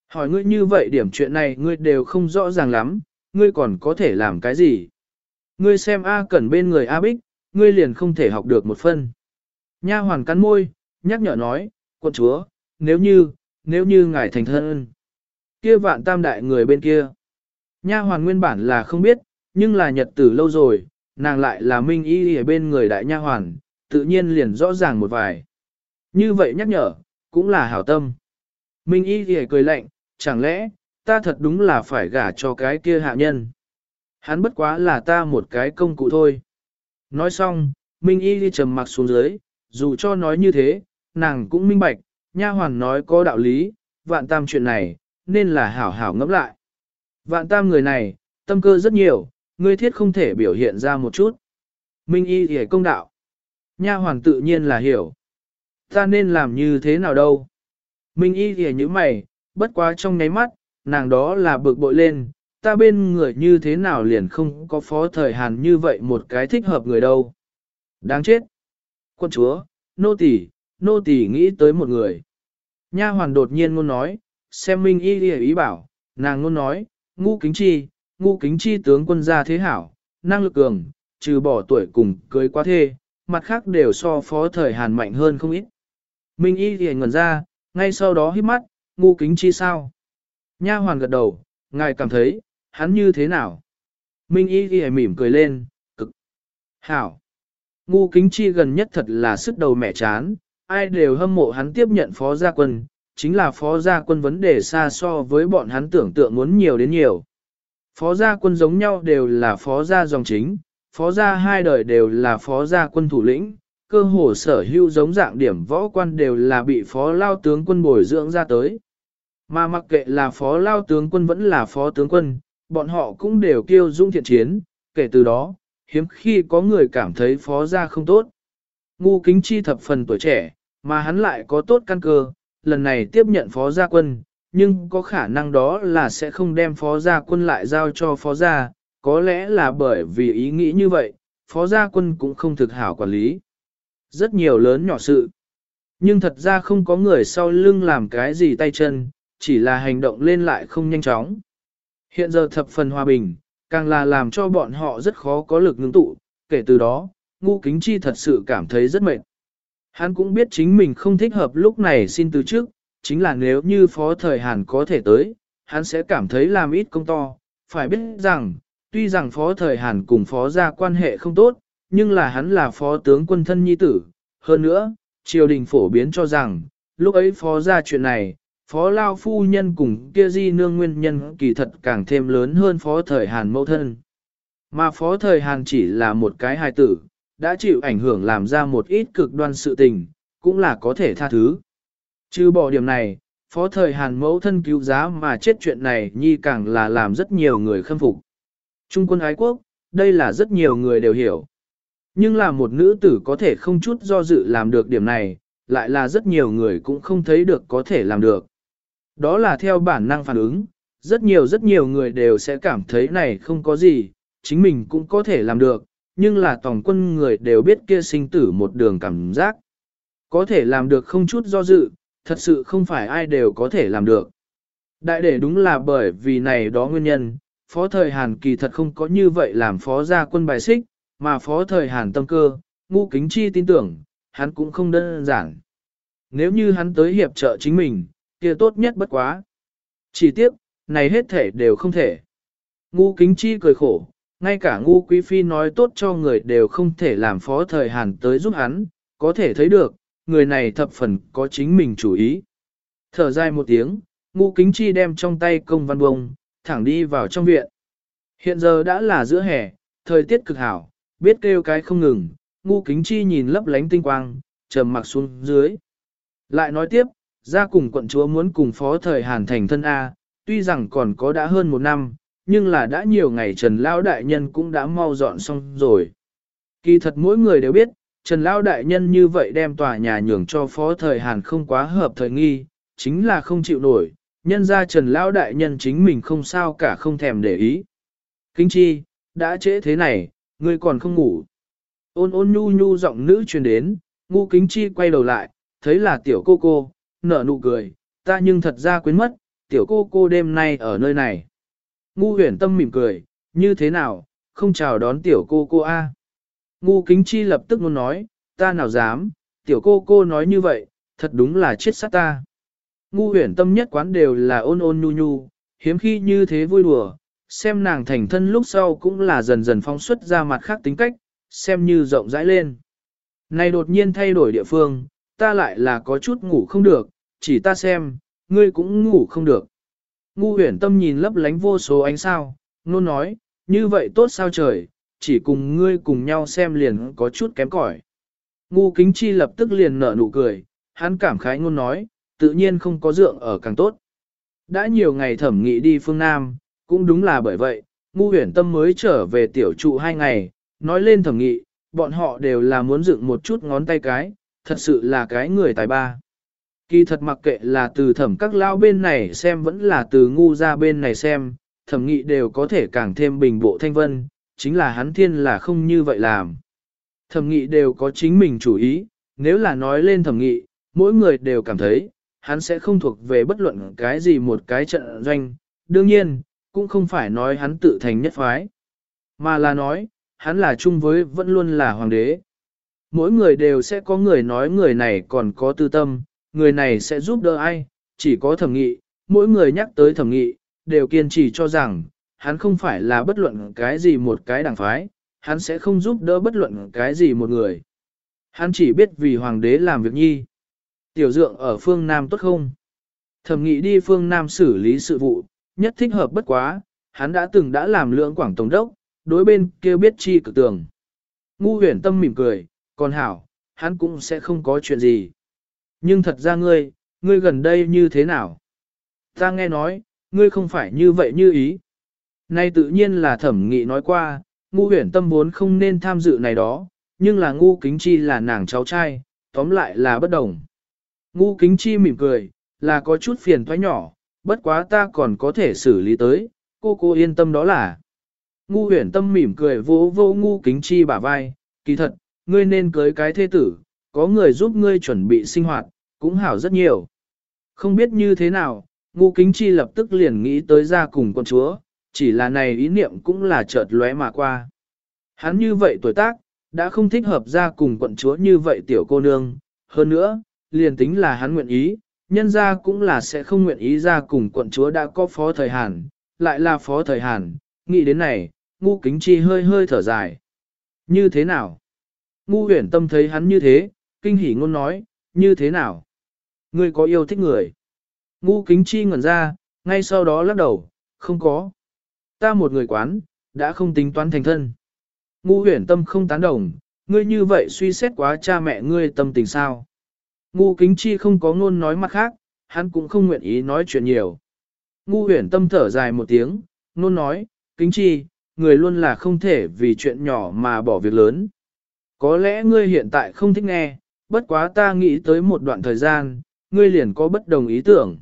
Hỏi ngươi như vậy điểm chuyện này ngươi đều không rõ ràng lắm, ngươi còn có thể làm cái gì? Ngươi xem A Cẩn bên người A Bích, ngươi liền không thể học được một phân. Nha hoàn cắn môi, nhắc nhở nói, quận chúa, nếu như, nếu như ngài thành thân. Kia vạn tam đại người bên kia. Nha hoàn nguyên bản là không biết, nhưng là nhật tử lâu rồi, nàng lại là minh y ở bên người đại nha hoàn, tự nhiên liền rõ ràng một vài. Như vậy nhắc nhở, cũng là hảo tâm. Minh y thì cười lạnh, chẳng lẽ, ta thật đúng là phải gả cho cái kia hạ nhân. Hắn bất quá là ta một cái công cụ thôi. Nói xong, Minh y thì trầm mặc xuống dưới, dù cho nói như thế, nàng cũng minh bạch, nha hoàn nói có đạo lý, vạn tam chuyện này, nên là hảo hảo ngẫm lại. Vạn tam người này, tâm cơ rất nhiều, ngươi thiết không thể biểu hiện ra một chút. Minh y hề công đạo. Nha hoàn tự nhiên là hiểu. Ta nên làm như thế nào đâu. Minh y hề như mày, bất quá trong nháy mắt, nàng đó là bực bội lên, ta bên người như thế nào liền không có phó thời hàn như vậy một cái thích hợp người đâu. Đáng chết. Quân chúa, nô tỳ, nô tỳ nghĩ tới một người. Nha hoàn đột nhiên ngôn nói, xem minh y ý, ý bảo, nàng ngôn nói, ngu kính chi, ngu kính chi tướng quân gia thế hảo, năng lực cường, trừ bỏ tuổi cùng cưới quá thê, mặt khác đều so phó thời hàn mạnh hơn không ít. Minh y thì ngẩn ra, ngay sau đó hít mắt, ngu kính chi sao? Nha hoàn gật đầu, ngài cảm thấy, hắn như thế nào? Minh y thì mỉm cười lên, cực. Hảo. Ngu kính chi gần nhất thật là sức đầu mẹ chán, ai đều hâm mộ hắn tiếp nhận phó gia quân, chính là phó gia quân vấn đề xa so với bọn hắn tưởng tượng muốn nhiều đến nhiều. Phó gia quân giống nhau đều là phó gia dòng chính, phó gia hai đời đều là phó gia quân thủ lĩnh, cơ hồ sở hữu giống dạng điểm võ quan đều là bị phó lao tướng quân bồi dưỡng ra tới. Mà mặc kệ là phó lao tướng quân vẫn là phó tướng quân, bọn họ cũng đều kêu dung thiện chiến, kể từ đó, hiếm khi có người cảm thấy phó gia không tốt. Ngu kính chi thập phần tuổi trẻ, mà hắn lại có tốt căn cơ, lần này tiếp nhận phó gia quân, nhưng có khả năng đó là sẽ không đem phó gia quân lại giao cho phó gia, có lẽ là bởi vì ý nghĩ như vậy, phó gia quân cũng không thực hảo quản lý. Rất nhiều lớn nhỏ sự. Nhưng thật ra không có người sau lưng làm cái gì tay chân, chỉ là hành động lên lại không nhanh chóng. Hiện giờ thập phần hòa bình, càng là làm cho bọn họ rất khó có lực ngưng tụ, kể từ đó, ngu kính chi thật sự cảm thấy rất mệt. Hắn cũng biết chính mình không thích hợp lúc này xin từ trước, chính là nếu như phó thời Hàn có thể tới, hắn sẽ cảm thấy làm ít công to, phải biết rằng, tuy rằng phó thời Hàn cùng phó gia quan hệ không tốt, nhưng là hắn là phó tướng quân thân nhi tử. Hơn nữa, triều đình phổ biến cho rằng, lúc ấy phó gia chuyện này, phó lao phu nhân cùng kia di nương nguyên nhân kỳ thật càng thêm lớn hơn phó thời Hàn mẫu thân. Mà phó thời Hàn chỉ là một cái hài tử, đã chịu ảnh hưởng làm ra một ít cực đoan sự tình, cũng là có thể tha thứ. Trừ bỏ điểm này, phó thời Hàn mẫu thân cứu giá mà chết chuyện này nhi càng là làm rất nhiều người khâm phục. Trung quân ái quốc, đây là rất nhiều người đều hiểu. Nhưng là một nữ tử có thể không chút do dự làm được điểm này, lại là rất nhiều người cũng không thấy được có thể làm được. Đó là theo bản năng phản ứng, rất nhiều rất nhiều người đều sẽ cảm thấy này không có gì, chính mình cũng có thể làm được, nhưng là tổng quân người đều biết kia sinh tử một đường cảm giác. Có thể làm được không chút do dự, thật sự không phải ai đều có thể làm được. Đại để đúng là bởi vì này đó nguyên nhân, phó thời Hàn kỳ thật không có như vậy làm phó gia quân bài xích, mà phó thời Hàn tâm cơ, ngu kính chi tin tưởng, hắn cũng không đơn giản. Nếu như hắn tới hiệp trợ chính mình, kia tốt nhất bất quá. Chỉ tiếc, này hết thể đều không thể. Ngu kính chi cười khổ, ngay cả ngu quý phi nói tốt cho người đều không thể làm phó thời Hàn tới giúp hắn, có thể thấy được, người này thập phần có chính mình chủ ý. Thở dài một tiếng, ngu kính chi đem trong tay công văn bông, thẳng đi vào trong viện. Hiện giờ đã là giữa hè, thời tiết cực hảo, biết kêu cái không ngừng, ngu kính chi nhìn lấp lánh tinh quang, trầm mặc xuống dưới. Lại nói tiếp, ra cùng quận chúa muốn cùng phó thời Hàn thành thân A, tuy rằng còn có đã hơn một năm, nhưng là đã nhiều ngày Trần Lao Đại Nhân cũng đã mau dọn xong rồi. Kỳ thật mỗi người đều biết, Trần Lao Đại Nhân như vậy đem tòa nhà nhường cho phó thời Hàn không quá hợp thời nghi, chính là không chịu nổi, nhân ra Trần Lao Đại Nhân chính mình không sao cả không thèm để ý. Kính chi, đã trễ thế này, ngươi còn không ngủ. Ôn ôn nhu nhu giọng nữ truyền đến, ngu kính chi quay đầu lại, thấy là tiểu cô cô, nở nụ cười, ta nhưng thật ra quên mất, tiểu cô cô đêm nay ở nơi này. Ngu huyền tâm mỉm cười, như thế nào, không chào đón tiểu cô cô A. Ngu kính chi lập tức muốn nói, ta nào dám, tiểu cô cô nói như vậy, thật đúng là chết sát ta. Ngu huyền tâm nhất quán đều là ôn ôn nhu nhu, hiếm khi như thế vui đùa, xem nàng thành thân lúc sau cũng là dần dần phong xuất ra mặt khác tính cách, xem như rộng rãi lên. Này đột nhiên thay đổi địa phương, ta lại là có chút ngủ không được, chỉ ta xem, ngươi cũng ngủ không được. Ngu huyền tâm nhìn lấp lánh vô số ánh sao, nôn nói, như vậy tốt sao trời, chỉ cùng ngươi cùng nhau xem liền có chút kém cỏi. Ngu kính chi lập tức liền nở nụ cười, hắn cảm khái ngôn nói, tự nhiên không có dượng ở càng tốt. Đã nhiều ngày thẩm nghị đi phương Nam, cũng đúng là bởi vậy, ngu huyền tâm mới trở về tiểu trụ hai ngày, nói lên thẩm nghị, bọn họ đều là muốn dựng một chút ngón tay cái, thật sự là cái người tài ba. Kỳ thật mặc kệ là từ thẩm các lao bên này xem vẫn là từ ngu ra bên này xem, thẩm nghị đều có thể càng thêm bình bộ thanh vân, chính là hắn thiên là không như vậy làm. Thẩm nghị đều có chính mình chủ ý, nếu là nói lên thẩm nghị, mỗi người đều cảm thấy, hắn sẽ không thuộc về bất luận cái gì một cái trận doanh, đương nhiên, cũng không phải nói hắn tự thành nhất phái, mà là nói, hắn là chung với vẫn luôn là hoàng đế. Mỗi người đều sẽ có người nói người này còn có tư tâm, người này sẽ giúp đỡ ai, chỉ có thẩm nghị, mỗi người nhắc tới thẩm nghị, đều kiên trì cho rằng, hắn không phải là bất luận cái gì một cái đảng phái, hắn sẽ không giúp đỡ bất luận cái gì một người. Hắn chỉ biết vì hoàng đế làm việc nhi. Tiểu dượng ở phương Nam tốt không? Thẩm nghị đi phương Nam xử lý sự vụ, nhất thích hợp bất quá, hắn đã từng đã làm lượng quảng tổng đốc, đối bên kia biết chi cực tường. Ngu huyền tâm mỉm cười, còn hảo, hắn cũng sẽ không có chuyện gì. Nhưng thật ra ngươi, ngươi gần đây như thế nào? Ta nghe nói, ngươi không phải như vậy như ý. Nay tự nhiên là thẩm nghị nói qua, ngu huyền tâm vốn không nên tham dự này đó, nhưng là ngu kính chi là nàng cháu trai, tóm lại là bất đồng. Ngu kính chi mỉm cười, là có chút phiền thoái nhỏ, bất quá ta còn có thể xử lý tới, cô cô yên tâm đó là. Ngu huyền tâm mỉm cười vô vô ngu kính chi bả vai, kỳ thật, ngươi nên cưới cái thế tử, có người giúp ngươi chuẩn bị sinh hoạt, cũng hảo rất nhiều. Không biết như thế nào, ngu kính chi lập tức liền nghĩ tới ra cùng con chúa, chỉ là này ý niệm cũng là chợt lóe mà qua. Hắn như vậy tuổi tác, đã không thích hợp ra cùng quận chúa như vậy tiểu cô nương, hơn nữa, liền tính là hắn nguyện ý, nhân ra cũng là sẽ không nguyện ý ra cùng quận chúa đã có phó thời Hàn, lại là phó thời Hàn, nghĩ đến này, ngu kính chi hơi hơi thở dài. Như thế nào? Ngu huyển tâm thấy hắn như thế, kinh hỉ ngôn nói, như thế nào? Ngươi có yêu thích người? Ngu kính chi ngẩn ra, ngay sau đó lắc đầu, không có. Ta một người quán, đã không tính toán thành thân. Ngu huyền tâm không tán đồng, ngươi như vậy suy xét quá cha mẹ ngươi tâm tình sao? Ngu kính chi không có ngôn nói mặt khác, hắn cũng không nguyện ý nói chuyện nhiều. Ngu huyền tâm thở dài một tiếng, ngôn nói, kính chi, người luôn là không thể vì chuyện nhỏ mà bỏ việc lớn. Có lẽ ngươi hiện tại không thích nghe, bất quá ta nghĩ tới một đoạn thời gian, ngươi liền có bất đồng ý tưởng.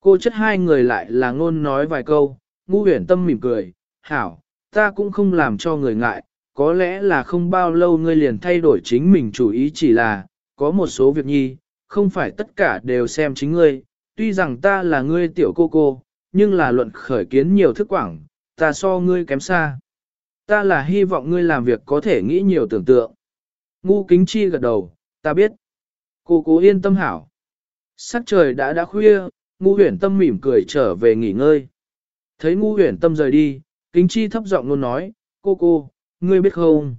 Cô chất hai người lại là ngôn nói vài câu, ngu huyền tâm mỉm cười, hảo, ta cũng không làm cho người ngại, có lẽ là không bao lâu ngươi liền thay đổi chính mình chủ ý chỉ là, có một số việc nhi, không phải tất cả đều xem chính ngươi, tuy rằng ta là ngươi tiểu cô cô, nhưng là luận khởi kiến nhiều thức quảng, ta so ngươi kém xa. Ta là hy vọng ngươi làm việc có thể nghĩ nhiều tưởng tượng. Ngu kính chi gật đầu, ta biết. Cô cố yên tâm hảo. Sắc trời đã đã khuya, ngu huyển tâm mỉm cười trở về nghỉ ngơi. Thấy ngu huyển tâm rời đi, kính chi thấp giọng luôn nói, cô cô, ngươi biết không?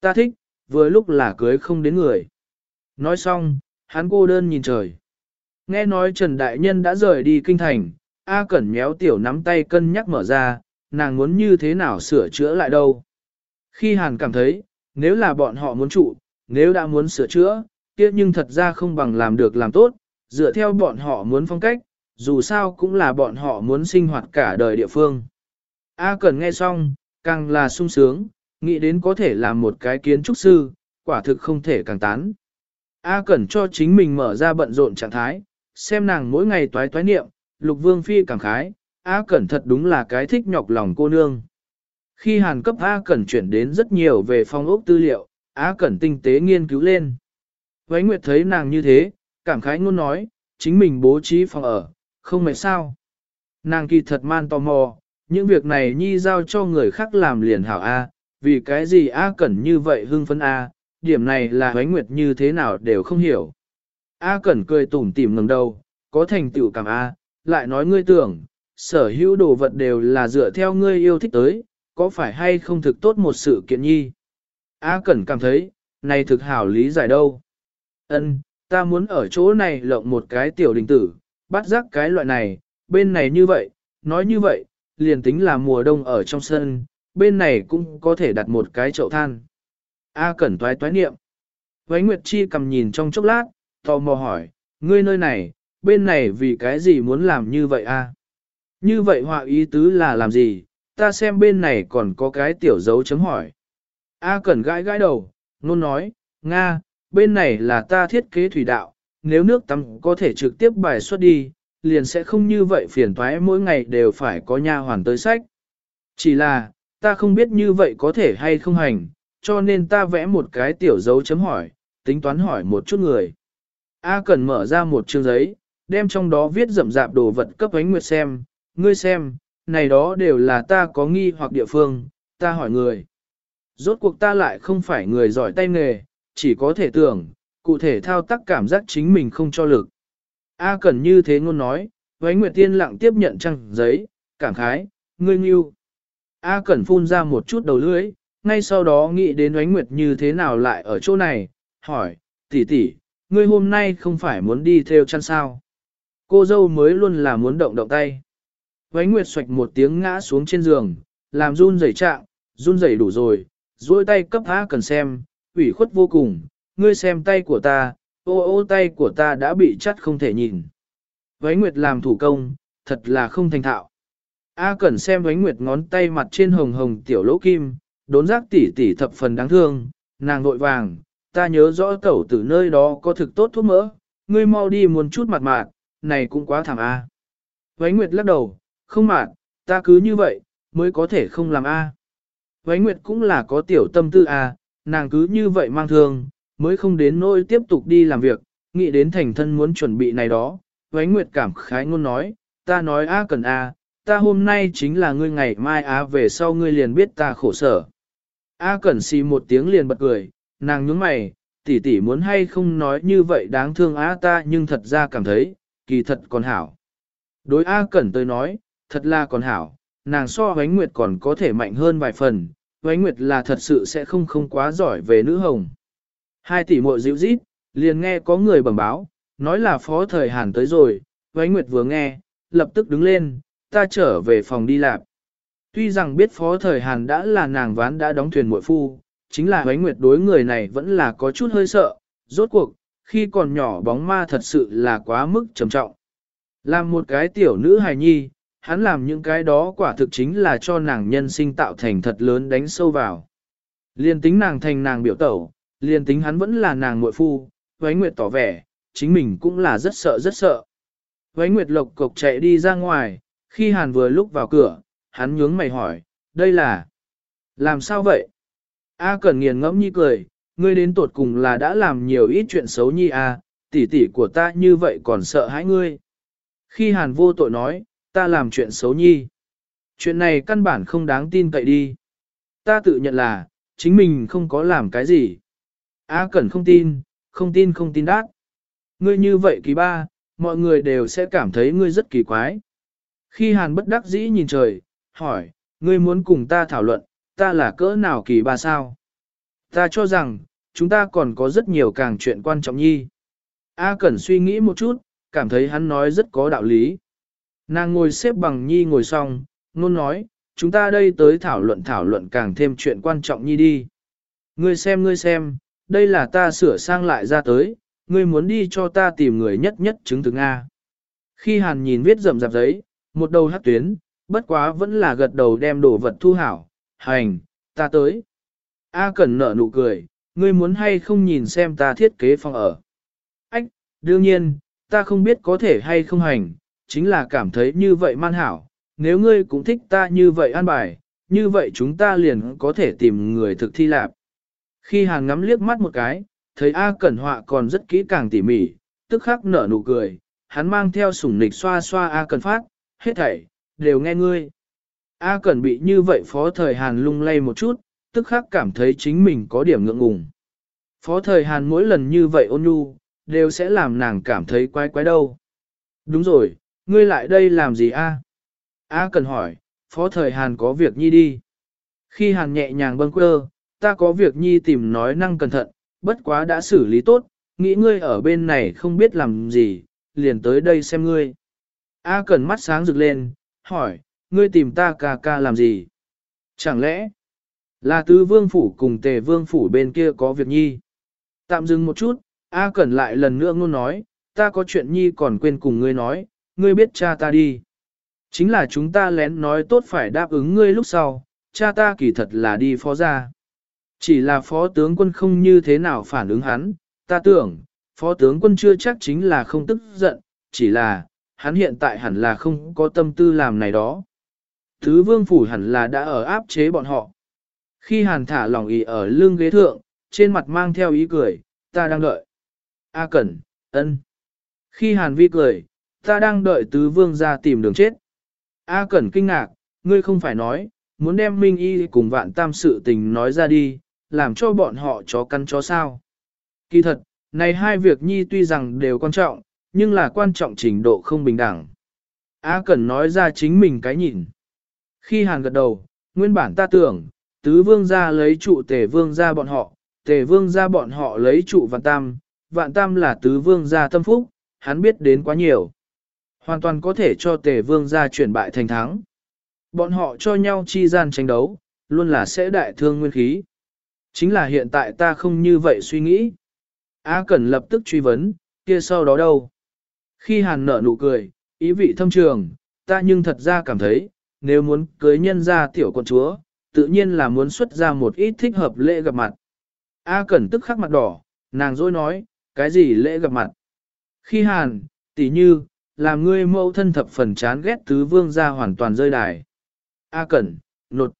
Ta thích, vừa lúc là cưới không đến người. Nói xong, hắn cô đơn nhìn trời. Nghe nói Trần Đại Nhân đã rời đi kinh thành, A Cẩn méo tiểu nắm tay cân nhắc mở ra, nàng muốn như thế nào sửa chữa lại đâu. Khi Hàn cảm thấy, nếu là bọn họ muốn trụ, nếu đã muốn sửa chữa, kia nhưng thật ra không bằng làm được làm tốt, dựa theo bọn họ muốn phong cách, dù sao cũng là bọn họ muốn sinh hoạt cả đời địa phương. A Cẩn nghe xong, càng là sung sướng, nghĩ đến có thể làm một cái kiến trúc sư, quả thực không thể càng tán. A Cẩn cho chính mình mở ra bận rộn trạng thái, xem nàng mỗi ngày toái toái niệm, lục vương phi cảm khái, A Cẩn thật đúng là cái thích nhọc lòng cô nương. Khi hàn cấp A Cẩn chuyển đến rất nhiều về phong ốc tư liệu, Á Cẩn tinh tế nghiên cứu lên. Vánh Nguyệt thấy nàng như thế, cảm khái ngôn nói, chính mình bố trí phòng ở, không mệt sao. Nàng kỳ thật man tò mò, những việc này nhi giao cho người khác làm liền hảo A, vì cái gì A Cẩn như vậy hưng phấn A, điểm này là Vánh Nguyệt như thế nào đều không hiểu. A Cẩn cười tủm tỉm ngẩng đầu, có thành tựu cảm A, lại nói ngươi tưởng, sở hữu đồ vật đều là dựa theo ngươi yêu thích tới, có phải hay không thực tốt một sự kiện nhi? A Cẩn cảm thấy, này thực hảo lý giải đâu. Ân, ta muốn ở chỗ này lộng một cái tiểu đình tử, bắt giác cái loại này, bên này như vậy, nói như vậy, liền tính là mùa đông ở trong sân, bên này cũng có thể đặt một cái chậu than. A Cẩn toái toái niệm. Vánh Nguyệt Chi cầm nhìn trong chốc lát, tò mò hỏi, ngươi nơi này, bên này vì cái gì muốn làm như vậy a? Như vậy họa ý tứ là làm gì, ta xem bên này còn có cái tiểu dấu chấm hỏi. A Cẩn gãi gãi đầu, nôn nói, Nga, bên này là ta thiết kế thủy đạo, nếu nước tắm có thể trực tiếp bài xuất đi, liền sẽ không như vậy phiền toái mỗi ngày đều phải có nha hoàn tới sách. Chỉ là, ta không biết như vậy có thể hay không hành, cho nên ta vẽ một cái tiểu dấu chấm hỏi, tính toán hỏi một chút người. A cẩn mở ra một chương giấy, đem trong đó viết rậm rạp đồ vật cấp ánh nguyệt xem, ngươi xem, này đó đều là ta có nghi hoặc địa phương, ta hỏi người. Rốt cuộc ta lại không phải người giỏi tay nghề, chỉ có thể tưởng, cụ thể thao tác cảm giác chính mình không cho lực. A cần như thế ngôn nói, với Nguyệt Tiên lặng tiếp nhận trang giấy, cảm khái, ngươi nghiêu. A Cẩn phun ra một chút đầu lưỡi, ngay sau đó nghĩ đến Ánh Nguyệt như thế nào lại ở chỗ này, hỏi, tỷ tỷ, ngươi hôm nay không phải muốn đi theo chăn sao? Cô dâu mới luôn là muốn động động tay. Ánh Nguyệt xoạch một tiếng ngã xuống trên giường, làm run rẩy trạng, run rẩy đủ rồi, duỗi tay cấp A cần xem, ủy khuất vô cùng, ngươi xem tay của ta, ô ô tay của ta đã bị chắt không thể nhìn. Vấy Nguyệt làm thủ công, thật là không thành thạo. A Cẩn xem Vánh Nguyệt ngón tay mặt trên hồng hồng tiểu lỗ kim, đốn giác tỉ tỉ thập phần đáng thương, nàng vội vàng, ta nhớ rõ tẩu từ nơi đó có thực tốt thuốc mỡ, ngươi mau đi muốn chút mặt mạt, này cũng quá thảm A. Vánh Nguyệt lắc đầu, không mạt, ta cứ như vậy, mới có thể không làm A. Vánh Nguyệt cũng là có tiểu tâm tư à? nàng cứ như vậy mang thương, mới không đến nỗi tiếp tục đi làm việc, nghĩ đến thành thân muốn chuẩn bị này đó. Vánh Nguyệt cảm khái ngôn nói, ta nói A cần A, ta hôm nay chính là ngươi ngày mai Á về sau ngươi liền biết ta khổ sở. A Cẩn xì một tiếng liền bật cười, nàng nhướng mày, tỷ tỷ muốn hay không nói như vậy đáng thương Á ta nhưng thật ra cảm thấy, kỳ thật còn hảo. Đối A Cẩn tới nói, thật là còn hảo, nàng so Vánh Nguyệt còn có thể mạnh hơn vài phần, Vánh Nguyệt là thật sự sẽ không không quá giỏi về nữ hồng. Hai tỷ muội dịu rít, liền nghe có người bẩm báo, nói là phó thời Hàn tới rồi, Vánh Nguyệt vừa nghe, lập tức đứng lên, ta trở về phòng đi lạp. Tuy rằng biết phó thời Hàn đã là nàng ván đã đóng thuyền muội phu, chính là Vánh Nguyệt đối người này vẫn là có chút hơi sợ, rốt cuộc, khi còn nhỏ bóng ma thật sự là quá mức trầm trọng. Làm một cái tiểu nữ hài nhi, hắn làm những cái đó quả thực chính là cho nàng nhân sinh tạo thành thật lớn đánh sâu vào. Liên tính nàng thành nàng biểu tẩu, liên tính hắn vẫn là nàng muội phu, Vánh Nguyệt tỏ vẻ, chính mình cũng là rất sợ rất sợ. Vánh Nguyệt lộc cộc chạy đi ra ngoài, khi Hàn vừa lúc vào cửa, hắn nhướng mày hỏi, đây là... Làm sao vậy? A Cẩn nghiền ngẫm nhi cười, ngươi đến tuột cùng là đã làm nhiều ít chuyện xấu nhi à, tỷ tỷ của ta như vậy còn sợ hãi ngươi. Khi Hàn vô tội nói, ta làm chuyện xấu nhi. Chuyện này căn bản không đáng tin cậy đi. Ta tự nhận là, chính mình không có làm cái gì. A Cẩn không tin, không tin không tin đát. Ngươi như vậy kỳ ba, mọi người đều sẽ cảm thấy ngươi rất kỳ quái. Khi Hàn bất đắc dĩ nhìn trời, hỏi, ngươi muốn cùng ta thảo luận, ta là cỡ nào kỳ ba sao? Ta cho rằng, chúng ta còn có rất nhiều càng chuyện quan trọng nhi. A Cẩn suy nghĩ một chút, cảm thấy hắn nói rất có đạo lý. Nàng ngồi xếp bằng nhi ngồi xong, nôn nói, chúng ta đây tới thảo luận thảo luận càng thêm chuyện quan trọng nhi đi. Ngươi xem ngươi xem, đây là ta sửa sang lại ra tới, ngươi muốn đi cho ta tìm người nhất nhất chứng thực A. Khi Hàn nhìn viết rầm rạp giấy, một đầu hát tuyến, bất quá vẫn là gật đầu đem đồ vật thu hảo, hành, ta tới. A Cẩn nở nụ cười, ngươi muốn hay không nhìn xem ta thiết kế phòng ở. Ách, đương nhiên, ta không biết có thể hay không hành, chính là cảm thấy như vậy man hảo, nếu ngươi cũng thích ta như vậy an bài, như vậy chúng ta liền có thể tìm người thực thi lạp. Khi hàng ngắm liếc mắt một cái, thấy A Cẩn họa còn rất kỹ càng tỉ mỉ, tức khắc nở nụ cười, hắn mang theo sủng nịch xoa xoa A Cẩn phát, hết thảy, đều nghe ngươi. A Cẩn bị như vậy phó thời Hàn lung lay một chút, tức khắc cảm thấy chính mình có điểm ngượng ngùng. Phó thời Hàn mỗi lần như vậy ôn nhu, đều sẽ làm nàng cảm thấy quái quái đâu. Đúng rồi, ngươi lại đây làm gì a? A cần hỏi, phó thời Hàn có việc nhi đi. Khi Hàn nhẹ nhàng bâng quơ, ta có việc nhi tìm nói năng cẩn thận, bất quá đã xử lý tốt, nghĩ ngươi ở bên này không biết làm gì, liền tới đây xem ngươi. A cần mắt sáng rực lên, hỏi, ngươi tìm ta ca ca làm gì? Chẳng lẽ là tứ vương phủ cùng tề vương phủ bên kia có việc nhi? Tạm dừng một chút, A Cẩn lại lần nữa ngôn nói, ta có chuyện nhi còn quên cùng ngươi nói, ngươi biết cha ta đi. Chính là chúng ta lén nói tốt phải đáp ứng ngươi lúc sau, cha ta kỳ thật là đi phó ra. Chỉ là phó tướng quân không như thế nào phản ứng hắn, ta tưởng, phó tướng quân chưa chắc chính là không tức giận, chỉ là, hắn hiện tại hẳn là không có tâm tư làm này đó. Thứ vương phủ hẳn là đã ở áp chế bọn họ. Khi hàn thả lòng ý ở lưng ghế thượng, trên mặt mang theo ý cười, ta đang đợi. A Cẩn, ân. Khi Hàn Vi cười, ta đang đợi tứ vương ra tìm đường chết. A Cẩn kinh ngạc, ngươi không phải nói, muốn đem Minh Y cùng vạn tam sự tình nói ra đi, làm cho bọn họ chó căn chó sao. Kỳ thật, này hai việc nhi tuy rằng đều quan trọng, nhưng là quan trọng trình độ không bình đẳng. A Cẩn nói ra chính mình cái nhìn. Khi Hàn gật đầu, nguyên bản ta tưởng, tứ vương ra lấy trụ tề vương ra bọn họ, tề vương ra bọn họ lấy trụ vạn tam, vạn tam là tứ vương gia tâm phúc, hắn biết đến quá nhiều. Hoàn toàn có thể cho tề vương gia chuyển bại thành thắng. Bọn họ cho nhau chi gian tranh đấu, luôn là sẽ đại thương nguyên khí. Chính là hiện tại ta không như vậy suy nghĩ. A Cẩn lập tức truy vấn, kia sau đó đâu? Khi Hàn nở nụ cười, ý vị thâm trường, ta nhưng thật ra cảm thấy, nếu muốn cưới nhân ra tiểu con chúa, tự nhiên là muốn xuất ra một ít thích hợp lễ gặp mặt. A Cẩn tức khắc mặt đỏ, nàng dối nói, cái gì lễ gặp mặt? Khi Hàn, tỷ như, làm ngươi mẫu thân thập phần chán ghét tứ vương ra hoàn toàn rơi đài. A Cẩn, nột.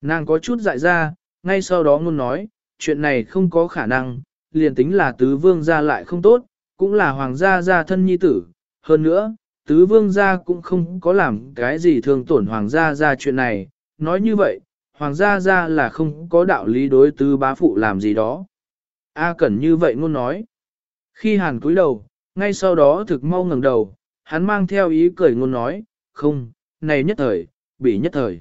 Nàng có chút dại ra, ngay sau đó ngôn nói, chuyện này không có khả năng, liền tính là tứ vương gia lại không tốt, cũng là hoàng gia gia thân nhi tử. Hơn nữa, tứ vương gia cũng không có làm cái gì thương tổn hoàng gia gia chuyện này. Nói như vậy, hoàng gia gia là không có đạo lý đối tứ bá phụ làm gì đó. A Cẩn như vậy ngôn nói. Khi hàn cúi đầu, ngay sau đó thực mau ngẩng đầu, hắn mang theo ý cười ngôn nói, không, này nhất thời, bị nhất thời.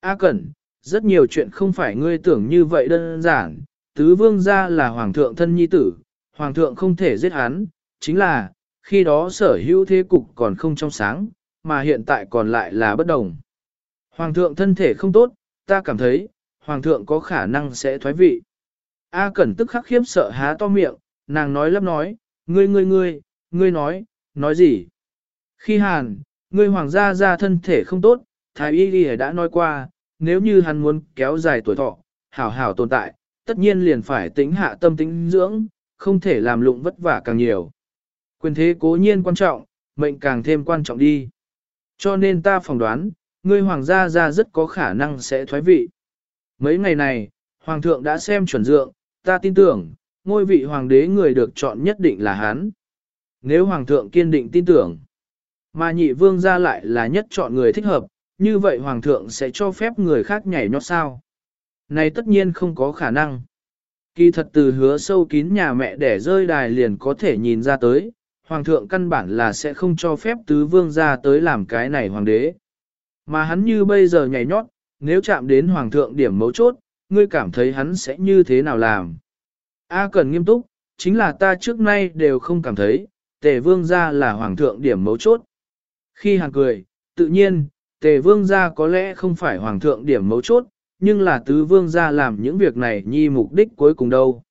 A Cẩn, rất nhiều chuyện không phải ngươi tưởng như vậy đơn giản, tứ vương gia là hoàng thượng thân nhi tử, hoàng thượng không thể giết hắn, chính là, khi đó sở hữu thế cục còn không trong sáng, mà hiện tại còn lại là bất đồng. Hoàng thượng thân thể không tốt, ta cảm thấy, hoàng thượng có khả năng sẽ thoái vị. A Cẩn tức khắc khiếp sợ há to miệng, nàng nói lắp nói, ngươi ngươi ngươi, ngươi nói, nói gì? Khi hàn, ngươi hoàng gia ra thân thể không tốt, thái y y đã nói qua, nếu như hắn muốn kéo dài tuổi thọ, hảo hảo tồn tại, tất nhiên liền phải tính hạ tâm tính dưỡng, không thể làm lụng vất vả càng nhiều. Quyền thế cố nhiên quan trọng, mệnh càng thêm quan trọng đi. Cho nên ta phỏng đoán, ngươi hoàng gia ra rất có khả năng sẽ thoái vị. Mấy ngày này, hoàng thượng đã xem chuẩn dượng, ta tin tưởng, ngôi vị hoàng đế người được chọn nhất định là hắn. Nếu hoàng thượng kiên định tin tưởng, mà nhị vương ra lại là nhất chọn người thích hợp, như vậy hoàng thượng sẽ cho phép người khác nhảy nhót sao? Này tất nhiên không có khả năng. Kỳ thật từ hứa sâu kín nhà mẹ để rơi đài liền có thể nhìn ra tới, hoàng thượng căn bản là sẽ không cho phép tứ vương ra tới làm cái này hoàng đế. Mà hắn như bây giờ nhảy nhót, nếu chạm đến hoàng thượng điểm mấu chốt, ngươi cảm thấy hắn sẽ như thế nào làm? A cần nghiêm túc, chính là ta trước nay đều không cảm thấy, tề vương ra là hoàng thượng điểm mấu chốt. Khi hàng cười, tự nhiên, tề vương gia có lẽ không phải hoàng thượng điểm mấu chốt, nhưng là tứ vương gia làm những việc này nhi mục đích cuối cùng đâu.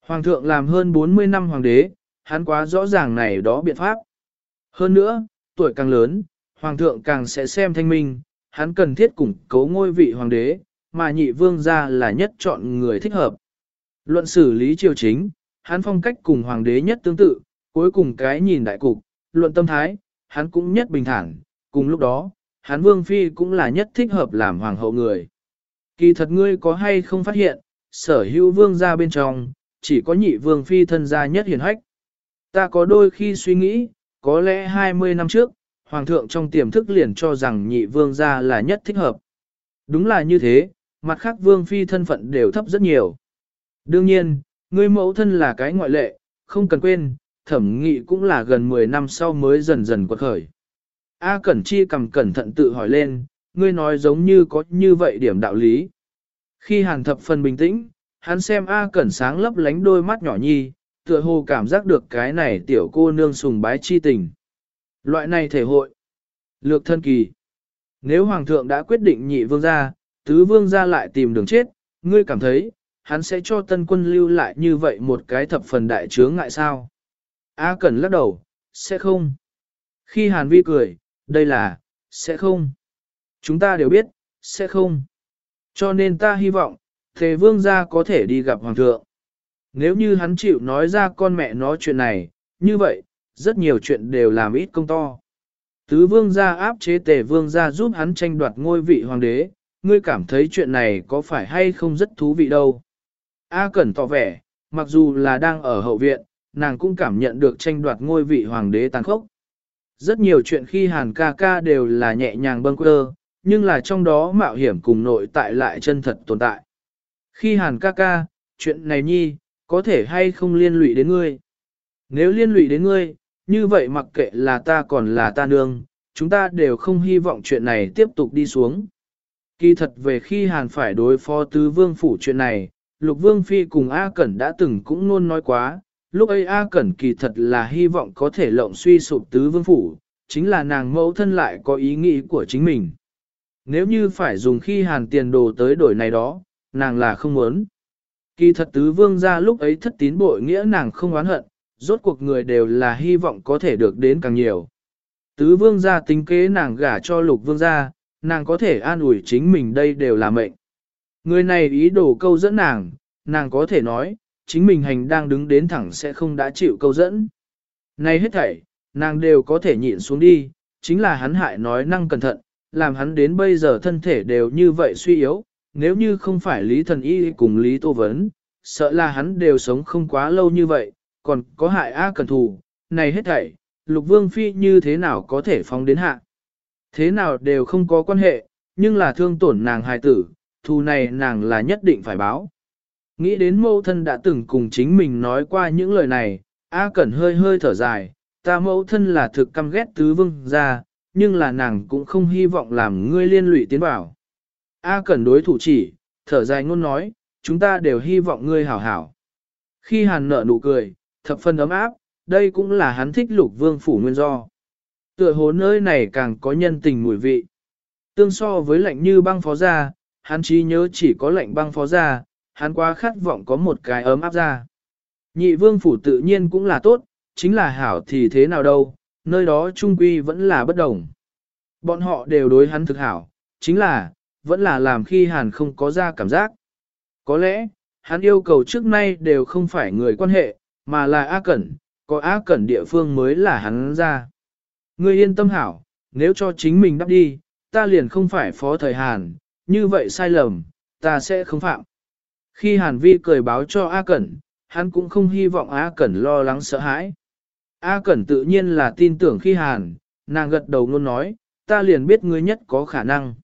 Hoàng thượng làm hơn 40 năm hoàng đế, hắn quá rõ ràng này đó biện pháp. Hơn nữa, tuổi càng lớn, hoàng thượng càng sẽ xem thanh minh, hắn cần thiết củng cố ngôi vị hoàng đế, mà nhị vương gia là nhất chọn người thích hợp. Luận xử lý triều chính, hắn phong cách cùng hoàng đế nhất tương tự, cuối cùng cái nhìn đại cục, luận tâm thái, hắn cũng nhất bình thản, cùng lúc đó, hắn vương phi cũng là nhất thích hợp làm hoàng hậu người. Kỳ thật ngươi có hay không phát hiện, sở hữu vương gia bên trong, chỉ có nhị vương phi thân gia nhất hiền hách. Ta có đôi khi suy nghĩ, có lẽ 20 năm trước, hoàng thượng trong tiềm thức liền cho rằng nhị vương gia là nhất thích hợp. Đúng là như thế, mặt khác vương phi thân phận đều thấp rất nhiều. Đương nhiên, ngươi mẫu thân là cái ngoại lệ, không cần quên, thẩm nghị cũng là gần 10 năm sau mới dần dần quật khởi. A Cẩn Chi cầm cẩn thận tự hỏi lên, ngươi nói giống như có như vậy điểm đạo lý. Khi hàn thập phần bình tĩnh, hắn xem A Cẩn sáng lấp lánh đôi mắt nhỏ nhi, tựa hồ cảm giác được cái này tiểu cô nương sùng bái chi tình. Loại này thể hội. Lược thân kỳ. Nếu Hoàng thượng đã quyết định nhị vương gia, tứ vương gia lại tìm đường chết, ngươi cảm thấy, hắn sẽ cho tân quân lưu lại như vậy một cái thập phần đại chướng ngại sao? A Cẩn lắc đầu, sẽ không. Khi Hàn Vi cười, đây là, sẽ không. Chúng ta đều biết, sẽ không. Cho nên ta hy vọng, Thế Vương gia có thể đi gặp Hoàng thượng. Nếu như hắn chịu nói ra con mẹ nó chuyện này, như vậy, rất nhiều chuyện đều làm ít công to. Tứ vương gia áp chế tề vương gia giúp hắn tranh đoạt ngôi vị hoàng đế, ngươi cảm thấy chuyện này có phải hay không rất thú vị đâu. A Cẩn tỏ vẻ, mặc dù là đang ở hậu viện, nàng cũng cảm nhận được tranh đoạt ngôi vị hoàng đế tàn khốc. Rất nhiều chuyện khi hàn ca ca đều là nhẹ nhàng bâng quơ, nhưng là trong đó mạo hiểm cùng nội tại lại chân thật tồn tại. Khi hàn ca ca, chuyện này nhi, có thể hay không liên lụy đến ngươi. Nếu liên lụy đến ngươi, như vậy mặc kệ là ta còn là ta nương, chúng ta đều không hy vọng chuyện này tiếp tục đi xuống. Kỳ thật về khi Hàn phải đối phó tứ vương phủ chuyện này, Lục Vương Phi cùng A Cẩn đã từng cũng luôn nói quá, lúc ấy A Cẩn kỳ thật là hy vọng có thể lộng suy sụp tứ vương phủ, chính là nàng mẫu thân lại có ý nghĩ của chính mình. Nếu như phải dùng khi Hàn tiền đồ tới đổi này đó, nàng là không muốn. Kỳ thật tứ vương ra lúc ấy thất tín bội nghĩa nàng không oán hận, rốt cuộc người đều là hy vọng có thể được đến càng nhiều. Tứ vương gia tính kế nàng gả cho lục vương gia, nàng có thể an ủi chính mình đây đều là mệnh. Người này ý đồ câu dẫn nàng, nàng có thể nói, chính mình hành đang đứng đến thẳng sẽ không đã chịu câu dẫn. Này hết thảy, nàng đều có thể nhịn xuống đi, chính là hắn hại nói năng cẩn thận, làm hắn đến bây giờ thân thể đều như vậy suy yếu, nếu như không phải Lý Thần Y cùng Lý Tô Vấn, sợ là hắn đều sống không quá lâu như vậy, còn có hại A Cẩn Thù, này hết thảy, Lục Vương Phi như thế nào có thể phóng đến hạ. Thế nào đều không có quan hệ, nhưng là thương tổn nàng hài tử, thù này nàng là nhất định phải báo. Nghĩ đến mẫu thân đã từng cùng chính mình nói qua những lời này, A Cẩn hơi hơi thở dài, ta mẫu thân là thực căm ghét tứ vương ra, nhưng là nàng cũng không hy vọng làm ngươi liên lụy tiến bảo. A Cẩn đối thủ chỉ, thở dài ngôn nói, chúng ta đều hy vọng ngươi hảo hảo. Khi hàn nợ nụ cười, thập phân ấm áp, đây cũng là hắn thích lục vương phủ nguyên do. Tựa hồ nơi này càng có nhân tình mùi vị. Tương so với lạnh như băng phó gia, hắn chỉ nhớ chỉ có lạnh băng phó gia, hắn quá khát vọng có một cái ấm áp ra. Nhị vương phủ tự nhiên cũng là tốt, chính là hảo thì thế nào đâu, nơi đó trung quy vẫn là bất đồng. Bọn họ đều đối hắn thực hảo, chính là, vẫn là làm khi hàn không có ra cảm giác. Có lẽ, hắn yêu cầu trước nay đều không phải người quan hệ, mà là A Cẩn, có A Cẩn địa phương mới là hắn ra. Ngươi yên tâm hảo, nếu cho chính mình đắp đi, ta liền không phải phó thời Hàn, như vậy sai lầm, ta sẽ không phạm. Khi Hàn Vi cười báo cho A Cẩn, hắn cũng không hy vọng A Cẩn lo lắng sợ hãi. A Cẩn tự nhiên là tin tưởng khi Hàn, nàng gật đầu luôn nói, ta liền biết ngươi nhất có khả năng.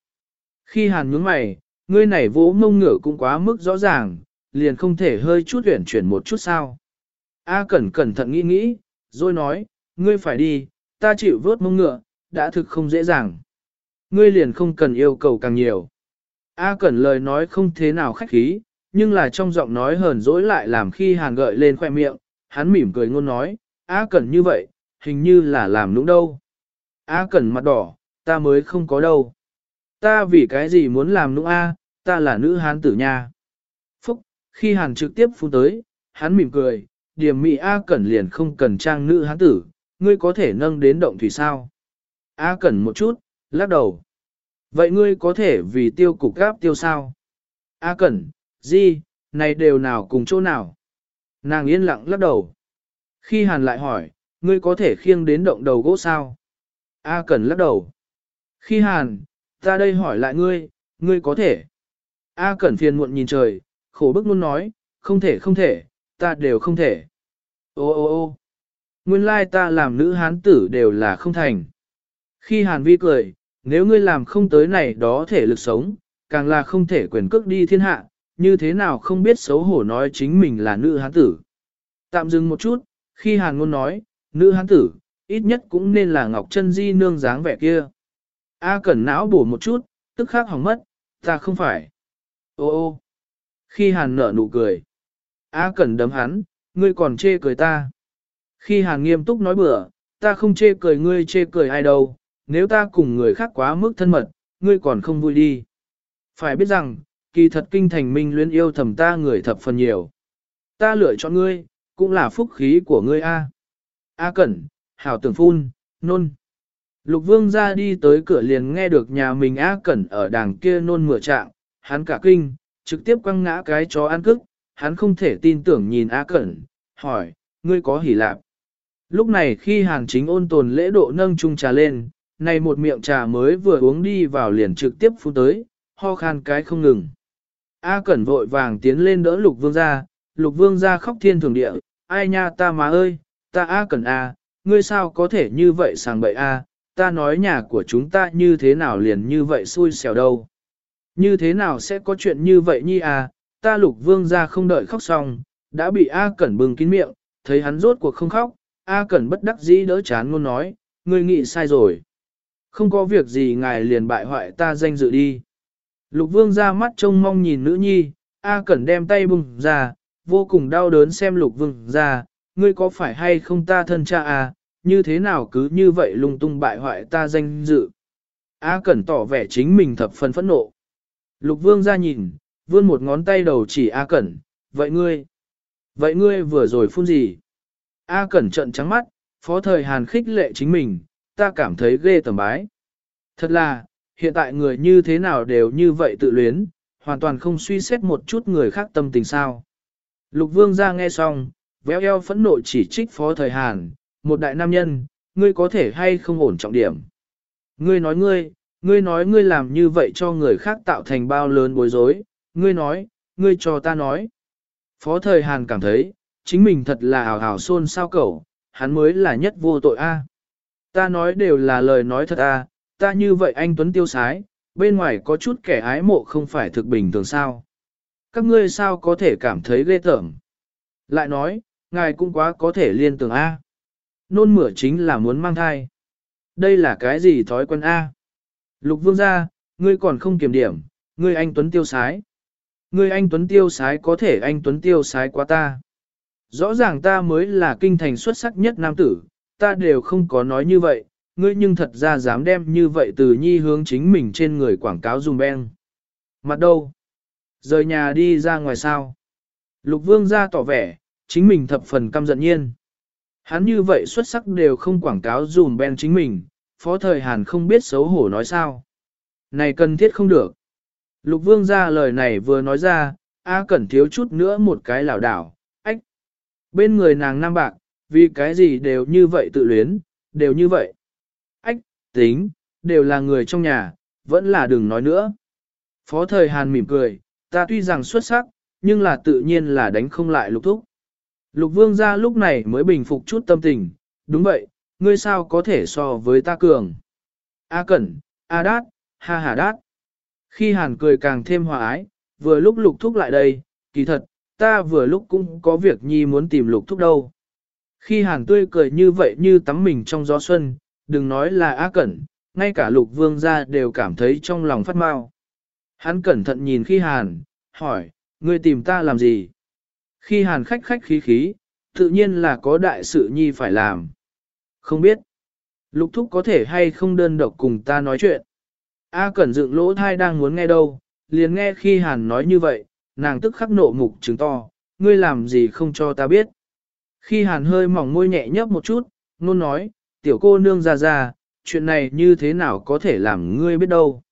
Khi Hàn nhướng mày, ngươi này vỗ mông ngựa cũng quá mức rõ ràng, liền không thể hơi chút huyển chuyển một chút sao. A Cẩn cẩn thận nghĩ nghĩ, rồi nói, ngươi phải đi, ta chịu vớt mông ngựa, đã thực không dễ dàng. Ngươi liền không cần yêu cầu càng nhiều. A Cẩn lời nói không thế nào khách khí, nhưng là trong giọng nói hờn dỗi lại làm khi hàn gợi lên khoe miệng, hắn mỉm cười ngôn nói, A Cẩn như vậy, hình như là làm nũng đâu. A Cẩn mặt đỏ, ta mới không có đâu. Ta vì cái gì muốn làm nũng A, ta là nữ hán tử nha. Phúc, khi hàn trực tiếp phun tới, hắn mỉm cười, điểm mị A Cẩn liền không cần trang nữ hán tử, ngươi có thể nâng đến động thủy sao. A Cẩn một chút, lắc đầu. Vậy ngươi có thể vì tiêu cục gáp tiêu sao? A Cẩn, gì, này đều nào cùng chỗ nào? Nàng yên lặng lắc đầu. Khi Hàn lại hỏi, ngươi có thể khiêng đến động đầu gỗ sao? A Cẩn lắc đầu. Khi Hàn, ta đây hỏi lại ngươi, ngươi có thể. A Cẩn phiền muộn nhìn trời, khổ bức luôn nói, không thể không thể, ta đều không thể. Ô ô ô nguyên lai ta làm nữ hán tử đều là không thành. Khi Hàn Vi cười, nếu ngươi làm không tới này đó thể lực sống, càng là không thể quyền cước đi thiên hạ, như thế nào không biết xấu hổ nói chính mình là nữ hán tử. Tạm dừng một chút, khi Hàn Ngôn nói, nữ hán tử, ít nhất cũng nên là Ngọc Trân Di nương dáng vẻ kia. A cẩn não bổ một chút, tức khắc hỏng mất, ta không phải. Ô ô, khi Hàn nở nụ cười. A cẩn đấm hắn, ngươi còn chê cười ta. Khi Hàn nghiêm túc nói bừa, ta không chê cười ngươi chê cười ai đâu, nếu ta cùng người khác quá mức thân mật, ngươi còn không vui đi. Phải biết rằng, kỳ thật kinh thành minh luyến yêu thầm ta người thập phần nhiều. Ta lựa chọn ngươi, cũng là phúc khí của ngươi A. A Cẩn, Hảo Tưởng Phun, Nôn. Lục Vương ra đi tới cửa liền nghe được nhà mình A Cẩn ở đàng kia nôn mửa trạng, hắn cả kinh, trực tiếp quăng ngã cái chó ăn cức, hắn không thể tin tưởng nhìn A Cẩn, hỏi, ngươi có hỉ lạc. Lúc này khi hàng chính ôn tồn lễ độ nâng chung trà lên, này một miệng trà mới vừa uống đi vào liền trực tiếp phun tới, ho khan cái không ngừng. A Cẩn vội vàng tiến lên đỡ lục vương ra, lục vương ra khóc thiên thường địa, ai nha ta má ơi, ta a Cẩn a, ngươi sao có thể như vậy sàng bậy a, ta nói nhà của chúng ta như thế nào liền như vậy xui xẻo đâu. Như thế nào sẽ có chuyện như vậy nhi à, ta lục vương ra không đợi khóc xong, đã bị A Cẩn bừng kín miệng, thấy hắn rốt cuộc không khóc, A Cẩn bất đắc dĩ đỡ chán ngôn nói, ngươi nghĩ sai rồi. Không có việc gì ngài liền bại hoại ta danh dự đi. Lục vương ra mắt trông mong nhìn nữ nhi, A Cẩn đem tay bùng ra, vô cùng đau đớn xem lục vương ra, ngươi có phải hay không ta thân cha à, như thế nào cứ như vậy lung tung bại hoại ta danh dự. A Cẩn tỏ vẻ chính mình thập phần phẫn nộ. Lục vương ra nhìn, vươn một ngón tay đầu chỉ A Cẩn, vậy ngươi, vậy ngươi vừa rồi phun gì? A Cẩn trận trắng mắt, phó thời Hàn khích lệ chính mình, ta cảm thấy ghê tầm bái. Thật là, hiện tại người như thế nào đều như vậy tự luyến, hoàn toàn không suy xét một chút người khác tâm tình sao. Lục vương ra nghe xong, véo eo phẫn nộ chỉ trích phó thời Hàn, một đại nam nhân, ngươi có thể hay không ổn trọng điểm. Ngươi nói ngươi, ngươi nói ngươi làm như vậy cho người khác tạo thành bao lớn bối rối, ngươi nói, ngươi cho ta nói. Phó thời Hàn cảm thấy, chính mình thật là ảo ảo xôn sao cẩu, hắn mới là nhất vô tội a. Ta nói đều là lời nói thật a, ta như vậy anh Tuấn tiêu sái, bên ngoài có chút kẻ ái mộ không phải thực bình thường sao. Các ngươi sao có thể cảm thấy ghê tởm. Lại nói, ngài cũng quá có thể liên tưởng a. Nôn mửa chính là muốn mang thai. Đây là cái gì thói quen a? Lục vương gia, ngươi còn không kiểm điểm, ngươi anh Tuấn tiêu sái. Ngươi anh Tuấn tiêu sái có thể anh Tuấn tiêu sái quá ta. Rõ ràng ta mới là kinh thành xuất sắc nhất nam tử, ta đều không có nói như vậy, ngươi nhưng thật ra dám đem như vậy từ nhi hướng chính mình trên người quảng cáo dùm beng. Mặt đâu? Rời nhà đi ra ngoài sao? Lục vương ra tỏ vẻ, chính mình thập phần căm giận nhiên. Hắn như vậy xuất sắc đều không quảng cáo dùm ben chính mình, phó thời Hàn không biết xấu hổ nói sao. Này cần thiết không được. Lục vương ra lời này vừa nói ra, A Cẩn thiếu chút nữa một cái lảo đảo, ách. Bên người nàng nam bạc, vì cái gì đều như vậy tự luyến, đều như vậy. Tính, đều là người trong nhà, vẫn là đừng nói nữa. Phó thời Hàn mỉm cười, ta tuy rằng xuất sắc, nhưng là tự nhiên là đánh không lại lục thúc. Lục vương gia lúc này mới bình phục chút tâm tình, đúng vậy, ngươi sao có thể so với ta cường. A Cẩn, A Đát, Ha Hà Đát. Khi Hàn cười càng thêm hòa ái, vừa lúc lục thúc lại đây, kỳ thật, ta vừa lúc cũng có việc nhi muốn tìm lục thúc đâu. Khi Hàn tươi cười như vậy như tắm mình trong gió xuân, đừng nói là A Cẩn, ngay cả lục vương gia đều cảm thấy trong lòng phát mau. Hắn cẩn thận nhìn khi Hàn, hỏi, ngươi tìm ta làm gì? Khi Hàn khách khách khí khí, tự nhiên là có đại sự nhi phải làm. Không biết, lục thúc có thể hay không đơn độc cùng ta nói chuyện. A Cẩn dựng lỗ thai đang muốn nghe đâu, liền nghe khi Hàn nói như vậy, nàng tức khắc nộ mục trứng to, ngươi làm gì không cho ta biết. Khi Hàn hơi mỏng môi nhẹ nhấp một chút, nôn nói, tiểu cô nương ra ra, chuyện này như thế nào có thể làm ngươi biết đâu.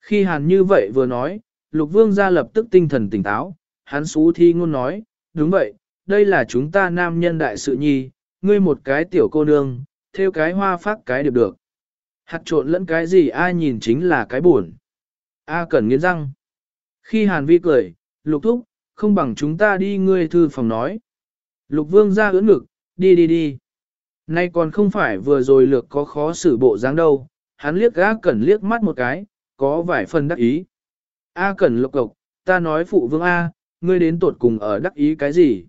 Khi Hàn như vậy vừa nói, Lục Vương ra lập tức tinh thần tỉnh táo, hắn xú thi ngôn nói, đúng vậy, đây là chúng ta nam nhân đại sự nhi, ngươi một cái tiểu cô nương, theo cái hoa phát cái được được. Hạt trộn lẫn cái gì ai nhìn chính là cái buồn. A cần nghiến răng. Khi Hàn Vi cười, lục thúc, không bằng chúng ta đi ngươi thư phòng nói. Lục vương ra ưỡn ngực, đi đi đi. Nay còn không phải vừa rồi lược có khó xử bộ dáng đâu, hắn liếc A Cẩn liếc mắt một cái, có vài phần đắc ý. A Cẩn lục cộc, ta nói phụ vương A, ngươi đến tuột cùng ở đắc ý cái gì?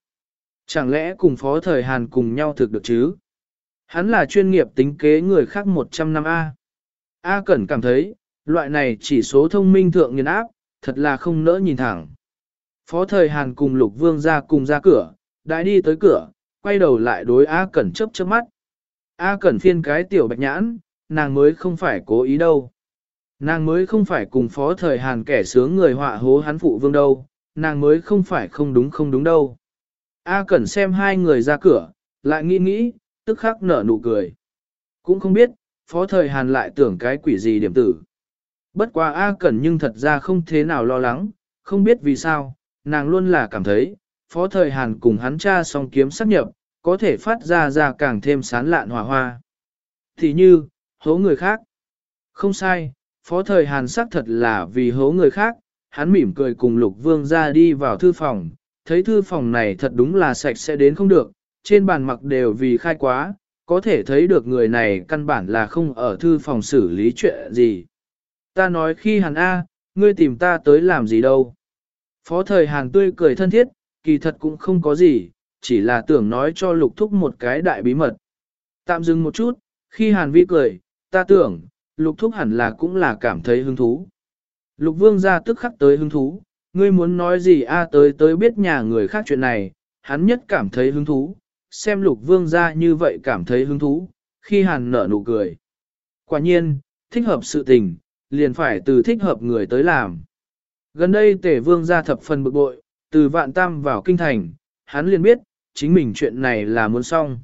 Chẳng lẽ cùng phó thời Hàn cùng nhau thực được chứ? Hắn là chuyên nghiệp tính kế người khác 100 năm A. A Cẩn cảm thấy, loại này chỉ số thông minh thượng nghiền áp, thật là không nỡ nhìn thẳng. Phó thời Hàn cùng Lục Vương ra cùng ra cửa, đã đi tới cửa, quay đầu lại đối A Cẩn chớp chớp mắt. A Cẩn phiên cái tiểu bạch nhãn, nàng mới không phải cố ý đâu. Nàng mới không phải cùng phó thời Hàn kẻ sướng người họa hố hắn phụ vương đâu, nàng mới không phải không đúng không đúng đâu. A Cẩn xem hai người ra cửa, lại nghĩ nghĩ, tức khắc nở nụ cười. Cũng không biết, phó thời Hàn lại tưởng cái quỷ gì điểm tử. Bất quá A Cẩn nhưng thật ra không thế nào lo lắng, không biết vì sao, nàng luôn là cảm thấy, phó thời Hàn cùng hắn cha song kiếm sát nhập, có thể phát ra ra càng thêm sán lạn hòa hoa. Thì như, hố người khác. Không sai, phó thời Hàn sắc thật là vì hố người khác, hắn mỉm cười cùng lục vương ra đi vào thư phòng, thấy thư phòng này thật đúng là sạch sẽ đến không được, trên bàn mặc đều vì khai quá, có thể thấy được người này căn bản là không ở thư phòng xử lý chuyện gì. Ta nói khi hàn A, ngươi tìm ta tới làm gì đâu. Phó thời hàn tươi cười thân thiết, kỳ thật cũng không có gì, chỉ là tưởng nói cho lục thúc một cái đại bí mật. Tạm dừng một chút, khi hàn vi cười, ta tưởng, lục thúc hẳn là cũng là cảm thấy hứng thú. Lục vương ra tức khắc tới hứng thú, ngươi muốn nói gì a tới tới biết nhà người khác chuyện này, hắn nhất cảm thấy hứng thú, xem lục vương ra như vậy cảm thấy hứng thú, khi hàn nở nụ cười. Quả nhiên, thích hợp sự tình, liền phải từ thích hợp người tới làm. Gần đây tể vương ra thập phần bực bội, từ vạn tam vào kinh thành, hắn liền biết, chính mình chuyện này là muốn xong.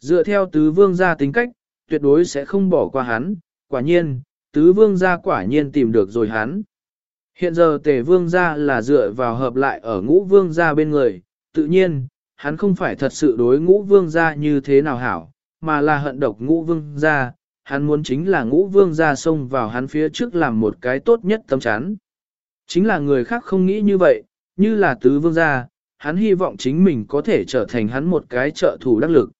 Dựa theo tứ vương gia tính cách, tuyệt đối sẽ không bỏ qua hắn, quả nhiên, tứ vương gia quả nhiên tìm được rồi hắn. Hiện giờ tề vương gia là dựa vào hợp lại ở ngũ vương gia bên người, tự nhiên, hắn không phải thật sự đối ngũ vương gia như thế nào hảo, mà là hận độc ngũ vương gia, hắn muốn chính là ngũ vương gia xông vào hắn phía trước làm một cái tốt nhất tấm chắn. Chính là người khác không nghĩ như vậy, như là tứ vương gia, hắn hy vọng chính mình có thể trở thành hắn một cái trợ thủ đắc lực.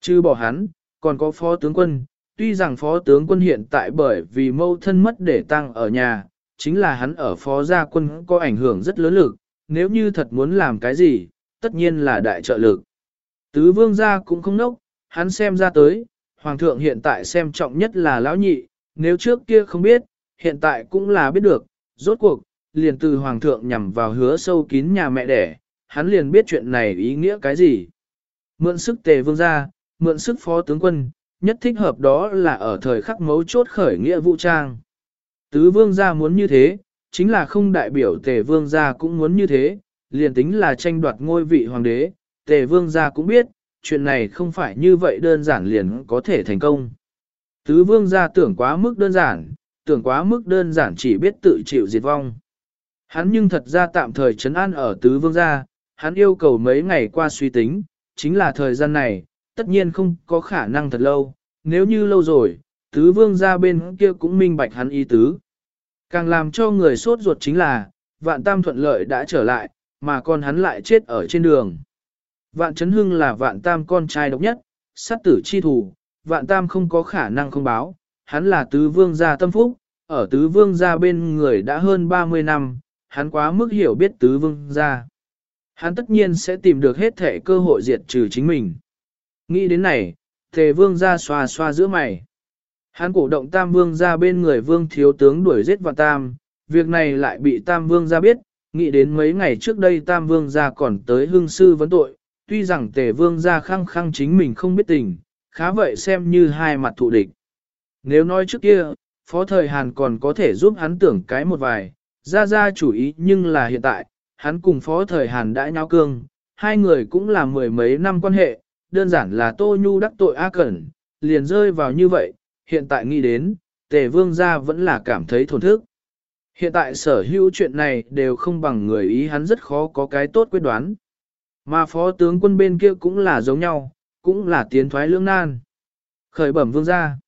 Chứ bỏ hắn, còn có phó tướng quân, tuy rằng phó tướng quân hiện tại bởi vì mâu thân mất để tăng ở nhà, chính là hắn ở phó gia quân có ảnh hưởng rất lớn lực, nếu như thật muốn làm cái gì, tất nhiên là đại trợ lực. Tứ vương gia cũng không nốc, hắn xem ra tới, hoàng thượng hiện tại xem trọng nhất là lão nhị, nếu trước kia không biết, hiện tại cũng là biết được, rốt cuộc, liền từ hoàng thượng nhằm vào hứa sâu kín nhà mẹ đẻ, hắn liền biết chuyện này ý nghĩa cái gì. Mượn sức tề vương gia, mượn sức phó tướng quân, nhất thích hợp đó là ở thời khắc mấu chốt khởi nghĩa vũ trang. Tứ vương gia muốn như thế, chính là không đại biểu tề vương gia cũng muốn như thế, liền tính là tranh đoạt ngôi vị hoàng đế, tề vương gia cũng biết, chuyện này không phải như vậy đơn giản liền có thể thành công. Tứ vương gia tưởng quá mức đơn giản, tưởng quá mức đơn giản chỉ biết tự chịu diệt vong. Hắn nhưng thật ra tạm thời chấn an ở tứ vương gia, hắn yêu cầu mấy ngày qua suy tính, chính là thời gian này, tất nhiên không có khả năng thật lâu, nếu như lâu rồi, tứ vương gia bên kia cũng minh bạch hắn ý tứ. Càng làm cho người sốt ruột chính là, vạn tam thuận lợi đã trở lại, mà con hắn lại chết ở trên đường. Vạn chấn hưng là vạn tam con trai độc nhất, sát tử chi thủ, vạn tam không có khả năng không báo, hắn là tứ vương gia tâm phúc, ở tứ vương gia bên người đã hơn 30 năm, hắn quá mức hiểu biết tứ vương gia. Hắn tất nhiên sẽ tìm được hết thể cơ hội diệt trừ chính mình. Nghĩ đến này, tề vương ra xoa xoa giữa mày. Hắn cổ động tam vương ra bên người vương thiếu tướng đuổi giết vào tam, việc này lại bị tam vương ra biết, nghĩ đến mấy ngày trước đây tam vương ra còn tới hương sư vấn tội, tuy rằng tề vương ra khăng khăng chính mình không biết tình, khá vậy xem như hai mặt thụ địch. Nếu nói trước kia, phó thời Hàn còn có thể giúp hắn tưởng cái một vài, ra ra chủ ý nhưng là hiện tại, hắn cùng phó thời Hàn đã nháo cương, hai người cũng là mười mấy năm quan hệ, đơn giản là Tô Nhu đắc tội A Cẩn, liền rơi vào như vậy, hiện tại nghĩ đến, tề vương gia vẫn là cảm thấy thổn thức. Hiện tại sở hữu chuyện này đều không bằng người ý hắn rất khó có cái tốt quyết đoán. Mà phó tướng quân bên kia cũng là giống nhau, cũng là tiến thoái lưỡng nan. Khởi bẩm vương gia.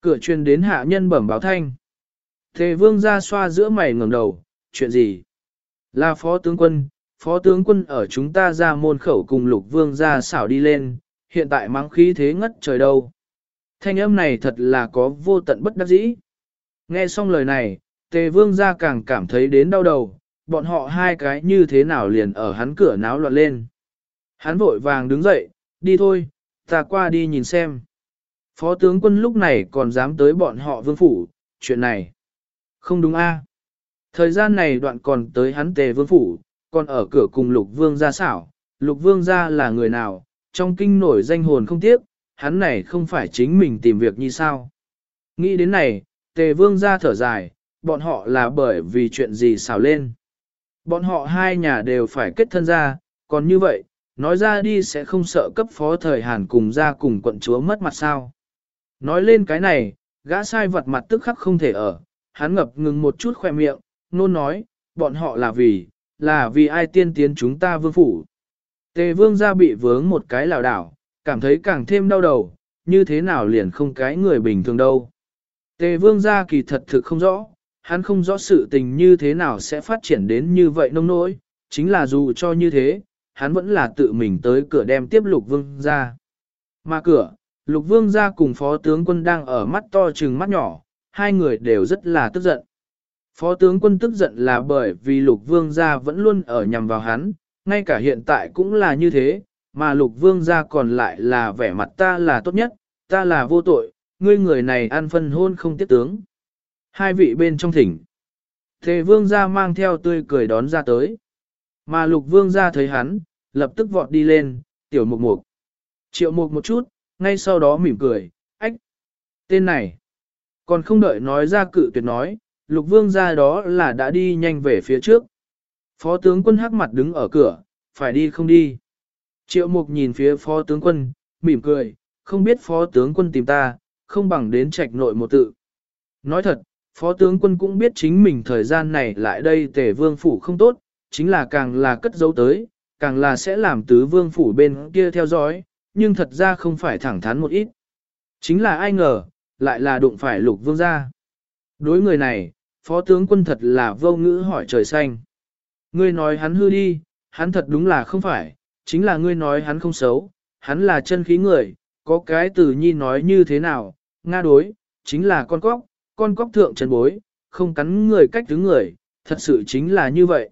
Cửa truyền đến hạ nhân bẩm báo thanh. Tề vương gia xoa giữa mày ngẩng đầu, chuyện gì? Là phó tướng quân, phó tướng quân ở chúng ta ra môn khẩu cùng lục vương ra xảo đi lên, hiện tại mắng khí thế ngất trời đâu. Thanh âm này thật là có vô tận bất đắc dĩ. Nghe xong lời này, tề vương ra càng cảm thấy đến đau đầu, bọn họ hai cái như thế nào liền ở hắn cửa náo loạn lên. Hắn vội vàng đứng dậy, đi thôi, ta qua đi nhìn xem. Phó tướng quân lúc này còn dám tới bọn họ vương phủ, chuyện này. Không đúng a Thời gian này đoạn còn tới hắn tề vương phủ, còn ở cửa cùng lục vương gia xảo, lục vương gia là người nào, trong kinh nổi danh hồn không tiếc, hắn này không phải chính mình tìm việc như sao. Nghĩ đến này, tề vương gia thở dài, bọn họ là bởi vì chuyện gì xảo lên. Bọn họ hai nhà đều phải kết thân ra, còn như vậy, nói ra đi sẽ không sợ cấp phó thời Hàn cùng ra cùng quận chúa mất mặt sao. Nói lên cái này, gã sai vật mặt tức khắc không thể ở, hắn ngập ngừng một chút khoe miệng, nôn nói, bọn họ là vì, là vì ai tiên tiến chúng ta vương phủ. Tề vương gia bị vướng một cái lảo đảo, cảm thấy càng thêm đau đầu, như thế nào liền không cái người bình thường đâu. Tề vương gia kỳ thật thực không rõ, hắn không rõ sự tình như thế nào sẽ phát triển đến như vậy nông nỗi, Chính là dù cho như thế, hắn vẫn là tự mình tới cửa đem tiếp lục vương ra. Mà cửa, lục vương ra cùng phó tướng quân đang ở mắt to trừng mắt nhỏ, hai người đều rất là tức giận. Phó tướng quân tức giận là bởi vì lục vương gia vẫn luôn ở nhằm vào hắn, ngay cả hiện tại cũng là như thế, mà lục vương gia còn lại là vẻ mặt ta là tốt nhất, ta là vô tội, ngươi người này ăn phân hôn không tiếc tướng. Hai vị bên trong thỉnh. Thế vương gia mang theo tươi cười đón ra tới. Mà lục vương gia thấy hắn, lập tức vọt đi lên, tiểu mục mục. Triệu mục một chút, ngay sau đó mỉm cười, ách. Tên này. Còn không đợi nói ra cự tuyệt nói, lục vương gia đó là đã đi nhanh về phía trước. Phó tướng quân hắc mặt đứng ở cửa, phải đi không đi. Triệu mục nhìn phía phó tướng quân, mỉm cười, không biết phó tướng quân tìm ta, không bằng đến trạch nội một tự. Nói thật, phó tướng quân cũng biết chính mình thời gian này lại đây tể vương phủ không tốt, chính là càng là cất dấu tới, càng là sẽ làm tứ vương phủ bên kia theo dõi, nhưng thật ra không phải thẳng thắn một ít. Chính là ai ngờ, lại là đụng phải lục vương gia. Đối người này, phó tướng quân thật là vô ngữ hỏi trời xanh. Ngươi nói hắn hư đi, hắn thật đúng là không phải, chính là ngươi nói hắn không xấu, hắn là chân khí người, có cái từ nhi nói như thế nào, nga đối, chính là con cóc, con cóc thượng chân bối, không cắn người cách đứng người, thật sự chính là như vậy.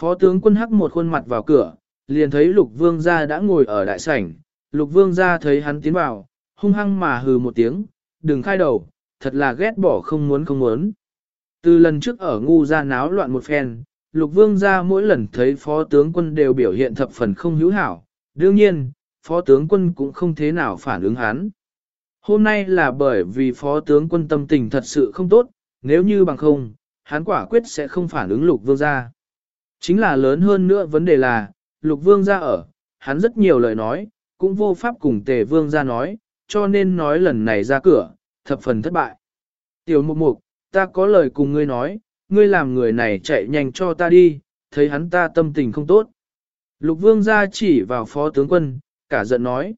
Phó tướng quân hắc một khuôn mặt vào cửa, liền thấy lục vương gia đã ngồi ở đại sảnh, lục vương gia thấy hắn tiến vào, hung hăng mà hừ một tiếng, đừng khai đầu, thật là ghét bỏ không muốn không muốn. Từ lần trước ở ngu ra náo loạn một phen, lục vương gia mỗi lần thấy phó tướng quân đều biểu hiện thập phần không hữu hảo, đương nhiên, phó tướng quân cũng không thế nào phản ứng hắn. Hôm nay là bởi vì phó tướng quân tâm tình thật sự không tốt, nếu như bằng không, hắn quả quyết sẽ không phản ứng lục vương gia. Chính là lớn hơn nữa vấn đề là, lục vương gia ở, hắn rất nhiều lời nói, cũng vô pháp cùng tề vương gia nói, cho nên nói lần này ra cửa, thập phần thất bại. Tiểu mục mục, ta có lời cùng ngươi nói, ngươi làm người này chạy nhanh cho ta đi, thấy hắn ta tâm tình không tốt. Lục vương gia chỉ vào phó tướng quân, cả giận nói.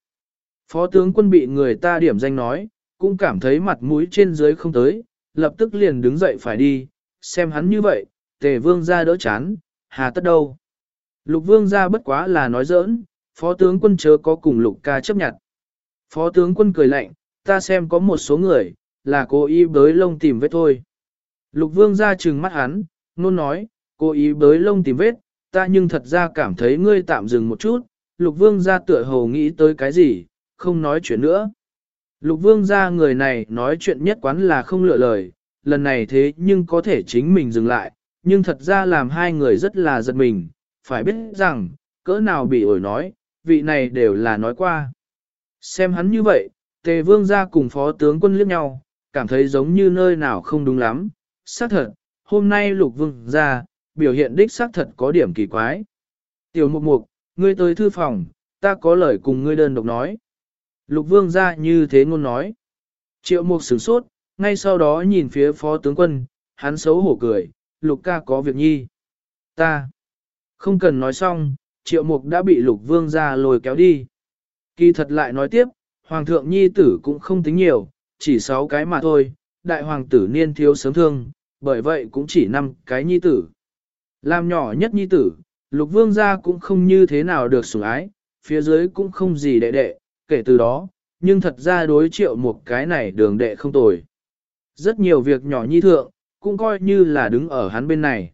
Phó tướng quân bị người ta điểm danh nói, cũng cảm thấy mặt mũi trên dưới không tới, lập tức liền đứng dậy phải đi, xem hắn như vậy, tề vương gia đỡ chán, hà tất đâu. Lục vương gia bất quá là nói giỡn, phó tướng quân chớ có cùng lục ca chấp nhận. Phó tướng quân cười lạnh, ta xem có một số người, là cố ý bới lông tìm vết thôi. Lục vương ra trừng mắt hắn, nôn nói, cố ý bới lông tìm vết, ta nhưng thật ra cảm thấy ngươi tạm dừng một chút, lục vương ra tựa hồ nghĩ tới cái gì, không nói chuyện nữa. Lục vương ra người này nói chuyện nhất quán là không lựa lời, lần này thế nhưng có thể chính mình dừng lại, nhưng thật ra làm hai người rất là giật mình, phải biết rằng, cỡ nào bị ổi nói, vị này đều là nói qua. Xem hắn như vậy, tề vương ra cùng phó tướng quân liếc nhau, cảm thấy giống như nơi nào không đúng lắm. Xác thật, hôm nay lục vương ra, biểu hiện đích xác thật có điểm kỳ quái. Tiểu mục mục, ngươi tới thư phòng, ta có lời cùng ngươi đơn độc nói. Lục vương ra như thế ngôn nói. Triệu mục sửng sốt, ngay sau đó nhìn phía phó tướng quân, hắn xấu hổ cười, lục ca có việc nhi. Ta. Không cần nói xong, triệu mục đã bị lục vương ra lôi kéo đi. Kỳ thật lại nói tiếp, hoàng thượng nhi tử cũng không tính nhiều, chỉ sáu cái mà thôi, đại hoàng tử niên thiếu sớm thương, bởi vậy cũng chỉ năm cái nhi tử. Làm nhỏ nhất nhi tử, lục vương gia cũng không như thế nào được sủng ái, phía dưới cũng không gì đệ đệ, kể từ đó, nhưng thật ra đối triệu một cái này đường đệ không tồi. Rất nhiều việc nhỏ nhi thượng, cũng coi như là đứng ở hắn bên này.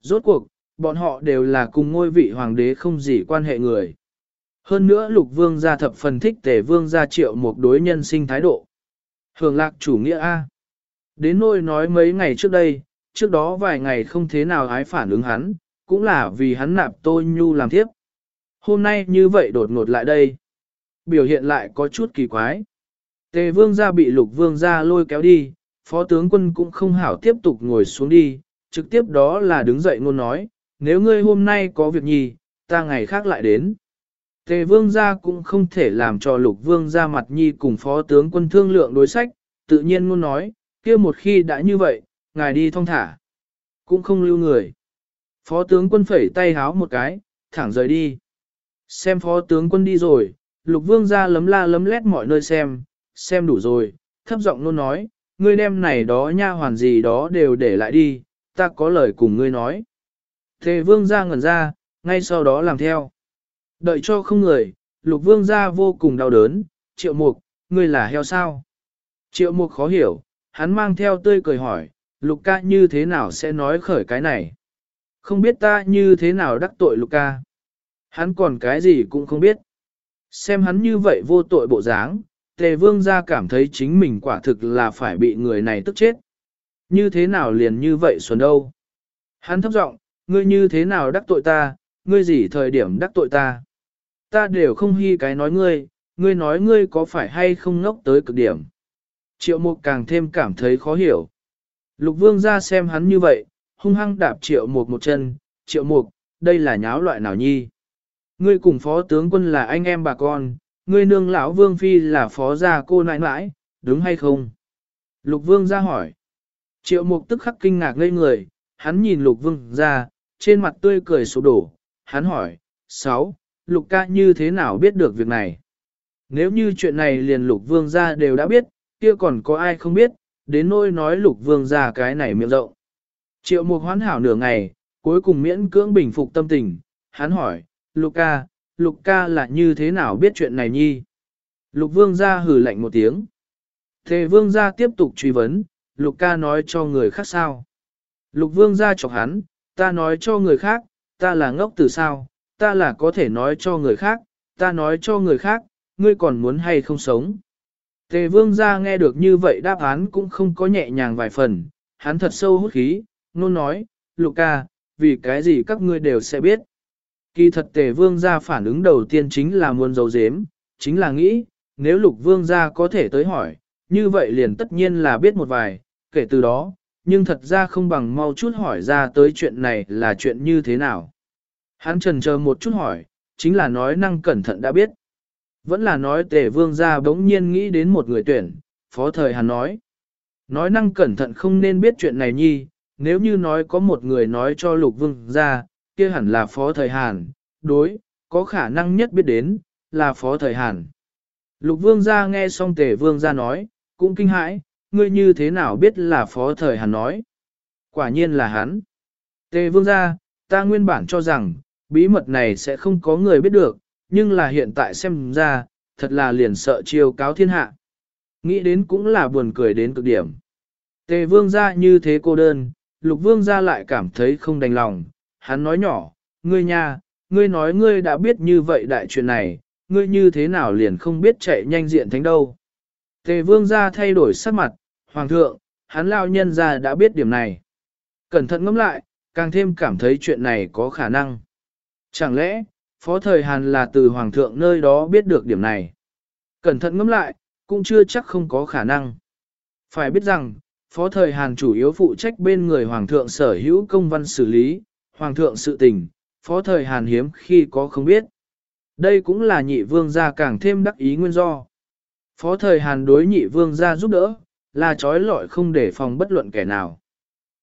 Rốt cuộc, bọn họ đều là cùng ngôi vị hoàng đế không gì quan hệ người. Hơn nữa lục vương gia thập phần thích tề vương gia triệu một đối nhân sinh thái độ. Hưởng lạc chủ nghĩa A. Đến nôi nói mấy ngày trước đây, trước đó vài ngày không thế nào ái phản ứng hắn, cũng là vì hắn nạp tôi nhu làm thiếp Hôm nay như vậy đột ngột lại đây. Biểu hiện lại có chút kỳ quái. Tề vương gia bị lục vương gia lôi kéo đi, phó tướng quân cũng không hảo tiếp tục ngồi xuống đi, trực tiếp đó là đứng dậy ngôn nói, nếu ngươi hôm nay có việc nhì, ta ngày khác lại đến. Tề vương gia cũng không thể làm cho lục vương gia mặt nhi cùng phó tướng quân thương lượng đối sách, tự nhiên muốn nói, kia một khi đã như vậy, ngài đi thong thả. Cũng không lưu người. Phó tướng quân phẩy tay háo một cái, thẳng rời đi. Xem phó tướng quân đi rồi, lục vương gia lấm la lấm lét mọi nơi xem, xem đủ rồi, thấp giọng luôn nói, ngươi đem này đó nha hoàn gì đó đều để lại đi, ta có lời cùng ngươi nói. Tề vương gia ngẩn ra, ngay sau đó làm theo. Đợi cho không người, lục vương ra vô cùng đau đớn, triệu mục, ngươi là heo sao? Triệu mục khó hiểu, hắn mang theo tươi cười hỏi, lục ca như thế nào sẽ nói khởi cái này? Không biết ta như thế nào đắc tội lục ca? Hắn còn cái gì cũng không biết. Xem hắn như vậy vô tội bộ dáng, tề vương ra cảm thấy chính mình quả thực là phải bị người này tức chết. Như thế nào liền như vậy xuân đâu? Hắn thấp giọng, ngươi như thế nào đắc tội ta, ngươi gì thời điểm đắc tội ta? Ta đều không hy cái nói ngươi, ngươi nói ngươi có phải hay không ngốc tới cực điểm. Triệu mục càng thêm cảm thấy khó hiểu. Lục vương ra xem hắn như vậy, hung hăng đạp triệu mục một chân, triệu mục, đây là nháo loại nào nhi. Ngươi cùng phó tướng quân là anh em bà con, ngươi nương lão vương phi là phó gia cô nãi nãi, đúng hay không? Lục vương ra hỏi. Triệu mục tức khắc kinh ngạc ngây người, hắn nhìn lục vương ra, trên mặt tươi cười sụp đổ, hắn hỏi, sáu, lục ca như thế nào biết được việc này? Nếu như chuyện này liền lục vương gia đều đã biết, kia còn có ai không biết, đến nỗi nói lục vương gia cái này miệng rộng. Triệu mục hoán hảo nửa ngày, cuối cùng miễn cưỡng bình phục tâm tình, hắn hỏi, lục ca, lục ca là như thế nào biết chuyện này nhi? Lục vương gia hử lạnh một tiếng. Thề vương gia tiếp tục truy vấn, lục ca nói cho người khác sao? Lục vương gia chọc hắn, ta nói cho người khác, ta là ngốc từ sao, ta là có thể nói cho người khác, ta nói cho người khác, ngươi còn muốn hay không sống. Tề vương ra nghe được như vậy đáp án cũng không có nhẹ nhàng vài phần, hắn thật sâu hút khí, nôn nói, lục ca, vì cái gì các ngươi đều sẽ biết. Kỳ thật tề vương ra phản ứng đầu tiên chính là muốn dấu dếm, chính là nghĩ, nếu lục vương ra có thể tới hỏi, như vậy liền tất nhiên là biết một vài, kể từ đó, nhưng thật ra không bằng mau chút hỏi ra tới chuyện này là chuyện như thế nào. Hắn trần chờ một chút hỏi, chính là nói năng cẩn thận đã biết. Vẫn là nói tề vương gia bỗng nhiên nghĩ đến một người tuyển, phó thời hắn nói. Nói năng cẩn thận không nên biết chuyện này nhi, nếu như nói có một người nói cho lục vương gia kia hẳn là phó thời Hàn, đối, có khả năng nhất biết đến, là phó thời Hàn. Lục vương gia nghe xong tề vương gia nói, cũng kinh hãi, ngươi như thế nào biết là phó thời Hàn nói. Quả nhiên là hắn. Tề vương gia, ta nguyên bản cho rằng, bí mật này sẽ không có người biết được, nhưng là hiện tại xem ra, thật là liền sợ chiêu cáo thiên hạ. Nghĩ đến cũng là buồn cười đến cực điểm. Tề vương gia như thế cô đơn, lục vương gia lại cảm thấy không đành lòng, hắn nói nhỏ, ngươi nha, ngươi nói ngươi đã biết như vậy đại chuyện này, ngươi như thế nào liền không biết chạy nhanh diện thánh đâu. Tề vương gia thay đổi sắc mặt, hoàng thượng, hắn lao nhân ra đã biết điểm này. Cẩn thận ngẫm lại, càng thêm cảm thấy chuyện này có khả năng. Chẳng lẽ, phó thời Hàn là từ hoàng thượng nơi đó biết được điểm này? Cẩn thận ngẫm lại, cũng chưa chắc không có khả năng. Phải biết rằng, phó thời Hàn chủ yếu phụ trách bên người hoàng thượng sở hữu công văn xử lý, hoàng thượng sự tình, phó thời Hàn hiếm khi có không biết. Đây cũng là nhị vương gia càng thêm đắc ý nguyên do. Phó thời Hàn đối nhị vương gia giúp đỡ, là trói lọi không để phòng bất luận kẻ nào.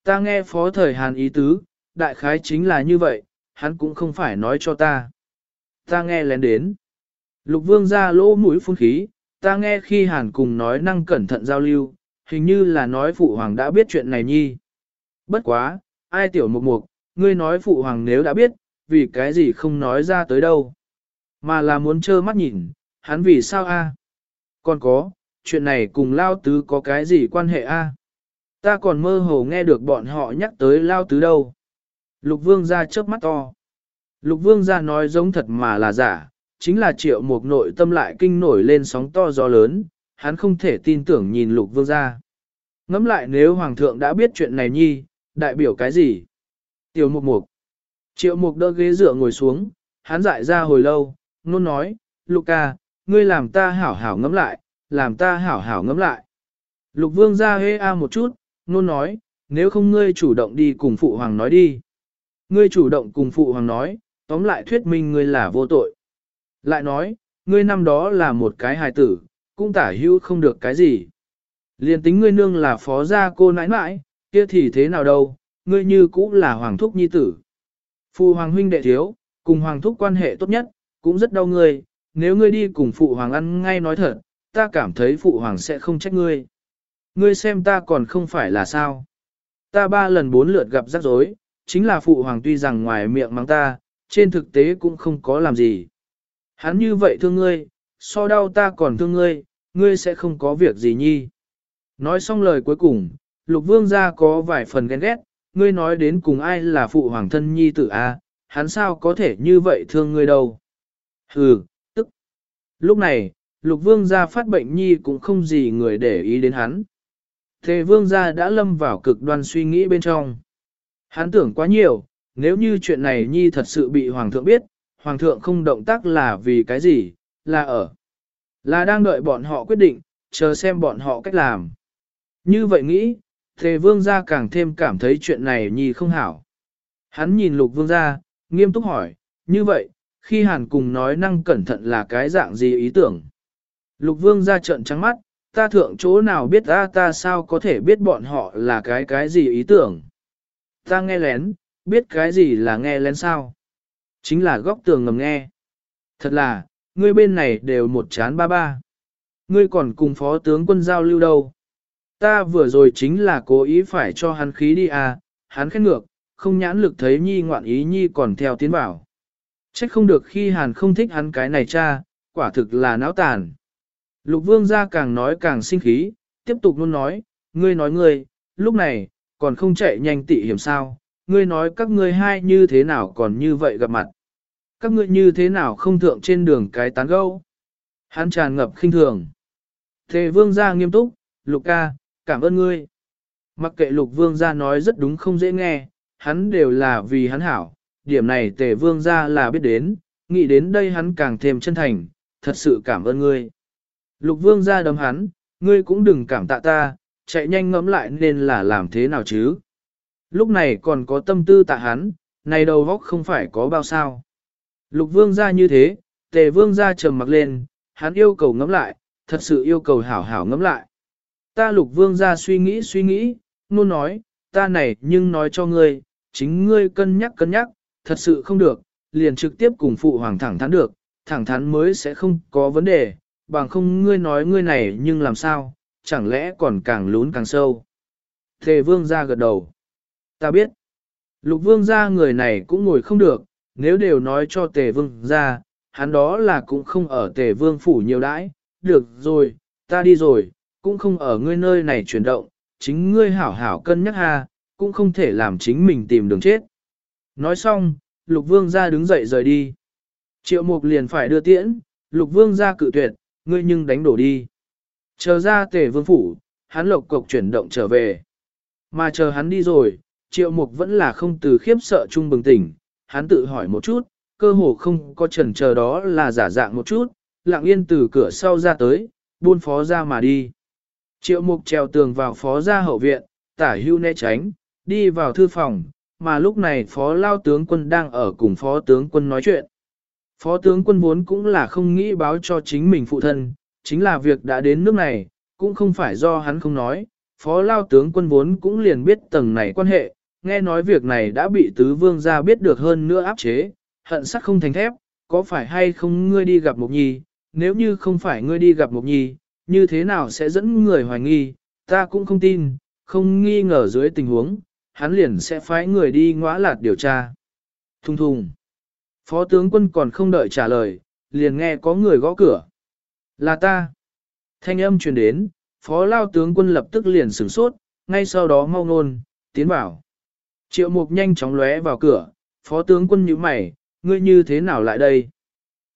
Ta nghe phó thời Hàn ý tứ, đại khái chính là như vậy, hắn cũng không phải nói cho ta. Ta nghe lén đến. Lục vương ra lỗ mũi phun khí, ta nghe khi Hàn cùng nói năng cẩn thận giao lưu, hình như là nói phụ hoàng đã biết chuyện này nhi. Bất quá, ai tiểu mục mục, ngươi nói phụ hoàng nếu đã biết, vì cái gì không nói ra tới đâu. Mà là muốn trơ mắt nhìn, hắn vì sao a? Còn có, chuyện này cùng Lao Tứ có cái gì quan hệ a? Ta còn mơ hồ nghe được bọn họ nhắc tới Lao Tứ đâu. Lục Vương ra chớp mắt to. Lục Vương ra nói giống thật mà là giả, chính là triệu một nội tâm lại kinh nổi lên sóng to gió lớn, hắn không thể tin tưởng nhìn Lục Vương ra. Ngắm lại nếu Hoàng thượng đã biết chuyện này nhi, đại biểu cái gì? Tiểu mục mục. Triệu mục đỡ ghế dựa ngồi xuống, hắn dại ra hồi lâu, nôn nói, Luca, ngươi làm ta hảo hảo ngẫm lại, làm ta hảo hảo ngẫm lại. Lục vương ra hê a một chút, nôn nói, nếu không ngươi chủ động đi cùng phụ hoàng nói đi. Ngươi chủ động cùng phụ hoàng nói, tóm lại thuyết minh ngươi là vô tội. Lại nói, ngươi năm đó là một cái hài tử, cũng tả hữu không được cái gì. Liên tính ngươi nương là phó gia cô nãi nãi, kia thì thế nào đâu, ngươi như cũng là hoàng thúc nhi tử. Phụ hoàng huynh đệ thiếu, cùng hoàng thúc quan hệ tốt nhất, cũng rất đau ngươi, nếu ngươi đi cùng phụ hoàng ăn ngay nói thật, ta cảm thấy phụ hoàng sẽ không trách ngươi. Ngươi xem ta còn không phải là sao. Ta ba lần bốn lượt gặp rắc rối, chính là phụ hoàng tuy rằng ngoài miệng mắng ta, trên thực tế cũng không có làm gì. Hắn như vậy thương ngươi, so đau ta còn thương ngươi, ngươi sẽ không có việc gì nhi. Nói xong lời cuối cùng, lục vương gia có vài phần ghen ghét, ngươi nói đến cùng ai là phụ hoàng thân nhi tử a, hắn sao có thể như vậy thương ngươi đâu. Hừ, tức. Lúc này, lục vương gia phát bệnh nhi cũng không gì người để ý đến hắn. Thế vương gia đã lâm vào cực đoan suy nghĩ bên trong. Hắn tưởng quá nhiều, nếu như chuyện này nhi thật sự bị hoàng thượng biết, hoàng thượng không động tác là vì cái gì, là ở. Là đang đợi bọn họ quyết định, chờ xem bọn họ cách làm. Như vậy nghĩ, Thề vương gia càng thêm cảm thấy chuyện này nhi không hảo. Hắn nhìn lục vương gia, nghiêm túc hỏi, như vậy, khi hàn cùng nói năng cẩn thận là cái dạng gì ý tưởng. Lục vương gia trợn trắng mắt, ta thượng chỗ nào biết ta ta sao có thể biết bọn họ là cái cái gì ý tưởng. Ta nghe lén, biết cái gì là nghe lén sao. Chính là góc tường ngầm nghe. Thật là, ngươi bên này đều một chán ba ba. Ngươi còn cùng phó tướng quân giao lưu đâu. Ta vừa rồi chính là cố ý phải cho hắn khí đi à, hắn khét ngược, không nhãn lực thấy nhi ngoạn ý nhi còn theo tiến bảo. Trách không được khi hàn không thích hắn cái này cha, quả thực là não tàn. Lục vương gia càng nói càng sinh khí, tiếp tục luôn nói, ngươi nói ngươi, lúc này, còn không chạy nhanh tị hiểm sao, ngươi nói các ngươi hai như thế nào còn như vậy gặp mặt. Các ngươi như thế nào không thượng trên đường cái tán gâu. Hắn tràn ngập khinh thường. Thề vương gia nghiêm túc, lục ca, cảm ơn ngươi. Mặc kệ lục vương gia nói rất đúng không dễ nghe, hắn đều là vì hắn hảo, điểm này tề vương gia là biết đến, nghĩ đến đây hắn càng thêm chân thành, thật sự cảm ơn ngươi. Lục vương gia đấm hắn, ngươi cũng đừng cảm tạ ta, chạy nhanh ngẫm lại nên là làm thế nào chứ. Lúc này còn có tâm tư tạ hắn, này đầu góc không phải có bao sao. Lục vương gia như thế, tề vương gia trầm mặc lên, hắn yêu cầu ngẫm lại, thật sự yêu cầu hảo hảo ngẫm lại. Ta lục vương ra suy nghĩ suy nghĩ, nôn nói, ta này nhưng nói cho ngươi, chính ngươi cân nhắc cân nhắc, thật sự không được, liền trực tiếp cùng phụ hoàng thẳng thắn được, thẳng thắn mới sẽ không có vấn đề, bằng không ngươi nói ngươi này nhưng làm sao, chẳng lẽ còn càng lún càng sâu. Thề vương ra gật đầu. Ta biết, lục vương ra người này cũng ngồi không được, nếu đều nói cho tề vương ra, hắn đó là cũng không ở tề vương phủ nhiều đãi, được rồi, ta đi rồi, cũng không ở ngươi nơi này chuyển động, chính ngươi hảo hảo cân nhắc ha, cũng không thể làm chính mình tìm đường chết. Nói xong, lục vương ra đứng dậy rời đi. Triệu mục liền phải đưa tiễn, lục vương ra cự tuyệt, ngươi nhưng đánh đổ đi. Chờ ra tề vương phủ, hắn lộc cộc chuyển động trở về. Mà chờ hắn đi rồi, triệu mục vẫn là không từ khiếp sợ chung bừng tỉnh, hắn tự hỏi một chút, cơ hồ không có trần chờ đó là giả dạng một chút, lặng yên từ cửa sau ra tới, buôn phó ra mà đi. Triệu mục treo tường vào phó gia hậu viện, tả hưu né tránh, đi vào thư phòng, mà lúc này phó lao tướng quân đang ở cùng phó tướng quân nói chuyện. Phó tướng quân vốn cũng là không nghĩ báo cho chính mình phụ thân, chính là việc đã đến nước này, cũng không phải do hắn không nói, phó lao tướng quân vốn cũng liền biết tầng này quan hệ, nghe nói việc này đã bị tứ vương gia biết được hơn nữa áp chế, hận sắc không thành thép, có phải hay không ngươi đi gặp Mộc Nhi, nếu như không phải ngươi đi gặp Mộc Nhi, như thế nào sẽ dẫn người hoài nghi, ta cũng không tin, không nghi ngờ dưới tình huống, hắn liền sẽ phái người đi ngõa lạt điều tra. Thùng thùng. Phó tướng quân còn không đợi trả lời, liền nghe có người gõ cửa. Là ta. Thanh âm truyền đến, phó lao tướng quân lập tức liền sửng sốt, ngay sau đó mau nôn, tiến vào. Triệu mục nhanh chóng lóe vào cửa, phó tướng quân nhíu mày, ngươi như thế nào lại đây?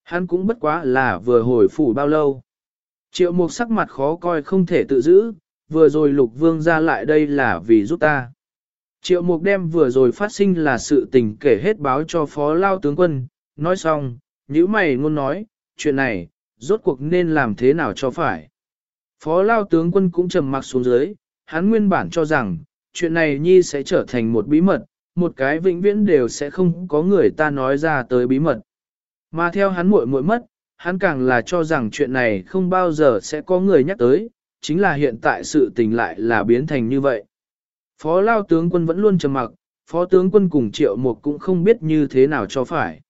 Hắn cũng bất quá là vừa hồi phủ bao lâu. Triệu mục sắc mặt khó coi không thể tự giữ, vừa rồi lục vương ra lại đây là vì giúp ta. Triệu mục đem vừa rồi phát sinh là sự tình kể hết báo cho phó lao tướng quân, nói xong, nhữ mày ngôn nói, chuyện này, rốt cuộc nên làm thế nào cho phải. Phó lao tướng quân cũng trầm mặc xuống dưới, hắn nguyên bản cho rằng, chuyện này nhi sẽ trở thành một bí mật, một cái vĩnh viễn đều sẽ không có người ta nói ra tới bí mật. Mà theo hắn muội muội mất, hắn càng là cho rằng chuyện này không bao giờ sẽ có người nhắc tới, chính là hiện tại sự tình lại là biến thành như vậy. Phó Lao tướng quân vẫn luôn trầm mặc, Phó tướng quân cùng Triệu Mục cũng không biết như thế nào cho phải.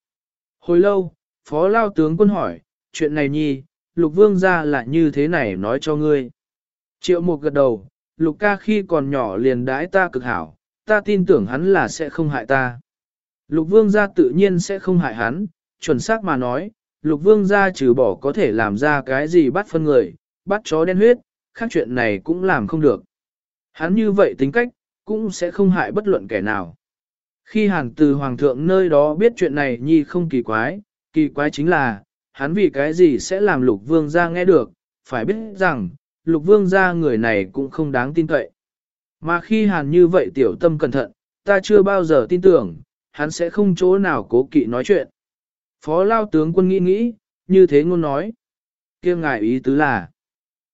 Hồi lâu, Phó Lao tướng quân hỏi, chuyện này nhi, Lục Vương ra là như thế này nói cho ngươi. Triệu Mục gật đầu, Lục ca khi còn nhỏ liền đãi ta cực hảo, ta tin tưởng hắn là sẽ không hại ta. Lục vương gia tự nhiên sẽ không hại hắn, chuẩn xác mà nói, lục vương gia trừ bỏ có thể làm ra cái gì bắt phân người, bắt chó đen huyết, khác chuyện này cũng làm không được. Hắn như vậy tính cách, cũng sẽ không hại bất luận kẻ nào. Khi hàng từ hoàng thượng nơi đó biết chuyện này nhi không kỳ quái, kỳ quái chính là, hắn vì cái gì sẽ làm lục vương gia nghe được, phải biết rằng, lục vương gia người này cũng không đáng tin cậy. Mà khi hàn như vậy tiểu tâm cẩn thận, ta chưa bao giờ tin tưởng, hắn sẽ không chỗ nào cố kỵ nói chuyện. Phó lao tướng quân nghĩ nghĩ, như thế ngôn nói. kia ngài ý tứ là,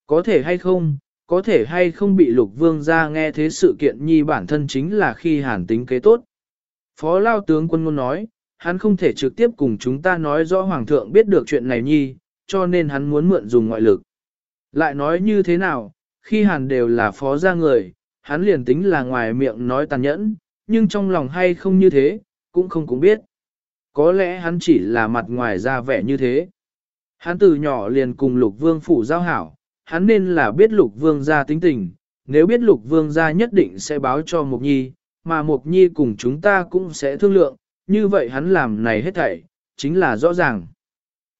có thể hay không, có thể hay không bị lục vương ra nghe thế sự kiện nhi bản thân chính là khi hàn tính kế tốt. Phó lao tướng quân ngôn nói, hắn không thể trực tiếp cùng chúng ta nói rõ hoàng thượng biết được chuyện này nhi, cho nên hắn muốn mượn dùng ngoại lực. Lại nói như thế nào, khi hàn đều là phó gia người, hắn liền tính là ngoài miệng nói tàn nhẫn, nhưng trong lòng hay không như thế, cũng không cũng biết. Có lẽ hắn chỉ là mặt ngoài ra vẻ như thế. Hắn từ nhỏ liền cùng lục vương phủ giao hảo, hắn nên là biết lục vương gia tính tình, nếu biết lục vương gia nhất định sẽ báo cho Mục Nhi, mà Mục Nhi cùng chúng ta cũng sẽ thương lượng, như vậy hắn làm này hết thảy, chính là rõ ràng.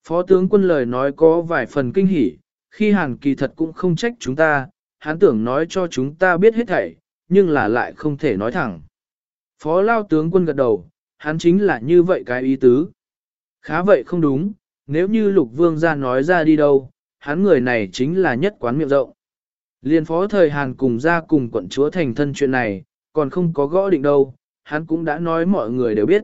Phó tướng quân lời nói có vài phần kinh hỉ, khi hàn kỳ thật cũng không trách chúng ta, hắn tưởng nói cho chúng ta biết hết thảy, nhưng là lại không thể nói thẳng. Phó lao tướng quân gật đầu, hắn chính là như vậy cái ý tứ. Khá vậy không đúng, nếu như lục vương ra nói ra đi đâu, hắn người này chính là nhất quán miệng rộng. Liên phó thời Hàn cùng ra cùng quận chúa thành thân chuyện này, còn không có gõ định đâu, hắn cũng đã nói mọi người đều biết.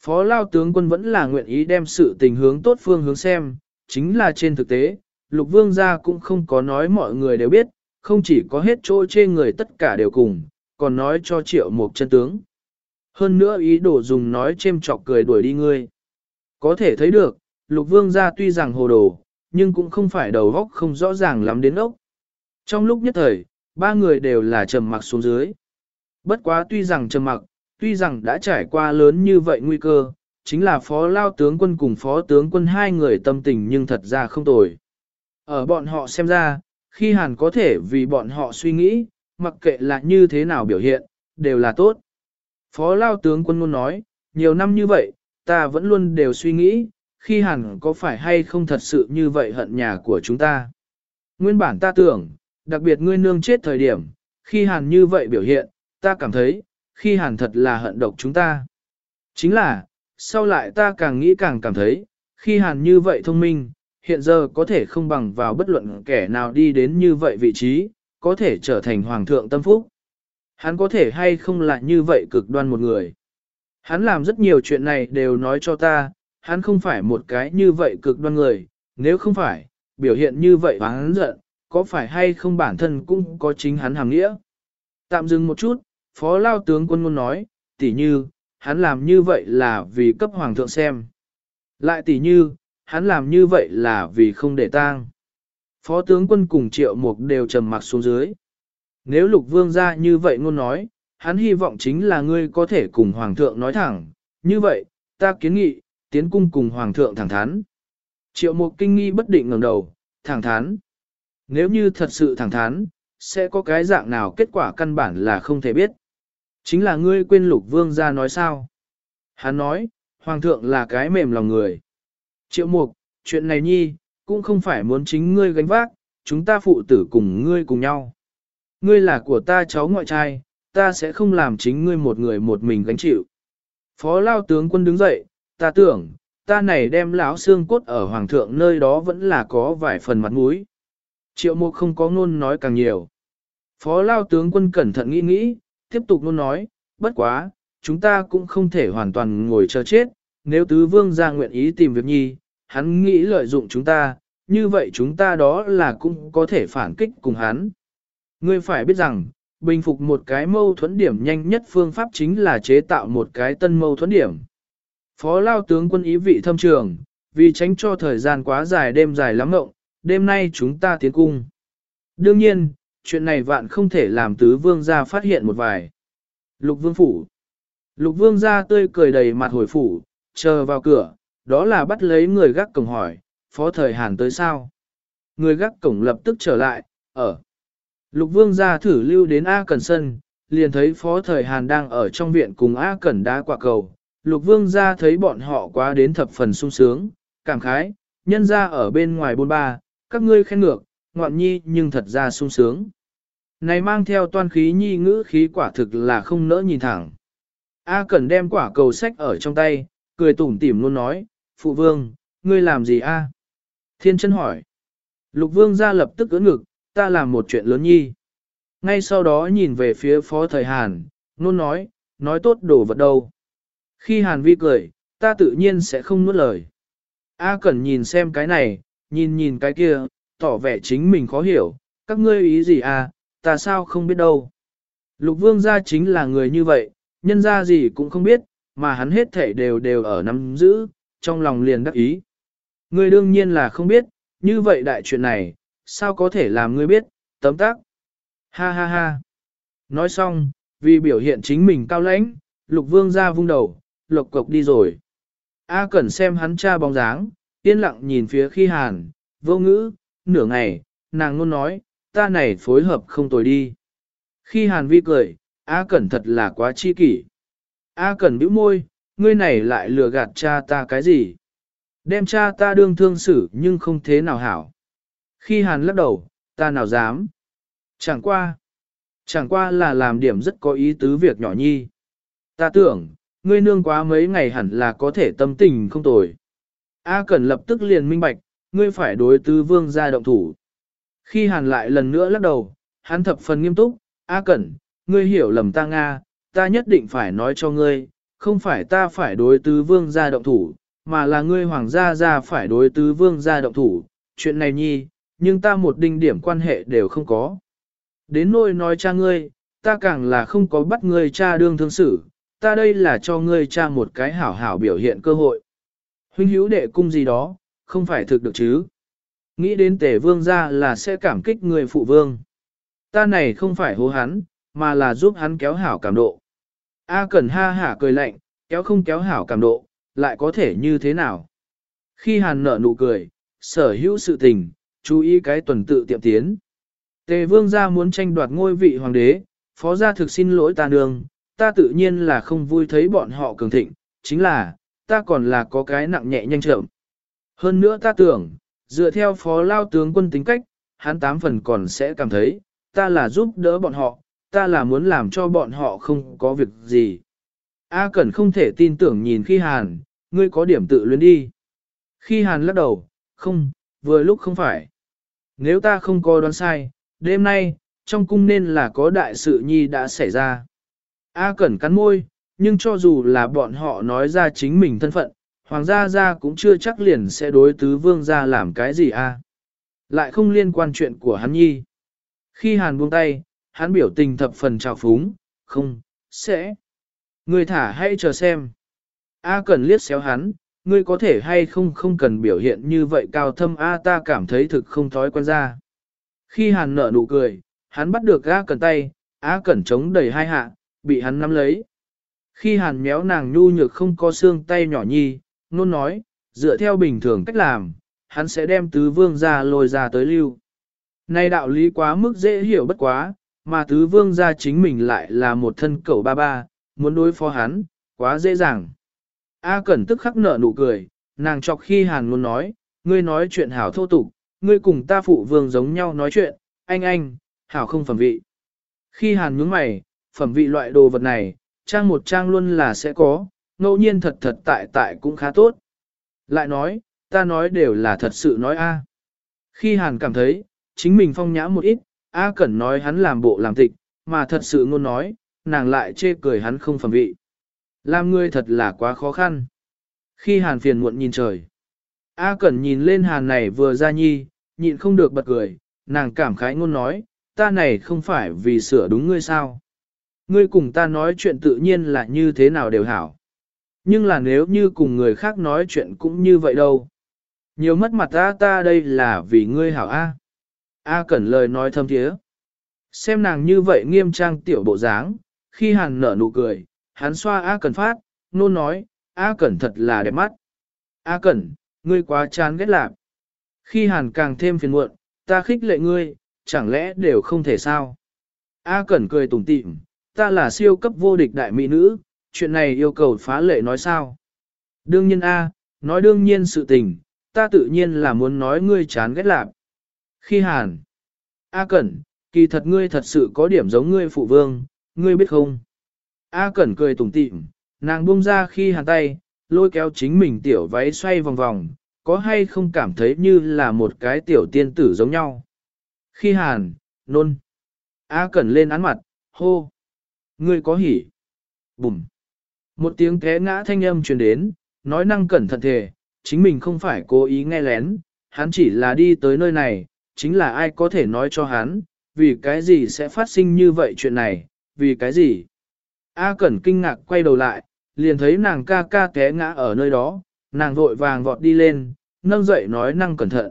Phó lao tướng quân vẫn là nguyện ý đem sự tình hướng tốt phương hướng xem, chính là trên thực tế, lục vương gia cũng không có nói mọi người đều biết, không chỉ có hết chỗ chê người tất cả đều cùng, còn nói cho triệu một chân tướng. Hơn nữa ý đồ dùng nói chêm chọc cười đuổi đi ngươi. Có thể thấy được, lục vương gia tuy rằng hồ đồ, nhưng cũng không phải đầu góc không rõ ràng lắm đến ốc. Trong lúc nhất thời, ba người đều là trầm mặc xuống dưới. Bất quá tuy rằng trầm mặc, tuy rằng đã trải qua lớn như vậy nguy cơ, chính là phó lao tướng quân cùng phó tướng quân hai người tâm tình nhưng thật ra không tồi. Ở bọn họ xem ra, khi hàn có thể vì bọn họ suy nghĩ, mặc kệ là như thế nào biểu hiện, đều là tốt. Phó lao tướng quân luôn nói, nhiều năm như vậy, ta vẫn luôn đều suy nghĩ, khi Hàn có phải hay không thật sự như vậy hận nhà của chúng ta. Nguyên bản ta tưởng, đặc biệt ngươi nương chết thời điểm, khi hàn như vậy biểu hiện, ta cảm thấy, khi hàn thật là hận độc chúng ta. Chính là, sau lại ta càng nghĩ càng cảm thấy, khi hàn như vậy thông minh, hiện giờ có thể không bằng vào bất luận kẻ nào đi đến như vậy vị trí, có thể trở thành hoàng thượng tâm phúc. Hắn có thể hay không là như vậy cực đoan một người. Hắn làm rất nhiều chuyện này đều nói cho ta, hắn không phải một cái như vậy cực đoan người, nếu không phải, biểu hiện như vậy và hắn giận, có phải hay không bản thân cũng có chính hắn hàm nghĩa. Tạm dừng một chút, phó lao tướng quân ngôn nói, tỉ như, hắn làm như vậy là vì cấp hoàng thượng xem. Lại tỉ như, hắn làm như vậy là vì không để tang. Phó tướng quân cùng triệu mục đều trầm mặc xuống dưới. Nếu lục vương ra như vậy ngôn nói, hắn hy vọng chính là ngươi có thể cùng hoàng thượng nói thẳng, như vậy, ta kiến nghị, tiến cung cùng hoàng thượng thẳng thắn. Triệu mục kinh nghi bất định ngẩng đầu, thẳng thắn. Nếu như thật sự thẳng thắn, sẽ có cái dạng nào kết quả căn bản là không thể biết. Chính là ngươi quên lục vương ra nói sao. Hắn nói, hoàng thượng là cái mềm lòng người. Triệu mục, chuyện này nhi, cũng không phải muốn chính ngươi gánh vác, chúng ta phụ tử cùng ngươi cùng nhau. Ngươi là của ta cháu ngoại trai, ta sẽ không làm chính ngươi một người một mình gánh chịu. Phó lao tướng quân đứng dậy, ta tưởng, ta này đem lão xương cốt ở hoàng thượng nơi đó vẫn là có vài phần mặt mũi. Triệu mục không có ngôn nói càng nhiều. Phó lao tướng quân cẩn thận nghĩ nghĩ, tiếp tục luôn nói, bất quá, chúng ta cũng không thể hoàn toàn ngồi chờ chết, nếu tứ vương ra nguyện ý tìm việc nhi, hắn nghĩ lợi dụng chúng ta, như vậy chúng ta đó là cũng có thể phản kích cùng hắn. Ngươi phải biết rằng, bình phục một cái mâu thuẫn điểm nhanh nhất phương pháp chính là chế tạo một cái tân mâu thuẫn điểm. Phó lao tướng quân ý vị thâm trường, vì tránh cho thời gian quá dài đêm dài lắm ngộng, đêm nay chúng ta tiến cung. Đương nhiên, chuyện này vạn không thể làm tứ vương gia phát hiện một vài. Lục vương phủ. Lục vương gia tươi cười đầy mặt hồi phủ, chờ vào cửa, đó là bắt lấy người gác cổng hỏi, phó thời hàn tới sao? Người gác cổng lập tức trở lại, ở. Lục vương gia thử lưu đến A Cần Sân, liền thấy phó thời Hàn đang ở trong viện cùng A Cẩn đá quả cầu. Lục vương gia thấy bọn họ quá đến thập phần sung sướng, cảm khái, nhân ra ở bên ngoài bôn ba, các ngươi khen ngược, ngoạn nhi nhưng thật ra sung sướng. Này mang theo toan khí nhi ngữ khí quả thực là không nỡ nhìn thẳng. A Cẩn đem quả cầu sách ở trong tay, cười tủm tỉm luôn nói, Phụ vương, ngươi làm gì a? Thiên chân hỏi. Lục vương ra lập tức ưỡn ngực, ta làm một chuyện lớn nhi. Ngay sau đó nhìn về phía phó thời Hàn, luôn nói, nói tốt đồ vật đâu. Khi Hàn vi cười, ta tự nhiên sẽ không nuốt lời. A Cẩn nhìn xem cái này, nhìn nhìn cái kia, tỏ vẻ chính mình khó hiểu, các ngươi ý gì à, ta sao không biết đâu. Lục vương gia chính là người như vậy, nhân ra gì cũng không biết, mà hắn hết thể đều đều ở nắm giữ, trong lòng liền đắc ý. Ngươi đương nhiên là không biết, như vậy đại chuyện này, sao có thể làm ngươi biết, tấm tắc. Ha ha ha. Nói xong, vì biểu hiện chính mình cao lãnh, lục vương ra vung đầu, lộc cộc đi rồi. A Cẩn xem hắn cha bóng dáng, yên lặng nhìn phía khi hàn, vô ngữ, nửa ngày, nàng luôn nói, ta này phối hợp không tồi đi. Khi hàn vi cười, A Cẩn thật là quá chi kỷ. A Cẩn bĩu môi, ngươi này lại lừa gạt cha ta cái gì? Đem cha ta đương thương xử nhưng không thế nào hảo. Khi hàn lắc đầu, ta nào dám? Chẳng qua. Chẳng qua là làm điểm rất có ý tứ việc nhỏ nhi. Ta tưởng, ngươi nương quá mấy ngày hẳn là có thể tâm tình không tồi. A Cẩn lập tức liền minh bạch, ngươi phải đối tứ vương ra động thủ. Khi hàn lại lần nữa lắc đầu, hắn thập phần nghiêm túc, A Cẩn, ngươi hiểu lầm ta Nga, ta nhất định phải nói cho ngươi, không phải ta phải đối tứ vương gia động thủ, mà là ngươi hoàng gia gia phải đối tứ vương gia động thủ, chuyện này nhi, nhưng ta một đinh điểm quan hệ đều không có. Đến nỗi nói cha ngươi, ta càng là không có bắt ngươi cha đương thương xử, ta đây là cho ngươi cha một cái hảo hảo biểu hiện cơ hội. Huynh hữu đệ cung gì đó, không phải thực được chứ. Nghĩ đến tề vương gia là sẽ cảm kích người phụ vương. Ta này không phải hố hắn, mà là giúp hắn kéo hảo cảm độ. A Cẩn ha hả cười lạnh, kéo không kéo hảo cảm độ, lại có thể như thế nào? Khi Hàn nở nụ cười, sở hữu sự tình, chú ý cái tuần tự tiệm tiến. Tề vương gia muốn tranh đoạt ngôi vị hoàng đế, phó gia thực xin lỗi ta nương, ta tự nhiên là không vui thấy bọn họ cường thịnh, chính là, ta còn là có cái nặng nhẹ nhanh chậm. Hơn nữa ta tưởng, dựa theo phó lao tướng quân tính cách, hắn tám phần còn sẽ cảm thấy, ta là giúp đỡ bọn họ, ta là muốn làm cho bọn họ không có việc gì. A Cẩn không thể tin tưởng nhìn khi Hàn, ngươi có điểm tự luyến đi. Khi Hàn lắc đầu, không, vừa lúc không phải. Nếu ta không có đoán sai, đêm nay, trong cung nên là có đại sự nhi đã xảy ra. A Cẩn cắn môi, nhưng cho dù là bọn họ nói ra chính mình thân phận, Hoàng gia gia cũng chưa chắc liền sẽ đối tứ vương gia làm cái gì a. Lại không liên quan chuyện của hắn nhi. Khi Hàn buông tay, hắn biểu tình thập phần trào phúng, không, sẽ. Ngươi thả hay chờ xem. A cần liếc xéo hắn, ngươi có thể hay không không cần biểu hiện như vậy cao thâm A ta cảm thấy thực không thói quen ra. Khi hàn nở nụ cười, hắn bắt được A cần tay, A cần chống đầy hai hạ, bị hắn nắm lấy. Khi hàn méo nàng nhu nhược không có xương tay nhỏ nhi, nôn nói, dựa theo bình thường cách làm, hắn sẽ đem tứ vương ra lôi ra tới lưu. Này đạo lý quá mức dễ hiểu bất quá, mà tứ vương gia chính mình lại là một thân cẩu ba ba, muốn đối phó hắn, quá dễ dàng. A Cẩn tức khắc nở nụ cười, nàng chọc khi hàn luôn nói, ngươi nói chuyện hảo thô tục, ngươi cùng ta phụ vương giống nhau nói chuyện, anh anh, hảo không phẩm vị. Khi hàn nhướng mày, phẩm vị loại đồ vật này, trang một trang luôn là sẽ có, ngẫu nhiên thật thật tại tại cũng khá tốt. Lại nói, ta nói đều là thật sự nói a. Khi hàn cảm thấy, chính mình phong nhã một ít, A Cẩn nói hắn làm bộ làm tịch, mà thật sự ngôn nói, nàng lại chê cười hắn không phẩm vị. Làm ngươi thật là quá khó khăn. Khi hàn phiền muộn nhìn trời, A Cẩn nhìn lên hàn này vừa ra nhi, nhịn không được bật cười, nàng cảm khái ngôn nói, ta này không phải vì sửa đúng ngươi sao. Ngươi cùng ta nói chuyện tự nhiên là như thế nào đều hảo. Nhưng là nếu như cùng người khác nói chuyện cũng như vậy đâu. Nhiều mất mặt ta ta đây là vì ngươi hảo A. A Cẩn lời nói thâm thiế. Xem nàng như vậy nghiêm trang tiểu bộ dáng, khi hàn nở nụ cười, hắn xoa A Cẩn phát, nôn nói, A Cẩn thật là đẹp mắt. A Cẩn, ngươi quá chán ghét lạc. Khi hàn càng thêm phiền muộn, ta khích lệ ngươi, chẳng lẽ đều không thể sao. A Cẩn cười tủm tỉm, ta là siêu cấp vô địch đại mỹ nữ, chuyện này yêu cầu phá lệ nói sao? Đương nhiên a, nói đương nhiên sự tình, ta tự nhiên là muốn nói ngươi chán ghét lạc. Khi hàn, A Cẩn, kỳ thật ngươi thật sự có điểm giống ngươi phụ vương, ngươi biết không? A Cẩn cười tủm tỉm, nàng buông ra khi hàn tay, lôi kéo chính mình tiểu váy xoay vòng vòng, có hay không cảm thấy như là một cái tiểu tiên tử giống nhau? Khi hàn, nôn. A Cẩn lên án mặt, hô. Ngươi có hỉ. Bùm. Một tiếng té ngã thanh âm truyền đến, nói năng cẩn thận thề, chính mình không phải cố ý nghe lén, hắn chỉ là đi tới nơi này, chính là ai có thể nói cho hắn, vì cái gì sẽ phát sinh như vậy chuyện này, vì cái gì. A Cẩn kinh ngạc quay đầu lại, liền thấy nàng ca ca té ngã ở nơi đó, nàng vội vàng vọt đi lên, nâng dậy nói năng cẩn thận.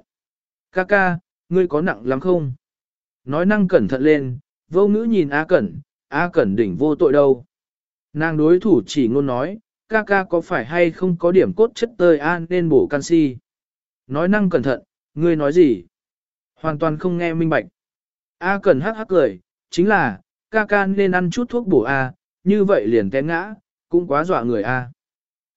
Ca ca, ngươi có nặng lắm không? Nói năng cẩn thận lên, vô ngữ nhìn A Cẩn, A Cẩn đỉnh vô tội đâu. Nàng đối thủ chỉ ngôn nói, ca ca có phải hay không có điểm cốt chất tơi an nên bổ canxi. Nói năng cẩn thận, ngươi nói gì? Hoàn toàn không nghe minh bạch. A cần hắc hắc cười, chính là, ca ca nên ăn chút thuốc bổ A, như vậy liền té ngã, cũng quá dọa người A.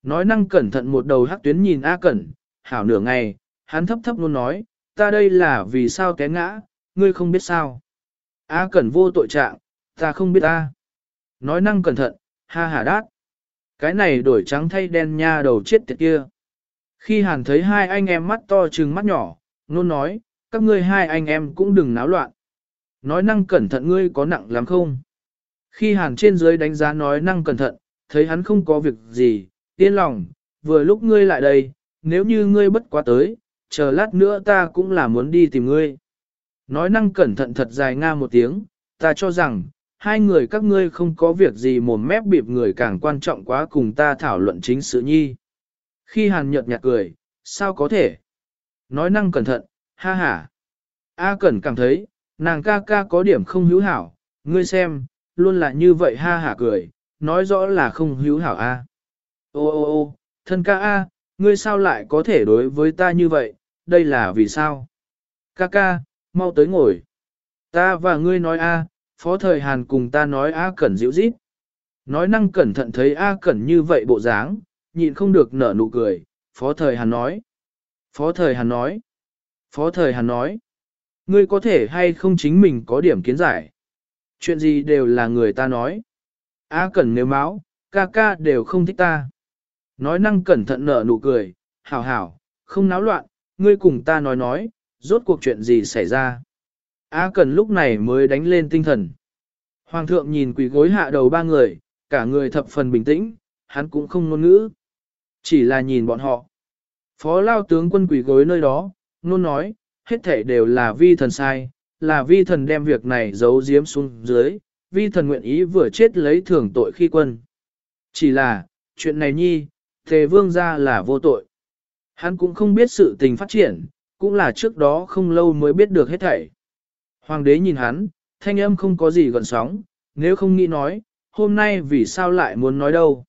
Nói năng cẩn thận một đầu hắc tuyến nhìn A Cẩn, hảo nửa ngày, hắn thấp thấp luôn nói, ta đây là vì sao té ngã, ngươi không biết sao. A Cẩn vô tội trạng, ta không biết A. Nói năng cẩn thận, ha hà đát. Cái này đổi trắng thay đen nha đầu chết tiệt kia. Khi hàn thấy hai anh em mắt to trừng mắt nhỏ, nôn nói, các ngươi hai anh em cũng đừng náo loạn. Nói năng cẩn thận ngươi có nặng lắm không? Khi hàn trên dưới đánh giá nói năng cẩn thận, thấy hắn không có việc gì, yên lòng, vừa lúc ngươi lại đây, nếu như ngươi bất quá tới, chờ lát nữa ta cũng là muốn đi tìm ngươi. Nói năng cẩn thận thật dài nga một tiếng, ta cho rằng, hai người các ngươi không có việc gì mồm mép bịp người càng quan trọng quá cùng ta thảo luận chính sự nhi. Khi hàn nhợt nhạt cười, sao có thể? Nói năng cẩn thận, ha ha. A cẩn cảm thấy, nàng ca ca có điểm không hữu hảo, ngươi xem, luôn là như vậy ha hả cười, nói rõ là không hữu hảo a. Ô ô ô, thân ca a, ngươi sao lại có thể đối với ta như vậy, đây là vì sao? Ca ca, mau tới ngồi. Ta và ngươi nói a, phó thời Hàn cùng ta nói A Cẩn dịu dít. Nói năng cẩn thận thấy A Cẩn như vậy bộ dáng, nhịn không được nở nụ cười, phó thời Hàn nói. Phó thời Hàn nói. Phó thời Hàn nói. Ngươi có thể hay không chính mình có điểm kiến giải. Chuyện gì đều là người ta nói. A Cẩn nếu máu, ca ca đều không thích ta. Nói năng cẩn thận nở nụ cười, hảo hảo, không náo loạn, ngươi cùng ta nói nói, rốt cuộc chuyện gì xảy ra. A Cẩn lúc này mới đánh lên tinh thần. Hoàng thượng nhìn quỷ gối hạ đầu ba người, cả người thập phần bình tĩnh, hắn cũng không ngôn ngữ. Chỉ là nhìn bọn họ. Phó lao tướng quân quỷ gối nơi đó, nôn nói, hết thể đều là vi thần sai, là vi thần đem việc này giấu giếm xuống dưới, vi thần nguyện ý vừa chết lấy thưởng tội khi quân. Chỉ là, chuyện này nhi, thề vương ra là vô tội. Hắn cũng không biết sự tình phát triển, cũng là trước đó không lâu mới biết được hết thảy. Hoàng đế nhìn hắn, thanh âm không có gì gần sóng, nếu không nghĩ nói, hôm nay vì sao lại muốn nói đâu.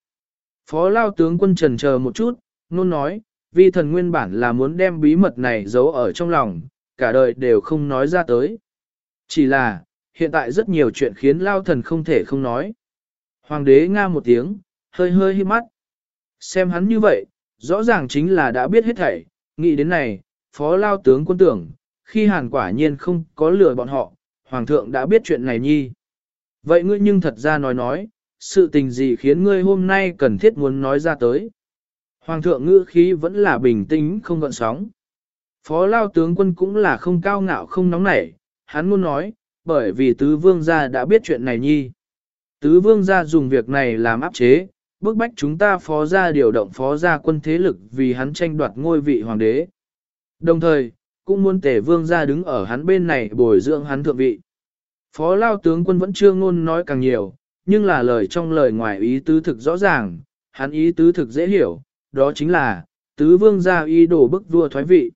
Phó lao tướng quân trần chờ một chút, nôn nói, vì thần nguyên bản là muốn đem bí mật này giấu ở trong lòng, cả đời đều không nói ra tới. Chỉ là, hiện tại rất nhiều chuyện khiến lao thần không thể không nói. Hoàng đế nga một tiếng, hơi hơi hiếp mắt. Xem hắn như vậy, rõ ràng chính là đã biết hết thảy, nghĩ đến này, phó lao tướng quân tưởng, khi hàn quả nhiên không có lừa bọn họ, hoàng thượng đã biết chuyện này nhi. Vậy ngươi nhưng thật ra nói nói, sự tình gì khiến ngươi hôm nay cần thiết muốn nói ra tới. Hoàng thượng ngữ khí vẫn là bình tĩnh không gợn sóng. Phó lao tướng quân cũng là không cao ngạo không nóng nảy, hắn muốn nói, bởi vì tứ vương gia đã biết chuyện này nhi. Tứ vương gia dùng việc này làm áp chế, bức bách chúng ta phó gia điều động phó gia quân thế lực vì hắn tranh đoạt ngôi vị hoàng đế. Đồng thời, cũng muốn tể vương ra đứng ở hắn bên này bồi dưỡng hắn thượng vị. Phó lao tướng quân vẫn chưa ngôn nói càng nhiều, nhưng là lời trong lời ngoài ý tứ thực rõ ràng, hắn ý tứ thực dễ hiểu, đó chính là, tứ vương ra ý đồ bức vua thoái vị.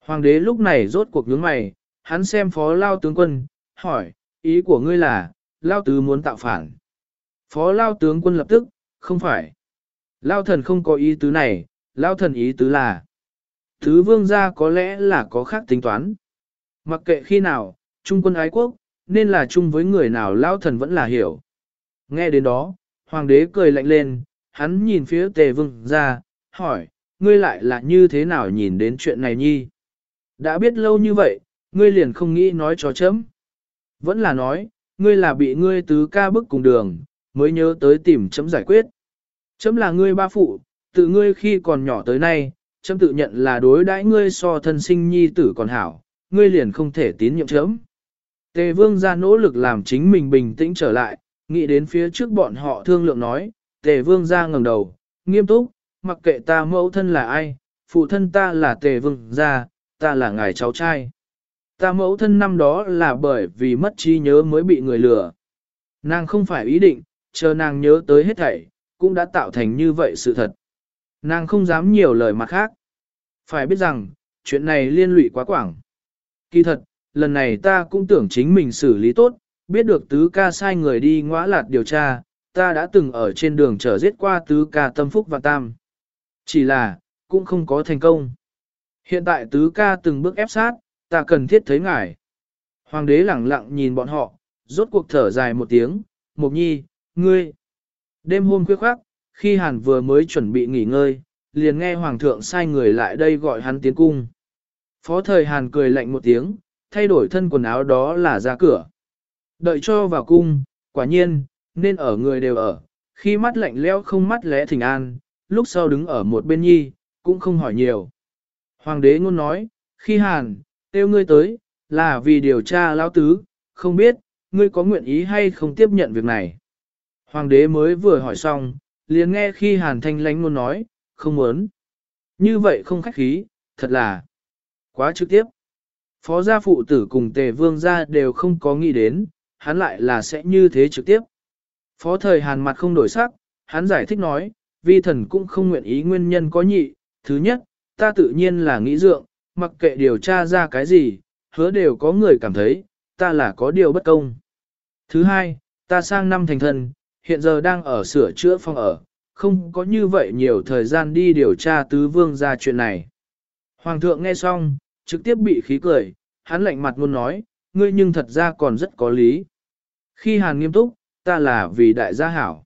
Hoàng đế lúc này rốt cuộc nhướng mày, hắn xem phó lao tướng quân, hỏi, ý của ngươi là, lao tứ muốn tạo phản. Phó lao tướng quân lập tức, không phải. Lao thần không có ý tứ này, lao thần ý tứ là. Thứ vương gia có lẽ là có khác tính toán. Mặc kệ khi nào, trung quân ái quốc, nên là chung với người nào lao thần vẫn là hiểu. Nghe đến đó, hoàng đế cười lạnh lên, hắn nhìn phía tề vương ra, hỏi, ngươi lại là như thế nào nhìn đến chuyện này nhi? Đã biết lâu như vậy, ngươi liền không nghĩ nói cho chấm. Vẫn là nói, ngươi là bị ngươi tứ ca bức cùng đường, mới nhớ tới tìm chấm giải quyết. Chấm là ngươi ba phụ, tự ngươi khi còn nhỏ tới nay, chấm tự nhận là đối đãi ngươi so thân sinh nhi tử còn hảo, ngươi liền không thể tín nhiệm chấm. Tề vương ra nỗ lực làm chính mình bình tĩnh trở lại, nghĩ đến phía trước bọn họ thương lượng nói, tề vương ra ngẩng đầu, nghiêm túc, mặc kệ ta mẫu thân là ai, phụ thân ta là tề vương ra, ta là ngài cháu trai. Ta mẫu thân năm đó là bởi vì mất trí nhớ mới bị người lừa. Nàng không phải ý định, chờ nàng nhớ tới hết thảy, cũng đã tạo thành như vậy sự thật. Nàng không dám nhiều lời mặt khác. Phải biết rằng, chuyện này liên lụy quá quảng. Kỳ thật, lần này ta cũng tưởng chính mình xử lý tốt, biết được tứ ca sai người đi ngõa lạt điều tra, ta đã từng ở trên đường trở giết qua tứ ca tâm phúc và tam. Chỉ là, cũng không có thành công. Hiện tại tứ ca từng bước ép sát, ta cần thiết thấy ngài. Hoàng đế lẳng lặng nhìn bọn họ, rốt cuộc thở dài một tiếng, mục Nhi, ngươi. Đêm hôm khuya khoác, khi Hàn vừa mới chuẩn bị nghỉ ngơi, liền nghe Hoàng thượng sai người lại đây gọi hắn tiến cung. Phó thời Hàn cười lạnh một tiếng, thay đổi thân quần áo đó là ra cửa. Đợi cho vào cung, quả nhiên, nên ở người đều ở, khi mắt lạnh lẽo không mắt lẽ thỉnh an, lúc sau đứng ở một bên nhi, cũng không hỏi nhiều. Hoàng đế ngôn nói, khi Hàn, tiêu ngươi tới, là vì điều tra lão tứ, không biết, ngươi có nguyện ý hay không tiếp nhận việc này. Hoàng đế mới vừa hỏi xong, liền nghe khi hàn thanh lánh muốn nói, không muốn. Như vậy không khách khí, thật là quá trực tiếp. Phó gia phụ tử cùng tề vương gia đều không có nghĩ đến, hắn lại là sẽ như thế trực tiếp. Phó thời hàn mặt không đổi sắc, hắn giải thích nói, vi thần cũng không nguyện ý nguyên nhân có nhị. Thứ nhất, ta tự nhiên là nghĩ dượng, mặc kệ điều tra ra cái gì, hứa đều có người cảm thấy, ta là có điều bất công. Thứ hai, ta sang năm thành thần hiện giờ đang ở sửa chữa phòng ở, không có như vậy nhiều thời gian đi điều tra tứ vương ra chuyện này. Hoàng thượng nghe xong, trực tiếp bị khí cười, hắn lạnh mặt luôn nói, ngươi nhưng thật ra còn rất có lý. Khi hàn nghiêm túc, ta là vì đại gia hảo.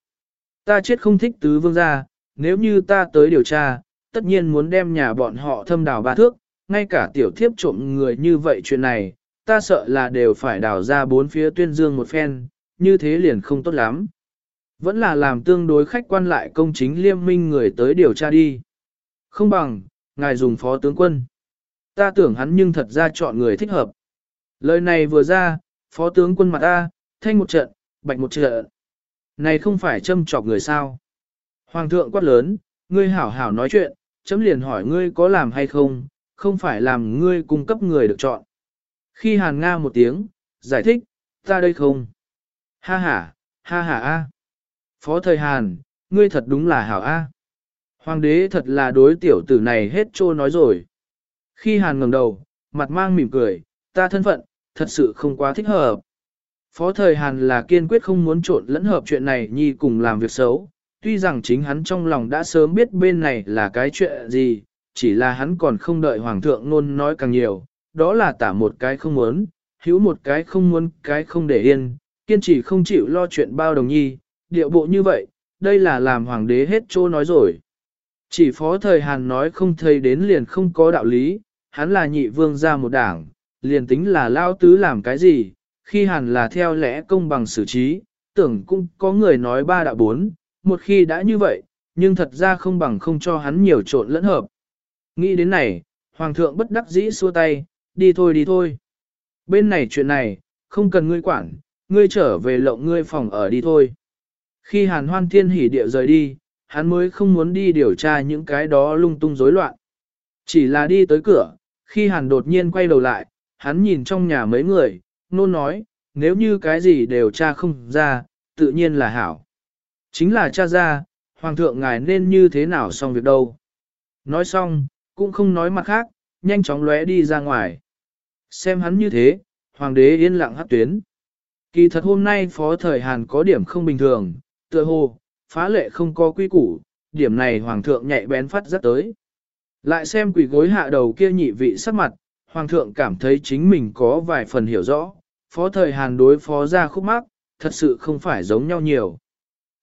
Ta chết không thích tứ vương gia, nếu như ta tới điều tra, tất nhiên muốn đem nhà bọn họ thâm đào ba thước, ngay cả tiểu thiếp trộm người như vậy chuyện này, ta sợ là đều phải đào ra bốn phía tuyên dương một phen, như thế liền không tốt lắm. Vẫn là làm tương đối khách quan lại công chính liêm minh người tới điều tra đi. Không bằng, ngài dùng phó tướng quân. Ta tưởng hắn nhưng thật ra chọn người thích hợp. Lời này vừa ra, phó tướng quân mặt ta, thanh một trận, bạch một trận. Này không phải châm chọc người sao. Hoàng thượng quát lớn, ngươi hảo hảo nói chuyện, chấm liền hỏi ngươi có làm hay không, không phải làm ngươi cung cấp người được chọn. Khi hàn nga một tiếng, giải thích, ta đây không. Ha ha, ha ha a. Phó thời hàn, ngươi thật đúng là hảo a. Hoàng đế thật là đối tiểu tử này hết trô nói rồi. Khi hàn ngẩng đầu, mặt mang mỉm cười, ta thân phận, thật sự không quá thích hợp. Phó thời hàn là kiên quyết không muốn trộn lẫn hợp chuyện này nhi cùng làm việc xấu. Tuy rằng chính hắn trong lòng đã sớm biết bên này là cái chuyện gì, chỉ là hắn còn không đợi hoàng thượng nôn nói càng nhiều, đó là tả một cái không muốn, hữu một cái không muốn cái không để yên, kiên trì không chịu lo chuyện bao đồng nhi, điệu bộ như vậy, đây là làm hoàng đế hết trô nói rồi. Chỉ phó thời Hàn nói không thấy đến liền không có đạo lý, hắn là nhị vương ra một đảng, liền tính là lao tứ làm cái gì, khi Hàn là theo lẽ công bằng xử trí, tưởng cũng có người nói ba đạo bốn, một khi đã như vậy, nhưng thật ra không bằng không cho hắn nhiều trộn lẫn hợp. Nghĩ đến này, Hoàng thượng bất đắc dĩ xua tay, đi thôi đi thôi. Bên này chuyện này, không cần ngươi quản, ngươi trở về lộng ngươi phòng ở đi thôi. Khi hàn hoan thiên hỉ địa rời đi, hắn mới không muốn đi điều tra những cái đó lung tung rối loạn. Chỉ là đi tới cửa, khi hàn đột nhiên quay đầu lại, hắn nhìn trong nhà mấy người, nôn nói, nếu như cái gì đều tra không ra, tự nhiên là hảo. Chính là cha ra, hoàng thượng ngài nên như thế nào xong việc đâu. Nói xong, cũng không nói mặt khác, nhanh chóng lóe đi ra ngoài. Xem hắn như thế, hoàng đế yên lặng hát tuyến. Kỳ thật hôm nay phó thời Hàn có điểm không bình thường, tựa hồ, phá lệ không có quy củ, điểm này hoàng thượng nhạy bén phát rất tới. Lại xem quỷ gối hạ đầu kia nhị vị sắc mặt, hoàng thượng cảm thấy chính mình có vài phần hiểu rõ, phó thời Hàn đối phó ra khúc mắc, thật sự không phải giống nhau nhiều.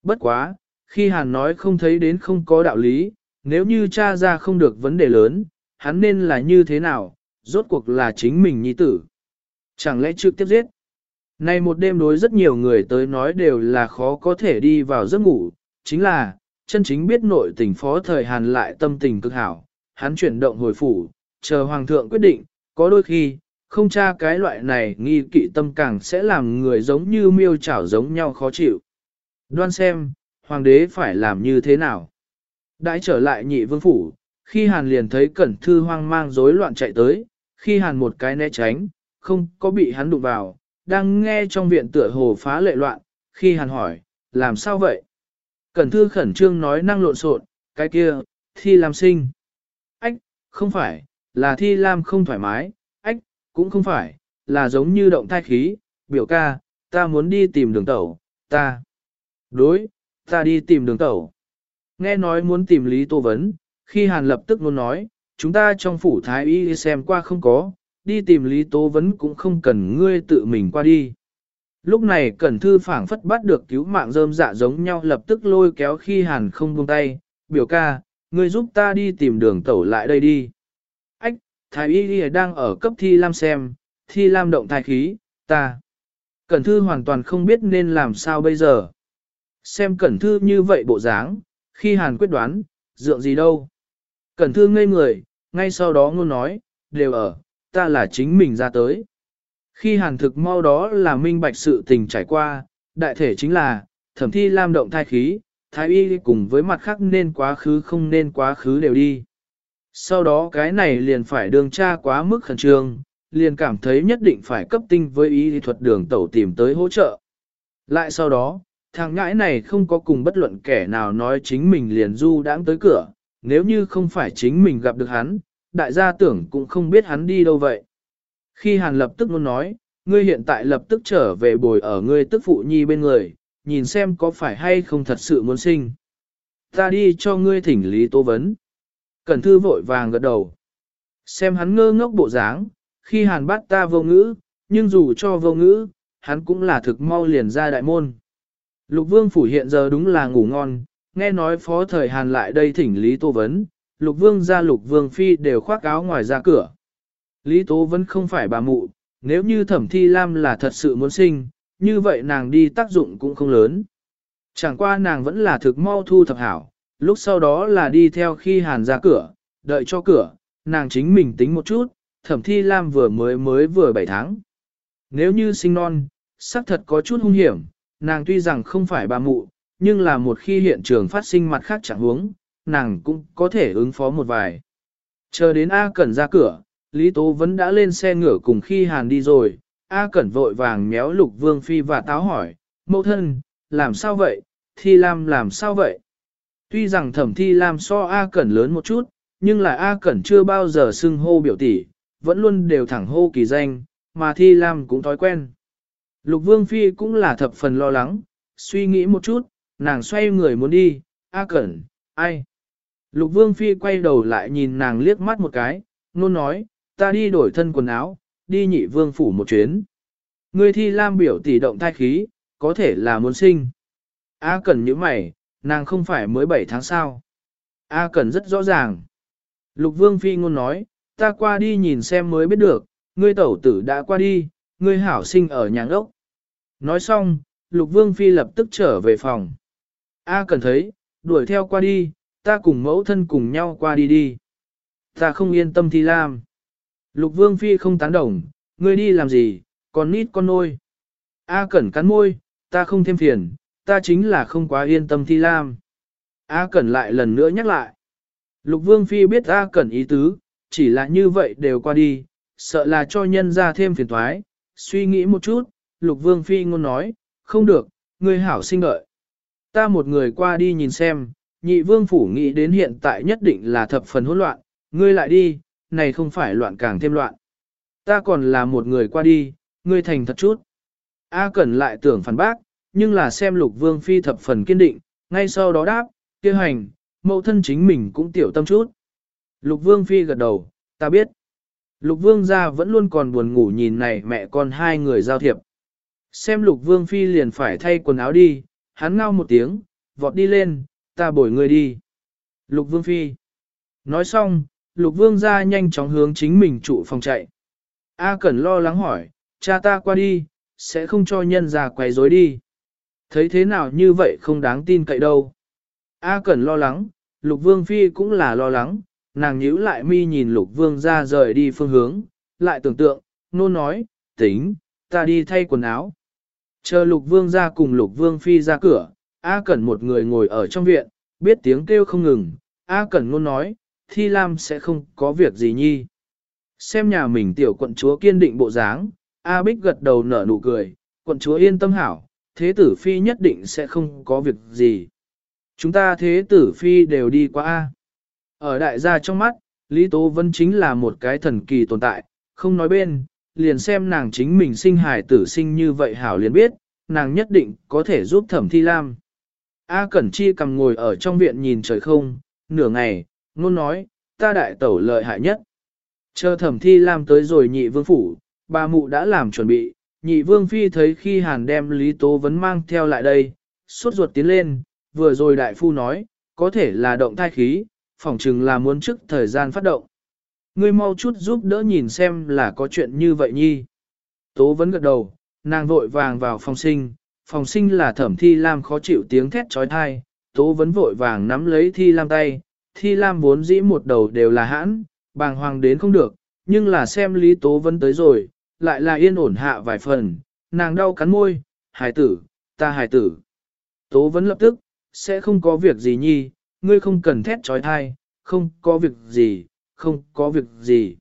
Bất quá, khi Hàn nói không thấy đến không có đạo lý, nếu như cha ra không được vấn đề lớn, hắn nên là như thế nào, rốt cuộc là chính mình nhi tử. Chẳng lẽ trực tiếp giết? Nay một đêm đối rất nhiều người tới nói đều là khó có thể đi vào giấc ngủ, chính là, chân chính biết nội tình phó thời Hàn lại tâm tình cực hảo, hắn chuyển động hồi phủ, chờ Hoàng thượng quyết định, có đôi khi, không tra cái loại này nghi kỵ tâm càng sẽ làm người giống như miêu chảo giống nhau khó chịu. Đoan xem, Hoàng đế phải làm như thế nào? Đãi trở lại nhị vương phủ, khi Hàn liền thấy Cẩn Thư hoang mang rối loạn chạy tới, khi Hàn một cái né tránh, không có bị hắn đụng vào, đang nghe trong viện tựa hồ phá lệ loạn, khi Hàn hỏi, làm sao vậy? Cẩn Thư khẩn trương nói năng lộn xộn, cái kia, thi làm sinh. Ách, không phải, là thi lam không thoải mái, ách, cũng không phải, là giống như động thai khí, biểu ca, ta muốn đi tìm đường tẩu, ta. Đối, ta đi tìm đường tẩu. Nghe nói muốn tìm Lý Tô Vấn, khi Hàn lập tức muốn nói, chúng ta trong phủ thái y xem qua không có, đi tìm Lý Tố Vấn cũng không cần ngươi tự mình qua đi. Lúc này Cẩn Thư phảng phất bắt được cứu mạng rơm dạ giống nhau lập tức lôi kéo khi Hàn không buông tay, biểu ca, ngươi giúp ta đi tìm đường tẩu lại đây đi. Ách, thái y đang ở cấp thi lam xem, thi lam động thai khí, ta. Cẩn Thư hoàn toàn không biết nên làm sao bây giờ. Xem Cẩn Thư như vậy bộ dáng, khi Hàn quyết đoán, dượng gì đâu. Cẩn Thư ngây người, ngay sau đó ngôn nói, đều ở, ta là chính mình ra tới. Khi hàn thực mau đó là minh bạch sự tình trải qua, đại thể chính là, thẩm thi lam động thai khí, thái y cùng với mặt khác nên quá khứ không nên quá khứ đều đi. Sau đó cái này liền phải đường tra quá mức khẩn trương, liền cảm thấy nhất định phải cấp tinh với y thuật đường tẩu tìm tới hỗ trợ. Lại sau đó, thằng ngãi này không có cùng bất luận kẻ nào nói chính mình liền du đãng tới cửa, nếu như không phải chính mình gặp được hắn, đại gia tưởng cũng không biết hắn đi đâu vậy. Khi Hàn lập tức muốn nói, ngươi hiện tại lập tức trở về bồi ở ngươi tức phụ nhi bên người, nhìn xem có phải hay không thật sự muốn sinh. Ta đi cho ngươi thỉnh lý tố vấn. Cẩn thư vội vàng gật đầu. Xem hắn ngơ ngốc bộ dáng, khi Hàn bắt ta vô ngữ, nhưng dù cho vô ngữ, hắn cũng là thực mau liền ra đại môn. Lục vương phủ hiện giờ đúng là ngủ ngon, nghe nói phó thời Hàn lại đây thỉnh Lý Tô Vấn, lục vương ra lục vương phi đều khoác áo ngoài ra cửa. Lý Tố vẫn không phải bà mụ, nếu như thẩm thi lam là thật sự muốn sinh, như vậy nàng đi tác dụng cũng không lớn. Chẳng qua nàng vẫn là thực mau thu thập hảo, lúc sau đó là đi theo khi hàn ra cửa, đợi cho cửa, nàng chính mình tính một chút, thẩm thi lam vừa mới mới vừa 7 tháng. Nếu như sinh non, xác thật có chút hung hiểm, nàng tuy rằng không phải bà mụ, nhưng là một khi hiện trường phát sinh mặt khác chẳng huống, nàng cũng có thể ứng phó một vài. Chờ đến A Cẩn ra cửa, Lý Tố vẫn đã lên xe ngựa cùng khi Hàn đi rồi, A Cẩn vội vàng méo lục vương phi và táo hỏi, mẫu thân, làm sao vậy, Thi Lam làm sao vậy? Tuy rằng thẩm Thi Lam so A Cẩn lớn một chút, nhưng là A Cẩn chưa bao giờ xưng hô biểu tỷ, vẫn luôn đều thẳng hô kỳ danh, mà Thi Lam cũng thói quen. Lục Vương Phi cũng là thập phần lo lắng, suy nghĩ một chút, nàng xoay người muốn đi, A Cẩn, ai? Lục Vương Phi quay đầu lại nhìn nàng liếc mắt một cái, nôn nói, ta đi đổi thân quần áo, đi nhị vương phủ một chuyến. Người thi lam biểu tỷ động thai khí, có thể là muốn sinh. A Cẩn như mày, nàng không phải mới 7 tháng sao. A Cẩn rất rõ ràng. Lục Vương Phi ngôn nói, ta qua đi nhìn xem mới biết được, ngươi tẩu tử đã qua đi, ngươi hảo sinh ở nhà ốc. Nói xong, Lục Vương Phi lập tức trở về phòng. A Cẩn thấy, đuổi theo qua đi, ta cùng mẫu thân cùng nhau qua đi đi. Ta không yên tâm thi lam. Lục vương phi không tán đồng, ngươi đi làm gì, còn nít con nôi. A cẩn cắn môi, ta không thêm phiền, ta chính là không quá yên tâm thi lam. A cẩn lại lần nữa nhắc lại. Lục vương phi biết A cẩn ý tứ, chỉ là như vậy đều qua đi, sợ là cho nhân ra thêm phiền thoái. Suy nghĩ một chút, lục vương phi ngôn nói, không được, ngươi hảo sinh đợi. Ta một người qua đi nhìn xem, nhị vương phủ nghĩ đến hiện tại nhất định là thập phần hỗn loạn, ngươi lại đi, này không phải loạn càng thêm loạn. Ta còn là một người qua đi, ngươi thành thật chút. A Cẩn lại tưởng phản bác, nhưng là xem lục vương phi thập phần kiên định, ngay sau đó đáp, kia hành, mẫu thân chính mình cũng tiểu tâm chút. Lục vương phi gật đầu, ta biết. Lục vương gia vẫn luôn còn buồn ngủ nhìn này mẹ con hai người giao thiệp. Xem lục vương phi liền phải thay quần áo đi, hắn ngao một tiếng, vọt đi lên, ta bồi ngươi đi. Lục vương phi. Nói xong, lục vương ra nhanh chóng hướng chính mình trụ phòng chạy. A Cẩn lo lắng hỏi, cha ta qua đi, sẽ không cho nhân ra quay rối đi. Thấy thế nào như vậy không đáng tin cậy đâu. A Cẩn lo lắng, lục vương phi cũng là lo lắng, nàng nhíu lại mi nhìn lục vương ra rời đi phương hướng, lại tưởng tượng, nôn nói, tính, ta đi thay quần áo. Chờ lục vương ra cùng lục vương phi ra cửa, A Cẩn một người ngồi ở trong viện, biết tiếng kêu không ngừng, A Cẩn luôn nói, Thi Lam sẽ không có việc gì nhi. Xem nhà mình tiểu quận chúa kiên định bộ dáng, A Bích gật đầu nở nụ cười, quận chúa yên tâm hảo, thế tử phi nhất định sẽ không có việc gì. Chúng ta thế tử phi đều đi qua A. Ở đại gia trong mắt, Lý Tố Vân chính là một cái thần kỳ tồn tại, không nói bên, liền xem nàng chính mình sinh hài tử sinh như vậy hảo liền biết, nàng nhất định có thể giúp thẩm thi lam. A Cẩn Chi cầm ngồi ở trong viện nhìn trời không, nửa ngày, ngôn nói, ta đại tẩu lợi hại nhất. Chờ thẩm thi làm tới rồi nhị vương phủ, bà mụ đã làm chuẩn bị, nhị vương phi thấy khi hàn đem Lý Tố Vấn mang theo lại đây, suốt ruột tiến lên, vừa rồi đại phu nói, có thể là động thai khí, phỏng chừng là muốn trước thời gian phát động. Ngươi mau chút giúp đỡ nhìn xem là có chuyện như vậy nhi. Tố Vấn gật đầu, nàng vội vàng vào phòng sinh, phòng sinh là thẩm thi lam khó chịu tiếng thét trói thai, tố vấn vội vàng nắm lấy thi lam tay, thi lam vốn dĩ một đầu đều là hãn, bàng hoàng đến không được, nhưng là xem lý tố vấn tới rồi, lại là yên ổn hạ vài phần, nàng đau cắn môi, hài tử, ta hài tử. Tố vấn lập tức, sẽ không có việc gì nhi, ngươi không cần thét trói thai, không có việc gì, không có việc gì.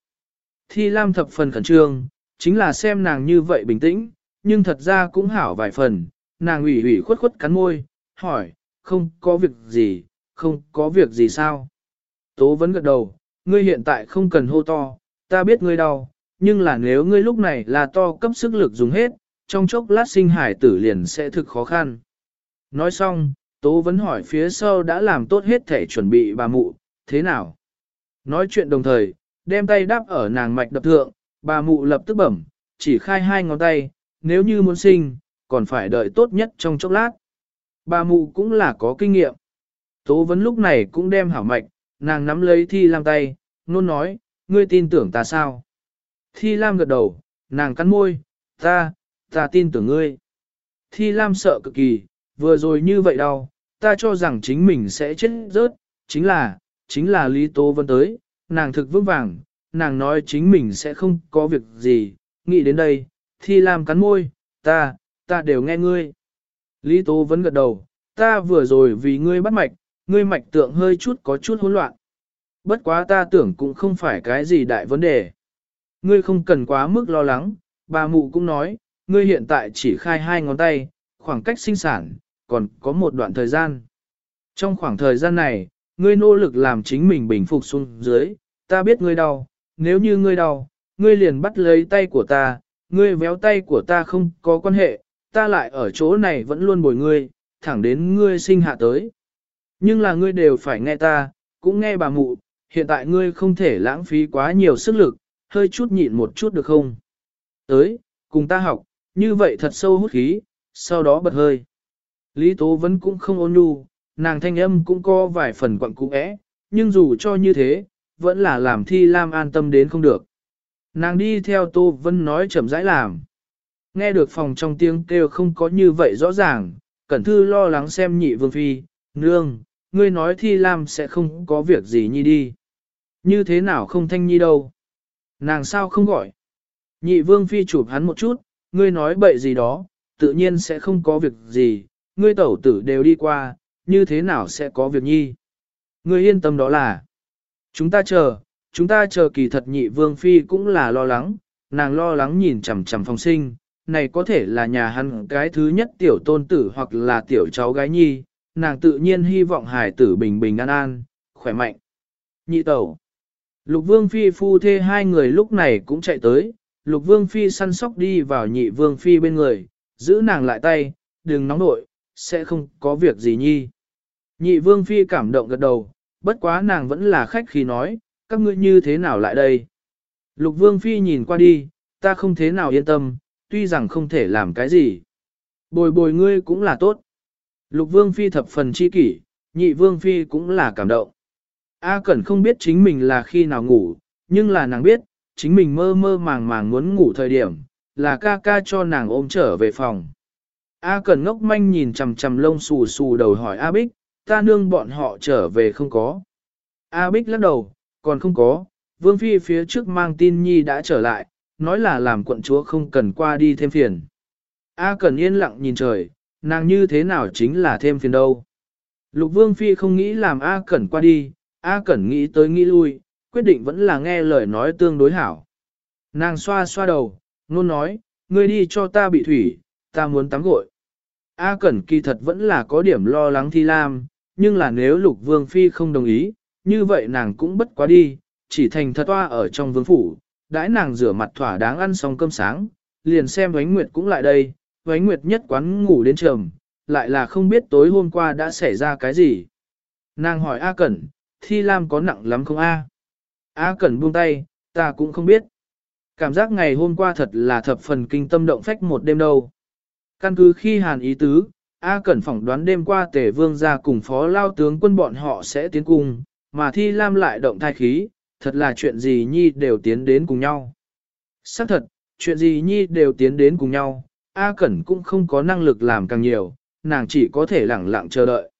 Thi Lam thập phần khẩn trương, chính là xem nàng như vậy bình tĩnh, nhưng thật ra cũng hảo vài phần, nàng ủy ủy khuất khuất cắn môi, hỏi, không có việc gì, không có việc gì sao? Tố vẫn gật đầu, ngươi hiện tại không cần hô to, ta biết ngươi đau, nhưng là nếu ngươi lúc này là to cấp sức lực dùng hết, trong chốc lát sinh hải tử liền sẽ thực khó khăn. Nói xong, Tố vẫn hỏi phía sau đã làm tốt hết thể chuẩn bị bà mụ, thế nào? Nói chuyện đồng thời, đem tay đáp ở nàng mạch đập thượng, bà mụ lập tức bẩm, chỉ khai hai ngón tay, nếu như muốn sinh, còn phải đợi tốt nhất trong chốc lát. Bà mụ cũng là có kinh nghiệm. Tố vấn lúc này cũng đem hảo mạch, nàng nắm lấy Thi Lam tay, nôn nói, ngươi tin tưởng ta sao? Thi Lam gật đầu, nàng cắn môi, ta, ta tin tưởng ngươi. Thi Lam sợ cực kỳ, vừa rồi như vậy đâu, ta cho rằng chính mình sẽ chết rớt, chính là, chính là Lý Tố Vân tới, nàng thực vững vàng, nàng nói chính mình sẽ không có việc gì, nghĩ đến đây, Thi Lam cắn môi, ta, ta đều nghe ngươi. Lý Tố vẫn gật đầu, ta vừa rồi vì ngươi bắt mạch, ngươi mạch tượng hơi chút có chút hỗn loạn. Bất quá ta tưởng cũng không phải cái gì đại vấn đề. Ngươi không cần quá mức lo lắng, bà mụ cũng nói, ngươi hiện tại chỉ khai hai ngón tay, khoảng cách sinh sản, còn có một đoạn thời gian. Trong khoảng thời gian này, ngươi nỗ lực làm chính mình bình phục xuống dưới, ta biết ngươi đau, nếu như ngươi đau, ngươi liền bắt lấy tay của ta, ngươi véo tay của ta không có quan hệ, ta lại ở chỗ này vẫn luôn bồi ngươi, thẳng đến ngươi sinh hạ tới. Nhưng là ngươi đều phải nghe ta, cũng nghe bà mụ, hiện tại ngươi không thể lãng phí quá nhiều sức lực, hơi chút nhịn một chút được không? Tới, cùng ta học, như vậy thật sâu hút khí, sau đó bật hơi. Lý Tố vẫn cũng không ôn nhu, nàng thanh âm cũng có vài phần quặng cũ ẽ, nhưng dù cho như thế, vẫn là làm Thi Lam an tâm đến không được. Nàng đi theo Tô Vân nói chậm rãi làm. Nghe được phòng trong tiếng kêu không có như vậy rõ ràng, Cẩn Thư lo lắng xem nhị vương phi, nương, ngươi nói Thi Lam sẽ không có việc gì nhi đi. Như thế nào không thanh nhi đâu. Nàng sao không gọi. Nhị vương phi chụp hắn một chút, ngươi nói bậy gì đó, tự nhiên sẽ không có việc gì, ngươi tẩu tử đều đi qua, như thế nào sẽ có việc nhi. Ngươi yên tâm đó là, chúng ta chờ, chúng ta chờ kỳ thật nhị vương phi cũng là lo lắng, nàng lo lắng nhìn chằm chằm phòng sinh, này có thể là nhà hắn cái thứ nhất tiểu tôn tử hoặc là tiểu cháu gái nhi, nàng tự nhiên hy vọng hải tử bình bình an an, khỏe mạnh. Nhị tẩu. Lục vương phi phu thê hai người lúc này cũng chạy tới, lục vương phi săn sóc đi vào nhị vương phi bên người, giữ nàng lại tay, đừng nóng nội, sẽ không có việc gì nhi. Nhị vương phi cảm động gật đầu, bất quá nàng vẫn là khách khi nói, các ngươi như thế nào lại đây? Lục vương phi nhìn qua đi, ta không thế nào yên tâm, tuy rằng không thể làm cái gì. Bồi bồi ngươi cũng là tốt. Lục vương phi thập phần chi kỷ, nhị vương phi cũng là cảm động. A Cẩn không biết chính mình là khi nào ngủ, nhưng là nàng biết, chính mình mơ mơ màng màng muốn ngủ thời điểm, là ca ca cho nàng ôm trở về phòng. A Cẩn ngốc manh nhìn chằm chằm lông xù xù đầu hỏi A Bích, ta nương bọn họ trở về không có. A Bích lắc đầu, còn không có, Vương Phi phía trước mang tin nhi đã trở lại, nói là làm quận chúa không cần qua đi thêm phiền. A Cẩn yên lặng nhìn trời, nàng như thế nào chính là thêm phiền đâu. Lục Vương Phi không nghĩ làm A Cẩn qua đi, A Cẩn nghĩ tới nghĩ lui, quyết định vẫn là nghe lời nói tương đối hảo. Nàng xoa xoa đầu, luôn nói, ngươi đi cho ta bị thủy, ta muốn tắm gội. A Cẩn kỳ thật vẫn là có điểm lo lắng Thi Lam, nhưng là nếu Lục Vương Phi không đồng ý, như vậy nàng cũng bất quá đi, chỉ thành thật toa ở trong vương phủ, đãi nàng rửa mặt thỏa đáng ăn xong cơm sáng, liền xem Vánh Nguyệt cũng lại đây, Vánh Nguyệt nhất quán ngủ đến trầm, lại là không biết tối hôm qua đã xảy ra cái gì. Nàng hỏi A Cẩn, Thi Lam có nặng lắm không A? A Cẩn buông tay, ta cũng không biết. Cảm giác ngày hôm qua thật là thập phần kinh tâm động phách một đêm đâu. Căn cứ khi hàn ý tứ, A Cẩn phỏng đoán đêm qua tể vương ra cùng phó lao tướng quân bọn họ sẽ tiến cung, mà Thi Lam lại động thai khí, thật là chuyện gì nhi đều tiến đến cùng nhau. Xác thật, chuyện gì nhi đều tiến đến cùng nhau, A Cẩn cũng không có năng lực làm càng nhiều, nàng chỉ có thể lẳng lặng chờ đợi.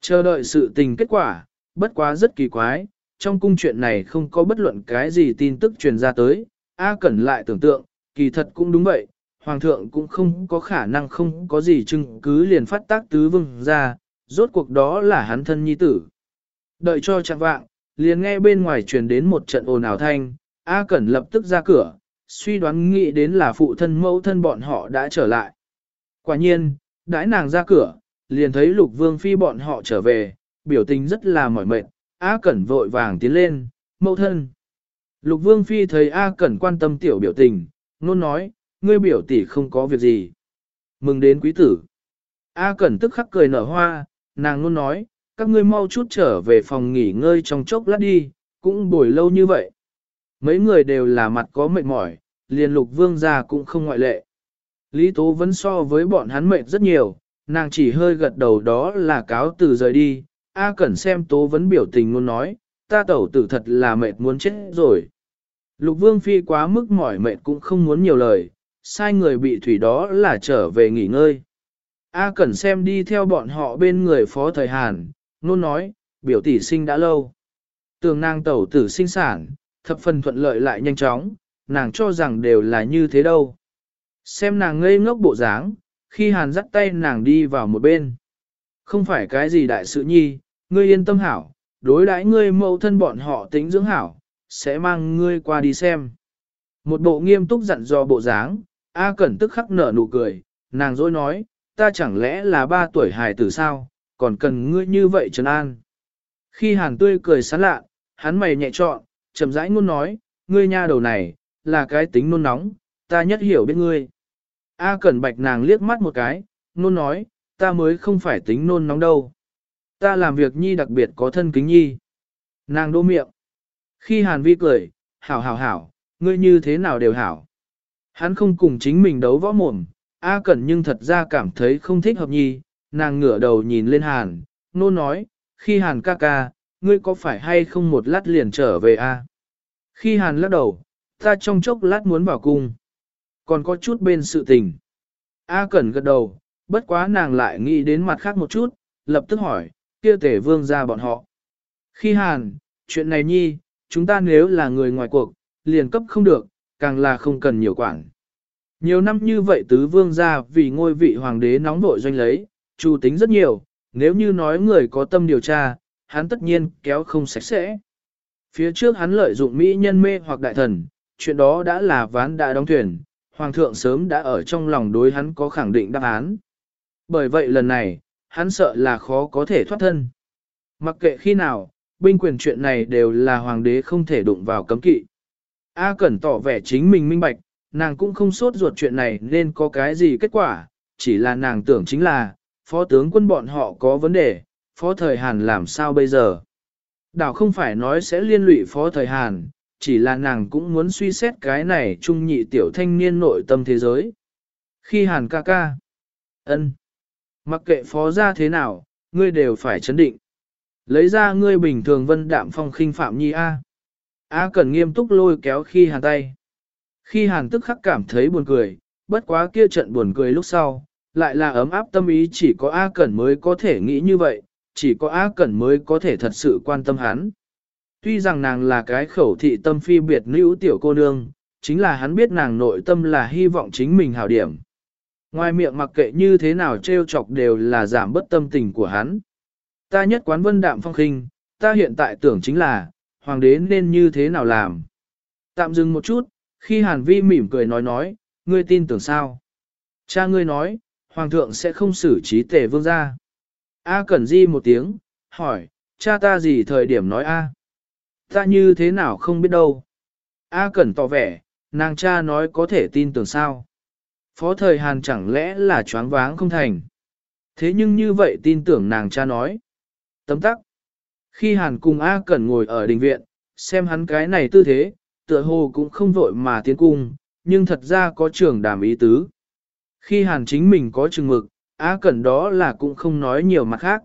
Chờ đợi sự tình kết quả, bất quá rất kỳ quái, trong cung chuyện này không có bất luận cái gì tin tức truyền ra tới, A Cẩn lại tưởng tượng, kỳ thật cũng đúng vậy, Hoàng thượng cũng không có khả năng không có gì chứng cứ liền phát tác tứ vương ra, rốt cuộc đó là hắn thân nhi tử. Đợi cho chẳng vạng, liền nghe bên ngoài truyền đến một trận ồn ào thanh, A Cẩn lập tức ra cửa, suy đoán nghĩ đến là phụ thân mẫu thân bọn họ đã trở lại. Quả nhiên, đãi nàng ra cửa, liền thấy lục vương phi bọn họ trở về, biểu tình rất là mỏi mệt, A Cẩn vội vàng tiến lên, mẫu thân. Lục vương phi thấy A Cẩn quan tâm tiểu biểu tình, luôn nói, ngươi biểu tỷ không có việc gì. Mừng đến quý tử. A Cẩn tức khắc cười nở hoa, nàng luôn nói, các ngươi mau chút trở về phòng nghỉ ngơi trong chốc lát đi, cũng bồi lâu như vậy. Mấy người đều là mặt có mệt mỏi, liền lục vương gia cũng không ngoại lệ. Lý Tố vẫn so với bọn hắn mệt rất nhiều, nàng chỉ hơi gật đầu đó là cáo từ rời đi. A Cẩn xem Tố vẫn biểu tình luôn nói, ta tẩu tử thật là mệt muốn chết rồi. Lục vương phi quá mức mỏi mệt cũng không muốn nhiều lời, sai người bị thủy đó là trở về nghỉ ngơi. A Cẩn xem đi theo bọn họ bên người phó thời Hàn, nôn nói, biểu tỷ sinh đã lâu. Tường nàng tẩu tử sinh sản, thập phần thuận lợi lại nhanh chóng, nàng cho rằng đều là như thế đâu. Xem nàng ngây ngốc bộ dáng, khi hàn dắt tay nàng đi vào một bên. Không phải cái gì đại sự nhi, ngươi yên tâm hảo, đối đãi ngươi mẫu thân bọn họ tính dưỡng hảo, sẽ mang ngươi qua đi xem. Một bộ nghiêm túc dặn dò bộ dáng, A Cẩn tức khắc nở nụ cười, nàng dối nói, ta chẳng lẽ là ba tuổi hài tử sao, còn cần ngươi như vậy trấn an. Khi hàn tươi cười sán lạ, hắn mày nhẹ trọn, chậm rãi ngôn nói, ngươi nha đầu này, là cái tính nôn nóng, ta nhất hiểu biết ngươi. A Cẩn Bạch nàng liếc mắt một cái, nôn nói, ta mới không phải tính nôn nóng đâu. Ta làm việc nhi đặc biệt có thân kính nhi. Nàng đô miệng. Khi Hàn Vi cười, hảo hảo hảo, ngươi như thế nào đều hảo. Hắn không cùng chính mình đấu võ mồm, A Cẩn nhưng thật ra cảm thấy không thích hợp nhi, nàng ngửa đầu nhìn lên Hàn, nôn nói, khi Hàn ca ca, ngươi có phải hay không một lát liền trở về a? Khi Hàn lắc đầu, ta trong chốc lát muốn vào cung. Còn có chút bên sự tình. A Cẩn gật đầu, bất quá nàng lại nghĩ đến mặt khác một chút, lập tức hỏi, kia tể vương ra bọn họ. Khi Hàn, chuyện này nhi, chúng ta nếu là người ngoài cuộc, liền cấp không được, càng là không cần nhiều quản. Nhiều năm như vậy tứ vương ra vì ngôi vị hoàng đế nóng vội doanh lấy, chủ tính rất nhiều, nếu như nói người có tâm điều tra, hắn tất nhiên kéo không sạch sẽ. Phía trước hắn lợi dụng mỹ nhân mê hoặc đại thần, chuyện đó đã là ván đã đóng thuyền, hoàng thượng sớm đã ở trong lòng đối hắn có khẳng định đáp án. Bởi vậy lần này, hắn sợ là khó có thể thoát thân. Mặc kệ khi nào, binh quyền chuyện này đều là hoàng đế không thể đụng vào cấm kỵ. A Cẩn tỏ vẻ chính mình minh bạch, nàng cũng không sốt ruột chuyện này nên có cái gì kết quả, chỉ là nàng tưởng chính là, phó tướng quân bọn họ có vấn đề, phó thời Hàn làm sao bây giờ. Đảo không phải nói sẽ liên lụy phó thời Hàn, chỉ là nàng cũng muốn suy xét cái này trung nhị tiểu thanh niên nội tâm thế giới. Khi Hàn ca ca, ân, Mặc kệ phó ra thế nào, ngươi đều phải chấn định. Lấy ra ngươi bình thường vân đạm phong khinh phạm nhi A. A cần nghiêm túc lôi kéo khi hàn tay. Khi hàn tức khắc cảm thấy buồn cười, bất quá kia trận buồn cười lúc sau, lại là ấm áp tâm ý chỉ có A Cẩn mới có thể nghĩ như vậy, chỉ có A Cẩn mới có thể thật sự quan tâm hắn. Tuy rằng nàng là cái khẩu thị tâm phi biệt nữ tiểu cô nương, chính là hắn biết nàng nội tâm là hy vọng chính mình hảo điểm. Ngoài miệng mặc kệ như thế nào trêu chọc đều là giảm bất tâm tình của hắn. Ta nhất quán vân đạm phong khinh, ta hiện tại tưởng chính là, hoàng đế nên như thế nào làm. Tạm dừng một chút, khi hàn vi mỉm cười nói nói, ngươi tin tưởng sao? Cha ngươi nói, hoàng thượng sẽ không xử trí tề vương gia. A Cẩn Di một tiếng, hỏi, cha ta gì thời điểm nói A? Ta như thế nào không biết đâu. A Cẩn tỏ vẻ, nàng cha nói có thể tin tưởng sao. Phó thời Hàn chẳng lẽ là choáng váng không thành. Thế nhưng như vậy tin tưởng nàng cha nói. Tấm tắc. Khi Hàn cùng A Cẩn ngồi ở đình viện, xem hắn cái này tư thế, tựa hồ cũng không vội mà tiến cung, nhưng thật ra có trường đàm ý tứ. Khi Hàn chính mình có chừng mực, A Cẩn đó là cũng không nói nhiều mặt khác.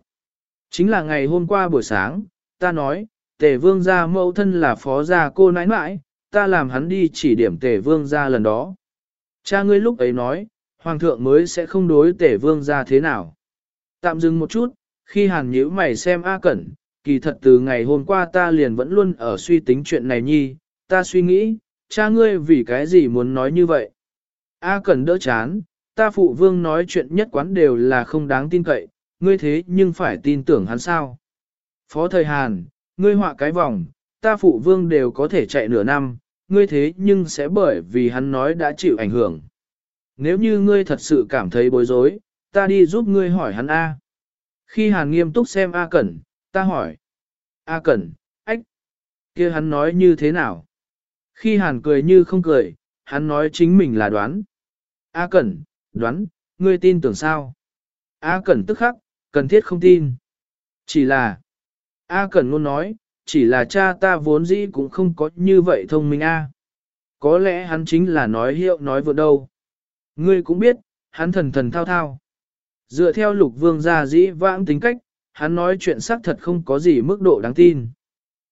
Chính là ngày hôm qua buổi sáng, ta nói, tề vương gia mẫu thân là phó gia cô nãi nãi, ta làm hắn đi chỉ điểm tề vương gia lần đó. Cha ngươi lúc ấy nói, hoàng thượng mới sẽ không đối tề vương gia thế nào. Tạm dừng một chút, khi hàn nhíu mày xem A Cẩn, kỳ thật từ ngày hôm qua ta liền vẫn luôn ở suy tính chuyện này nhi, ta suy nghĩ, cha ngươi vì cái gì muốn nói như vậy. A Cẩn đỡ chán, ta phụ vương nói chuyện nhất quán đều là không đáng tin cậy, ngươi thế nhưng phải tin tưởng hắn sao. Phó thời Hàn, ngươi họa cái vòng, ta phụ vương đều có thể chạy nửa năm, ngươi thế nhưng sẽ bởi vì hắn nói đã chịu ảnh hưởng. Nếu như ngươi thật sự cảm thấy bối rối, ta đi giúp ngươi hỏi hắn A. Khi Hàn nghiêm túc xem A Cẩn, ta hỏi. A Cẩn, ách, kia hắn nói như thế nào? Khi Hàn cười như không cười, hắn nói chính mình là đoán. A Cẩn, đoán, ngươi tin tưởng sao? A Cẩn tức khắc, cần thiết không tin. Chỉ là, A Cẩn luôn nói, chỉ là cha ta vốn dĩ cũng không có như vậy thông minh A. Có lẽ hắn chính là nói hiệu nói vượt đâu. Ngươi cũng biết, hắn thần thần thao thao. Dựa theo lục vương gia dĩ vãng tính cách, hắn nói chuyện xác thật không có gì mức độ đáng tin.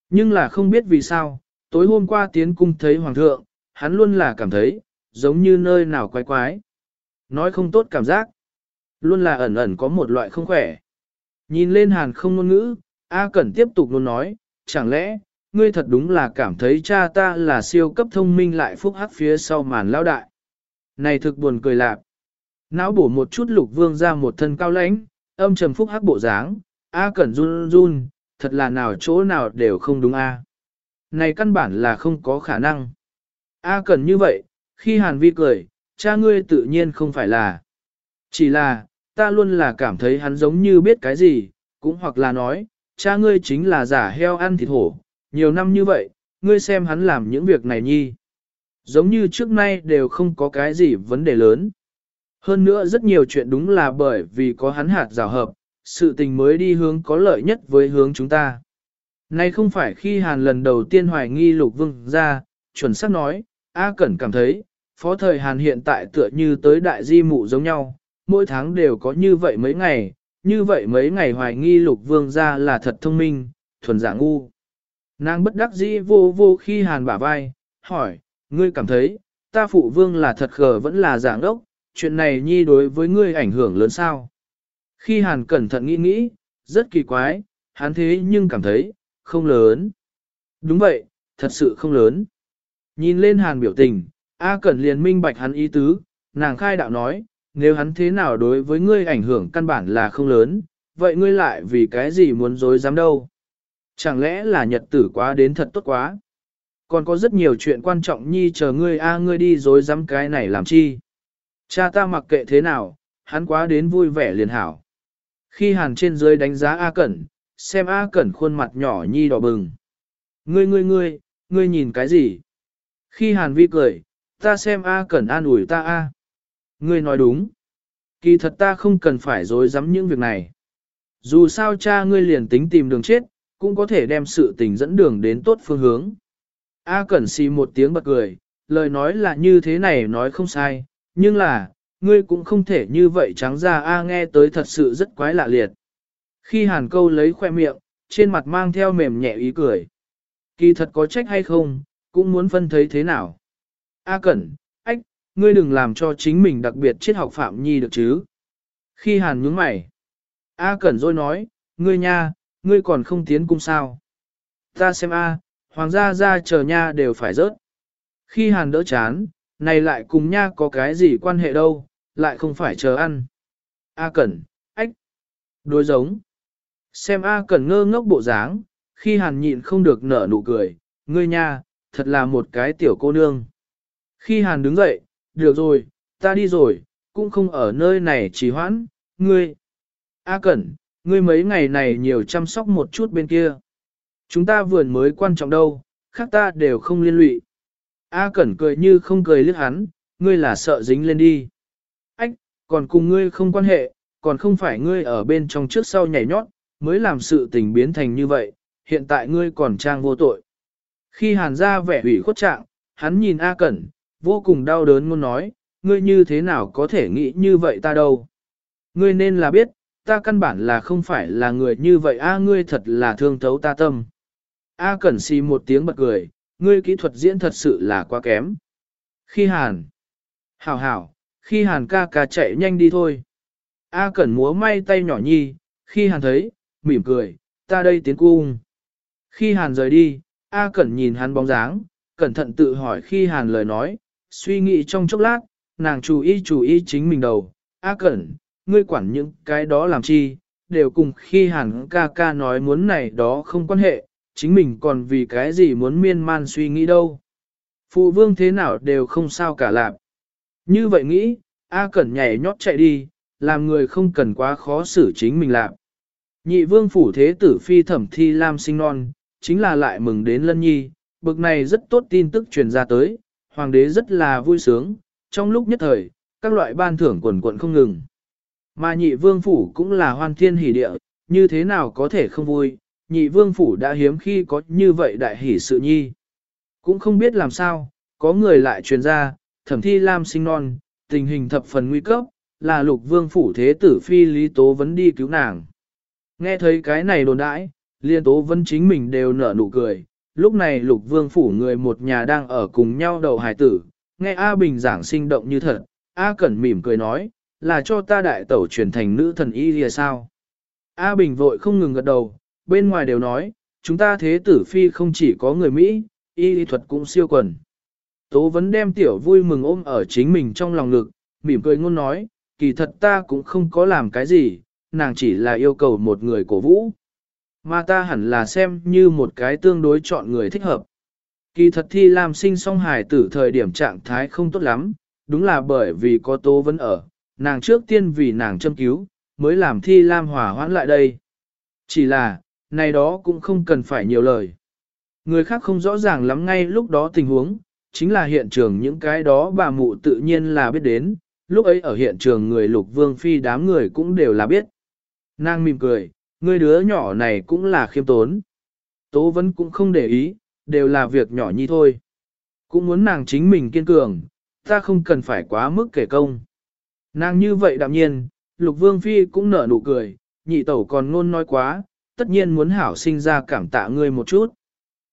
Nhưng là không biết vì sao, tối hôm qua tiến cung thấy hoàng thượng, hắn luôn là cảm thấy, giống như nơi nào quái quái. Nói không tốt cảm giác, luôn là ẩn ẩn có một loại không khỏe. Nhìn lên hàn không ngôn ngữ, A Cẩn tiếp tục luôn nói, chẳng lẽ, ngươi thật đúng là cảm thấy cha ta là siêu cấp thông minh lại phúc hắc phía sau màn lao đại. Này thực buồn cười lạc. Não bổ một chút lục vương ra một thân cao lãnh, âm trầm phúc hắc bộ dáng, A Cẩn run run, thật là nào chỗ nào đều không đúng A. Này căn bản là không có khả năng. A Cẩn như vậy, khi Hàn Vi cười, cha ngươi tự nhiên không phải là. Chỉ là, ta luôn là cảm thấy hắn giống như biết cái gì, cũng hoặc là nói, cha ngươi chính là giả heo ăn thịt hổ, nhiều năm như vậy, ngươi xem hắn làm những việc này nhi. Giống như trước nay đều không có cái gì vấn đề lớn. Hơn nữa rất nhiều chuyện đúng là bởi vì có hắn hạt rào hợp, sự tình mới đi hướng có lợi nhất với hướng chúng ta. Nay không phải khi Hàn lần đầu tiên hoài nghi lục vương ra, chuẩn xác nói, A Cẩn cảm thấy, phó thời Hàn hiện tại tựa như tới đại di mụ giống nhau, mỗi tháng đều có như vậy mấy ngày, như vậy mấy ngày hoài nghi lục vương ra là thật thông minh, thuần giả ngu. Nàng bất đắc dĩ vô vô khi Hàn bả vai, hỏi, ngươi cảm thấy, ta phụ vương là thật khờ vẫn là giả ngốc, chuyện này nhi đối với ngươi ảnh hưởng lớn sao? Khi Hàn cẩn thận nghĩ nghĩ, rất kỳ quái, hắn thế nhưng cảm thấy, không lớn. Đúng vậy, thật sự không lớn. Nhìn lên Hàn biểu tình, A Cẩn liền minh bạch hắn ý tứ, nàng khai đạo nói, nếu hắn thế nào đối với ngươi ảnh hưởng căn bản là không lớn, vậy ngươi lại vì cái gì muốn dối dám đâu? Chẳng lẽ là nhật tử quá đến thật tốt quá? Còn có rất nhiều chuyện quan trọng nhi chờ ngươi A ngươi đi dối dám cái này làm chi? Cha ta mặc kệ thế nào, hắn quá đến vui vẻ liền hảo. Khi hàn trên dưới đánh giá A Cẩn, xem A Cẩn khuôn mặt nhỏ nhi đỏ bừng. Ngươi ngươi ngươi, ngươi nhìn cái gì? Khi hàn vi cười, ta xem A cần an ủi ta A. Ngươi nói đúng. Kỳ thật ta không cần phải dối dám những việc này. Dù sao cha ngươi liền tính tìm đường chết, cũng có thể đem sự tình dẫn đường đến tốt phương hướng. A Cẩn xì một tiếng bật cười, lời nói là như thế này nói không sai, nhưng là, ngươi cũng không thể như vậy trắng ra a nghe tới thật sự rất quái lạ liệt. Khi hàn câu lấy khoe miệng, trên mặt mang theo mềm nhẹ ý cười. Kỳ thật có trách hay không, cũng muốn phân thấy thế nào. A Cẩn, ách, ngươi đừng làm cho chính mình đặc biệt triết học Phạm Nhi được chứ. Khi hàn nhướng mày, A Cẩn rồi nói, ngươi nha, ngươi còn không tiến cung sao. Ta xem A, hoàng gia ra chờ nha đều phải rớt. Khi hàn đỡ chán, này lại cùng nha có cái gì quan hệ đâu, lại không phải chờ ăn. A Cẩn, ách, đối giống. Xem A Cẩn ngơ ngốc bộ dáng, khi hàn nhịn không được nở nụ cười, ngươi nha, thật là một cái tiểu cô nương. Khi hàn đứng dậy, được rồi, ta đi rồi, cũng không ở nơi này trì hoãn, ngươi. A Cẩn, ngươi mấy ngày này nhiều chăm sóc một chút bên kia. Chúng ta vườn mới quan trọng đâu, khác ta đều không liên lụy. A Cẩn cười như không cười liếc hắn, ngươi là sợ dính lên đi. Ách, còn cùng ngươi không quan hệ, còn không phải ngươi ở bên trong trước sau nhảy nhót, mới làm sự tình biến thành như vậy, hiện tại ngươi còn trang vô tội. Khi hàn ra vẻ ủy khuất trạng, hắn nhìn A Cẩn, vô cùng đau đớn muốn nói, ngươi như thế nào có thể nghĩ như vậy ta đâu. Ngươi nên là biết, ta căn bản là không phải là người như vậy A ngươi thật là thương thấu ta tâm. A Cẩn xì một tiếng bật cười, ngươi kỹ thuật diễn thật sự là quá kém. Khi hàn, hảo hảo, khi hàn ca ca chạy nhanh đi thôi. A Cẩn múa may tay nhỏ nhi, khi hàn thấy, mỉm cười, ta đây tiến cung. Khi hàn rời đi, A Cẩn nhìn hắn bóng dáng, cẩn thận tự hỏi khi hàn lời nói, suy nghĩ trong chốc lát, nàng chú ý chú ý chính mình đầu. A Cẩn, ngươi quản những cái đó làm chi, đều cùng khi hẳn ca ca nói muốn này đó không quan hệ, chính mình còn vì cái gì muốn miên man suy nghĩ đâu. Phụ vương thế nào đều không sao cả lạc. Như vậy nghĩ, A Cẩn nhảy nhót chạy đi, làm người không cần quá khó xử chính mình lạc. Nhị vương phủ thế tử phi thẩm thi lam sinh non, chính là lại mừng đến lân nhi, bực này rất tốt tin tức truyền ra tới, hoàng đế rất là vui sướng, trong lúc nhất thời, các loại ban thưởng quần quận không ngừng. Mà nhị vương phủ cũng là hoan thiên hỷ địa, như thế nào có thể không vui, nhị vương phủ đã hiếm khi có như vậy đại hỷ sự nhi. Cũng không biết làm sao, có người lại truyền ra, thẩm thi lam sinh non, tình hình thập phần nguy cấp, là lục vương phủ thế tử phi lý tố vấn đi cứu nàng. Nghe thấy cái này đồn đãi, liên tố vấn chính mình đều nở nụ cười, lúc này lục vương phủ người một nhà đang ở cùng nhau đầu hài tử, nghe A Bình giảng sinh động như thật, A Cẩn mỉm cười nói, là cho ta đại tẩu truyền thành nữ thần y lìa sao. A Bình vội không ngừng gật đầu, bên ngoài đều nói, chúng ta thế tử phi không chỉ có người Mỹ, y lý thuật cũng siêu quần. Tố vấn đem tiểu vui mừng ôm ở chính mình trong lòng ngực, mỉm cười ngôn nói, kỳ thật ta cũng không có làm cái gì, nàng chỉ là yêu cầu một người cổ vũ. Mà ta hẳn là xem như một cái tương đối chọn người thích hợp. Kỳ thật thi làm sinh song hài tử thời điểm trạng thái không tốt lắm, đúng là bởi vì có tố vẫn ở, nàng trước tiên vì nàng châm cứu, mới làm thi lam hòa hoãn lại đây. Chỉ là, này đó cũng không cần phải nhiều lời. Người khác không rõ ràng lắm ngay lúc đó tình huống, chính là hiện trường những cái đó bà mụ tự nhiên là biết đến, lúc ấy ở hiện trường người lục vương phi đám người cũng đều là biết. Nàng mỉm cười, người đứa nhỏ này cũng là khiêm tốn. Tố vẫn cũng không để ý, đều là việc nhỏ nhi thôi. Cũng muốn nàng chính mình kiên cường, ta không cần phải quá mức kể công. Nàng như vậy đạm nhiên, lục vương phi cũng nở nụ cười, nhị tẩu còn ngôn nói quá, tất nhiên muốn hảo sinh ra cảm tạ ngươi một chút.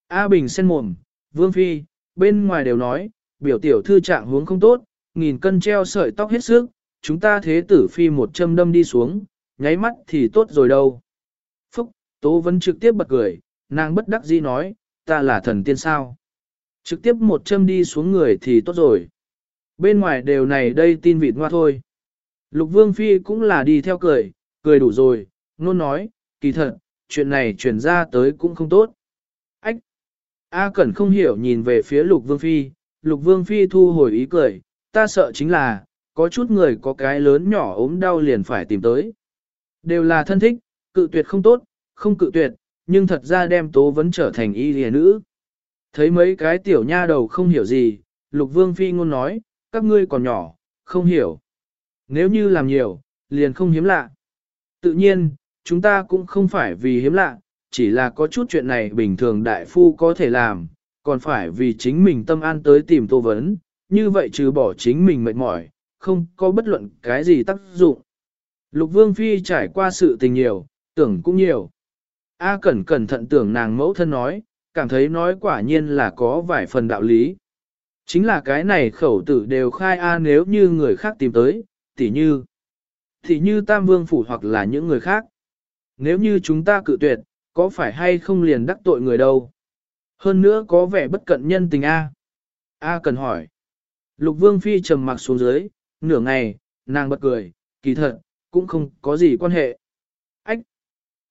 A Bình sen mồm, vương phi, bên ngoài đều nói, biểu tiểu thư trạng huống không tốt, nghìn cân treo sợi tóc hết sức, chúng ta thế tử phi một châm đâm đi xuống, nháy mắt thì tốt rồi đâu. Tố vẫn trực tiếp bật cười, nàng bất đắc dĩ nói, ta là thần tiên sao. Trực tiếp một châm đi xuống người thì tốt rồi. Bên ngoài đều này đây tin vịt ngoa thôi. Lục Vương Phi cũng là đi theo cười, cười đủ rồi, nôn nói, kỳ thật, chuyện này truyền ra tới cũng không tốt. Ách! A Cẩn không hiểu nhìn về phía Lục Vương Phi, Lục Vương Phi thu hồi ý cười, ta sợ chính là, có chút người có cái lớn nhỏ ốm đau liền phải tìm tới. Đều là thân thích, cự tuyệt không tốt, không cự tuyệt, nhưng thật ra đem tố vẫn trở thành y lìa nữ. Thấy mấy cái tiểu nha đầu không hiểu gì, Lục Vương Phi ngôn nói, các ngươi còn nhỏ, không hiểu. Nếu như làm nhiều, liền không hiếm lạ. Tự nhiên, chúng ta cũng không phải vì hiếm lạ, chỉ là có chút chuyện này bình thường đại phu có thể làm, còn phải vì chính mình tâm an tới tìm tô vấn, như vậy trừ bỏ chính mình mệt mỏi, không có bất luận cái gì tác dụng. Lục Vương Phi trải qua sự tình nhiều, tưởng cũng nhiều. A Cẩn cẩn thận tưởng nàng mẫu thân nói, cảm thấy nói quả nhiên là có vài phần đạo lý. Chính là cái này khẩu tử đều khai A nếu như người khác tìm tới, tỉ như, tỉ như Tam Vương Phủ hoặc là những người khác. Nếu như chúng ta cự tuyệt, có phải hay không liền đắc tội người đâu? Hơn nữa có vẻ bất cận nhân tình A. A cần hỏi. Lục Vương Phi trầm mặc xuống dưới, nửa ngày, nàng bật cười, kỳ thật, cũng không có gì quan hệ. Ách!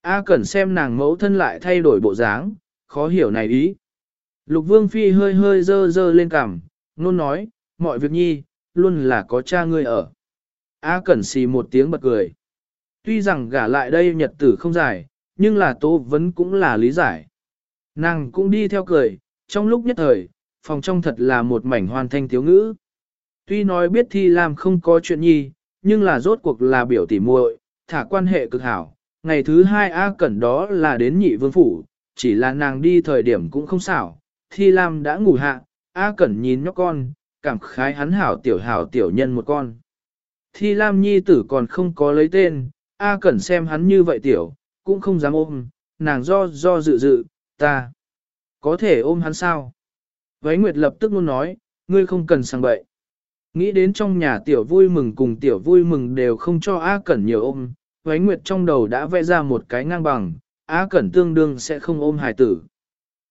A cần xem nàng mẫu thân lại thay đổi bộ dáng, khó hiểu này ý. Lục Vương Phi hơi hơi dơ dơ lên cằm, nôn nói, mọi việc nhi, luôn là có cha ngươi ở. A Cẩn xì một tiếng bật cười. Tuy rằng gả lại đây nhật tử không dài, nhưng là tố Vấn cũng là lý giải. Nàng cũng đi theo cười, trong lúc nhất thời, phòng trong thật là một mảnh hoàn thanh thiếu ngữ. Tuy nói biết thi làm không có chuyện nhi, nhưng là rốt cuộc là biểu tỉ muội, thả quan hệ cực hảo. Ngày thứ hai A Cẩn đó là đến nhị vương phủ, chỉ là nàng đi thời điểm cũng không xảo. Thi Lam đã ngủ hạ, A Cẩn nhìn nhóc con, cảm khái hắn hảo tiểu hảo tiểu nhân một con. Thi Lam nhi tử còn không có lấy tên, A Cẩn xem hắn như vậy tiểu, cũng không dám ôm, nàng do do dự dự, ta có thể ôm hắn sao? Vấy Nguyệt lập tức luôn nói, ngươi không cần sang bậy. Nghĩ đến trong nhà tiểu vui mừng cùng tiểu vui mừng đều không cho A Cẩn nhiều ôm, Vấy Nguyệt trong đầu đã vẽ ra một cái ngang bằng, A Cẩn tương đương sẽ không ôm hài tử.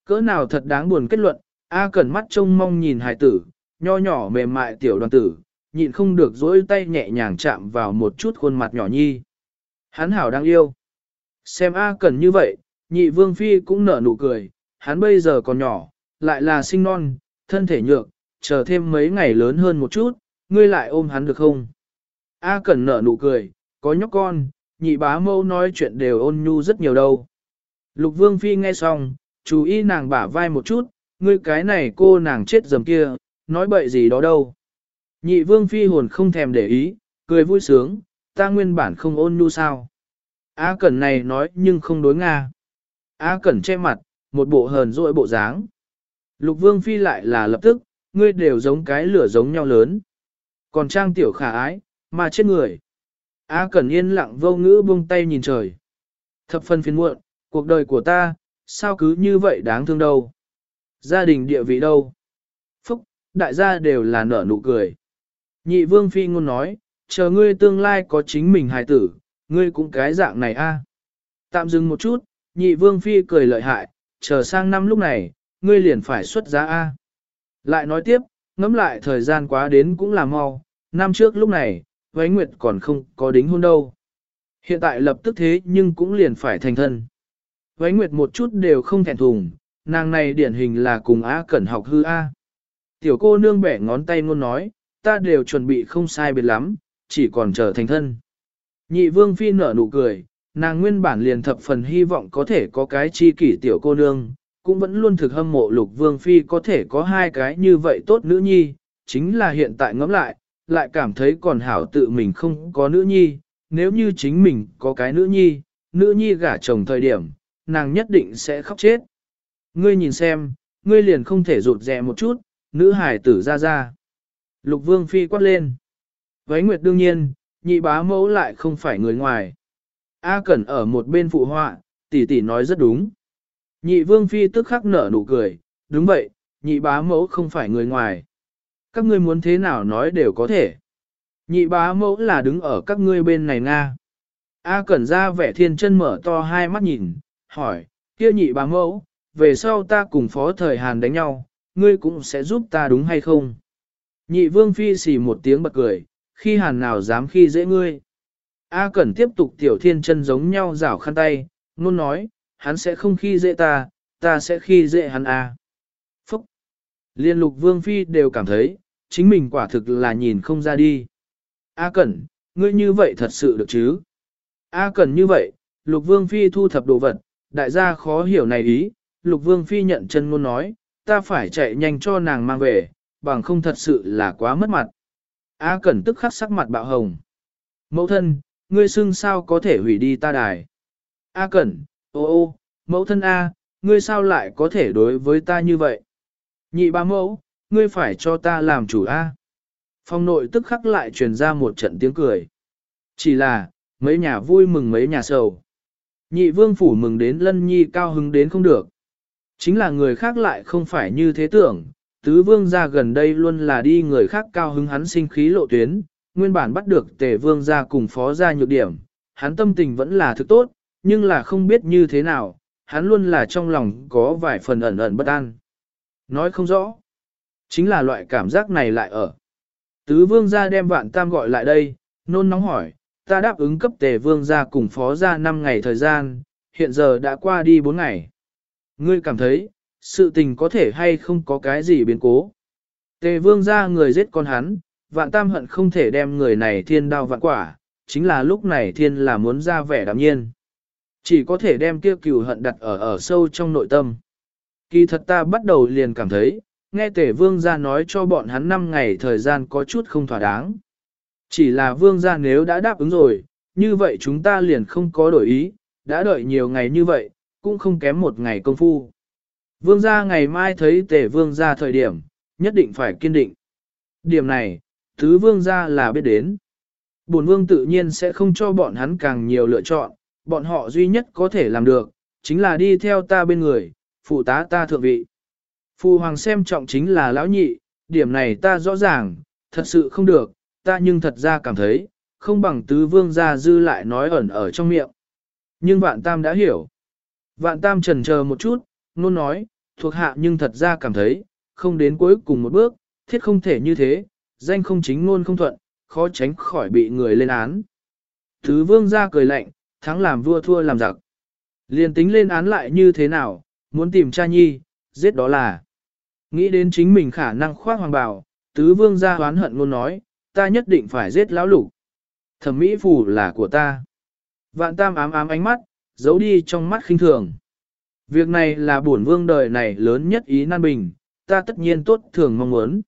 Cỡ nào thật đáng buồn kết luận, A Cẩn mắt trông mong nhìn hài tử, nho nhỏ mềm mại tiểu đoàn tử, nhịn không được dỗi tay nhẹ nhàng chạm vào một chút khuôn mặt nhỏ nhi. Hắn hảo đang yêu. Xem A Cẩn như vậy, nhị vương phi cũng nở nụ cười, hắn bây giờ còn nhỏ, lại là sinh non, thân thể nhược, chờ thêm mấy ngày lớn hơn một chút, ngươi lại ôm hắn được không? A Cẩn nở nụ cười, có nhóc con, nhị bá mâu nói chuyện đều ôn nhu rất nhiều đâu. Lục vương phi nghe xong, chú ý nàng bả vai một chút, ngươi cái này cô nàng chết dầm kia, nói bậy gì đó đâu. Nhị vương phi hồn không thèm để ý, cười vui sướng, ta nguyên bản không ôn nhu sao. A Cẩn này nói nhưng không đối Nga. A Cẩn che mặt, một bộ hờn dỗi bộ dáng. Lục vương phi lại là lập tức, ngươi đều giống cái lửa giống nhau lớn. Còn trang tiểu khả ái, mà chết người. A Cẩn yên lặng vô ngữ buông tay nhìn trời. Thập phân phiền muộn, cuộc đời của ta, sao cứ như vậy đáng thương đâu. Gia đình địa vị đâu. Phúc, đại gia đều là nở nụ cười. Nhị vương phi ngôn nói, chờ ngươi tương lai có chính mình hài tử, ngươi cũng cái dạng này a. Tạm dừng một chút, nhị vương phi cười lợi hại, chờ sang năm lúc này, ngươi liền phải xuất giá a. Lại nói tiếp, ngẫm lại thời gian quá đến cũng là mau, năm trước lúc này, Váy Nguyệt còn không có đính hôn đâu. Hiện tại lập tức thế nhưng cũng liền phải thành thân. Váy Nguyệt một chút đều không thẹn thùng, nàng này điển hình là cùng A Cẩn học hư A. Tiểu cô nương bẻ ngón tay ngôn nói, ta đều chuẩn bị không sai biệt lắm, chỉ còn chờ thành thân. Nhị vương phi nở nụ cười, nàng nguyên bản liền thập phần hy vọng có thể có cái chi kỷ tiểu cô nương, cũng vẫn luôn thực hâm mộ lục vương phi có thể có hai cái như vậy tốt nữ nhi, chính là hiện tại ngẫm lại, lại cảm thấy còn hảo tự mình không có nữ nhi, nếu như chính mình có cái nữ nhi, nữ nhi gả chồng thời điểm, nàng nhất định sẽ khóc chết. Ngươi nhìn xem, ngươi liền không thể rụt rè một chút, nữ hải tử ra ra. Lục vương phi quát lên. với nguyệt đương nhiên, nhị bá mẫu lại không phải người ngoài. A Cẩn ở một bên phụ họa, tỷ tỷ nói rất đúng. Nhị vương phi tức khắc nở nụ cười, đúng vậy, nhị bá mẫu không phải người ngoài. Các ngươi muốn thế nào nói đều có thể. Nhị bá mẫu là đứng ở các ngươi bên này Nga. A Cẩn ra vẻ thiên chân mở to hai mắt nhìn, hỏi, kia nhị bá mẫu, về sau ta cùng phó thời Hàn đánh nhau, ngươi cũng sẽ giúp ta đúng hay không? Nhị vương phi xì một tiếng bật cười, khi Hàn nào dám khi dễ ngươi? A Cẩn tiếp tục tiểu thiên chân giống nhau rảo khăn tay, luôn nói, hắn sẽ không khi dễ ta, ta sẽ khi dễ hắn A. Phúc! Liên lục vương phi đều cảm thấy, chính mình quả thực là nhìn không ra đi. A Cẩn, ngươi như vậy thật sự được chứ? A Cẩn như vậy, lục vương phi thu thập đồ vật, đại gia khó hiểu này ý, lục vương phi nhận chân ngôn nói, ta phải chạy nhanh cho nàng mang về, bằng không thật sự là quá mất mặt. A Cẩn tức khắc sắc mặt bạo hồng. Mẫu thân, ngươi xưng sao có thể hủy đi ta đài. A Cẩn, ô ô, mẫu thân A, ngươi sao lại có thể đối với ta như vậy? Nhị ba mẫu, ngươi phải cho ta làm chủ A. Phong nội tức khắc lại truyền ra một trận tiếng cười. Chỉ là, mấy nhà vui mừng mấy nhà sầu. Nhị vương phủ mừng đến lân nhi cao hứng đến không được. Chính là người khác lại không phải như thế tưởng, tứ vương gia gần đây luôn là đi người khác cao hứng hắn sinh khí lộ tuyến, nguyên bản bắt được tề vương gia cùng phó gia nhược điểm, hắn tâm tình vẫn là thứ tốt, nhưng là không biết như thế nào, hắn luôn là trong lòng có vài phần ẩn ẩn bất an. Nói không rõ, chính là loại cảm giác này lại ở. Tứ vương gia đem vạn tam gọi lại đây, nôn nóng hỏi, ta đáp ứng cấp tề vương gia cùng phó gia 5 ngày thời gian, hiện giờ đã qua đi 4 ngày. Ngươi cảm thấy, sự tình có thể hay không có cái gì biến cố. Tề vương gia người giết con hắn, vạn tam hận không thể đem người này thiên đao vạn quả, chính là lúc này thiên là muốn ra vẻ đạm nhiên. Chỉ có thể đem kia cừu hận đặt ở ở sâu trong nội tâm. Kỳ thật ta bắt đầu liền cảm thấy, nghe tể vương gia nói cho bọn hắn 5 ngày thời gian có chút không thỏa đáng. Chỉ là vương gia nếu đã đáp ứng rồi, như vậy chúng ta liền không có đổi ý, đã đợi nhiều ngày như vậy, cũng không kém một ngày công phu. Vương gia ngày mai thấy tể vương gia thời điểm, nhất định phải kiên định. Điểm này, thứ vương gia là biết đến. Bổn vương tự nhiên sẽ không cho bọn hắn càng nhiều lựa chọn, bọn họ duy nhất có thể làm được, chính là đi theo ta bên người, phụ tá ta thượng vị. Phu hoàng xem trọng chính là lão nhị, điểm này ta rõ ràng, thật sự không được, ta nhưng thật ra cảm thấy, không bằng tứ vương gia dư lại nói ẩn ở trong miệng. Nhưng vạn tam đã hiểu. Vạn tam trần chờ một chút, nôn nói, thuộc hạ nhưng thật ra cảm thấy, không đến cuối cùng một bước, thiết không thể như thế, danh không chính ngôn không thuận, khó tránh khỏi bị người lên án. Tứ vương gia cười lạnh, thắng làm vua thua làm giặc. Liên tính lên án lại như thế nào, muốn tìm cha nhi, giết đó là. Nghĩ đến chính mình khả năng khoác hoàng bào, tứ vương gia hoán hận ngôn nói, ta nhất định phải giết lão lục. Thẩm mỹ phủ là của ta. Vạn tam ám ám ánh mắt, giấu đi trong mắt khinh thường. Việc này là bổn vương đời này lớn nhất ý nan bình, ta tất nhiên tốt thường mong muốn.